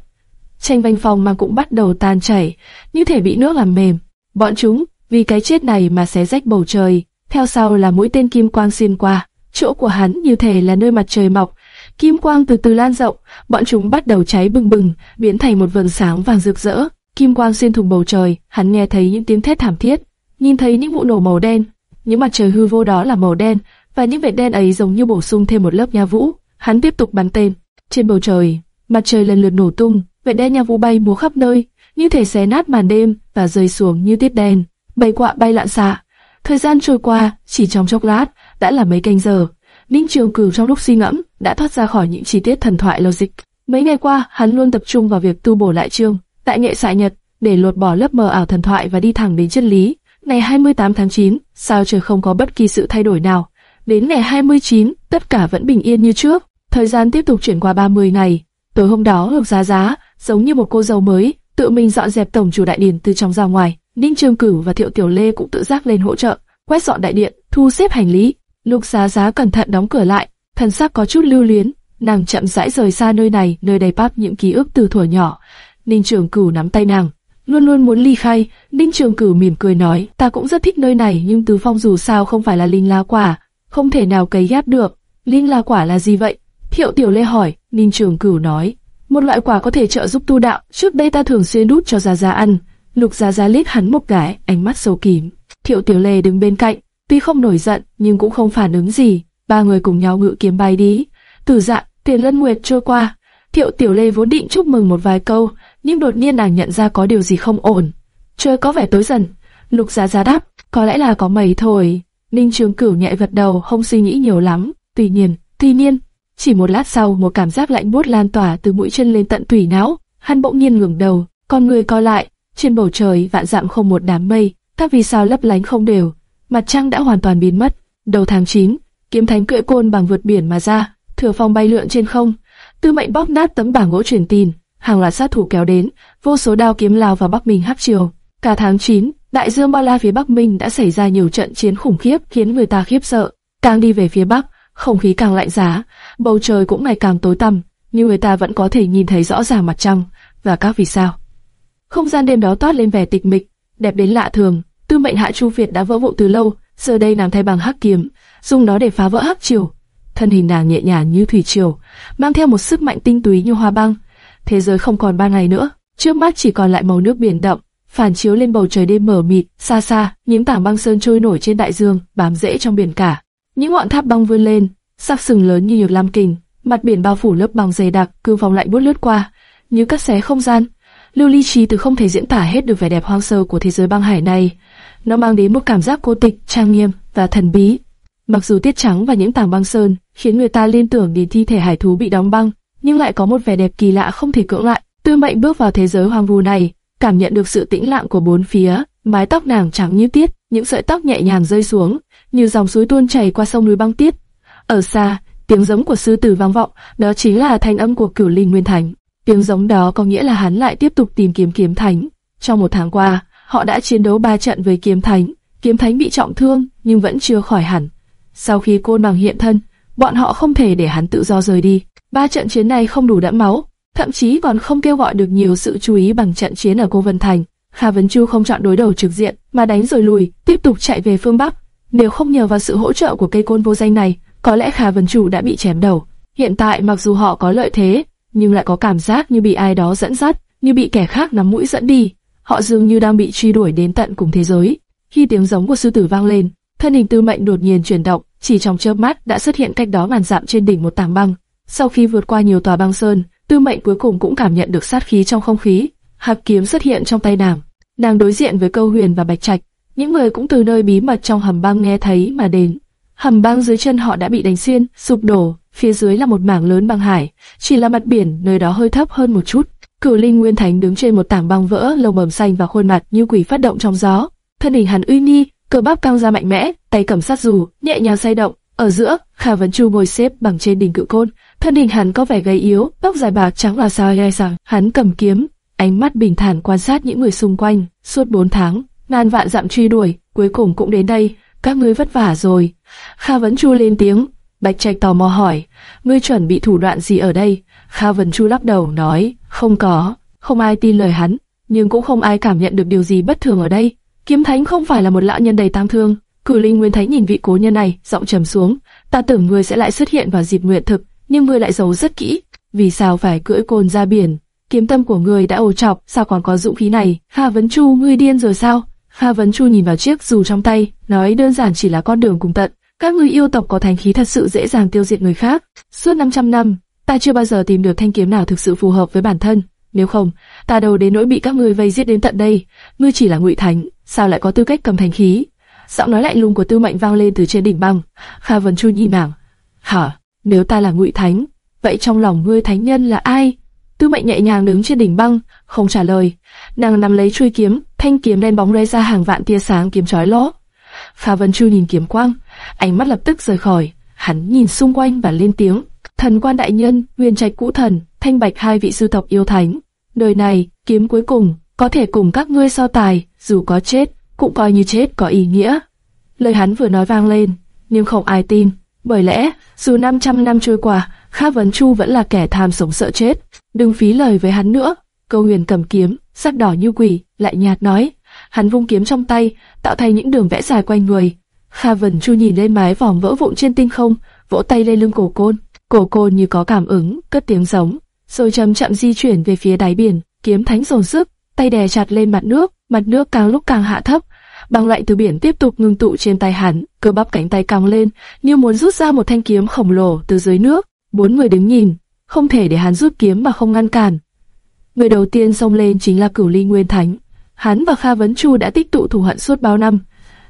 Tranh vanh phòng mà cũng bắt đầu tan chảy, như thể bị nước làm mềm. Bọn chúng, vì cái chết này mà xé rách bầu trời, theo sau là mũi tên kim quang xuyên qua. Chỗ của hắn như thể là nơi mặt trời mọc, kim quang từ từ lan rộng, bọn chúng bắt đầu cháy bừng bừng, biến thành một vầng sáng vàng rực rỡ. Kim quang xuyên thủng bầu trời, hắn nghe thấy những tiếng thét thảm thiết, nhìn thấy những vụ nổ màu đen, những mặt trời hư vô đó là màu đen, và những vệt đen ấy giống như bổ sung thêm một lớp nha vũ. Hắn tiếp tục bắn tên. Trên bầu trời, mặt trời lần lượt nổ tung, vệt đen nha vũ bay múa khắp nơi, như thể xé nát màn đêm và rơi xuống như tiết đen. Bầy quạ bay lạn xạ. Thời gian trôi qua, chỉ trong chốc lát, đã là mấy canh giờ. Ninh Trường Cửu trong lúc suy ngẫm, đã thoát ra khỏi những chi tiết thần thoại logic. Mấy ngày qua, hắn luôn tập trung vào việc tu bổ lại chương, tại nghệ xạ nhật, để lột bỏ lớp mờ ảo thần thoại và đi thẳng đến chân lý. Ngày 28 tháng 9, sao trời không có bất kỳ sự thay đổi nào. Đến ngày 29, tất cả vẫn bình yên như trước. Thời gian tiếp tục chuyển qua 30 ngày. Tối hôm đó, Lục Giá Giá, giống như một cô dâu mới, tự mình dọn dẹp tổng chủ đại điện từ trong ra ngoài. Ninh Trường Cửu và Thiệu Tiểu Lê cũng tự giác lên hỗ trợ, quét dọn đại điện, thu xếp hành lý. Lục Giá Giá cẩn thận đóng cửa lại, thần sắc có chút lưu luyến, nàng chậm rãi rời xa nơi này, nơi đầy bắp những ký ức từ thuở nhỏ. Ninh Trường Cửu nắm tay nàng, luôn luôn muốn ly khai. Ninh Trường Cửu mỉm cười nói, ta cũng rất thích nơi này, nhưng Tứ Phong dù sao không phải là linh lá quả, không thể nào cấy ghép được. Linh lá quả là gì vậy? Thiệu Tiểu Lê hỏi, Ninh Trường Cửu nói, một loại quả có thể trợ giúp tu đạo. Trước đây ta thường xuyên đút cho Giá Giá ăn. Lục Giá Giá liếc hắn một cái, ánh mắt sâu kín. Thiệu Tiểu Lê đứng bên cạnh, tuy không nổi giận nhưng cũng không phản ứng gì. Ba người cùng nhau ngự kiếm bay đi. Từ dạ, tiền lân nguyệt trôi qua. Thiệu Tiểu Lê vốn định chúc mừng một vài câu, nhưng đột nhiên nàng nhận ra có điều gì không ổn. Trời có vẻ tối dần. Lục giá giá đáp, có lẽ là có mây thôi. Ninh Trường Cửu nhẹ gật đầu, không suy nghĩ nhiều lắm. Tuy nhiên, tuy nhiên, chỉ một lát sau, một cảm giác lạnh buốt lan tỏa từ mũi chân lên tận tủy não. Hắn bỗng nhiên ngẩng đầu, con người co lại. Trên bầu trời vạn dặm không một đám mây, các vì sao lấp lánh không đều. Mặt trăng đã hoàn toàn biến mất. Đầu tháng 9, kiếm thánh cưỡi côn bằng vượt biển mà ra, thừa phong bay lượn trên không. Tư mệnh bóp nát tấm bảng gỗ truyền tin, hàng loạt sát thủ kéo đến, vô số đao kiếm lao vào Bắc Minh hấp chiều. Cả tháng 9, đại dương bao la phía Bắc Minh đã xảy ra nhiều trận chiến khủng khiếp khiến người ta khiếp sợ. Càng đi về phía Bắc, không khí càng lạnh giá, bầu trời cũng ngày càng tối tăm, nhưng người ta vẫn có thể nhìn thấy rõ ràng mặt trăng và các vì sao. Không gian đêm đó toát lên vẻ tịch mịch, đẹp đến lạ thường. Tư mệnh hạ Chu Việt đã vỡ vụ từ lâu, giờ đây nàng thay bằng hắc kiếm, dùng nó để phá vỡ hắc triều. Thân hình nàng nhẹ nhàng như thủy triều, mang theo một sức mạnh tinh túy như hoa băng. Thế giới không còn ba ngày nữa, trước mắt chỉ còn lại màu nước biển đậm phản chiếu lên bầu trời đêm mờ mịt, xa xa, những tảng băng sơn trôi nổi trên đại dương, bám rễ trong biển cả. Những ngọn tháp băng vươn lên, sắc sừng lớn như nhược lam kình, mặt biển bao phủ lớp băng dày đặc, cương phong lạnh buốt lướt qua, như cắt xé không gian. Lưu Ly Trí từ không thể diễn tả hết được vẻ đẹp hoang sơ của thế giới băng hải này. Nó mang đến một cảm giác cô tịch, trang nghiêm và thần bí. Mặc dù tiết trắng và những tảng băng sơn khiến người ta liên tưởng đến thi thể hải thú bị đóng băng, nhưng lại có một vẻ đẹp kỳ lạ không thể cưỡng lại. Tư Mệnh bước vào thế giới hoang vu này, cảm nhận được sự tĩnh lặng của bốn phía. Mái tóc nàng trắng như tiết, những sợi tóc nhẹ nhàng rơi xuống, như dòng suối tuôn chảy qua sông núi băng tiết. Ở xa, tiếng giống của sư tử vang vọng, đó chính là thanh âm của cửu linh nguyên thành. Tiếng giống đó có nghĩa là hắn lại tiếp tục tìm kiếm kiếm thánh. Trong một tháng qua, họ đã chiến đấu ba trận với kiếm thánh. Kiếm thánh bị trọng thương nhưng vẫn chưa khỏi hẳn. Sau khi côn bằng hiện thân, bọn họ không thể để hắn tự do rời đi. Ba trận chiến này không đủ đẫm máu, thậm chí còn không kêu gọi được nhiều sự chú ý bằng trận chiến ở Cô Vân Thành. Kha Vấn Chu không chọn đối đầu trực diện, mà đánh rồi lùi, tiếp tục chạy về phương Bắc. Nếu không nhờ vào sự hỗ trợ của cây côn vô danh này, có lẽ Kha Vấn Chu đã bị chém đầu. Hiện tại mặc dù họ có lợi thế, nhưng lại có cảm giác như bị ai đó dẫn dắt, như bị kẻ khác nắm mũi dẫn đi. Họ dường như đang bị truy đuổi đến tận cùng thế giới. Khi tiếng giống của sư tử vang lên, thân hình Tư Mệnh đột nhiên chuyển động, chỉ trong chớp mắt đã xuất hiện cách đó ngàn dặm trên đỉnh một tảng băng. Sau khi vượt qua nhiều tòa băng sơn, Tư Mệnh cuối cùng cũng cảm nhận được sát khí trong không khí. Hạc kiếm xuất hiện trong tay nàng. Nàng đối diện với Câu Huyền và Bạch Trạch, những người cũng từ nơi bí mật trong hầm băng nghe thấy mà đến. Hầm băng dưới chân họ đã bị đánh xuyên, sụp đổ, phía dưới là một mảng lớn băng hải, chỉ là mặt biển nơi đó hơi thấp hơn một chút. Cửu Linh Nguyên Thánh đứng trên một tảng băng vỡ, lông bầm xanh và khuôn mặt như quỷ phát động trong gió. Thân hình hắn uy nghi, cơ bắp căng ra mạnh mẽ, tay cầm sát dù, nhẹ nhàng xoay động. Ở giữa, Khả Vấn Chu ngồi xếp bằng trên đỉnh cự côn, thân hình hắn có vẻ gầy yếu, tóc dài bạc trắng là sao gai sàng. Hắn cầm kiếm, ánh mắt bình thản quan sát những người xung quanh. Suốt bốn tháng, ngàn vạn dặm truy đuổi, cuối cùng cũng đến đây. Các ngươi vất vả rồi. Kha Vấn Chu lên tiếng. Bạch Trạch tò mò hỏi, ngươi chuẩn bị thủ đoạn gì ở đây? Kha Vân Chu lắc đầu nói, không có, không ai tin lời hắn, nhưng cũng không ai cảm nhận được điều gì bất thường ở đây. Kiếm Thánh không phải là một lão nhân đầy tam thương. Cử Linh Nguyên Thánh nhìn vị cố nhân này, giọng trầm xuống, ta tưởng ngươi sẽ lại xuất hiện vào dịp nguyện thực, nhưng ngươi lại giấu rất kỹ. Vì sao phải cưỡi côn ra biển? Kiếm tâm của ngươi đã ồ chọc, sao còn có dũng khí này? Kha Vấn Chu, ngươi điên rồi sao? Kha Vấn Chu nhìn vào chiếc dù trong tay, nói đơn giản chỉ là con đường cùng tận. Các ngươi yêu tộc có thánh khí thật sự dễ dàng tiêu diệt người khác. Suốt 500 năm, ta chưa bao giờ tìm được thanh kiếm nào thực sự phù hợp với bản thân. Nếu không, ta đâu đến nỗi bị các ngươi vây giết đến tận đây. Ngươi chỉ là ngụy thánh, sao lại có tư cách cầm thánh khí? Giọng nói lạnh lùng của Tư Mệnh vang lên từ trên đỉnh băng. Kha Vân Chu nhìn mảng Hả? Nếu ta là ngụy thánh, vậy trong lòng ngươi thánh nhân là ai? Tư Mệnh nhẹ nhàng đứng trên đỉnh băng, không trả lời. Nàng nắm lấy chuôi kiếm, thanh kiếm đen bóng rơi ra hàng vạn tia sáng kiếm chói lóa. Kha Vân Chu nhìn kiếm quang, ánh mắt lập tức rời khỏi. Hắn nhìn xung quanh và lên tiếng: Thần quan đại nhân, Huyền Trạch cũ thần, Thanh Bạch hai vị sư tộc yêu thánh. Đời này, kiếm cuối cùng có thể cùng các ngươi so tài, dù có chết, cũng coi như chết có ý nghĩa. Lời hắn vừa nói vang lên, nhưng không ai tin. Bởi lẽ, dù 500 năm trôi qua, Kha Vấn Chu vẫn là kẻ tham sống sợ chết. Đừng phí lời với hắn nữa. Câu huyền cầm kiếm, sắc đỏ như quỷ, lại nhạt nói. Hắn vung kiếm trong tay, tạo thành những đường vẽ dài quanh người. Kha Vân Chu nhìn lên mái vòm vỡ vụn trên tinh không, vỗ tay lên lưng cổ côn. Cổ côn như có cảm ứng, cất tiếng giống, rồi chậm chậm di chuyển về phía đáy biển. Kiếm thánh dồn sức, tay đè chặt lên mặt nước, mặt nước càng lúc càng hạ thấp. Băng lạnh từ biển tiếp tục ngưng tụ trên tay hắn, cơ bắp cánh tay căng lên, như muốn rút ra một thanh kiếm khổng lồ từ dưới nước. Bốn người đứng nhìn, không thể để hắn rút kiếm mà không ngăn cản. Người đầu tiên xông lên chính là Cửu Ly Nguyên Thánh. Hắn và Kha Vấn Chu đã tích tụ thù hận suốt bao năm,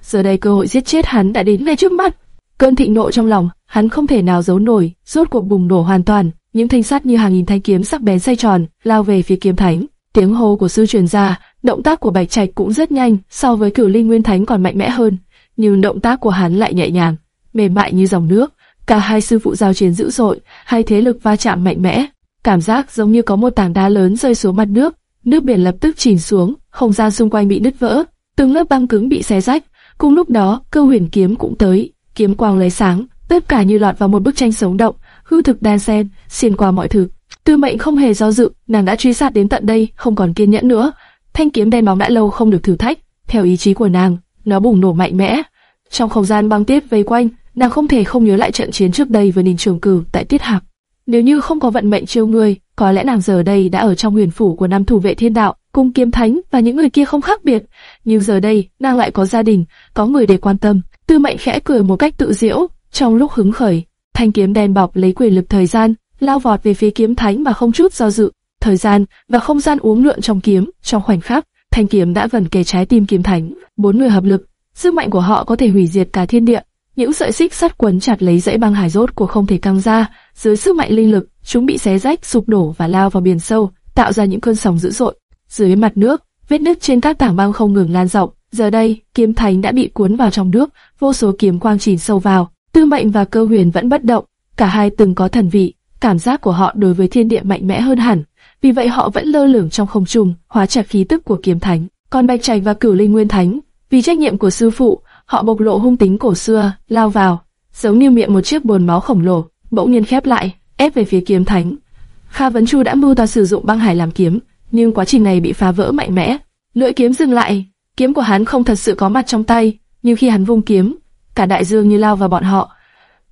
giờ đây cơ hội giết chết hắn đã đến ngay trước mắt. Cơn thịnh nộ trong lòng, hắn không thể nào giấu nổi, rốt cuộc bùng nổ hoàn toàn. Những thanh sắt như hàng nghìn thanh kiếm sắc bén xoay tròn, lao về phía kiếm thánh. Tiếng hô của sư truyền ra, động tác của Bạch Trạch cũng rất nhanh, so với Cửu Linh Nguyên Thánh còn mạnh mẽ hơn, nhưng động tác của hắn lại nhẹ nhàng, mềm mại như dòng nước. Cả hai sư phụ giao chiến dữ dội, hai thế lực va chạm mạnh mẽ, cảm giác giống như có một tảng đá lớn rơi xuống mặt nước, nước biển lập tức chìm xuống, không gian xung quanh bị nứt vỡ, từng lớp băng cứng bị xé rách. Cùng lúc đó, cơ huyền kiếm cũng tới, kiếm quang lấy sáng, tất cả như lọt vào một bức tranh sống động, hư thực đan xen, xuyên qua mọi thứ. Tư Mệnh không hề do dự, nàng đã truy sát đến tận đây, không còn kiên nhẫn nữa. Thanh kiếm đen bóng đã lâu không được thử thách, theo ý chí của nàng, nó bùng nổ mạnh mẽ. Trong không gian băng tiếp vây quanh, nàng không thể không nhớ lại trận chiến trước đây với Ninh Trường Cửu tại Tiết Hạc. Nếu như không có vận mệnh chiêu người, có lẽ nàng giờ đây đã ở trong huyền phủ của năm thủ vệ thiên đạo, cung kiếm thánh và những người kia không khác biệt, nhưng giờ đây nàng lại có gia đình, có người để quan tâm. Tư Mệnh khẽ cười một cách tự diễu, trong lúc hứng khởi, thanh kiếm đen bọc lấy quyền lực thời gian, lao vọt về phía kiếm thánh mà không chút do dự. Thời gian và không gian uống lượn trong kiếm, trong khoảnh khắc, thanh kiếm đã gần kề trái tim kiếm thánh. Bốn người hợp lực, sức mạnh của họ có thể hủy diệt cả thiên địa. Những sợi xích sắt quấn chặt lấy dãy băng hải rốt của không thể căng ra, dưới sức mạnh linh lực, chúng bị xé rách, sụp đổ và lao vào biển sâu, tạo ra những cơn sóng dữ dội. Dưới mặt nước, vết nứt trên các tảng băng không ngừng lan rộng. Giờ đây, kiếm thánh đã bị cuốn vào trong nước, vô số kiếm quang chìm sâu vào. Tư Mệnh và Cơ Huyền vẫn bất động, cả hai từng có thần vị, cảm giác của họ đối với thiên địa mạnh mẽ hơn hẳn. Vì vậy họ vẫn lơ lửng trong không trung, hóa chặt khí tức của kiếm thánh. Còn Bạch Trạch và Cửu Linh Nguyên Thánh, vì trách nhiệm của sư phụ, họ bộc lộ hung tính cổ xưa, lao vào, giống như miệng một chiếc bồn máu khổng lồ, bỗng nhiên khép lại, ép về phía kiếm thánh. Kha Vấn Chu đã mưu toan sử dụng băng hải làm kiếm, nhưng quá trình này bị phá vỡ mạnh mẽ. Lưỡi kiếm dừng lại, kiếm của hắn không thật sự có mặt trong tay, nhưng khi hắn vung kiếm, cả đại dương như lao vào bọn họ.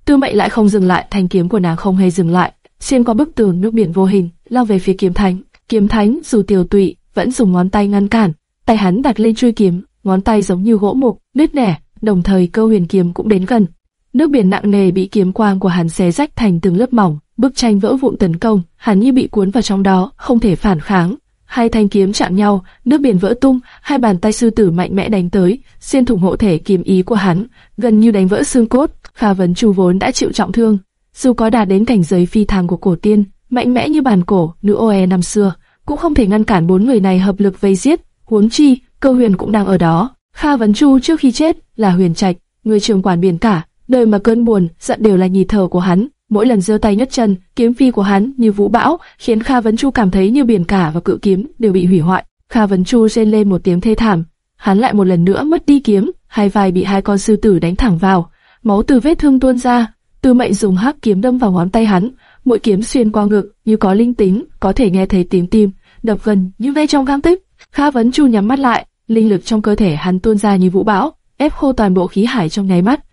Tư Mệnh lại không dừng lại, thanh kiếm của nàng không hề dừng lại, xuyên qua bức tường nước biển vô hình, lao về phía kiếm thánh. Kiếm thánh dù tiểu tụy, vẫn dùng ngón tay ngăn cản, tay hắn đặt lên chuôi kiếm, ngón tay giống như gỗ mục, nứt nẻ, đồng thời câu huyền kiếm cũng đến gần. Nước biển nặng nề bị kiếm quang của hắn xé rách thành từng lớp mỏng, bức tranh vỡ vụn tấn công, hắn như bị cuốn vào trong đó, không thể phản kháng. Hai thanh kiếm chạm nhau, nước biển vỡ tung, hai bàn tay sư tử mạnh mẽ đánh tới, xuyên thủng hộ thể kiếm ý của hắn, gần như đánh vỡ xương cốt. Kha Vấn Chu vốn đã chịu trọng thương, dù có đạt đến cảnh giới phi thăng của cổ tiên, mạnh mẽ như bàn cổ, nữ oe năm xưa, cũng không thể ngăn cản bốn người này hợp lực vây giết. Huống chi, cơ huyền cũng đang ở đó. Kha Vấn Chu trước khi chết là huyền trạch, người trường quản biển cả, đời mà cơn buồn, giận đều là nhịp thở của hắn. Mỗi lần giơ tay nhất chân, kiếm phi của hắn như vũ bão, khiến Kha Vấn Chu cảm thấy như biển cả và cự kiếm đều bị hủy hoại. Kha Vấn Chu rên lên một tiếng thê thảm, hắn lại một lần nữa mất đi kiếm, hai vai bị hai con sư tử đánh thẳng vào, máu từ vết thương tuôn ra. Tư Mệnh dùng hắc kiếm đâm vào ngón tay hắn, mũi kiếm xuyên qua ngực, như có linh tính, có thể nghe thấy tiếng tim đập gần như ve trong gang tích. Kha Vấn Chu nhắm mắt lại, linh lực trong cơ thể hắn tuôn ra như vũ bão, ép khô toàn bộ khí hải trong nháy mắt.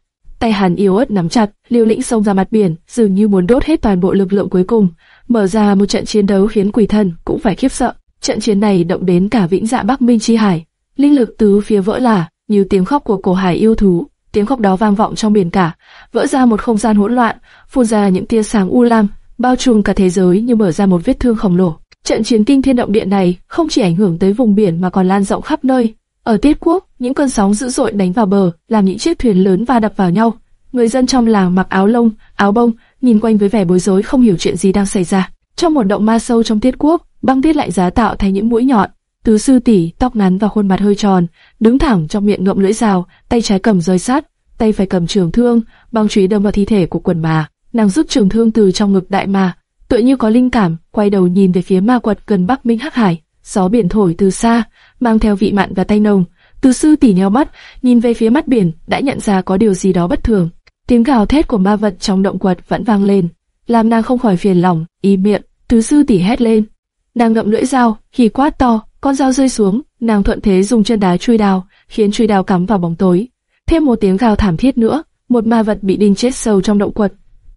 Tay hắn yếu ớt nắm chặt, liều lĩnh xông ra mặt biển, dường như muốn đốt hết toàn bộ lực lượng cuối cùng, mở ra một trận chiến đấu khiến quỷ thần cũng phải khiếp sợ. Trận chiến này động đến cả vĩnh dạ Bắc Minh chi hải, linh lực tứ phía vỡ lả, như tiếng khóc của cổ hải yêu thú. Tiếng khóc đó vang vọng trong biển cả, vỡ ra một không gian hỗn loạn, phun ra những tia sáng u lam, bao trùm cả thế giới như mở ra một vết thương khổng lồ. Trận chiến kinh thiên động địa này không chỉ ảnh hưởng tới vùng biển mà còn lan rộng khắp nơi. Ở Tiết Quốc, những cơn sóng dữ dội đánh vào bờ, làm những chiếc thuyền lớn va đập vào nhau. Người dân trong làng mặc áo lông, áo bông, nhìn quanh với vẻ bối rối không hiểu chuyện gì đang xảy ra. Trong một động ma sâu trong Tiết Quốc, băng tiết lại giá tạo thành những mũi nhọn. Tứ sư tỷ, tóc ngắn và khuôn mặt hơi tròn, đứng thẳng trong miệng ngậm lưỡi rào tay trái cầm roi sắt, tay phải cầm trường thương, băng chùy đâm vào thi thể của quần mà. Nàng rút trường thương từ trong ngực đại mà tựa như có linh cảm, quay đầu nhìn về phía ma quật gần Bắc Minh Hắc Hải. Gió biển thổi từ xa, mang theo vị mặn và tay nồng. Từ sư tỉ nheo mắt, nhìn về phía mắt biển, đã nhận ra có điều gì đó bất thường. Tiếng gào thét của ma vật trong động quật vẫn vang lên, làm nàng không khỏi phiền lòng, im miệng. Từ sư tỉ hét lên, nàng ngậm lưỡi dao, khi quát to, con dao rơi xuống, nàng thuận thế dùng chân đá chui đào, khiến chui đào cắm vào bóng tối. Thêm một tiếng gào thảm thiết nữa, một ma vật bị đinh chết sâu trong động quật.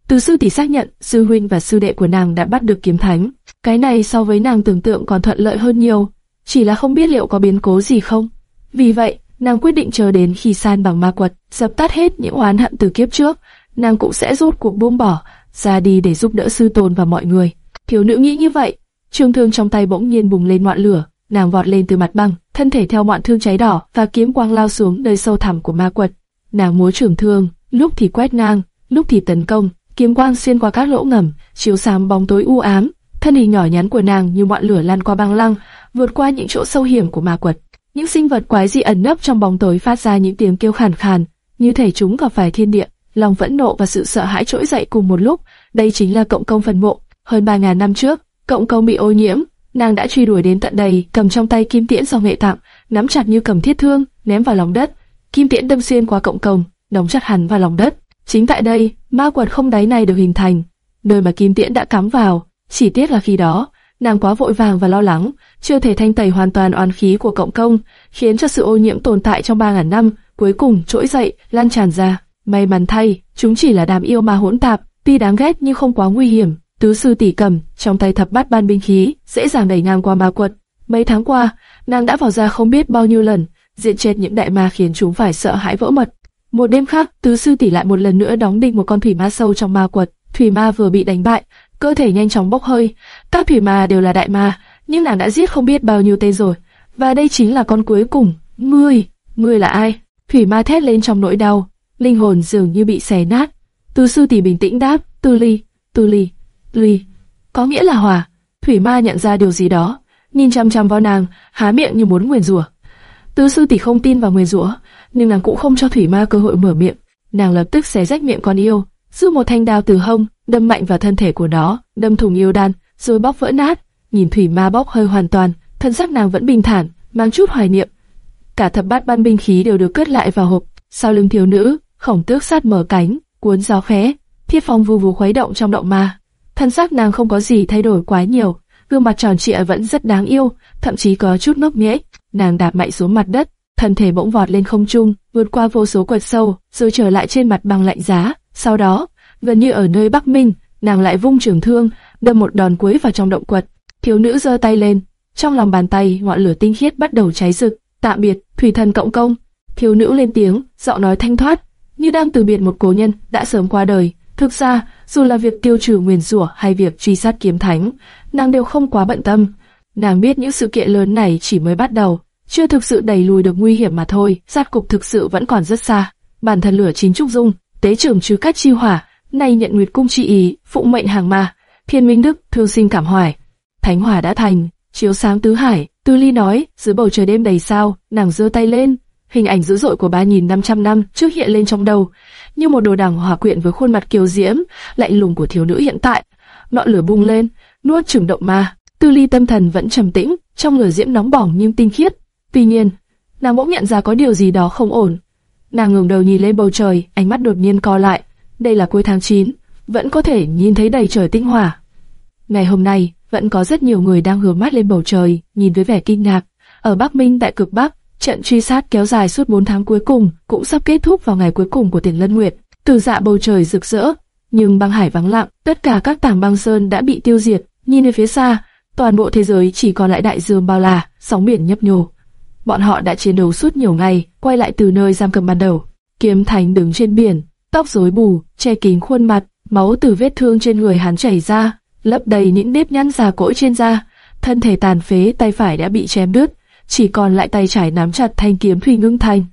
Từ sư tỷ xác nhận, sư huynh và sư đệ của nàng đã bắt được kiếm thánh. Cái này so với nàng tưởng tượng còn thuận lợi hơn nhiều, chỉ là không biết liệu có biến cố gì không. Vì vậy, nàng quyết định chờ đến khi san bằng ma quật, dập tắt hết những oán hận từ kiếp trước, nàng cũng sẽ rút cuộc buông bỏ, ra đi để giúp đỡ sư tôn và mọi người. Thiếu nữ nghĩ như vậy, trường thương trong tay bỗng nhiên bùng lên ngọn lửa, nàng vọt lên từ mặt băng, thân thể theo ngọn thương cháy đỏ và kiếm quang lao xuống nơi sâu thẳm của ma quật. Nàng múa trường thương, lúc thì quét ngang, lúc thì tấn công, kiếm quang xuyên qua các lỗ ngầm, chiếu sáng bóng tối u ám. Thân hình nhỏ nhắn của nàng như ngọn lửa lan qua băng lăng, vượt qua những chỗ sâu hiểm của ma quật. Những sinh vật quái dị ẩn nấp trong bóng tối phát ra những tiếng kêu khàn khàn, như thể chúng gặp phải thiên địa. Lòng vẫn nộ và sự sợ hãi trỗi dậy cùng một lúc. Đây chính là cộng công phần mộ. Hơn ba ngàn năm trước, cộng công bị ô nhiễm, nàng đã truy đuổi đến tận đây, cầm trong tay kim tiễn do nghệ tạm, nắm chặt như cầm thiết thương, ném vào lòng đất. Kim tiễn đâm xuyên qua cộng công, đóng chặt hẳn vào lòng đất. Chính tại đây, ma quật không đáy này được hình thành, nơi mà kim tiễn đã cắm vào. Chỉ tiếc là khi đó, nàng quá vội vàng và lo lắng, chưa thể thanh tẩy hoàn toàn oán khí của cộng công, khiến cho sự ô nhiễm tồn tại trong ba ngàn năm cuối cùng trỗi dậy, lan tràn ra. May mắn thay, chúng chỉ là đám yêu ma hỗn tạp, tuy đáng ghét nhưng không quá nguy hiểm. Tứ sư tỷ cầm trong tay thập bát ban binh khí, dễ dàng đẩy ngang qua ma quật. Mấy tháng qua, nàng đã vào ra không biết bao nhiêu lần, diện chết những đại ma khiến chúng phải sợ hãi vỡ mật. Một đêm khác, tứ sư tỷ lại một lần nữa đóng đinh một con thủy ma sâu trong ma quật. Thủy ma vừa bị đánh bại, cơ thể nhanh chóng bốc hơi. Các thủy ma đều là đại ma, nhưng nàng đã giết không biết bao nhiêu tên rồi. Và đây chính là con cuối cùng. Ngươi, ngươi là ai? Thủy ma thét lên trong nỗi đau, linh hồn dường như bị xé nát. Từ sư tỷ bình tĩnh đáp, Tư Ly, Tư Ly, Ly, có nghĩa là hòa. Thủy ma nhận ra điều gì đó, nhìn chăm chăm vào nàng, há miệng như muốn nguyền rủa. Tứ sư tỷ không tin vào nguyền rủa, nhưng nàng cũng không cho thủy ma cơ hội mở miệng. Nàng lập tức xé rách miệng con yêu, rút một thanh đao từ hông, đâm mạnh vào thân thể của nó, đâm thủng yêu đan, rồi bóc vỡ nát. Nhìn thủy ma bóc hơi hoàn toàn, thân xác nàng vẫn bình thản, mang chút hoài niệm. Cả thập bát ban binh khí đều được cất lại vào hộp. Sau lưng thiếu nữ, khổng tước sát mở cánh, cuốn gió khẽ, thiết phong vù vù khuấy động trong động ma. Thân xác nàng không có gì thay đổi quá nhiều, gương mặt tròn trịa vẫn rất đáng yêu, thậm chí có chút ngốc nghếch. Nàng đạp mạnh xuống mặt đất, thân thể bỗng vọt lên không trung, vượt qua vô số quật sâu, rồi trở lại trên mặt bằng lạnh giá. Sau đó, gần như ở nơi Bắc Minh, nàng lại vung trường thương, đâm một đòn cuối vào trong động quật. Thiếu nữ giơ tay lên, trong lòng bàn tay ngọn lửa tinh khiết bắt đầu cháy rực. Tạm biệt, thủy thần cộng công. Thiếu nữ lên tiếng, giọng nói thanh thoát, như đang từ biệt một cố nhân đã sớm qua đời. Thực ra, dù là việc tiêu trừ nguyền rủa hay việc truy sát kiếm thánh, nàng đều không quá bận tâm. Nàng biết những sự kiện lớn này chỉ mới bắt đầu, chưa thực sự đẩy lùi được nguy hiểm mà thôi. Sát cục thực sự vẫn còn rất xa. Bản thân lửa chính trúc dung, tế trưởng trừ cát chi hỏa, nay nhận nguyệt cung chi ý, phụng mệnh hàng ma, thiên minh đức thương sinh cảm hoài. Thánh hỏa đã thành, chiếu sáng tứ hải. Tư Ly nói, dưới bầu trời đêm đầy sao, nàng giơ tay lên, hình ảnh dữ dội của 3.500 năm trước hiện lên trong đầu, như một đồ đằng hòa quyện với khuôn mặt kiều diễm, lạnh lùng của thiếu nữ hiện tại. Ngọn lửa bung lên, nuốt chửng động ma. Tư Ly tâm thần vẫn trầm tĩnh, trong lửa diễm nóng bỏng nhưng tinh khiết. Tuy nhiên, nàng bỗng nhận ra có điều gì đó không ổn. Nàng ngẩng đầu nhìn lên bầu trời, ánh mắt đột nhiên co lại. Đây là cuối tháng 9, vẫn có thể nhìn thấy đầy trời tinh hỏa. Ngày hôm nay, vẫn có rất nhiều người đang hướng mắt lên bầu trời, nhìn với vẻ kinh ngạc. Ở Bắc Minh tại cực Bắc, trận truy sát kéo dài suốt 4 tháng cuối cùng cũng sắp kết thúc vào ngày cuối cùng của tiền lân nguyệt. Từ dạ bầu trời rực rỡ, nhưng băng hải vắng lặng, tất cả các tảng băng sơn đã bị tiêu diệt. Nhìn về phía xa, toàn bộ thế giới chỉ còn lại đại dương bao la, sóng biển nhấp nhô. Bọn họ đã chiến đấu suốt nhiều ngày, quay lại từ nơi giam cầm ban đầu. Kiếm Thành đứng trên biển, tóc rối bù, che kín khuôn mặt, máu từ vết thương trên người hắn chảy ra, lấp đầy những nếp nhăn già cỗi trên da. Thân thể tàn phế, tay phải đã bị chém đứt, chỉ còn lại tay trái nắm chặt thanh kiếm thủy ngưng thành.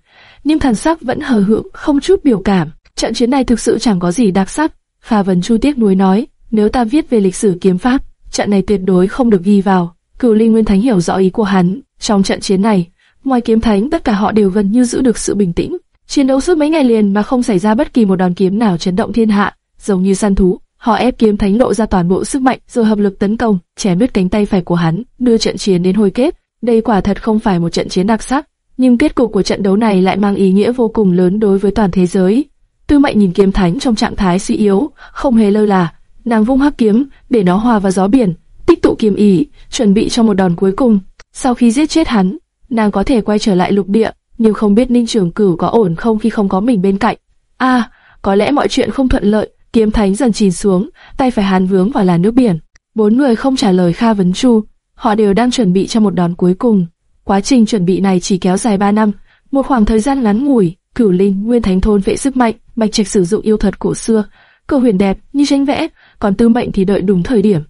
Nhưng thần sắc vẫn hờ hững, không chút biểu cảm. Trận chiến này thực sự chẳng có gì đặc sắc. Phà Vân Chu tiếc nuối nói, nếu ta viết về lịch sử kiếm pháp, trận này tuyệt đối không được ghi vào. Cửu Linh Nguyên Thánh hiểu rõ ý của hắn. Trong trận chiến này, ngoài kiếm thánh tất cả họ đều gần như giữ được sự bình tĩnh. Chiến đấu suốt mấy ngày liền mà không xảy ra bất kỳ một đòn kiếm nào chấn động thiên hạ, giống như săn thú. Họ ép kiếm thánh lộ ra toàn bộ sức mạnh rồi hợp lực tấn công, chém đứt cánh tay phải của hắn, đưa trận chiến đến hồi kết. Đây quả thật không phải một trận chiến đặc sắc, nhưng kết cục của trận đấu này lại mang ý nghĩa vô cùng lớn đối với toàn thế giới. Tư Mệnh nhìn kiếm thánh trong trạng thái suy yếu, không hề lơ là, nàng vung hắc kiếm để nó hòa vào gió biển, tích tụ kiếm ý, chuẩn bị cho một đòn cuối cùng. Sau khi giết chết hắn, nàng có thể quay trở lại lục địa, nhưng không biết Ninh Trường Cửu có ổn không khi không có mình bên cạnh. A, à, có lẽ mọi chuyện không thuận lợi. Kiếm thánh dần chìm xuống, tay phải hàn vướng vào làn nước biển. Bốn người không trả lời Kha Vấn Chu, họ đều đang chuẩn bị cho một đòn cuối cùng. Quá trình chuẩn bị này chỉ kéo dài 3 năm, một khoảng thời gian ngắn ngủi. Cửu Linh, Nguyên Thánh thôn vệ sức mạnh, Bạch Trạch sử dụng yêu thuật cổ xưa, cơ huyền đẹp như tranh vẽ, còn Tư Mệnh thì đợi đúng thời điểm.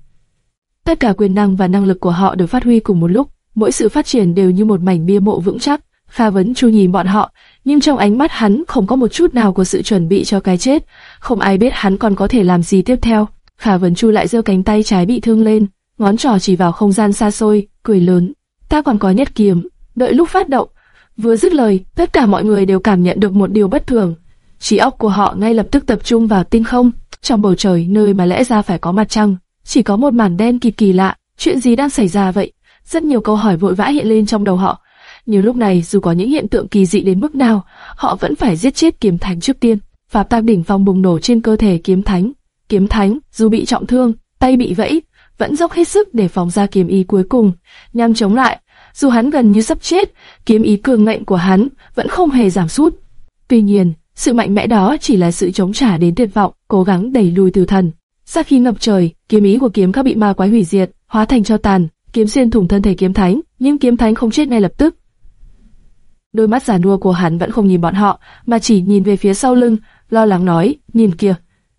Tất cả quyền năng và năng lực của họ được phát huy cùng một lúc, mỗi sự phát triển đều như một mảnh bia mộ vững chắc. Kha Vấn Chu nhìn bọn họ, nhưng trong ánh mắt hắn không có một chút nào của sự chuẩn bị cho cái chết, không ai biết hắn còn có thể làm gì tiếp theo. Kha Vấn Chu lại giơ cánh tay trái bị thương lên, ngón trỏ chỉ vào không gian xa xôi, cười lớn. Ta còn có nhất kiếm, đợi lúc phát động. Vừa dứt lời, tất cả mọi người đều cảm nhận được một điều bất thường. Trí óc của họ ngay lập tức tập trung vào tinh không, trong bầu trời nơi mà lẽ ra phải có mặt trăng, chỉ có một màn đen kỳ kỳ lạ. Chuyện gì đang xảy ra vậy? Rất nhiều câu hỏi vội vã hiện lên trong đầu họ. Nhưng lúc này dù có những hiện tượng kỳ dị đến mức nào, họ vẫn phải giết chết kiếm thánh trước tiên. Pháp tam đỉnh phong bùng nổ trên cơ thể kiếm thánh. Kiếm thánh, dù bị trọng thương, tay bị vẫy, vẫn dốc hết sức để phóng ra kiếm ý cuối cùng, nhằm chống lại. Dù hắn gần như sắp chết, kiếm ý cường ngạnh của hắn vẫn không hề giảm sút. Tuy nhiên, sự mạnh mẽ đó chỉ là sự chống trả đến tuyệt vọng, cố gắng đẩy lùi từ thần. Sau khi ngập trời, kiếm ý của kiếm các bị ma quái hủy diệt, hóa thành cho tàn, kiếm xuyên thủng thân thể kiếm thánh, nhưng kiếm thánh không chết ngay lập tức. Đôi mắt giả nua của hắn vẫn không nhìn bọn họ, mà chỉ nhìn về phía sau lưng, lo lắng nói, nhìn kìa,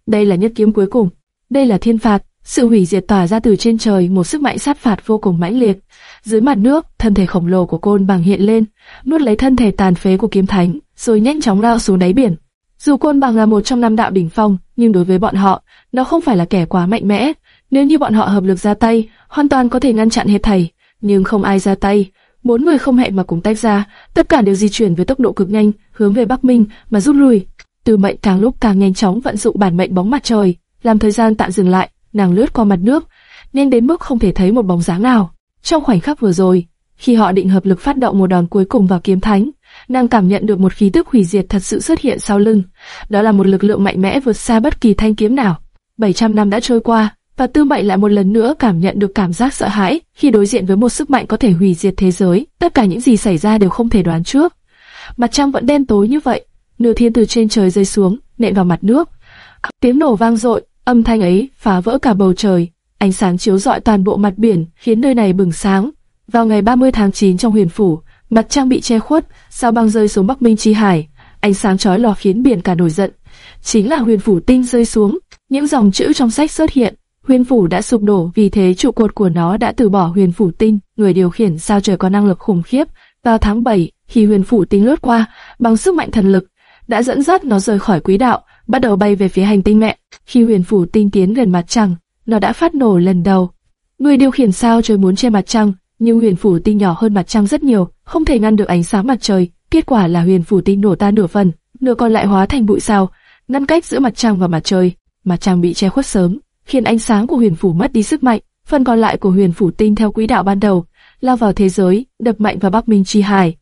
đây là nhất kiếm cuối cùng, đây là thiên phạt, sự hủy diệt tỏa ra từ trên trời, một sức mạnh sát phạt vô cùng mãnh liệt. Dưới mặt nước, thân thể khổng lồ của côn bằng hiện lên, nuốt lấy thân thể tàn phế của kiếm thánh, rồi nhanh chóng lao xuống đáy biển. Dù côn bằng là một trong năm đạo đỉnh phong, nhưng đối với bọn họ, nó không phải là kẻ quá mạnh mẽ. Nếu như bọn họ hợp lực ra tay, hoàn toàn có thể ngăn chặn hết thảy. Nhưng không ai ra tay, bốn người không hẹn mà cùng tách ra, tất cả đều di chuyển với tốc độ cực nhanh, hướng về Bắc Minh mà rút lui. Từ mệnh càng lúc càng nhanh chóng vận dụng bản mệnh bóng mặt trời, làm thời gian tạm dừng lại, nàng lướt qua mặt nước, nên đến mức không thể thấy một bóng dáng nào. Trong khoảnh khắc vừa rồi, khi họ định hợp lực phát động một đòn cuối cùng vào kiếm thánh, nàng cảm nhận được một khí tức hủy diệt thật sự xuất hiện sau lưng. Đó là một lực lượng mạnh mẽ vượt xa bất kỳ thanh kiếm nào. 700 năm đã trôi qua, và Tư Mệnh lại một lần nữa cảm nhận được cảm giác sợ hãi khi đối diện với một sức mạnh có thể hủy diệt thế giới. Tất cả những gì xảy ra đều không thể đoán trước. Mặt trăng vẫn đen tối như vậy, nửa thiên từ trên trời rơi xuống, nện vào mặt nước. Tiếng nổ vang dội, âm thanh ấy phá vỡ cả bầu trời, ánh sáng chiếu rọi toàn bộ mặt biển, khiến nơi này bừng sáng. Vào ngày 30 tháng 9 trong huyền phủ, mặt trăng bị che khuất, sao băng rơi xuống Bắc Minh Chi Hải, ánh sáng chói lòa khiến biển cả nổi giận. Chính là huyền phủ tinh rơi xuống, những dòng chữ trong sách xuất hiện. Huyền phủ đã sụp đổ vì thế trụ cột của nó đã từ bỏ huyền phủ tinh, người điều khiển sao trời có năng lực khủng khiếp. Vào tháng 7, khi huyền phủ tinh lướt qua, bằng sức mạnh thần lực, đã dẫn dắt nó rời khỏi quỹ đạo, bắt đầu bay về phía hành tinh mẹ. Khi huyền phủ tinh tiến gần mặt trăng, nó đã phát nổ lần đầu. Người điều khiển sao trời muốn che mặt trăng, nhưng huyền phủ tinh nhỏ hơn mặt trăng rất nhiều, không thể ngăn được ánh sáng mặt trời. Kết quả là huyền phủ tinh nổ tan nửa phần, nửa còn lại hóa thành bụi sao, ngăn cách giữa mặt trăng và mặt trời. Mặt trăng bị che khuất sớm, khiến ánh sáng của huyền phủ mất đi sức mạnh. Phần còn lại của huyền phủ tinh theo quỹ đạo ban đầu, lao vào thế giới, đập mạnh vào Bắc Minh Chi Hải.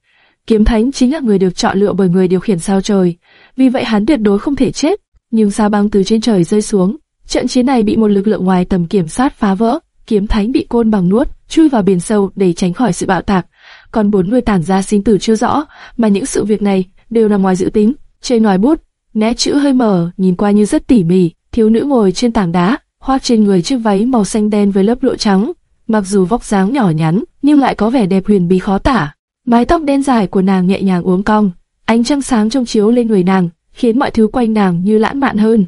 Kiếm Thánh chính là người được chọn lựa bởi người điều khiển sao trời, vì vậy hắn tuyệt đối không thể chết. Nhưng sao băng từ trên trời rơi xuống, trận chiến này bị một lực lượng ngoài tầm kiểm soát phá vỡ. Kiếm Thánh bị côn bằng nuốt, chui vào biển sâu để tránh khỏi sự bạo tạc. Còn bốn người tản ra sinh tử chưa rõ, mà những sự việc này đều nằm ngoài dự tính. Trên nòi bút, nét chữ hơi mờ, nhìn qua như rất tỉ mỉ. Thiếu nữ ngồi trên tảng đá, khoác trên người chiếc váy màu xanh đen với lớp lụa trắng. Mặc dù vóc dáng nhỏ nhắn, nhưng lại có vẻ đẹp huyền bí khó tả. Mái tóc đen dài của nàng nhẹ nhàng uốn cong, ánh trăng sáng trong chiếu lên người nàng, khiến mọi thứ quanh nàng như lãng mạn hơn.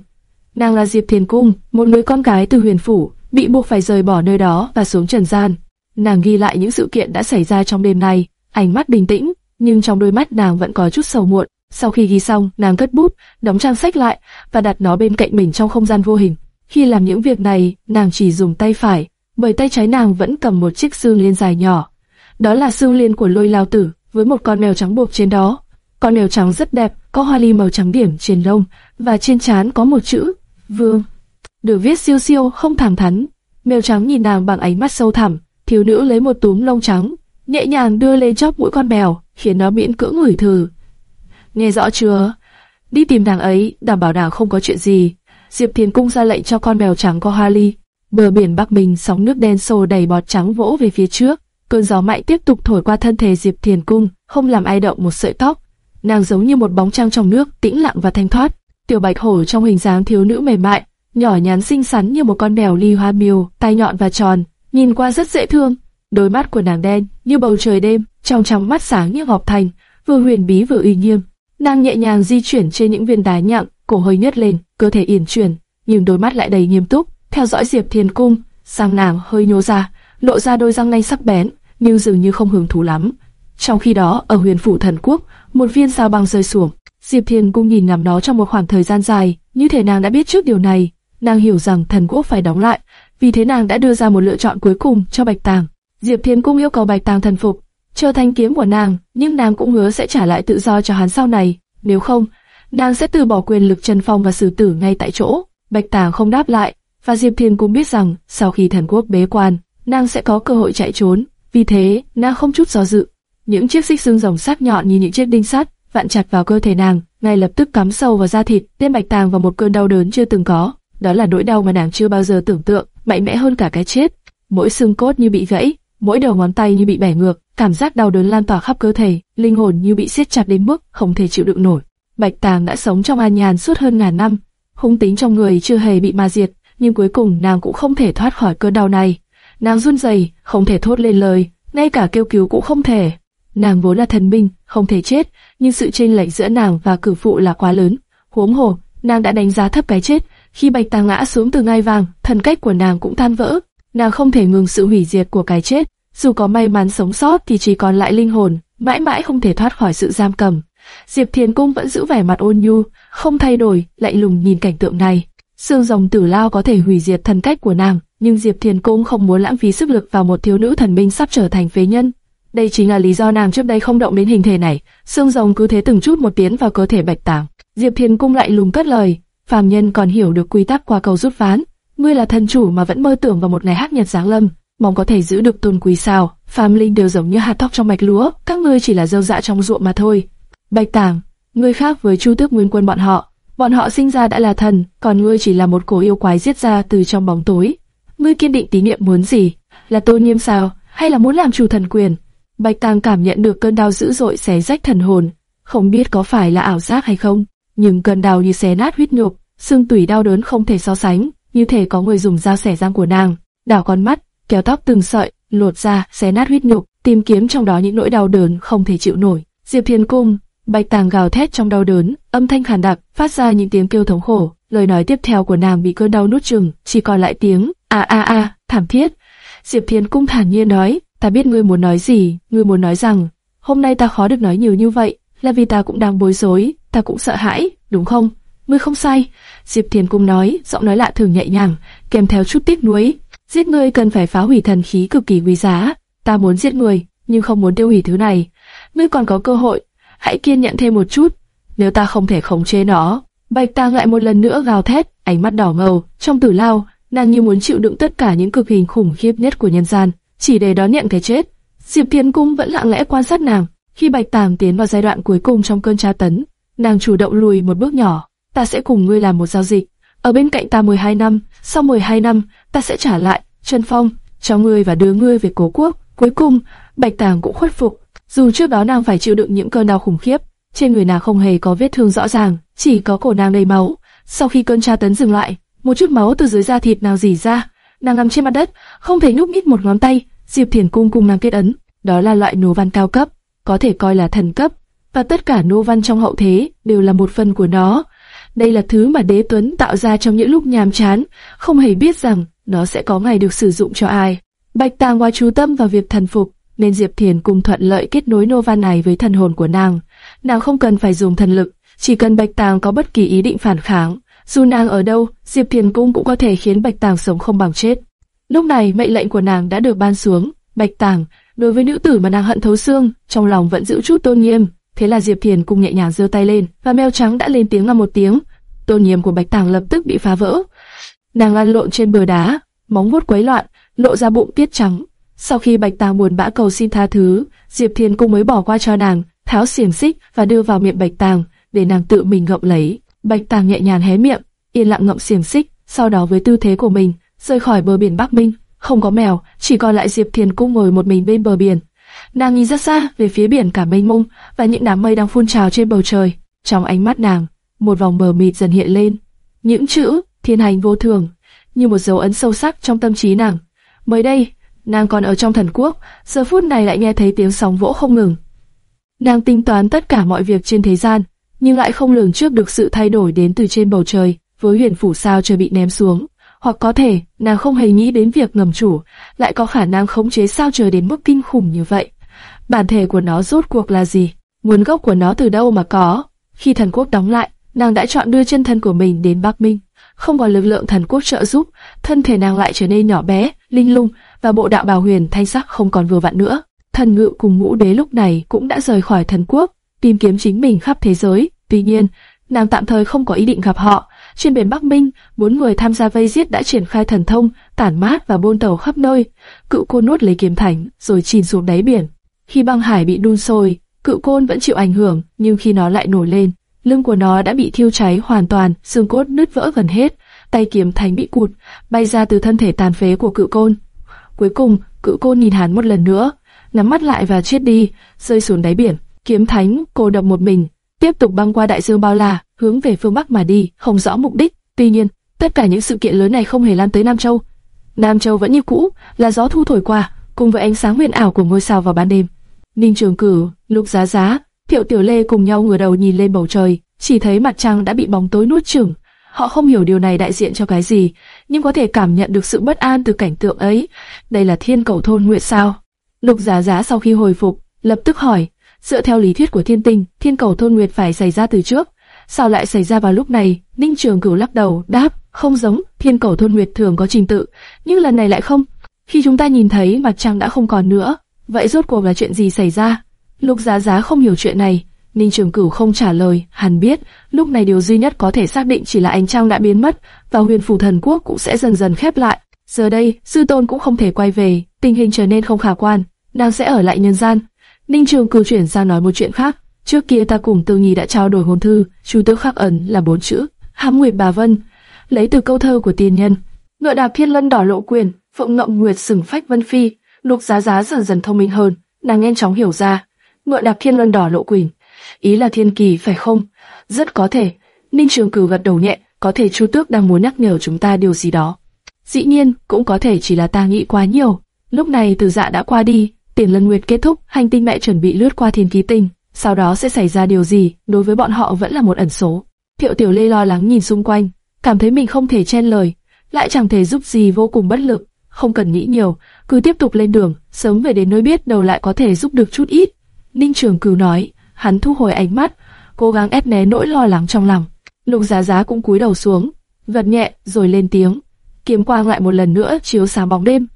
Nàng là Diệp Thiền Cung, một người con gái từ huyền phủ, bị buộc phải rời bỏ nơi đó và xuống trần gian. Nàng ghi lại những sự kiện đã xảy ra trong đêm này, ánh mắt bình tĩnh, nhưng trong đôi mắt nàng vẫn có chút sầu muộn. Sau khi ghi xong, nàng cất bút, đóng trang sách lại và đặt nó bên cạnh mình trong không gian vô hình. Khi làm những việc này, nàng chỉ dùng tay phải, bởi tay trái nàng vẫn cầm một chiếc xương liên dài nhỏ. Đó là xương liên của lôi lao tử, với một con mèo trắng buộc trên đó. Con mèo trắng rất đẹp, có hoa ly màu trắng điểm trên lông, và trên trán có một chữ, vương. Được viết siêu siêu, không thẳng thắn. Mèo trắng nhìn nàng bằng ánh mắt sâu thẳm, thiếu nữ lấy một túm lông trắng, nhẹ nhàng đưa lên chóp mũi con mèo, khiến nó miễn cưỡng ngửi thử. Nghe rõ chưa? Đi tìm nàng ấy, đảm bảo nàng không có chuyện gì. Diệp Thiền Cung ra lệnh cho con mèo trắng có hoa ly. Bờ biển Bắc Bình sóng nước đen sồ đầy bọt trắng vỗ về phía trước. Cơn gió mạnh tiếp tục thổi qua thân thể Diệp Thiền Cung, không làm ai động một sợi tóc. Nàng giống như một bóng trăng trong nước, tĩnh lặng và thanh thoát. Tiểu Bạch Hổ trong hình dáng thiếu nữ mềm mại, nhỏ nhắn xinh xắn như một con mèo ly hoa miêu, tai nhọn và tròn, nhìn qua rất dễ thương. Đôi mắt của nàng đen như bầu trời đêm, trong trong mắt sáng như ngọc thành, vừa huyền bí vừa uy nghiêm. Nàng nhẹ nhàng di chuyển trên những viên đá nhặng, cổ hơi nhếch lên, cơ thể yển chuyển, nhưng đôi mắt lại đầy nghiêm túc, theo dõi Diệp Thiên Cung. Sang nàng hơi nhô ra, lộ ra đôi răng nanh sắc bén, nhưng dường như không hứng thú lắm. Trong khi đó, ở huyền phủ thần quốc, một viên sao băng rơi xuống. Diệp Thiên Cung nhìn ngắm nó trong một khoảng thời gian dài, như thể nàng đã biết trước điều này. Nàng hiểu rằng thần quốc phải đóng lại, vì thế nàng đã đưa ra một lựa chọn cuối cùng cho Bạch Tàng. Diệp Thiên Cung yêu cầu Bạch Tàng thần phục, trở thành kiếm của nàng, nhưng nàng cũng hứa sẽ trả lại tự do cho hắn sau này. Nếu không, nàng sẽ từ bỏ quyền lực trần phong và xử tử ngay tại chỗ. Bạch Tàng không đáp lại, và Diệp Thiên cũng biết rằng sau khi thần quốc bế quan, nàng sẽ có cơ hội chạy trốn. Vì thế, nàng không chút do dự. Những chiếc xích xương rồng sắc nhọn như những chiếc đinh sắt vặn chặt vào cơ thể nàng, ngay lập tức cắm sâu vào da thịt, Tên bạch tàng vào một cơn đau đớn chưa từng có. Đó là nỗi đau mà nàng chưa bao giờ tưởng tượng, mạnh mẽ hơn cả cái chết. Mỗi xương cốt như bị gãy, mỗi đầu ngón tay như bị bẻ ngược, cảm giác đau đớn lan tỏa khắp cơ thể, linh hồn như bị siết chặt đến mức không thể chịu đựng nổi. Bạch Tàng đã sống trong an nhàn suốt hơn ngàn năm, hung tính trong người chưa hề bị ma diệt, nhưng cuối cùng nàng cũng không thể thoát khỏi cơn đau này. Nàng run rẩy, không thể thốt lên lời, ngay cả kêu cứu cũng không thể. Nàng vốn là thần binh, không thể chết, nhưng sự chênh lệch giữa nàng và cử phụ là quá lớn. Huống hồ, nàng đã đánh giá thấp cái chết. Khi Bạch Tàng ngã xuống từ ngai vàng, thần cách của nàng cũng tan vỡ. Nàng không thể ngừng sự hủy diệt của cái chết. Dù có may mắn sống sót thì chỉ còn lại linh hồn, mãi mãi không thể thoát khỏi sự giam cầm. Diệp Thiền Cung vẫn giữ vẻ mặt ôn nhu, không thay đổi, lạnh lùng nhìn cảnh tượng này. Sương rồng tử lao có thể hủy diệt thần cách của nàng, nhưng Diệp Thiền Cung không muốn lãng phí sức lực vào một thiếu nữ thần binh sắp trở thành phế nhân. Đây chính là lý do nàng trước đây không động đến hình thể này. Sương rồng cứ thế từng chút một tiến vào cơ thể Bạch Tàng. Diệp Thiền Cung lại lùng cất lời, phàm nhân còn hiểu được quy tắc qua cầu rút ván. Ngươi là thần chủ mà vẫn mơ tưởng vào một ngày hắc nhật giáng lâm, mong có thể giữ được tôn quý sao? Phàm linh đều giống như hạt thóc trong mạch lúa, các ngươi chỉ là dâu dạ trong ruộng mà thôi. Bạch Tàng, ngươi khác với Chu Tước Nguyên Quân bọn họ, bọn họ sinh ra đã là thần, còn ngươi chỉ là một cổ yêu quái giết ra từ trong bóng tối. Ngươi kiên định tín niệm muốn gì? Là tôn nghiêm sao? Hay là muốn làm chủ thần quyền? Bạch Tàng cảm nhận được cơn đau dữ dội xé rách thần hồn, không biết có phải là ảo giác hay không, nhưng cơn đau như xé nát huyết nhục, xương tủy đau đớn không thể so sánh, như thể có người dùng dao xẻ răng của nàng, đảo con mắt, kéo tóc từng sợi, lột ra, xé nát huyết nhục, tìm kiếm trong đó những nỗi đau đớn không thể chịu nổi. Diệp Thiên Cung, Bạch Tàng gào thét trong đau đớn, âm thanh khàn đặc, phát ra những tiếng kêu thống khổ. Lời nói tiếp theo của nàng bị cơn đau nuốt chừng, chỉ còn lại tiếng a a a, thảm thiết. Diệp Thiên Cung thản nhiên nói, ta biết ngươi muốn nói gì, ngươi muốn nói rằng, hôm nay ta khó được nói nhiều như vậy, là vì ta cũng đang bối rối, ta cũng sợ hãi, đúng không? Ngươi không sai. Diệp Thiên Cung nói, giọng nói lạ thường nhẹ nhàng, kèm theo chút tiếc nuối. Giết ngươi cần phải phá hủy thần khí cực kỳ quý giá. Ta muốn giết ngươi, nhưng không muốn tiêu hủy thứ này. Ngươi còn có cơ hội, hãy kiên nhẫn thêm một chút. Nếu ta không thể khống chế nó, Bạch Tang lại một lần nữa gào thét, ánh mắt đỏ ngầu, trong tử lao, nàng như muốn chịu đựng tất cả những cực hình khủng khiếp nhất của nhân gian, chỉ để đón nhận cái chết. Diệp Thiên Cung vẫn lặng lẽ quan sát nàng. Khi Bạch Tàng tiến vào giai đoạn cuối cùng trong cơn tra tấn, nàng chủ động lùi một bước nhỏ. Ta sẽ cùng ngươi làm một giao dịch. Ở bên cạnh ta 12 năm, sau 12 năm, ta sẽ trả lại Trần Phong cho ngươi và đưa ngươi về cố quốc. Cuối cùng, Bạch Tàng cũng khuất phục. Dù trước đó nàng phải chịu đựng những cơn đau khủng khiếp, trên người nàng không hề có vết thương rõ ràng, chỉ có cổ nàng đầy máu. Sau khi cơn tra tấn dừng lại, một chút máu từ dưới da thịt nào rỉ ra, nàng nằm trên mặt đất, không thể nhúc nhích một ngón tay. Diệp Thiền cung cùng nàng kết ấn, đó là loại nô văn cao cấp, có thể coi là thần cấp, và tất cả nô văn trong hậu thế đều là một phần của nó. Đây là thứ mà đế tuấn tạo ra trong những lúc nhàm chán, không hề biết rằng nó sẽ có ngày được sử dụng cho ai. Bạch Tàng qua chú tâm vào việc thần phục, nên Diệp Thiền cùng thuận lợi kết nối nô này với thần hồn của nàng. Nàng không cần phải dùng thần lực, chỉ cần Bạch Tàng có bất kỳ ý định phản kháng, dù nàng ở đâu, Diệp Thiền Cung cũng có thể khiến Bạch Tàng sống không bằng chết. Lúc này mệnh lệnh của nàng đã được ban xuống, Bạch Tàng, đối với nữ tử mà nàng hận thấu xương, trong lòng vẫn giữ chút tôn nghiêm. Thế là Diệp Thiền Cung nhẹ nhàng giơ tay lên, và mèo trắng đã lên tiếng ngâm một tiếng. Tôn nghiêm của Bạch Tàng lập tức bị phá vỡ. Nàng lăn lộn trên bờ đá, móng vuốt quấy loạn, lộ ra bụng tiết trắng. Sau khi Bạch Tàng buồn bã cầu xin tha thứ, Diệp Thiên Cung mới bỏ qua cho nàng, tháo xiềng xích và đưa vào miệng Bạch Tàng, để nàng tự mình ngậm lấy. Bạch Tàng nhẹ nhàng hé miệng, yên lặng ngậm xiềng xích, sau đó với tư thế của mình, rời khỏi bờ biển Bắc Minh. Không có mèo, chỉ còn lại Diệp Thiên Cung ngồi một mình bên bờ biển. Nàng nhìn rất xa về phía biển cả mênh mông và những đám mây đang phun trào trên bầu trời. Trong ánh mắt nàng, một vòng mờ mịt dần hiện lên. Những chữ thiên hành vô thường như một dấu ấn sâu sắc trong tâm trí nàng. Mới đây, nàng còn ở trong thần quốc, giờ phút này lại nghe thấy tiếng sóng vỗ không ngừng. Nàng tính toán tất cả mọi việc trên thế gian, nhưng lại không lường trước được sự thay đổi đến từ trên bầu trời, với huyền phủ sao trời bị ném xuống. Hoặc có thể, nàng không hề nghĩ đến việc ngầm chủ, lại có khả năng khống chế sao trời đến mức kinh khủng như vậy. Bản thể của nó rốt cuộc là gì? Nguồn gốc của nó từ đâu mà có? Khi thần quốc đóng lại, nàng đã chọn đưa chân thân của mình đến Bắc Minh. Không có lực lượng thần quốc trợ giúp, thân thể nàng lại trở nên nhỏ bé, linh lung, và bộ đạo bào huyền thanh sắc không còn vừa vặn nữa. Thần ngự cùng ngũ đế lúc này cũng đã rời khỏi thần quốc, tìm kiếm chính mình khắp thế giới. Tuy nhiên, nàng tạm thời không có ý định gặp họ. Trên biển Bắc Minh, bốn người tham gia vây giết đã triển khai thần thông, tản mát và bôn tàu khắp nơi. Cự côn nuốt lấy kiếm thành, rồi chìm xuống đáy biển. Khi băng hải bị đun sôi, cự côn vẫn chịu ảnh hưởng, nhưng khi nó lại nổi lên, lưng của nó đã bị thiêu cháy hoàn toàn, xương cốt nứt vỡ gần hết, tay kiếm thành bị cụt, bay ra từ thân thể tàn phế của cự côn. Cuối cùng, cự côn nhìn hắn một lần nữa, nắm mắt lại và chết đi, rơi xuống đáy biển. Kiếm thánh cô độc một mình, tiếp tục băng qua đại dương bao la, hướng về phương bắc mà đi, không rõ mục đích. Tuy nhiên, tất cả những sự kiện lớn này không hề lan tới Nam Châu. Nam Châu vẫn như cũ, là gió thu thổi qua, cùng với ánh sáng huyền ảo của ngôi sao vào ban đêm. Ninh Trường Cử, Lục Giá Giá, Thiệu Tiểu Lê cùng nhau ngửa đầu nhìn lên bầu trời, chỉ thấy mặt trăng đã bị bóng tối nuốt chửng. Họ không hiểu điều này đại diện cho cái gì, nhưng có thể cảm nhận được sự bất an từ cảnh tượng ấy. Đây là thiên cầu thôn nguyệt sao? Lục Giá Giá sau khi hồi phục, lập tức hỏi, dựa theo lý thuyết của thiên tinh, thiên cầu thôn nguyệt phải xảy ra từ trước, sao lại xảy ra vào lúc này? Ninh Trường Cửu lắc đầu, đáp, không giống, thiên cầu thôn nguyệt thường có trình tự, nhưng lần này lại không. Khi chúng ta nhìn thấy mặt trăng đã không còn nữa, vậy rốt cuộc là chuyện gì xảy ra? Lục Giá Giá không hiểu chuyện này, Ninh Trường Cửu không trả lời, hắn biết, lúc này điều duy nhất có thể xác định chỉ là ánh trăng đã biến mất, và huyền Phù thần quốc cũng sẽ dần dần khép lại. Giờ đây, sư tôn cũng không thể quay về, tình hình trở nên không khả quan, nàng sẽ ở lại nhân gian. Ninh Trường Cửu chuyển sang nói một chuyện khác. Trước kia ta cùng Tư Nhi đã trao đổi hồn thư, chú tước khắc ẩn là bốn chữ, hám nguyệt bà vân, lấy từ câu thơ của tiền nhân. Ngựa đạp thiên lân đỏ lộ quyền, phượng ngậm nguyệt sừng phách vân phi. Lục giá giá dần dần thông minh hơn, nàng nhanh chóng hiểu ra. Ngựa đạp thiên lân đỏ lộ quyền, ý là thiên kỳ phải không? Rất có thể. Ninh Trường Cửu gật đầu nhẹ, có thể Chu Tước đang muốn nhắc nhở chúng ta điều gì đó. Dĩ nhiên, cũng có thể chỉ là ta nghĩ quá nhiều. Lúc này từ dạ đã qua đi, tiền lân nguyệt kết thúc, hành tinh mẹ chuẩn bị lướt qua thiên ký tinh. Sau đó sẽ xảy ra điều gì, đối với bọn họ vẫn là một ẩn số. Thiệu Tiểu Lê lo lắng nhìn xung quanh, cảm thấy mình không thể chen lời, lại chẳng thể giúp gì vô cùng bất lực. Không cần nghĩ nhiều, cứ tiếp tục lên đường, sớm về đến nơi biết đầu lại có thể giúp được chút ít. Ninh Trường Cửu nói, hắn thu hồi ánh mắt, cố gắng ép né nỗi lo lắng trong lòng. Lục Giá Giá cũng cúi đầu xuống, gật nhẹ rồi lên tiếng. Kiếm quang lại một lần nữa chiếu sáng bóng đêm.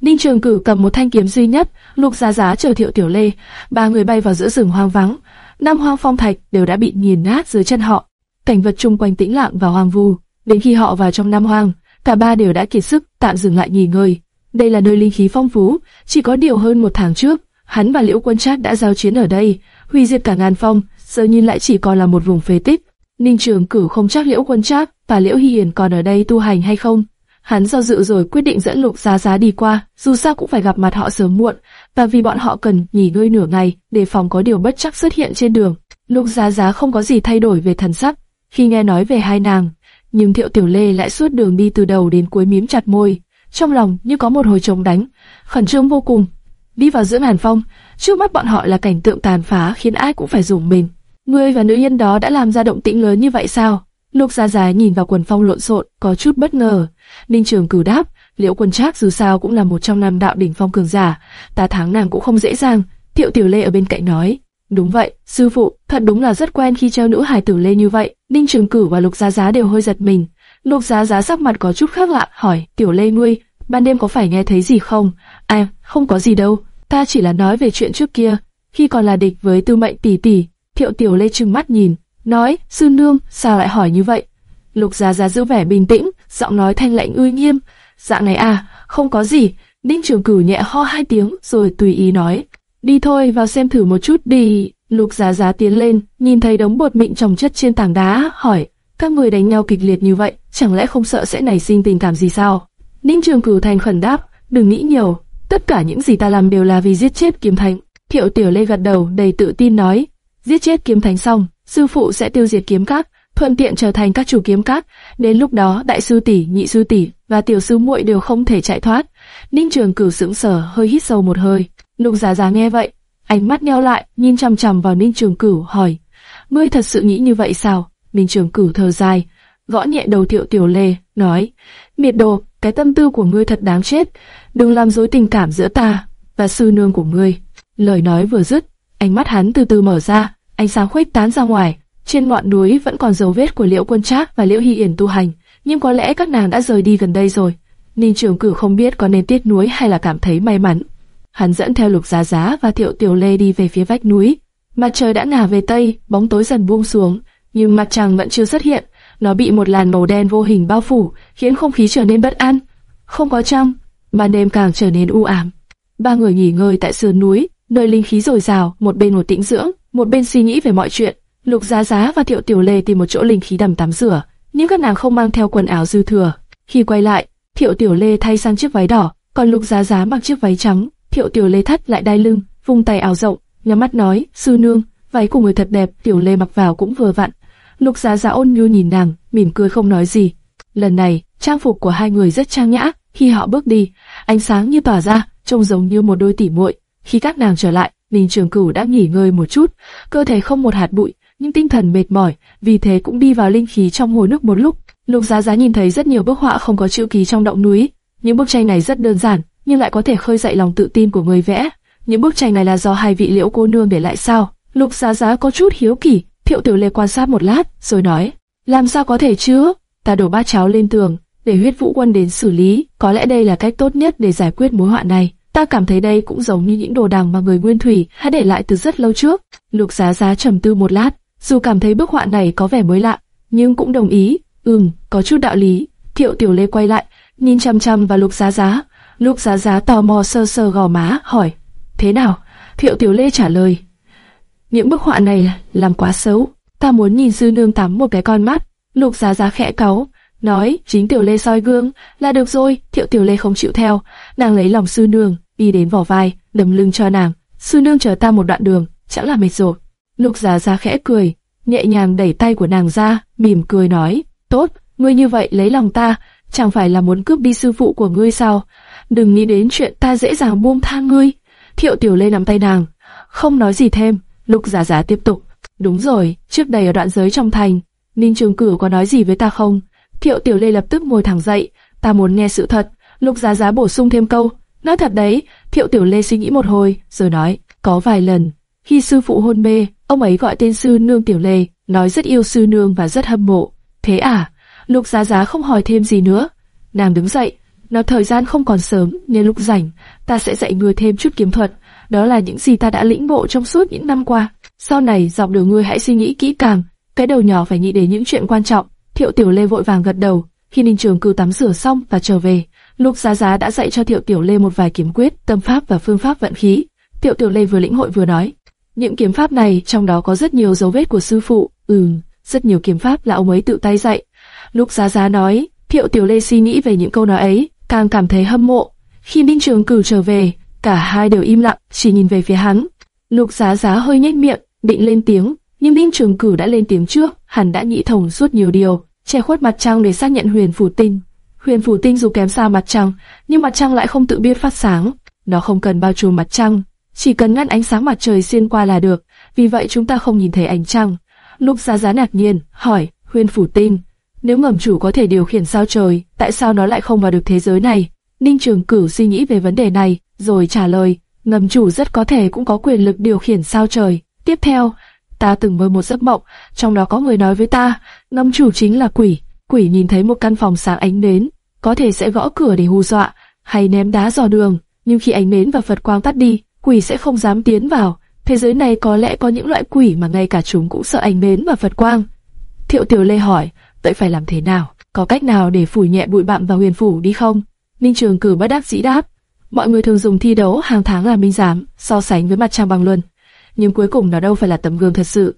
Ninh Trường Cử cầm một thanh kiếm duy nhất, Lục Giá Giá chờ Thiệu Tiểu Lê, ba người bay vào giữa rừng hoang vắng. Năm hoang phong thạch đều đã bị nghiền nát dưới chân họ. Cảnh vật chung quanh tĩnh lặng và hoang vu. Đến khi họ vào trong năm hoang, cả ba đều đã kiệt sức, tạm dừng lại nghỉ ngơi. Đây là nơi linh khí phong phú, chỉ có điều hơn một tháng trước, hắn và Liễu Quân Trác đã giao chiến ở đây, hủy diệt cả ngàn phong, giờ nhìn lại chỉ còn là một vùng phế tích. Ninh Trường Cử không chắc Liễu Quân Trác và Liễu Hy Hiền còn ở đây tu hành hay không. Hắn do dự rồi quyết định dẫn Lục Giá Giá đi qua, dù sao cũng phải gặp mặt họ sớm muộn, và vì bọn họ cần nghỉ ngơi nửa ngày, để phòng có điều bất chắc xuất hiện trên đường. Lục Giá Giá không có gì thay đổi về thần sắc khi nghe nói về hai nàng, nhưng Thiệu Tiểu Lê lại suốt đường đi từ đầu đến cuối mím chặt môi, trong lòng như có một hồi trống đánh, khẩn trương vô cùng. Đi vào giữa ngàn phong, trước mắt bọn họ là cảnh tượng tàn phá khiến ai cũng phải rùng mình. Ngươi và nữ nhân đó đã làm ra động tĩnh lớn như vậy sao? Lục gia Giá nhìn vào quần phong lộn xộn, có chút bất ngờ. Ninh Trường Cửu đáp, Liễu Quân Trác dù sao cũng là một trong năm đạo đỉnh phong cường giả, ta thắng nàng cũng không dễ dàng. Thiệu Tiểu Lê ở bên cạnh nói, đúng vậy, sư phụ, thật đúng là rất quen khi treo nữ hài tử lê như vậy. Ninh Trường Cửu và Lục gia Giá đều hơi giật mình. Lục Giá Giá sắc mặt có chút khác lạ, hỏi, Tiểu Lê ngươi, ban đêm có phải nghe thấy gì không? À, không có gì đâu, ta chỉ là nói về chuyện trước kia, khi còn là địch với Tư Mệnh tỷ tỷ. Thiệu Tiểu Lê trừng mắt nhìn, nói, sư nương, sao lại hỏi như vậy? Lục Giá Giá giữ vẻ bình tĩnh, giọng nói thanh lạnh uy nghiêm. Dạng này à, không có gì. Ninh Trường Cửu nhẹ ho hai tiếng rồi tùy ý nói. Đi thôi, vào xem thử một chút đi. Lục Giá Giá tiến lên, nhìn thấy đống bột mịn trồng chất trên tảng đá, hỏi. Các người đánh nhau kịch liệt như vậy, chẳng lẽ không sợ sẽ nảy sinh tình cảm gì sao? Ninh Trường Cửu thành khẩn đáp, đừng nghĩ nhiều. Tất cả những gì ta làm đều là vì giết chết Kiếm Thánh. Thiệu Tiểu Lê gật đầu đầy tự tin nói. Giết chết Kiếm Thánh xong, sư phụ sẽ tiêu diệt kiếm các thuận tiện trở thành các chủ kiếm các. Đến lúc đó, đại sư tỷ, nhị sư tỷ và tiểu sư muội đều không thể chạy thoát. Ninh Trường Cửu sững sờ, hơi hít sâu một hơi. Lục Giá Giá nghe vậy, ánh mắt nheo lại, nhìn chằm chằm vào Ninh Trường Cửu, hỏi: "Ngươi thật sự nghĩ như vậy sao?" Ninh Trường Cửu thở dài, gõ nhẹ đầu Thiệu Tiểu Lê, nói: "Miệt đồ, cái tâm tư của ngươi thật đáng chết, đừng làm dối tình cảm giữa ta và sư nương của ngươi." Lời nói vừa dứt, ánh mắt hắn từ từ mở ra, ánh sáng khuếch tán ra ngoài, trên ngọn núi vẫn còn dấu vết của Liễu Quân Trác và Liễu Hy Yển tu hành, nhưng có lẽ các nàng đã rời đi gần đây rồi. Ninh Trường cử không biết có nên tiếc nuối hay là cảm thấy may mắn. Hắn dẫn theo Lục Giá Giá và Thiệu Tiểu Lê đi về phía vách núi. Mặt trời đã ngả về tây, bóng tối dần buông xuống, nhưng mặt trăng vẫn chưa xuất hiện. Nó bị một làn màu đen vô hình bao phủ, khiến không khí trở nên bất an. Không có trăng, ban đêm càng trở nên u ám. Ba người nghỉ ngơi tại sườn núi, nơi linh khí dồi dào, một bên một tĩnh dưỡng, một bên suy nghĩ về mọi chuyện. Lục Giá Giá và Thiệu Tiểu Lê tìm một chỗ linh khí đầm tắm rửa, nhưng các nàng không mang theo quần áo dư thừa. Khi quay lại, Thiệu Tiểu Lê thay sang chiếc váy đỏ, còn Lục Giá Giá mặc chiếc váy trắng. Thiệu Tiểu Lê thắt lại đai lưng, vung tay áo rộng, nhắm mắt nói: "Sư nương, váy của người thật đẹp." Tiểu Lê mặc vào cũng vừa vặn. Lục Giá Giá ôn nhu nhìn nàng, mỉm cười không nói gì. Lần này, Trang phục của hai người rất trang nhã, khi họ bước đi, ánh sáng như tỏa ra, trông giống như một đôi tỉ muội. Khi các nàng trở lại, Ninh Trường Cửu đã nghỉ ngơi một chút, cơ thể không một hạt bụi, nhưng tinh thần mệt mỏi, vì thế cũng đi vào linh khí trong hồ nước một lúc. Lục Giá Giá nhìn thấy rất nhiều bức họa không có chữ ký trong động núi, những bức tranh này rất đơn giản, nhưng lại có thể khơi dậy lòng tự tin của người vẽ. Những bức tranh này là do hai vị liễu cô nương để lại sao? Lục Giá Giá có chút hiếu kỳ, Thiệu Tiểu Lê quan sát một lát, rồi nói: làm sao có thể chứ? Ta đổ bát cháo lên tường, để huyết vũ quân đến xử lý, có lẽ đây là cách tốt nhất để giải quyết mối họa này. Ta cảm thấy đây cũng giống như những đồ đằng mà người Nguyên Thủy đã để lại từ rất lâu trước. Lục Giá Giá trầm tư một lát, dù cảm thấy bức họa này có vẻ mới lạ, nhưng cũng đồng ý. Ừm, có chút đạo lý. Thiệu Tiểu Lê quay lại, nhìn chăm chăm vào Lục Giá Giá. Lục Giá Giá tò mò sơ sơ gò má, hỏi: Thế nào? Thiệu Tiểu Lê trả lời: Những bức họa này làm quá xấu, ta muốn nhìn sư nương tắm một cái con mắt. Lục Giá Giá khẽ cáu, nói chính Tiểu Lê soi gương là được rồi. Thiệu Tiểu Lê không chịu theo, nàng lấy lòng sư nương, đi đến vỏ vai, đầm lưng cho nàng. Sư nương chờ ta một đoạn đường, chẳng là mệt rồi. Lục Giá Giá khẽ cười, nhẹ nhàng đẩy tay của nàng ra, mỉm cười nói, tốt, ngươi như vậy lấy lòng ta, chẳng phải là muốn cướp đi sư phụ của ngươi sao? Đừng nghĩ đến chuyện ta dễ dàng buông tha ngươi. Thiệu Tiểu Lê nắm tay nàng, không nói gì thêm. Lục Giá Giá tiếp tục, đúng rồi, trước đây ở đoạn giới trong thành, Ninh Trường Cửu có nói gì với ta không? Thiệu Tiểu Lê lập tức ngồi thẳng dậy, ta muốn nghe sự thật. Lục Giá Giá bổ sung thêm câu, nói thật đấy. Thiệu Tiểu Lê suy nghĩ một hồi, rồi nói, có vài lần, khi sư phụ hôn mê, ông ấy gọi tên sư nương Tiểu Lê, nói rất yêu sư nương và rất hâm mộ. Thế à? Lục Giá Giá không hỏi thêm gì nữa. Nàng đứng dậy, nói thời gian không còn sớm, nên lúc rảnh, ta sẽ dạy ngươi thêm chút kiếm thuật. Đó là những gì ta đã lĩnh bộ trong suốt những năm qua. Sau này, dọc đường ngươi hãy suy nghĩ kỹ càng, cái đầu nhỏ phải nghĩ đến những chuyện quan trọng. Thiệu Tiểu Lê vội vàng gật đầu. Khi Ninh Trường Cử tắm rửa xong và trở về, Lục Giá Giá đã dạy cho Thiệu Tiểu Lê một vài kiếm quyết, tâm pháp và phương pháp vận khí. Thiệu Tiểu Lê vừa lĩnh hội vừa nói, những kiếm pháp này trong đó có rất nhiều dấu vết của sư phụ. Ừm, rất nhiều kiếm pháp là ông ấy tự tay dạy. Lục Giá Giá nói, Thiệu Tiểu Lê suy nghĩ về những câu nói ấy, càng cảm thấy hâm mộ. Khi Ninh Trường Cử trở về, cả hai đều im lặng, chỉ nhìn về phía hắn. Lục Giá Giá hơi nhếch miệng, định lên tiếng, nhưng Ninh Trường Cử đã lên tiếng trước, hắn đã nghĩ thông suốt nhiều điều, che khuất mặt trăng để xác nhận Huyền Phủ Tinh. Huyền Phủ Tinh dù kém xa mặt trăng, nhưng mặt trăng lại không tự biết phát sáng, nó không cần bao trùm mặt trăng, chỉ cần ngăn ánh sáng mặt trời xuyên qua là được, vì vậy chúng ta không nhìn thấy ánh trăng. Lục Giá Giá ngạc nhiên, hỏi, Huyền Phủ Tinh, nếu ngầm chủ có thể điều khiển sao trời, tại sao nó lại không vào được thế giới này? Ninh Trường Cửu suy nghĩ về vấn đề này, rồi trả lời, ngầm chủ rất có thể cũng có quyền lực điều khiển sao trời. Tiếp theo, ta từng mơ một giấc mộng, trong đó có người nói với ta, ngầm chủ chính là quỷ. Quỷ nhìn thấy một căn phòng sáng ánh nến, có thể sẽ gõ cửa để hù dọa, hay ném đá dò đường, nhưng khi ánh nến và Phật quang tắt đi, quỷ sẽ không dám tiến vào. Thế giới này có lẽ có những loại quỷ mà ngay cả chúng cũng sợ ánh nến và Phật quang. Thiệu Tiểu Lê hỏi, vậy phải làm thế nào? Có cách nào để phủ nhẹ bụi bặm vào huyền phủ đi không? Ninh Trường Cử bất đắc dĩ đáp, mọi người thường dùng thi đấu hàng tháng là minh giám, so sánh với mặt trăng bằng luân, nhưng cuối cùng nó đâu phải là tấm gương thật sự.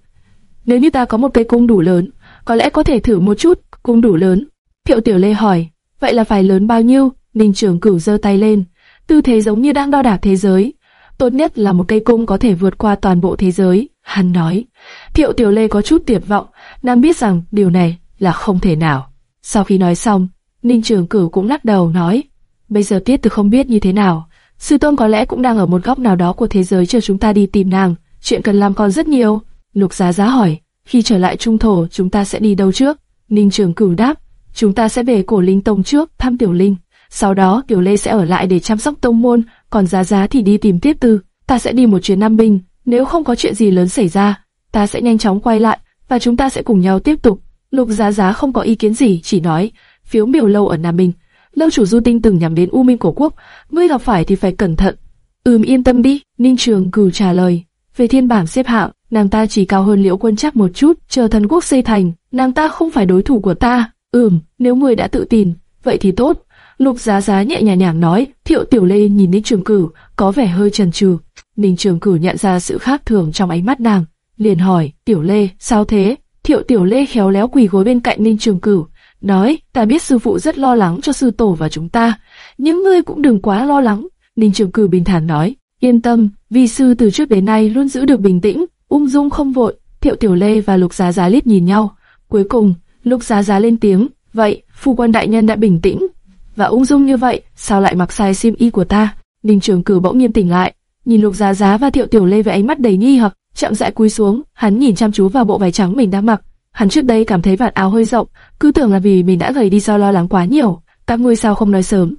Nếu như ta có một cây cung đủ lớn, có lẽ có thể thử một chút, cung đủ lớn. Thiệu Tiểu Lê hỏi, vậy là phải lớn bao nhiêu? Ninh Trường Cửu giơ tay lên, tư thế giống như đang đo đạc thế giới. Tốt nhất là một cây cung có thể vượt qua toàn bộ thế giới. Hắn nói. Thiệu Tiểu Lê có chút tuyệt vọng, nàng biết rằng điều này là không thể nào. Sau khi nói xong, Ninh Trường Cửu cũng lắc đầu nói, bây giờ Tiết Từ không biết như thế nào. Sư Tôn có lẽ cũng đang ở một góc nào đó của thế giới chờ chúng ta đi tìm nàng. Chuyện cần làm còn rất nhiều. Lục Giá Giá hỏi, khi trở lại Trung Thổ chúng ta sẽ đi đâu trước? Ninh Trường Cửu đáp, chúng ta sẽ về Cổ Linh Tông trước thăm Tiểu Linh. Sau đó Tiểu Lê sẽ ở lại để chăm sóc tông môn, còn Giá Giá thì đi tìm tiếp Tư. Ta sẽ đi một chuyến Nam Bình, nếu không có chuyện gì lớn xảy ra, ta sẽ nhanh chóng quay lại và chúng ta sẽ cùng nhau tiếp tục. Lục Giá Giá không có ý kiến gì, chỉ nói, phiếu miểu lâu ở Nam Bình. Lâu chủ Du Tinh từng nhắm đến U Minh cổ quốc, ngươi gặp phải thì phải cẩn thận. Ừm yên tâm đi, Ninh Trường Cửu trả lời. Về thiên bảng xếp hạng, nàng ta chỉ cao hơn Liễu Quân chắc một chút, chờ thần quốc xây thành, nàng ta không phải đối thủ của ta. Ừm, nếu người đã tự tin, vậy thì tốt. Lục Giá Giá nhẹ nhàng nhàng nói. Thiệu Tiểu Lê nhìn đến Trường Cửu, có vẻ hơi chần chừ. Ninh Trường Cửu nhận ra sự khác thường trong ánh mắt nàng, liền hỏi: Tiểu Lê, sao thế? Thiệu Tiểu Lê khéo léo quỳ gối bên cạnh Ninh Trường Cửu, nói: Ta biết sư phụ rất lo lắng cho sư tổ và chúng ta, nhưng ngươi cũng đừng quá lo lắng. Ninh Trường Cửu bình thản nói: Yên tâm, vi sư từ trước đến nay luôn giữ được bình tĩnh, ung dung không vội. Thiệu Tiểu Lê và Lục Giá Giá liếc nhìn nhau. Cuối cùng, Lục Giá Giá lên tiếng, Vậy, phu quân đại nhân đã bình tĩnh và ung dung như vậy, sao lại mặc sai xiêm y của ta? Ninh Trường Cử bỗng nhiên tỉnh lại, nhìn Lục Giá Giá và Thiệu Tiểu Lê với ánh mắt đầy nghi hoặc, chậm rãi cúi xuống, hắn nhìn chăm chú vào bộ váy trắng mình đang mặc. Hắn trước đây cảm thấy vạt áo hơi rộng, cứ tưởng là vì mình đã gầy đi do lo lắng quá nhiều. Các ngươi sao không nói sớm?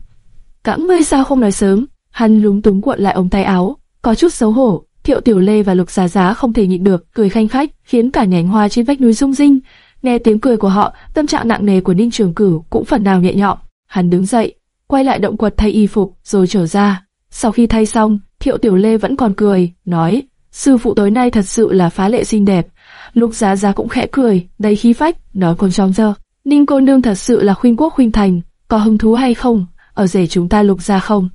Các ngươi sao không nói sớm? Hắn lúng túng cuộn lại ống tay áo, có chút xấu hổ. Thiệu Tiểu Lê và Lục Giá Giá không thể nhịn được, cười khanh khách, khiến cả nhánh hoa trên vách núi rung rinh. Nghe tiếng cười của họ, tâm trạng nặng nề của Ninh Trường Cửu cũng phần nào nhẹ nhõm. Hắn đứng dậy, quay lại động quật thay y phục, rồi trở ra. Sau khi thay xong, Thiệu Tiểu Lê vẫn còn cười, nói, sư phụ tối nay thật sự là phá lệ xinh đẹp. Lục Giá Giá cũng khẽ cười, đầy khí phách, nói còn trong giờ. Ninh cô nương thật sự là khuynh quốc khuynh thành, có hứng thú hay không? Ở rể chúng ta lục ra không?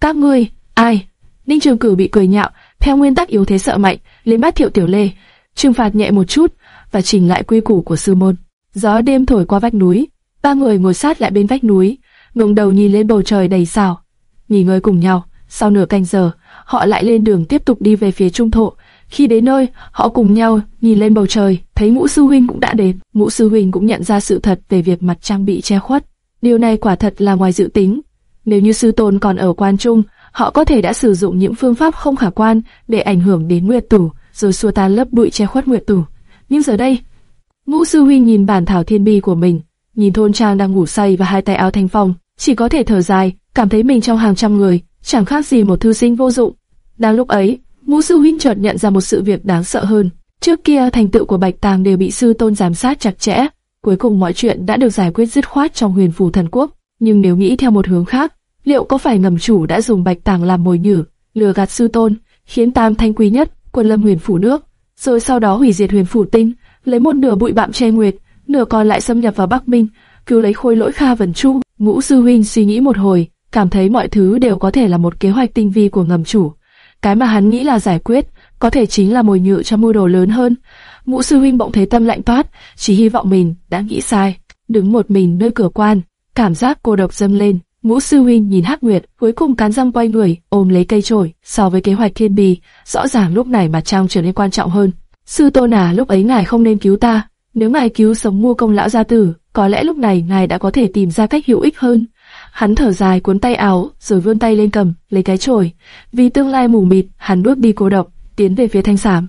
Các ngươi, ai? Ninh Trường Cửu bị cười nhạo, theo nguyên tắc yếu thế sợ mạnh, lên bắt Thiệu Tiểu Lê, trừng phạt nhẹ một chút và chỉnh lại quy củ của sư môn. Gió đêm thổi qua vách núi, ba người ngồi sát lại bên vách núi, ngẩng đầu nhìn lên bầu trời đầy sao, nghỉ ngơi cùng nhau. Sau nửa canh giờ, họ lại lên đường tiếp tục đi về phía trung thổ. Khi đến nơi, họ cùng nhau nhìn lên bầu trời, thấy Ngũ sư huynh cũng đã đến. Ngũ sư huynh cũng nhận ra sự thật về việc mặt trăng bị che khuất. Điều này quả thật là ngoài dự tính. Nếu như sư tôn còn ở quan trung, họ có thể đã sử dụng những phương pháp không khả quan để ảnh hưởng đến Nguyệt tủ, rồi xua tan lớp bụi che khuất Nguyệt tủ. Nhưng giờ đây, Ngũ sư huynh nhìn bản thảo thiên bi của mình, nhìn thôn trang đang ngủ say và hai tay áo thanh phong, chỉ có thể thở dài, cảm thấy mình trong hàng trăm người, chẳng khác gì một thư sinh vô dụng. Đang lúc ấy, Ngũ sư huynh chợt nhận ra một sự việc đáng sợ hơn. Trước kia thành tựu của Bạch Tàng đều bị sư tôn giám sát chặt chẽ, cuối cùng mọi chuyện đã được giải quyết dứt khoát trong huyền phù thần quốc. Nhưng nếu nghĩ theo một hướng khác, liệu có phải ngầm chủ đã dùng Bạch Tàng làm mồi nhử, lừa gạt sư tôn, khiến tam thanh quý nhất, quân lâm huyền phủ nước, rồi sau đó hủy diệt huyền phủ tinh, lấy một nửa bụi bặm che nguyệt, nửa còn lại xâm nhập vào Bắc Minh, cứu lấy khôi lỗi Kha Vân Chu. Ngũ sư huynh suy nghĩ một hồi, cảm thấy mọi thứ đều có thể là một kế hoạch tinh vi của ngầm chủ. Cái mà hắn nghĩ là giải quyết, có thể chính là mồi nhự cho mưu đồ lớn hơn. Ngũ sư huynh bỗng thấy tâm lạnh toát, chỉ hy vọng mình đã nghĩ sai. Đứng một mình nơi cửa quan, cảm giác cô độc dâng lên. Ngũ sư huynh nhìn Hắc Nguyệt, cuối cùng cán răng quay người, ôm lấy cây chổi. So với kế hoạch thiên bì, rõ ràng lúc này mà trang trở nên quan trọng hơn. Sư tôn à, lúc ấy ngài không nên cứu ta. Nếu ngài cứu sống mua công lão gia tử, có lẽ lúc này ngài đã có thể tìm ra cách hữu ích hơn. Hắn thở dài cuốn tay áo, rồi vươn tay lên cầm, lấy cái chổi. Vì tương lai mù mịt, hắn bước đi cô độc, tiến về phía thanh sảm.